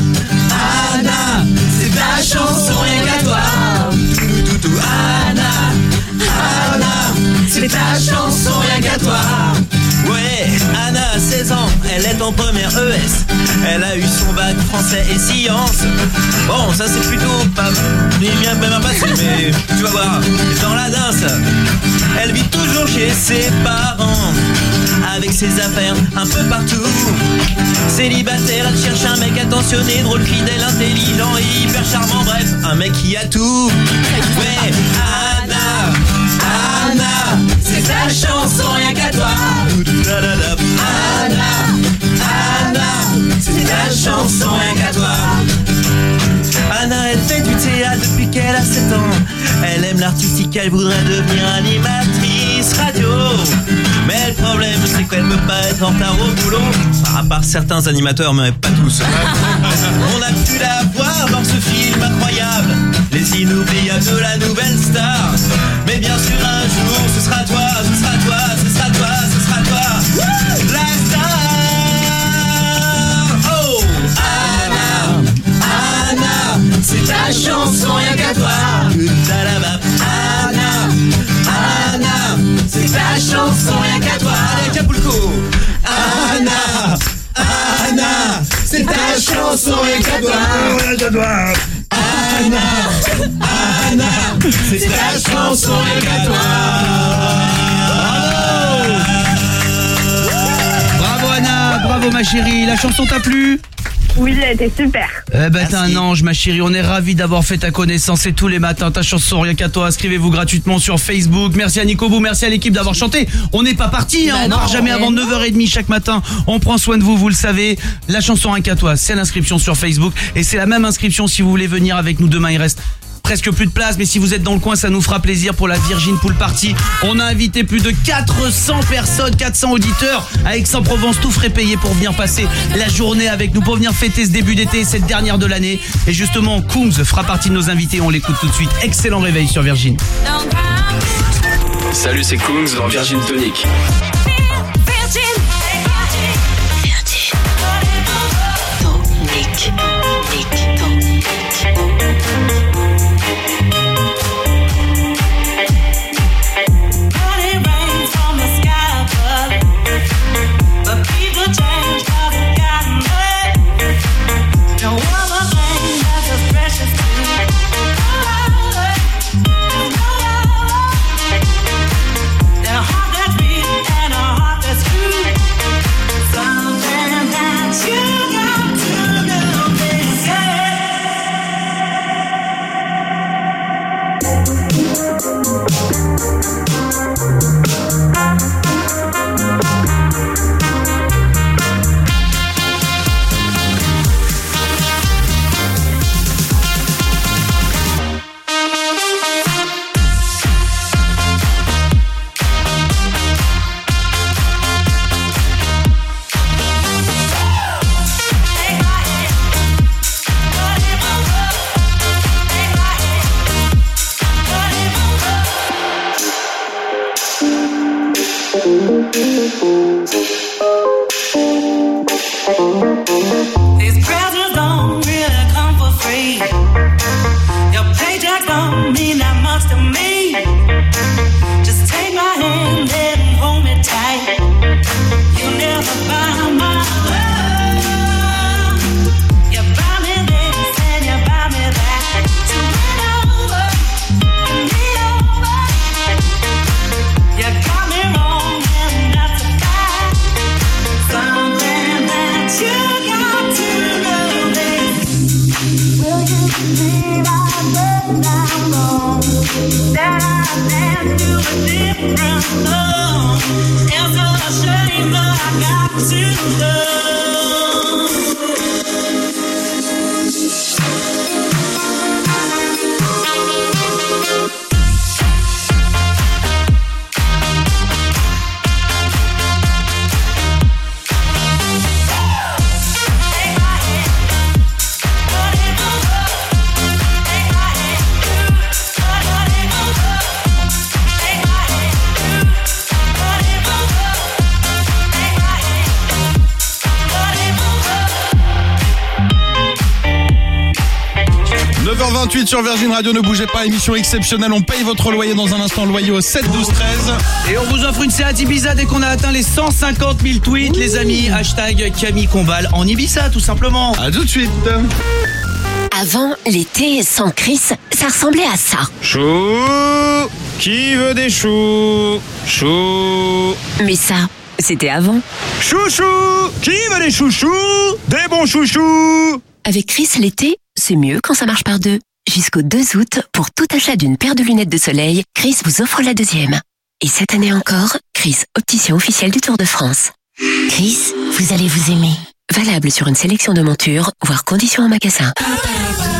Anna, c'est ta chanson rien qu'à toi. Tout, tout, tout, Anna, Anna, c'est ta chanson rien qu'à toi. Anna a 16 ans, elle est en première ES. Elle a eu son bac français et sciences. Bon, ça c'est plutôt pas bien bien passé, mais tu vas voir, dans la danse, elle vit toujours chez ses parents. Avec ses affaires un peu partout. Célibataire, elle cherche un mec attentionné, drôle, fidèle, intelligent et hyper charmant. Bref, un mec qui a tout. Ouais, Anna, Anna, c'est ta chanson rien qu'à toi. Anna, Anna, chanson rien qu'à toi. Anna, elle fait du théâtre depuis qu'elle a 7 ans. Elle aime l'artistique, elle voudrait devenir animatrice radio. Mais le problème, c'est qu'elle peut pas être en retard au boulot. À part certains animateurs, mais pas tous. On a pu la voir dans ce film incroyable. Les inoubliables de la nouvelle star. Mais bien sûr, un jour, ce sera toi, ce sera toi, ce sera toi. Ta chanson rien qu'à toi! Anna! Anna! C'est ta chanson rien qu'à toi! Allez, Capulco! Anna! Anna! C'est ta chanson rien qu'à toi! Rien qu'à toi! Anna! Anna! C'est ta chanson rien qu'à toi! Bravo Anna, bravo ma chérie, la chanson t'a plu? Oui, elle était super. Eh ben t'es un ange ma chérie, on est ravis d'avoir fait ta connaissance et tous les matins ta chanson rien qu'à toi, inscrivez-vous gratuitement sur Facebook. Merci à Nico Bou, merci à l'équipe d'avoir chanté. On n'est pas parti, hein, Bah on non, part jamais mais avant non. 9h30 chaque matin. On prend soin de vous, vous le savez. La chanson rien qu'à toi, c'est l'inscription sur Facebook et c'est la même inscription si vous voulez venir avec nous demain, il reste presque plus de place, mais si vous êtes dans le coin, ça nous fera plaisir pour la Virgin Pool Party. On a invité plus de 400 personnes, 400 auditeurs à Aix-en-Provence, tout frais payé pour venir passer la journée avec nous, pour venir fêter ce début d'été, cette dernière de l'année. Et justement, Kungs fera partie de nos invités, on l'écoute tout de suite. Excellent réveil sur Virgin. Salut, c'est Kungs dans Virgin Tonic. These sur Virgin Radio, ne bougez pas, émission exceptionnelle, on paye votre loyer dans un instant, loyer au 7 12 13. Et on vous offre une Seat Ibiza dès qu'on a atteint les 150 000 tweets, les amis. Hashtag Camille Combal en Ibiza, tout simplement. À tout de suite. Avant, l'été sans Chris, ça ressemblait à ça. Chou Qui veut des choux? Chou Mais ça, c'était avant. Chouchou Qui veut des chouchous? Des bons chouchous Avec Chris, l'été, c'est mieux quand ça marche par deux. Jusqu'au 2 août, pour tout achat d'une paire de lunettes de soleil, Chris vous offre la deuxième. Et cette année encore, Chris, opticien officiel du Tour de France. Chris, vous allez vous aimer. Valable sur une sélection de montures, voire conditions en magasin.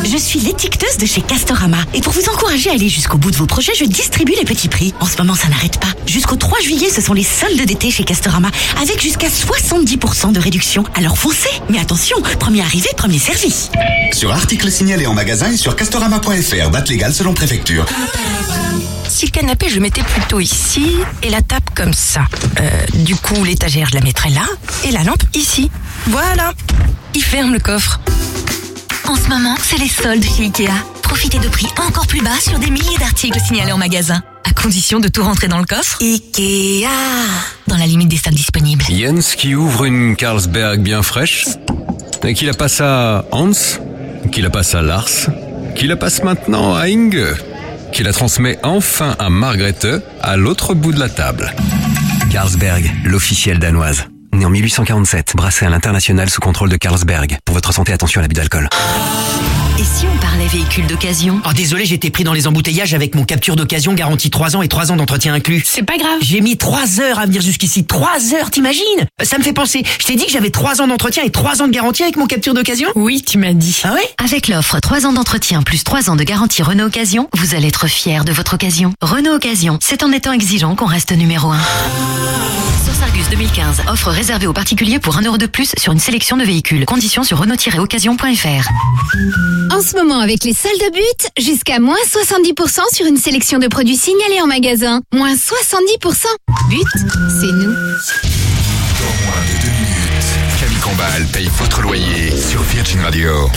Je suis l'étiqueteuse de chez Castorama. Et pour vous encourager à aller jusqu'au bout de vos projets, je distribue les petits prix. En ce moment, ça n'arrête pas. Jusqu'au 3 juillet, ce sont les soldes d'été chez Castorama, avec jusqu'à 70% de réduction. Alors foncez Mais attention, premier arrivé, premier servi. Sur article signalé en magasin et sur castorama.fr, date légale selon préfecture. Si le canapé, je le mettais plutôt ici, et la table comme ça. Euh, du coup, l'étagère, je la mettrais là, et la lampe ici. Voilà. Il ferme le coffre. En ce moment, c'est les soldes chez Ikea. Profitez de prix encore plus bas sur des milliers d'articles signalés en magasin. À condition de tout rentrer dans le coffre. Ikea. Dans la limite des stocks disponibles. Jens qui ouvre une Carlsberg bien fraîche et qui la passe à Hans, qui la passe à Lars, qui la passe maintenant à Inge, qui la transmet enfin à Margrethe à l'autre bout de la table. Carlsberg, l'officielle danoise. Né en 1847, brassé à l'international sous contrôle de Carlsberg. Pour votre santé, attention à l'abus d'alcool. Et si on parlait véhicule d'occasion? Oh désolé, j'étais pris dans les embouteillages avec mon capture d'occasion garantie 3 ans et 3 ans d'entretien inclus. C'est pas grave. J'ai mis 3 heures à venir jusqu'ici. 3 heures, t'imagines? Ça me fait penser. Je t'ai dit que j'avais 3 ans d'entretien et 3 ans de garantie avec mon capture d'occasion? Oui, tu m'as dit. Ah ouais? Avec l'offre 3 ans d'entretien plus 3 ans de garantie Renault Occasion, vous allez être fier de votre occasion. Renault Occasion, c'est en étant exigeant qu'on reste numéro 1. Source Argus 2015, offre réservée aux particuliers pour 1 euro de plus sur une sélection de véhicules. Conditions sur Renault-occasion.fr. En ce moment, avec les soldes de but, jusqu'à moins 70% sur une sélection de produits signalés en magasin. Moins 70%. But, c'est nous. Camille Combal paye votre loyer sur Virgin Radio.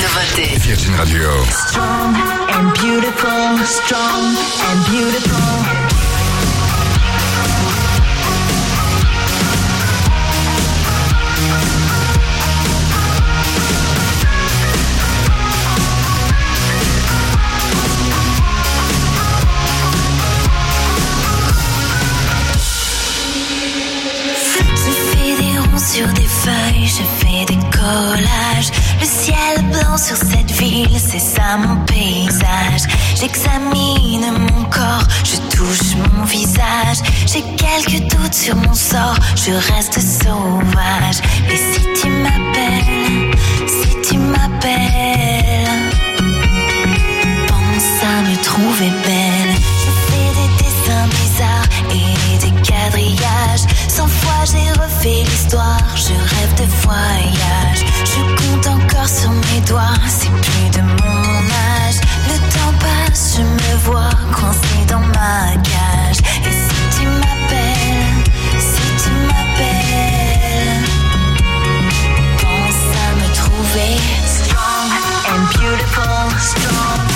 Nouveauté. Virgin Radio. Strong and beautiful, strong and beautiful. Sur des feuilles, je fais des collages. Le ciel blanc sur cette ville, c'est ça mon paysage. J'examine mon corps, je touche mon visage. J'ai quelques doutes sur mon sort, je reste sauvage. Et si tu m'appelles, si tu m'appelles, pense à me trouver belle. Cent fois j'ai refait l'histoire, je rêve de voyage. Je compte encore sur mes doigts, c'est plus de mon âge. Le temps passe, je me vois coincée dans ma cage. Et si tu m'appelles, si tu m'appelles, pense à me trouver. Strong and beautiful, strong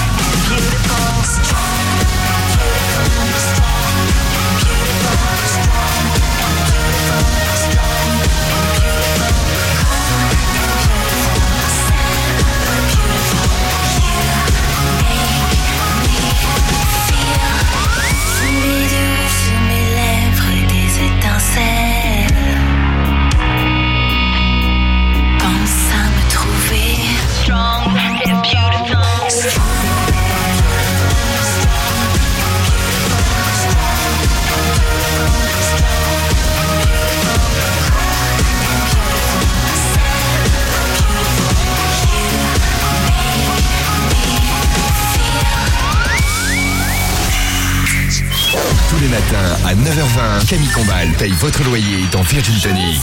les matins à 9h20, Camille Combal paye votre loyer dans Virgin Tonic.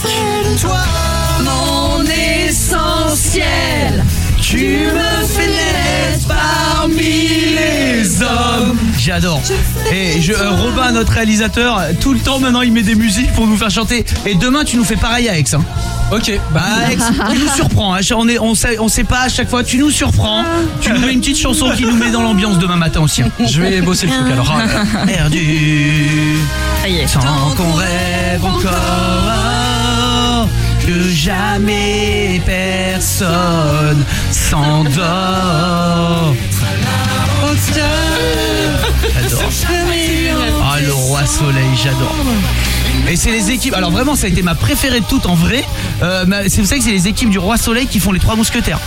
Toi, mon essentiel, tu me fais naître parmi les hommes. J'adore. Et je, euh, Robin, notre réalisateur, tout le temps maintenant il met des musiques pour nous faire chanter. Et demain tu nous fais pareil à Aix. Ok, bah tu nous surprends. hein. On, est, on, sait, on sait pas à chaque fois, tu nous surprends. Tu nous mets une petite chanson qui nous met dans l'ambiance demain matin aussi. hein. Je vais bosser le truc alors. Perdu. Sans qu'on rêve encore. Que jamais personne s'endort. J'adore. Ah, le roi soleil, j'adore. Et c'est les équipes. Alors vraiment, ça a été ma préférée de toutes en vrai. Euh, c'est vous savez que c'est les équipes du roi soleil qui font les trois mousquetaires.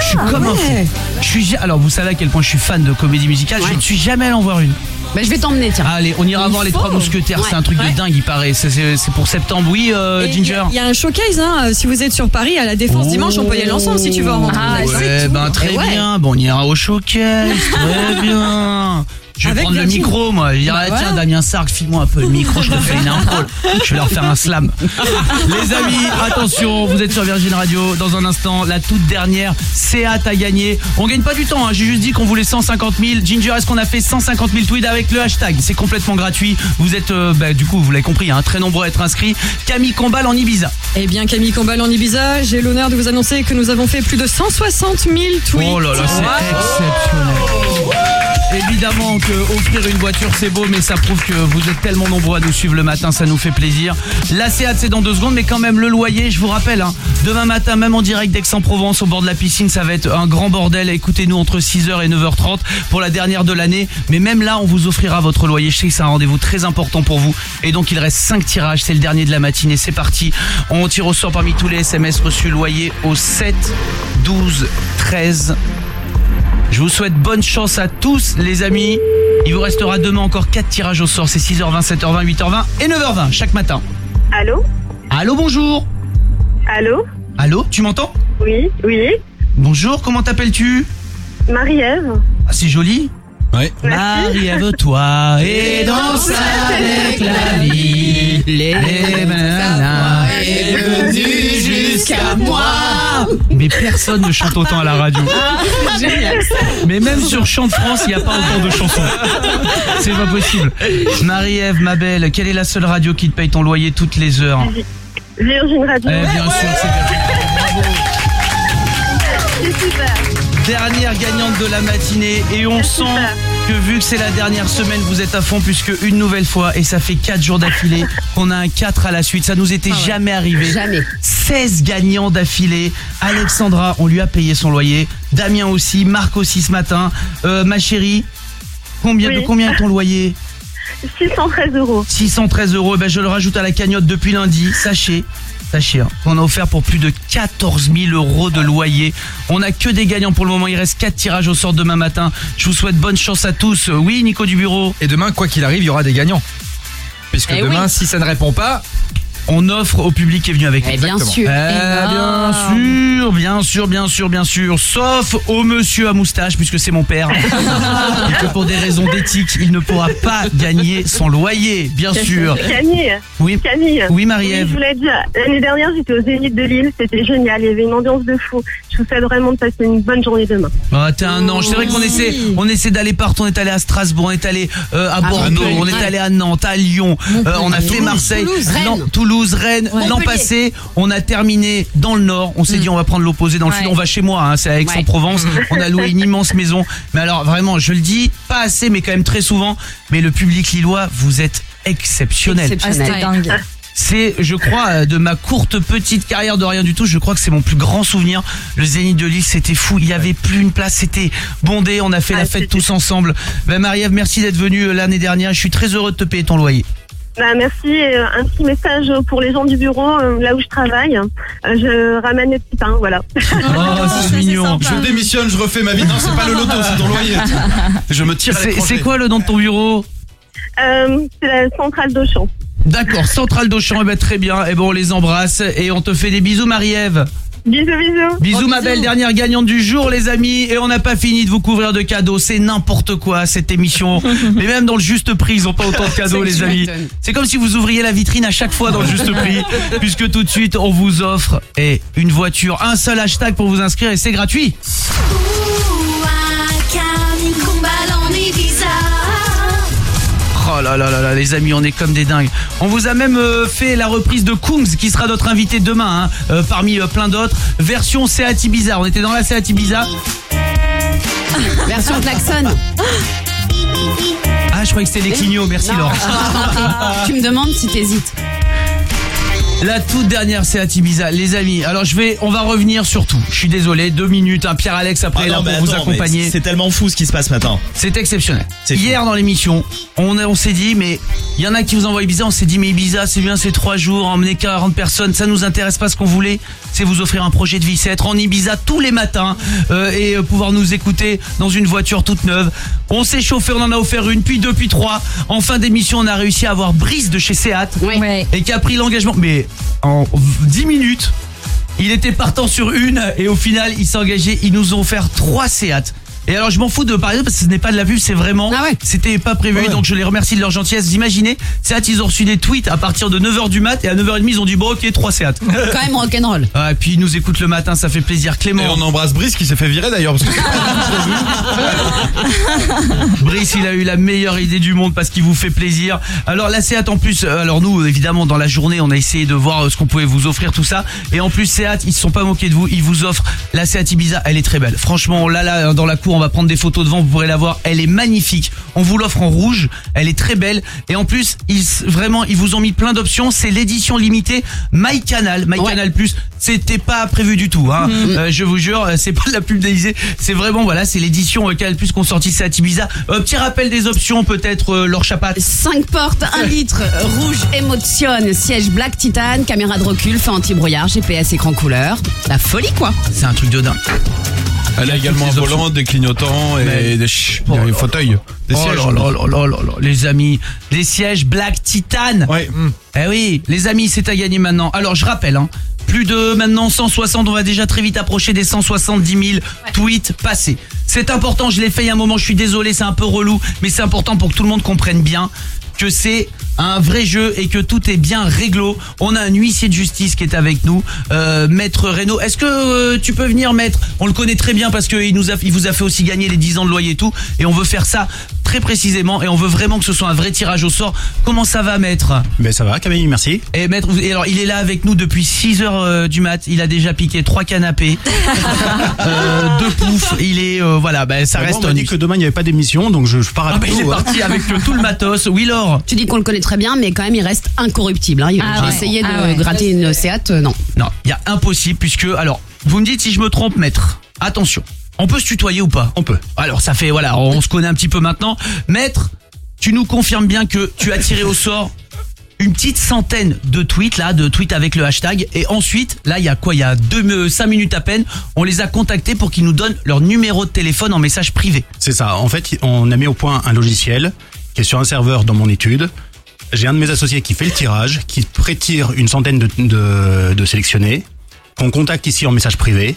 je suis comme un fou. Je suis. Alors vous savez à quel point je suis fan de comédie musicale. Je ne suis jamais allé en voir une. Bah, je vais t'emmener, tiens. Allez, on ira Il voir les trois mousquetaires. C'est un truc de dingue, il paraît. C'est- C'est c'est pour septembre, oui, euh, Et Il y, Ginger. il y a un showcase, hein, euh, si vous êtes sur Paris à la Défense dimanche, on peut y aller ensemble si tu veux. en Ah, ouais, ben très Et bien. Bon, on ira au showcase. très bien. Je vais Avec prendre le micro, moi. Je vais dire, Bah, ah, tiens, voilà. Damien Sark, file-moi un peu le micro, je te fais une impro. Je vais leur faire un slam. Les amis, attention, vous êtes sur Virgin Radio. Dans un instant, la toute dernière, Seat a gagné. On gagne pas du temps, hein. j'ai juste dit qu'on voulait 150 000. Ginger, est-ce qu'on a fait 150 000 tweets avec le hashtag? C'est complètement gratuit. Vous êtes, euh, bah, du coup, vous l'avez compris, hein, très nombreux à être inscrits. Camille Combal en Ibiza. Eh bien, Camille Combal en Ibiza, j'ai l'honneur de vous annoncer que nous avons fait plus de 160 000 tweets. Oh là là, c'est exceptionnel. Évidemment que offrir une voiture c'est beau mais ça prouve que vous êtes tellement nombreux à nous suivre le matin, ça nous fait plaisir. La Seat c'est dans deux secondes mais quand même le loyer, je vous rappelle, hein, demain matin même en direct d'Aix-en-Provence au bord de la piscine ça va être un grand bordel. Écoutez-nous entre 6h et 9h30 pour la dernière de l'année. Mais même là on vous offrira votre loyer. Je sais que c'est un rendez-vous très important pour vous. Et donc il reste 5 tirages, c'est le dernier de la matinée, c'est parti. On tire au sort parmi tous les SMS reçus loyer au 7, 12, 13. Je vous souhaite bonne chance à tous les amis. Il vous restera demain encore 4 tirages au sort. C'est 6h20, 7h20, 8h20 et 9h20 chaque matin. Allô Allô, bonjour. Allô Allô, tu m'entends? Oui, oui. Bonjour, comment t'appelles-tu? Marie-Ève Ah, c'est joli. Ouais. Marie-Ève, toi et danse avec la vie. Les mains est venu jusqu'à moi. Mais personne ne chante autant à la radio. Génial. Mais même sur Chant de France, il n'y a pas autant de chansons. C'est pas possible. Marie-Ève, ma belle, quelle est la seule radio qui te paye ton loyer toutes les heures Virgin Radio. Eh bien sûr, c'est bien. Dernière gagnante de la matinée et on sent que vu que c'est la dernière semaine, vous êtes à fond puisque une nouvelle fois et ça fait 4 jours d'affilée qu'on a un 4 à la suite. Ça nous était jamais arrivé. Jamais. 16 gagnants d'affilée. Alexandra, on lui a payé son loyer. Damien aussi, Marc aussi ce matin. Euh, ma chérie, combien de combien est ton loyer 613 euros. 613 euros, eh ben je le rajoute à la cagnotte depuis lundi. Sachez, sachez hein, qu'on a offert pour plus de 14 000 euros de loyer. On n'a que des gagnants pour le moment. Il reste 4 tirages au sort demain matin. Je vous souhaite bonne chance à tous. Euh, Oui, Nico du bureau. Et demain, quoi qu'il arrive, il y aura des gagnants. Puisque Eh demain, oui. si ça ne répond pas, on offre au public qui est venu avec nous. Eh bien Exactement. sûr. Eh bien sûr, bien sûr, bien sûr, bien sûr. Sauf au monsieur à moustache, puisque c'est mon père. Et que pour des raisons d'éthique, il ne pourra pas gagner son loyer, bien sûr. Camille. Oui. Camille. Oui, Marie-Ève. je voulais dire, l'année dernière, j'étais au Zénith de Lille. C'était génial. Il y avait une ambiance de fou. Je vous souhaite vraiment de passer une bonne journée demain. Ah, t'es un ange. C'est vrai qu'on essaie, on essaie d'aller partout. On est allé à Strasbourg, on est allé euh, à Bordeaux, Montpellier. on est allé à Nantes, à Lyon, euh, on a fait Marseille, Toulouse, Rennes. L'an- Toulouse, Rennes. L'an passé, on a terminé dans le Nord. On s'est dit, on va prendre l'opposé dans le Ouais. sud. On va chez moi, hein, c'est à Aix-en-Provence. On a loué une immense maison. Mais alors, vraiment, je le dis, pas assez, mais quand même très souvent. Mais le public lillois, vous êtes exceptionnel. Exceptionnel. Ah, dingue. C'est, je crois, euh, de ma courte petite carrière de rien du tout, je crois que c'est mon plus grand souvenir. Le Zénith de Lille, c'était fou. Il y avait plus une place, c'était bondé. On a fait la fête tous ensemble. Ben, Marie-Ève, merci d'être venue euh, l'année dernière. Je suis très heureux de te payer ton loyer. Bah, merci. Euh, un petit message pour les gens du bureau, euh, là où je travaille. Euh, je ramène les petits pains, voilà. Oh, c'est mignon. Je démissionne, je refais ma vie. Non, c'est pas le loto, c'est ton loyer. Je me tire C'est, quoi le nom de ton bureau? Euh, c'est la centrale d'Auchan. D'accord, Centrale d'Auchan, eh ben, très bien. Et bon, on les embrasse et on te fait des bisous, Marie-Ève. Bisous, bisous. Bisous ma belle dernière gagnante du jour les amis. Et on n'a pas fini de vous couvrir de cadeaux. C'est n'importe quoi cette émission. Mais même dans le juste prix ils ont pas autant de cadeaux les amis. c'est comme si vous ouvriez la vitrine à chaque fois dans le juste prix puisque tout de suite on vous offre eh, une voiture un seul hashtag pour vous inscrire et c'est gratuit Oh là là là là, les amis, on est comme des dingues. On vous a même euh, fait la reprise de Kungs, qui sera notre invité demain, hein, euh, parmi euh, plein d'autres. Version Seat Ibiza. On était dans la Seat Ibiza. Version klaxon. Ah, je croyais que c'était les clignots. Merci Laure. tu me demandes si t'hésites. La toute dernière Seat Ibiza, les amis. Alors je vais, on va revenir sur tout. Je suis désolé, deux minutes. Un Pierre Alex après Ah là non, pour vous attends, accompagner. C'est tellement fou ce qui se passe maintenant. C'est exceptionnel. Hier dans l'émission, on, a- on s'est dit, mais il y en a qui vous envoient Ibiza, on s'est dit, mais Ibiza, c'est bien, c'est trois jours, emmener 40 personnes, ça nous intéresse pas. Ce qu'on voulait, c'est vous offrir un projet de vie, c'est être en Ibiza tous les matins euh, et euh, pouvoir nous écouter dans une voiture toute neuve. On s'est chauffé, on en a offert une, puis deux, puis trois. En fin d'émission, on a réussi à avoir Brice de chez Seat et qui a pris l'engagement, mais en 10 minutes. Il était partant sur une et au final il s'est engagé. Ils nous ont offert trois Seat. Et alors je m'en fous de parler parce que ce n'est pas de la vue, c'est vraiment, c'était pas prévu. Donc je les remercie de leur gentillesse. Vous imaginez, Seat ils ont reçu des tweets à partir de 9h du mat et à 9h30 ils ont dit bon ok 3 Seat. Quand même rock'n'roll. Ah, et puis ils nous écoutent le matin, ça fait plaisir. Clément. Et on embrasse Brice qui s'est fait virer d'ailleurs. parce que- Brice, il a eu la meilleure idée du monde parce qu'il vous fait plaisir. Alors la Seat en plus, euh, alors nous évidemment dans la journée on a essayé de voir euh, ce qu'on pouvait vous offrir tout ça. Et en plus Seat, ils se sont pas moqués de vous, ils vous offrent la Seat Ibiza, elle est très belle. Franchement l'a là dans la cour on va prendre des photos devant, vous pourrez la voir. Elle est magnifique. On vous l'offre en rouge. Elle est très belle. Et en plus, ils, vraiment, ils vous ont mis plein d'options. C'est l'édition limitée My Canal, My Canal Plus. C'était pas prévu du tout. Hein. Mhm. Euh, je vous jure, euh, c'est pas de la pub déguisée. C'est vraiment, voilà, c'est l'édition euh, Canal Plus qu'on sortit à Ibiza. Euh, petit rappel des options, peut-être, euh, leur chapat. 5 portes, 1 litre, rouge émotion, siège black titane, caméra de recul, feu anti-brouillard, GPS écran couleur. La folie quoi. C'est un truc de dingue. Elle a également un volant, des clignotants et Mais- des, ch- des fauteuils. Des Oh sièges. là là là là là là, les amis, les sièges Black Titan. Ouais. Eh oui, les amis, c'est à gagner maintenant. Alors je rappelle, hein, plus de maintenant 160, on va déjà très vite approcher des 170 000 tweets passés. C'est important, je l'ai fait il y a un moment, je suis désolé, c'est un peu relou, mais c'est important pour que tout le monde comprenne bien que c'est un vrai jeu et que tout est bien réglo. On a un huissier de justice qui est avec nous, euh, Maître Reynaud. Est-ce que euh, tu peux venir, Maître? On le connaît très bien parce qu'il nous a, il vous a fait aussi gagner les 10 ans de loyer et tout. Et on veut faire ça très précisément et on veut vraiment que ce soit un vrai tirage au sort. Comment ça va, Maître? Ben ça va, Camille, merci. et maître, vous- et alors il est là avec nous depuis 6 heures euh, du mat. Il a déjà piqué trois canapés, euh, deux poufs. Il est euh, voilà, bah, ça bon, reste on m'a un dit que demain il n'y avait pas d'émission, donc je, je pars à Ah bah, il est hein. parti avec euh, tout le matos. Oui Laure. Tu dis qu'on le connaît très bien, mais quand même il reste incorruptible. hein. J'ai Ah ouais. essayé de Ah ouais. gratter une Seat, euh, non. Non, il y a impossible puisque alors vous me dites si je me trompe, maître. Attention, on peut se tutoyer ou pas? On peut. Alors ça fait voilà, on se connaît un petit peu maintenant. Maître, tu nous confirmes bien que tu as tiré au sort une petite centaine de tweets là, de tweets avec le hashtag et ensuite là il y a quoi? Il y a deux, cinq minutes à peine, on les a contactés pour qu'ils nous donnent leur numéro de téléphone en message privé. C'est ça. En fait, on a mis au point un logiciel qui est sur un serveur dans mon étude. J'ai un de mes associés qui fait le tirage, qui prétire une centaine de, de, de sélectionnés, qu'on contacte ici en message privé.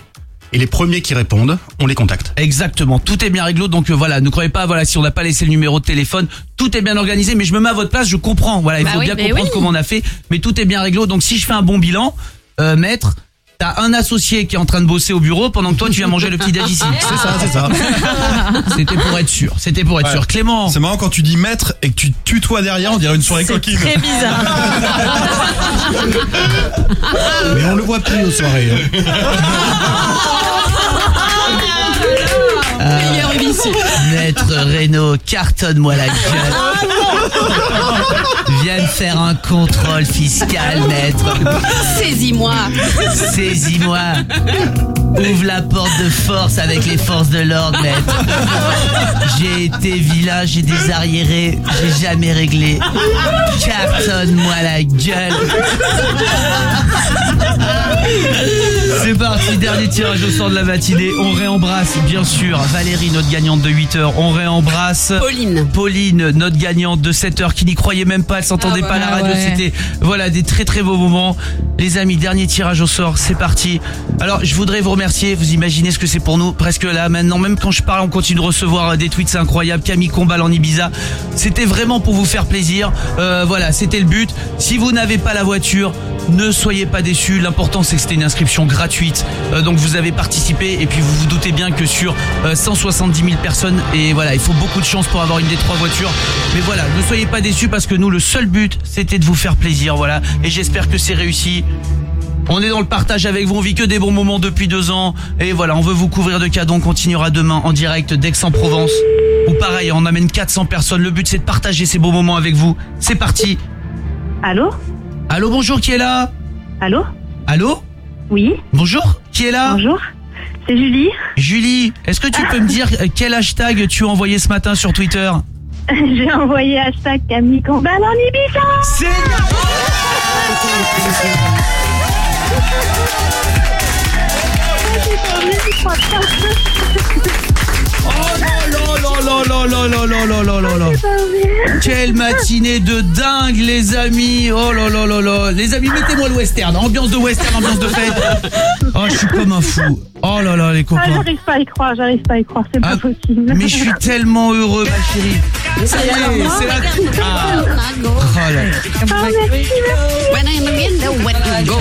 Et les premiers qui répondent, on les contacte. Exactement, tout est bien réglo donc euh, voilà, ne croyez pas voilà si on n'a pas laissé le numéro de téléphone, tout est bien organisé mais je me mets à votre place, je comprends. Voilà, il Bah faut oui, bien mais comprendre oui. comment on a fait mais tout est bien réglo donc si je fais un bon bilan euh, maître T'as un associé qui est en train de bosser au bureau pendant que toi tu viens manger le petit déj ici. C'est ça, c'est ça. C'était pour être sûr. C'était pour être Ouais. sûr. Clément. C'est marrant quand tu dis maître et que tu tutoies derrière, on dirait une soirée coquine. Très bizarre. Mais on le voit plus aux soirées. hein. Meilleur huissier. Maître Renault, cartonne-moi la gueule. Viens me faire un contrôle fiscal, maître. Saisis-moi. Saisis-moi. Ouvre la porte de force avec les forces de l'ordre, maître. J'ai été vilain, j'ai des arriérés, j'ai jamais réglé. Cartonne-moi la gueule. C'est parti, dernier tirage au sort de la matinée. On réembrasse, bien sûr, Valérie, notre gagnante de 8h. On réembrasse Pauline. Pauline, notre gagnante de 7h, qui n'y croyait même pas, elle s'entendait pas à la Ah radio. ouais. C'était, voilà, des très très beaux moments. Les amis, dernier tirage au sort, c'est parti. Alors, je voudrais vous remercier. Vous imaginez ce que c'est pour nous, presque là, maintenant. Même quand je parle, on continue de recevoir euh, des tweets, c'est incroyable. Camille Combal en Ibiza. C'était vraiment pour vous faire plaisir. Euh, voilà, c'était le but. Si vous n'avez pas la voiture, ne soyez pas déçus. L'important, c'est que c'était une inscription gratuite. Euh, donc, vous avez participé. Et puis, vous vous doutez bien que sur euh, 170 000 personnes, et voilà, il faut beaucoup de chance pour avoir une des trois voitures. Mais voilà, ne soyez pas déçus parce que nous, le seul but, c'était de vous faire plaisir. Voilà. Et j'espère que c'est réussi. On est dans le partage avec vous, on vit que des bons moments depuis deux ans. Et voilà, on veut vous couvrir de cadeaux. On continuera demain en direct d'Aix-en-Provence. Ou pareil, on amène 400 personnes. Le but, c'est de partager ces beaux moments avec vous. C'est parti. Allô? Allô, bonjour, qui est là? Allô? Allô? Oui Bonjour, qui est là Bonjour, c'est Julie. Julie, est-ce que tu peux me dire euh, quel hashtag tu as envoyé ce matin sur Twitter J'ai envoyé hashtag Camille Combal en Ibiza. C'est Oh là là là là là là là là là Quelle matinée de dingue les amis Oh là là là là Les amis mettez-moi le western Ambiance de western, ambiance de fête Oh je suis comme un fou Oh là là les Ah, copains j'arrive pas à y croire, j'arrive pas à y croire, c'est Ah, pas possible. Mais je suis tellement heureux ma chérie Ça y est, c'est la... Ah. Oh là.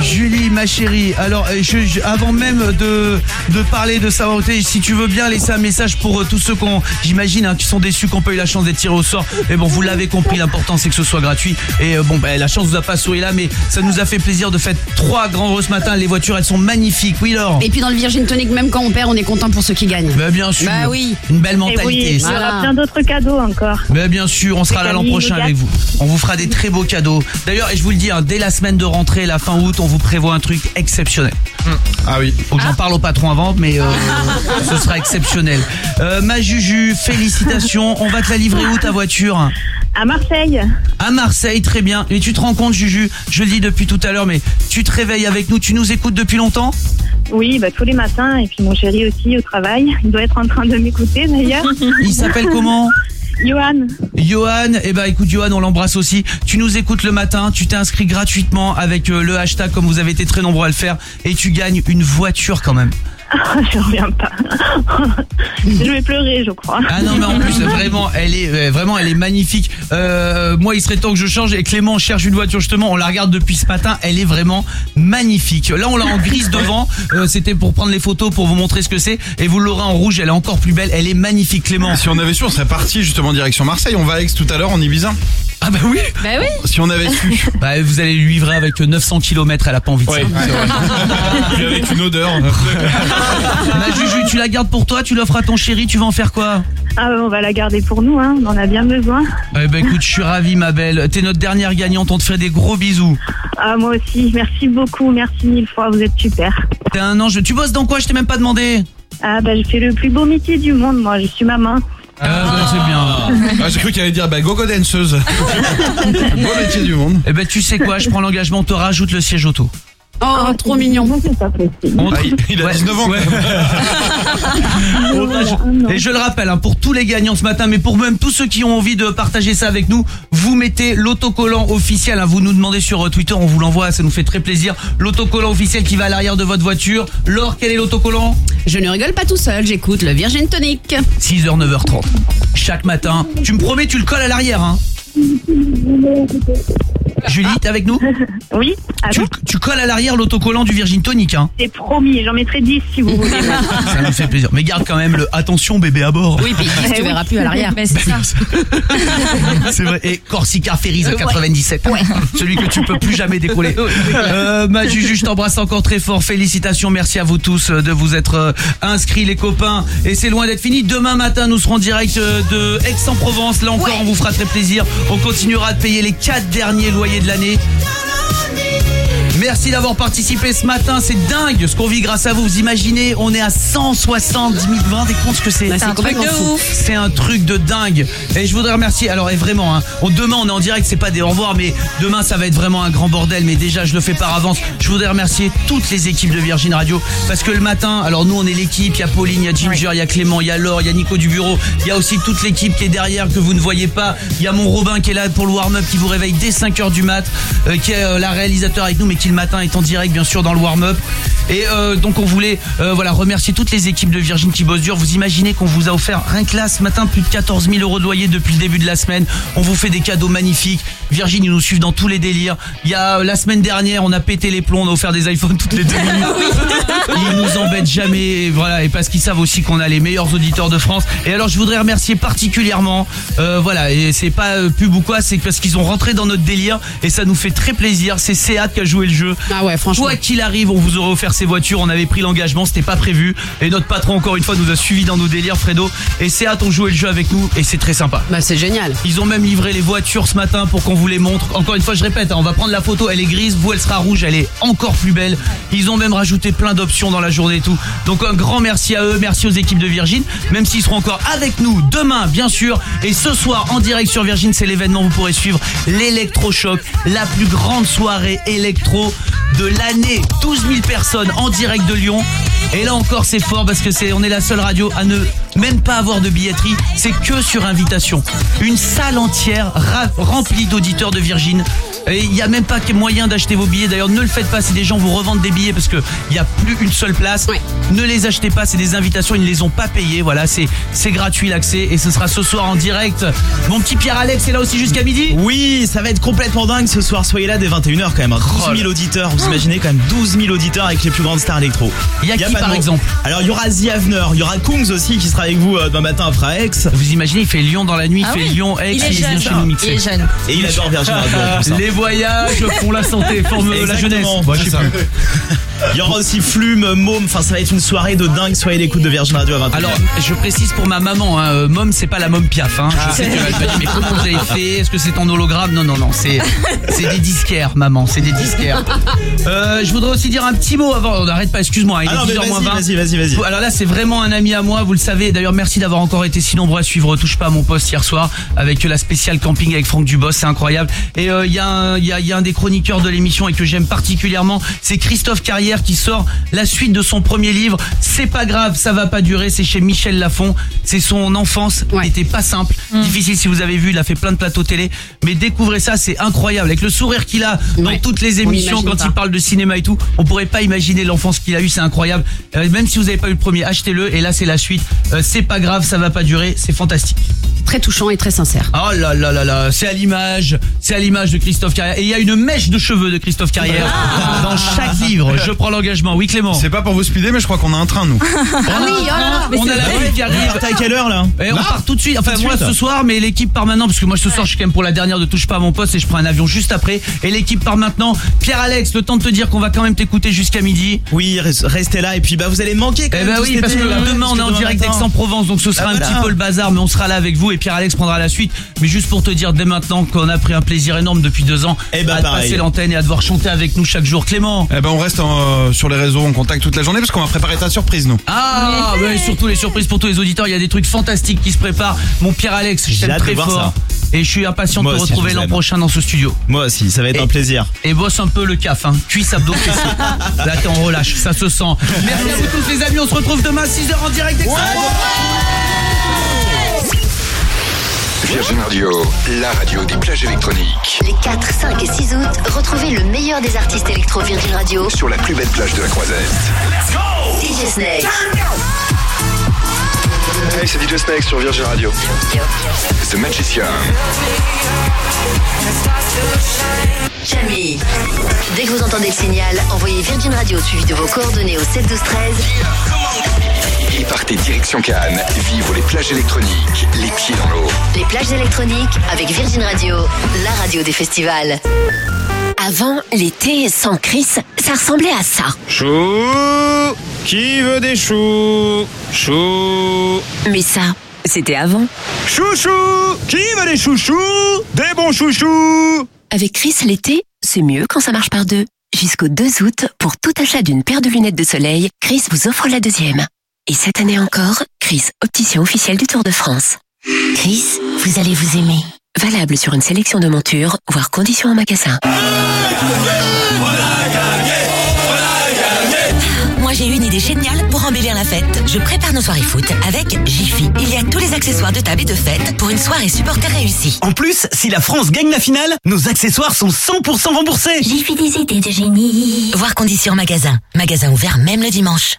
Julie, ma chérie, alors euh, je- je- avant même de, de parler de savoir si tu veux bien laisser un message pour euh, tous ceux qu'on, j'imagine, hein, qui sont déçus, qui n'ont pas eu la chance d'être tirés au sort. Mais bon, vous l'avez compris, l'important c'est que ce soit gratuit. Et euh, bon, ben, la chance vous a pas souri là, mais ça nous a fait plaisir de faire trois grands heureux ce matin. Les voitures, elles sont magnifiques. Oui, Laure. Et puis dans le Virgin Tonic, même quand on perd, on est content pour ceux qui gagnent. Bah, bien sûr. Bah oui. Une belle Et mentalité. oui, il y aura plein d'autres cadeaux encore. Mais bien sûr, on sera là l'an prochain avec vous. On vous fera des très beaux cadeaux. D'ailleurs, et je vous le dis, hein, dès la semaine de rentrée, la fin août, on vous prévoit un truc exceptionnel. Ah oui. Faut que j'en parle au patron avant, mais euh, ce sera exceptionnel. Euh, ma Juju, félicitations. On va te la livrer où ta voiture? À Marseille. À Marseille, très bien. Et tu te rends compte, Juju, je le dis depuis tout à l'heure, mais tu te réveilles avec nous. Tu nous écoutes depuis longtemps? Oui, bah, tous les matins. Et puis mon chéri aussi au travail. Il doit être en train de m'écouter d'ailleurs. Il s'appelle comment? Johan. Johan, eh ben écoute Johan, on l'embrasse aussi. Tu nous écoutes le matin, tu t'es inscrit gratuitement avec euh, le hashtag comme vous avez été très nombreux à le faire et tu gagnes une voiture quand même. je reviens pas. je vais pleurer, je crois. Ah non mais en plus vraiment elle est euh, vraiment elle est magnifique. Euh, moi il serait temps que je change et Clément cherche une voiture justement. On la regarde depuis ce matin. Elle est vraiment magnifique. Là on l'a en grise devant. Euh, C'était pour prendre les photos pour vous montrer ce que c'est et vous l'aurez en rouge. Elle est encore plus belle. Elle est magnifique Clément. Si on avait su, on serait parti justement direction Marseille. On va à Aix tout à l'heure en Ibiza. Ah bah oui. Bah oui. Si on avait su. Bah vous allez lui livrer avec 900 km. Elle a pas envie de Ouais, ça. c'est vrai. Puis avec une odeur. Ma Juju, tu la gardes pour toi, tu l'offres à ton chéri, tu vas en faire quoi? Ah, on va la garder pour nous, hein. on en a bien besoin. Eh ben écoute, je suis ravi ma belle. T'es notre dernière gagnante, on te fait des gros bisous. Ah, moi aussi, merci beaucoup, merci mille fois, vous êtes super. T'es un ange. Tu bosses dans quoi? Je t'ai même pas demandé. Ah, bah, je fais le plus beau métier du monde, moi, je suis maman. Ah, bah, c'est bien. Ah, J'ai cru qu'il allait dire bah, gogo danseuse. Beau métier du monde. Eh ben tu sais quoi, je prends l'engagement, on te rajoute le siège auto. Oh, trop mignon. C'est pas possible. On Ah, il, il a Ouais. 19 ans. Et je le rappelle, hein, pour tous les gagnants ce matin, mais pour même tous ceux qui ont envie de partager ça avec nous, vous mettez l'autocollant officiel. hein. vous nous demandez sur euh, Twitter, on vous l'envoie, ça nous fait très plaisir. L'autocollant officiel qui va à l'arrière de votre voiture. Laure, quel est l'autocollant? Je ne rigole pas tout seul, j'écoute le Virgin Tonic. 6h, 9h30. Chaque matin. Tu me promets, tu le colles à l'arrière, hein Julie, t'es avec nous Oui, tu, tu colles à l'arrière l'autocollant du Virgin Tonic, hein C'est promis, j'en mettrai 10 si vous voulez. Ça nous fait plaisir. Mais garde quand même le attention bébé à bord. Oui, puis ils disent, tu Eh oui. verras plus à l'arrière. Mais c'est ça. C'est vrai. Et Corsica Ferries à 97. Celui que tu peux plus jamais décoller. Euh, ma Juju, je t'embrasse encore très fort. Félicitations. Merci à vous tous euh, de vous être euh, inscrits, les copains. Et c'est loin d'être fini. Demain matin, nous serons en direct de Aix-en-Provence. Là encore, on vous fera très plaisir. On continuera de payer les quatre derniers loyers de l'année. Merci d'avoir participé ce matin, c'est dingue ce qu'on vit grâce à vous. Vous imaginez, on est à 170 000 20 des comptes ce que c'est. Bah, c'est un truc de ouf. C'est un truc de dingue. Et je voudrais remercier. Alors, et vraiment, hein, on, demain on est en direct, c'est pas des au revoir, mais demain ça va être vraiment un grand bordel. Mais déjà, je le fais par avance. Je voudrais remercier toutes les équipes de Virgin Radio parce que le matin, alors nous on est l'équipe. Il y a Pauline, il y a Ginger, il y a Clément, il y a Laure, il y a Nico du bureau. Il y a aussi toute l'équipe qui est derrière que vous ne voyez pas. Il y a mon Robin qui est là pour le warm-up, qui vous réveille dès 5 heures du mat, euh, qui est euh, la réalisateur avec nous, mais qui le matin est en direct bien sûr dans le warm-up. Et euh, donc on voulait euh, voilà remercier toutes les équipes de Virgin qui bossent dur. Vous imaginez qu'on vous a offert rien que là ce matin plus de 14 000 euros de loyer depuis le début de la semaine. On vous fait des cadeaux magnifiques. Virgin ils nous suivent dans tous les délires. Il y a euh, la semaine dernière on a pété les plombs, on a offert des iPhones toutes les deux minutes. Ils nous embêtent jamais, et voilà, et parce qu'ils savent aussi qu'on a les meilleurs auditeurs de France. Et alors je voudrais remercier particulièrement, euh, voilà, et c'est pas euh, pub ou quoi, c'est parce qu'ils ont rentré dans notre délire et ça nous fait très plaisir. C'est Seat qui a joué le jeu. Ah ouais, franchement. Quoi qu'il arrive, on vous aurait offert ces voitures, on avait pris l'engagement, c'était pas prévu. Et notre patron, encore une fois, nous a suivis dans nos délires, Fredo. Et Seat ont joué le jeu avec nous et c'est très sympa. Bah, c'est génial. Ils ont même livré les voitures ce matin pour qu'on vous les montre. Encore une fois, je répète, hein, on va prendre la photo, elle est grise, vous elle sera rouge, elle est encore plus belle. Ils ont même rajouté plein d'options dans la journée et tout. Donc un grand merci à eux, merci aux équipes de Virgin, même s'ils seront encore avec nous demain, bien sûr. Et ce soir, en direct sur Virgin, c'est l'événement, vous pourrez suivre l'électrochoc, la plus grande soirée électro de l'année. 12 000 personnes en direct de Lyon. Et là encore, c'est fort parce que c'est, on est la seule radio à ne même pas avoir de billetterie. C'est que sur invitation. Une salle entière remplie d'auditeurs de Virgin il n'y a même pas moyen d'acheter vos billets. D'ailleurs, ne le faites pas si des gens vous revendent des billets parce que il n'y a plus une seule place. Ne les achetez pas, c'est des invitations, ils ne les ont pas payées. Voilà, c'est c'est gratuit l'accès et ce sera ce soir en direct. Mon petit Pierre Alex est là aussi jusqu'à midi. Oui, ça va être complètement dingue ce soir. Soyez là dès 21h quand même. hein. 12 000 auditeurs. Vous imaginez quand même 12 000 auditeurs avec les plus grandes stars électro. Il y a qui, pas de par nom. exemple Alors il y aura The Avener, il y aura Kungs aussi qui sera avec vous euh, demain matin à Fraex. Vous imaginez, il fait Lyon dans la nuit, Ah il fait oui. Lyon, Aix, Il est jeune. chez nous mixer. Il est jeune. Et il adore Virgin Radio, hein. Les voyages font la santé, forment la jeunesse. Je sais. Il y aura aussi Flume, Môme, enfin ça va être une soirée de dingue, soyez l'écoute de Virgin Radio à 21h. Alors, je précise pour ma maman, hein, euh, Mom, c'est pas la Mom Piaf. Hein. Je sais qu'elle va me dire, mais comment vous avez fait? Est-ce que c'est en hologramme? Non, non, non, c'est c'est des disquaires, maman, c'est des disquaires. Euh, je voudrais aussi dire un petit mot avant. On n'arrête pas, excuse-moi. Il Ah non, est mais 10h moins 20. vas-y, vas-y, vas-y, vas-y. Alors là, c'est vraiment un ami à moi, vous le savez. D'ailleurs, merci d'avoir encore été si nombreux à suivre Touche pas à mon poste hier soir avec la spéciale camping avec Franck Dubos, c'est incroyable. Et euh, il y, a un- il y, a, il y a un des chroniqueurs de l'émission et que j'aime particulièrement, c'est Christophe Qui sort la suite de son premier livre. C'est pas grave, ça va pas durer. C'est chez Michel Lafon. C'est son enfance qui était pas simple, difficile si vous avez vu. Il a fait plein de plateaux télé, mais découvrez ça, c'est incroyable. Avec le sourire qu'il a dans toutes les on émissions quand pas. il parle de cinéma et tout, on pourrait pas imaginer l'enfance qu'il a eu. C'est incroyable. Euh, même si vous avez pas eu le premier, achetez-le. Et là, c'est la suite. Euh, c'est pas grave, ça va pas durer. C'est fantastique. Très touchant et très sincère. Oh là là là là, c'est à l'image, c'est à l'image de Christophe Carrière. Et il y a une mèche de cheveux de Christophe Carrière Ah. dans chaque livre. Je prends l'engagement. Oui, Clément. C'est pas pour vous speeder, mais je crois qu'on a un train, nous. Ah oui, oh là, mais on c'est a la vrai. qui arrive. T'as à quelle heure là Et on Là part tout de suite. Enfin, Tout de moi suite. ce soir, mais l'équipe part maintenant parce que moi ce soir je suis quand même pour la dernière de touche pas à mon poste et je prends un avion juste après. Et l'équipe part maintenant. Pierre Alex, le temps de te dire qu'on va quand même t'écouter jusqu'à midi. Oui, res- restez là et puis bah vous allez manquer quand Eh même. ben tout oui, cet parce que été, hein, demain on est en demain direct matin- d'Aix-en-Provence, donc ce sera Ah, un voilà. petit peu le bazar, mais on sera là avec vous et Pierre Alex prendra la suite. Mais juste pour te dire dès maintenant qu'on a pris un plaisir énorme depuis deux ans Eh ben, à te pareil. passer l'antenne et à devoir chanter avec nous chaque jour. Clément. Eh ben, on reste euh, sur les réseaux, on contacte toute la journée parce qu'on va préparer ta surprise, nous. Ah, ouais, surtout les surprises pour tous les auditeurs. Il y a des trucs fantastiques qui se préparent. Mon Pierre Alex, je t'aime très fort. Et je suis impatient Moi de te aussi, retrouver je vous l'an aime. prochain dans ce studio. Moi aussi, ça va être Et- un plaisir. Et bosse un peu le caf, hein. Cuisse, abdos, fessiers. Là, t'es en relâche, ça se sent. Merci à vous tous les amis, on se retrouve demain 6h en direct d'Aix. Virgin Radio, la radio des plages électroniques. Les 4, 5 et 6 août, retrouvez le meilleur des artistes électro Virgin Radio. Sur la plus belle plage de la Croisette. DJ Snake. Hey, c'est DJ Snake sur Virgin Radio. The Magician. Jamie. Dès que vous entendez le signal, envoyez Virgin Radio suivi de vos coordonnées au 7 12 13. Et partez direction Cannes, vivre les plages électroniques, les pieds dans l'eau. Les plages électroniques avec Virgin Radio, la radio des festivals. Avant, l'été sans Chris, ça ressemblait à ça. Chou Qui veut des choux? Chou Mais ça, c'était avant. Chouchou Qui veut des chouchous? Des bons chouchous Avec Chris, l'été, c'est mieux quand ça marche par deux. Jusqu'au 2 août, pour tout achat d'une paire de lunettes de soleil, Chris vous offre la deuxième. Et cette année encore, Chris, opticien officiel du Tour de France. Chris, vous allez vous aimer. Valable sur une sélection de montures, voire conditions en magasin. Moi j'ai une idée géniale pour embellir la fête. Je prépare nos soirées foot avec Jiffy. Il y a tous les accessoires de table et de fête pour une soirée supporter réussie. En plus, si la France gagne la finale, nos accessoires sont 100% remboursés. Jiffy des idées de génie. Voir conditions en magasin. Magasin ouvert même le dimanche.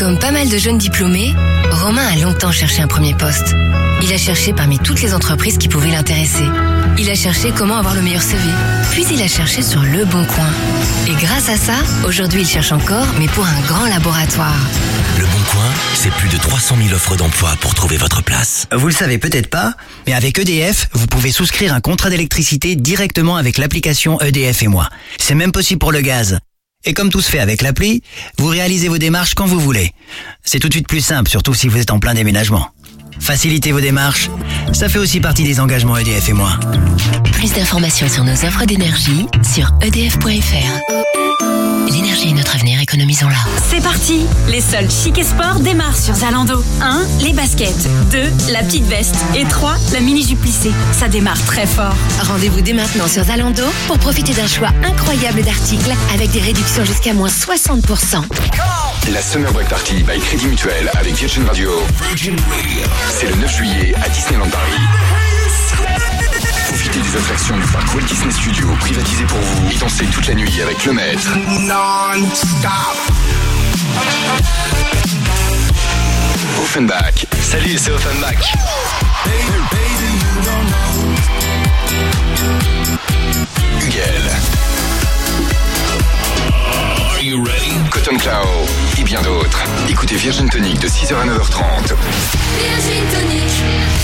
Comme pas mal de jeunes diplômés, Romain a longtemps cherché un premier poste. Il a cherché parmi toutes les entreprises qui pouvaient l'intéresser. Il a cherché comment avoir le meilleur CV. Puis il a cherché sur le bon coin. Et grâce à ça, aujourd'hui il cherche encore, mais pour un grand laboratoire. Le Bon Coin, c'est plus de 300 000 offres d'emploi pour trouver votre place. Vous le savez peut-être pas, mais avec EDF, vous pouvez souscrire un contrat d'électricité directement avec l'application EDF et moi. C'est même possible pour le gaz. Et comme tout se fait avec l'appli, vous réalisez vos démarches quand vous voulez. C'est tout de suite plus simple, surtout si vous êtes en plein déménagement. Facilitez vos démarches, ça fait aussi partie des engagements EDF et moi. Plus d'informations sur nos offres d'énergie sur edf.fr. L'énergie est notre avenir, économisons-la. C'est parti Les soldes chic et sport démarrent sur Zalando. 1. Les baskets. 2. La petite veste. Et 3. La mini-jupe plissée. Ça démarre très fort. Rendez-vous dès maintenant sur Zalando pour profiter d'un choix incroyable d'articles avec des réductions jusqu'à moins 60%. La Summer Break Party by Crédit Mutuel avec Virgin Radio. C'est le 9 juillet à Disneyland Paris. Les attractions du parc Walt Disney Studios privatisées pour vous et dansez toute la nuit avec le maître. Offenbach. Salut, c'est Offenbach. Huguel. Are you ready? Cotton Cloud et bien d'autres. Écoutez Virgin Tonic de 6h à 9h30. Virgin Tonic.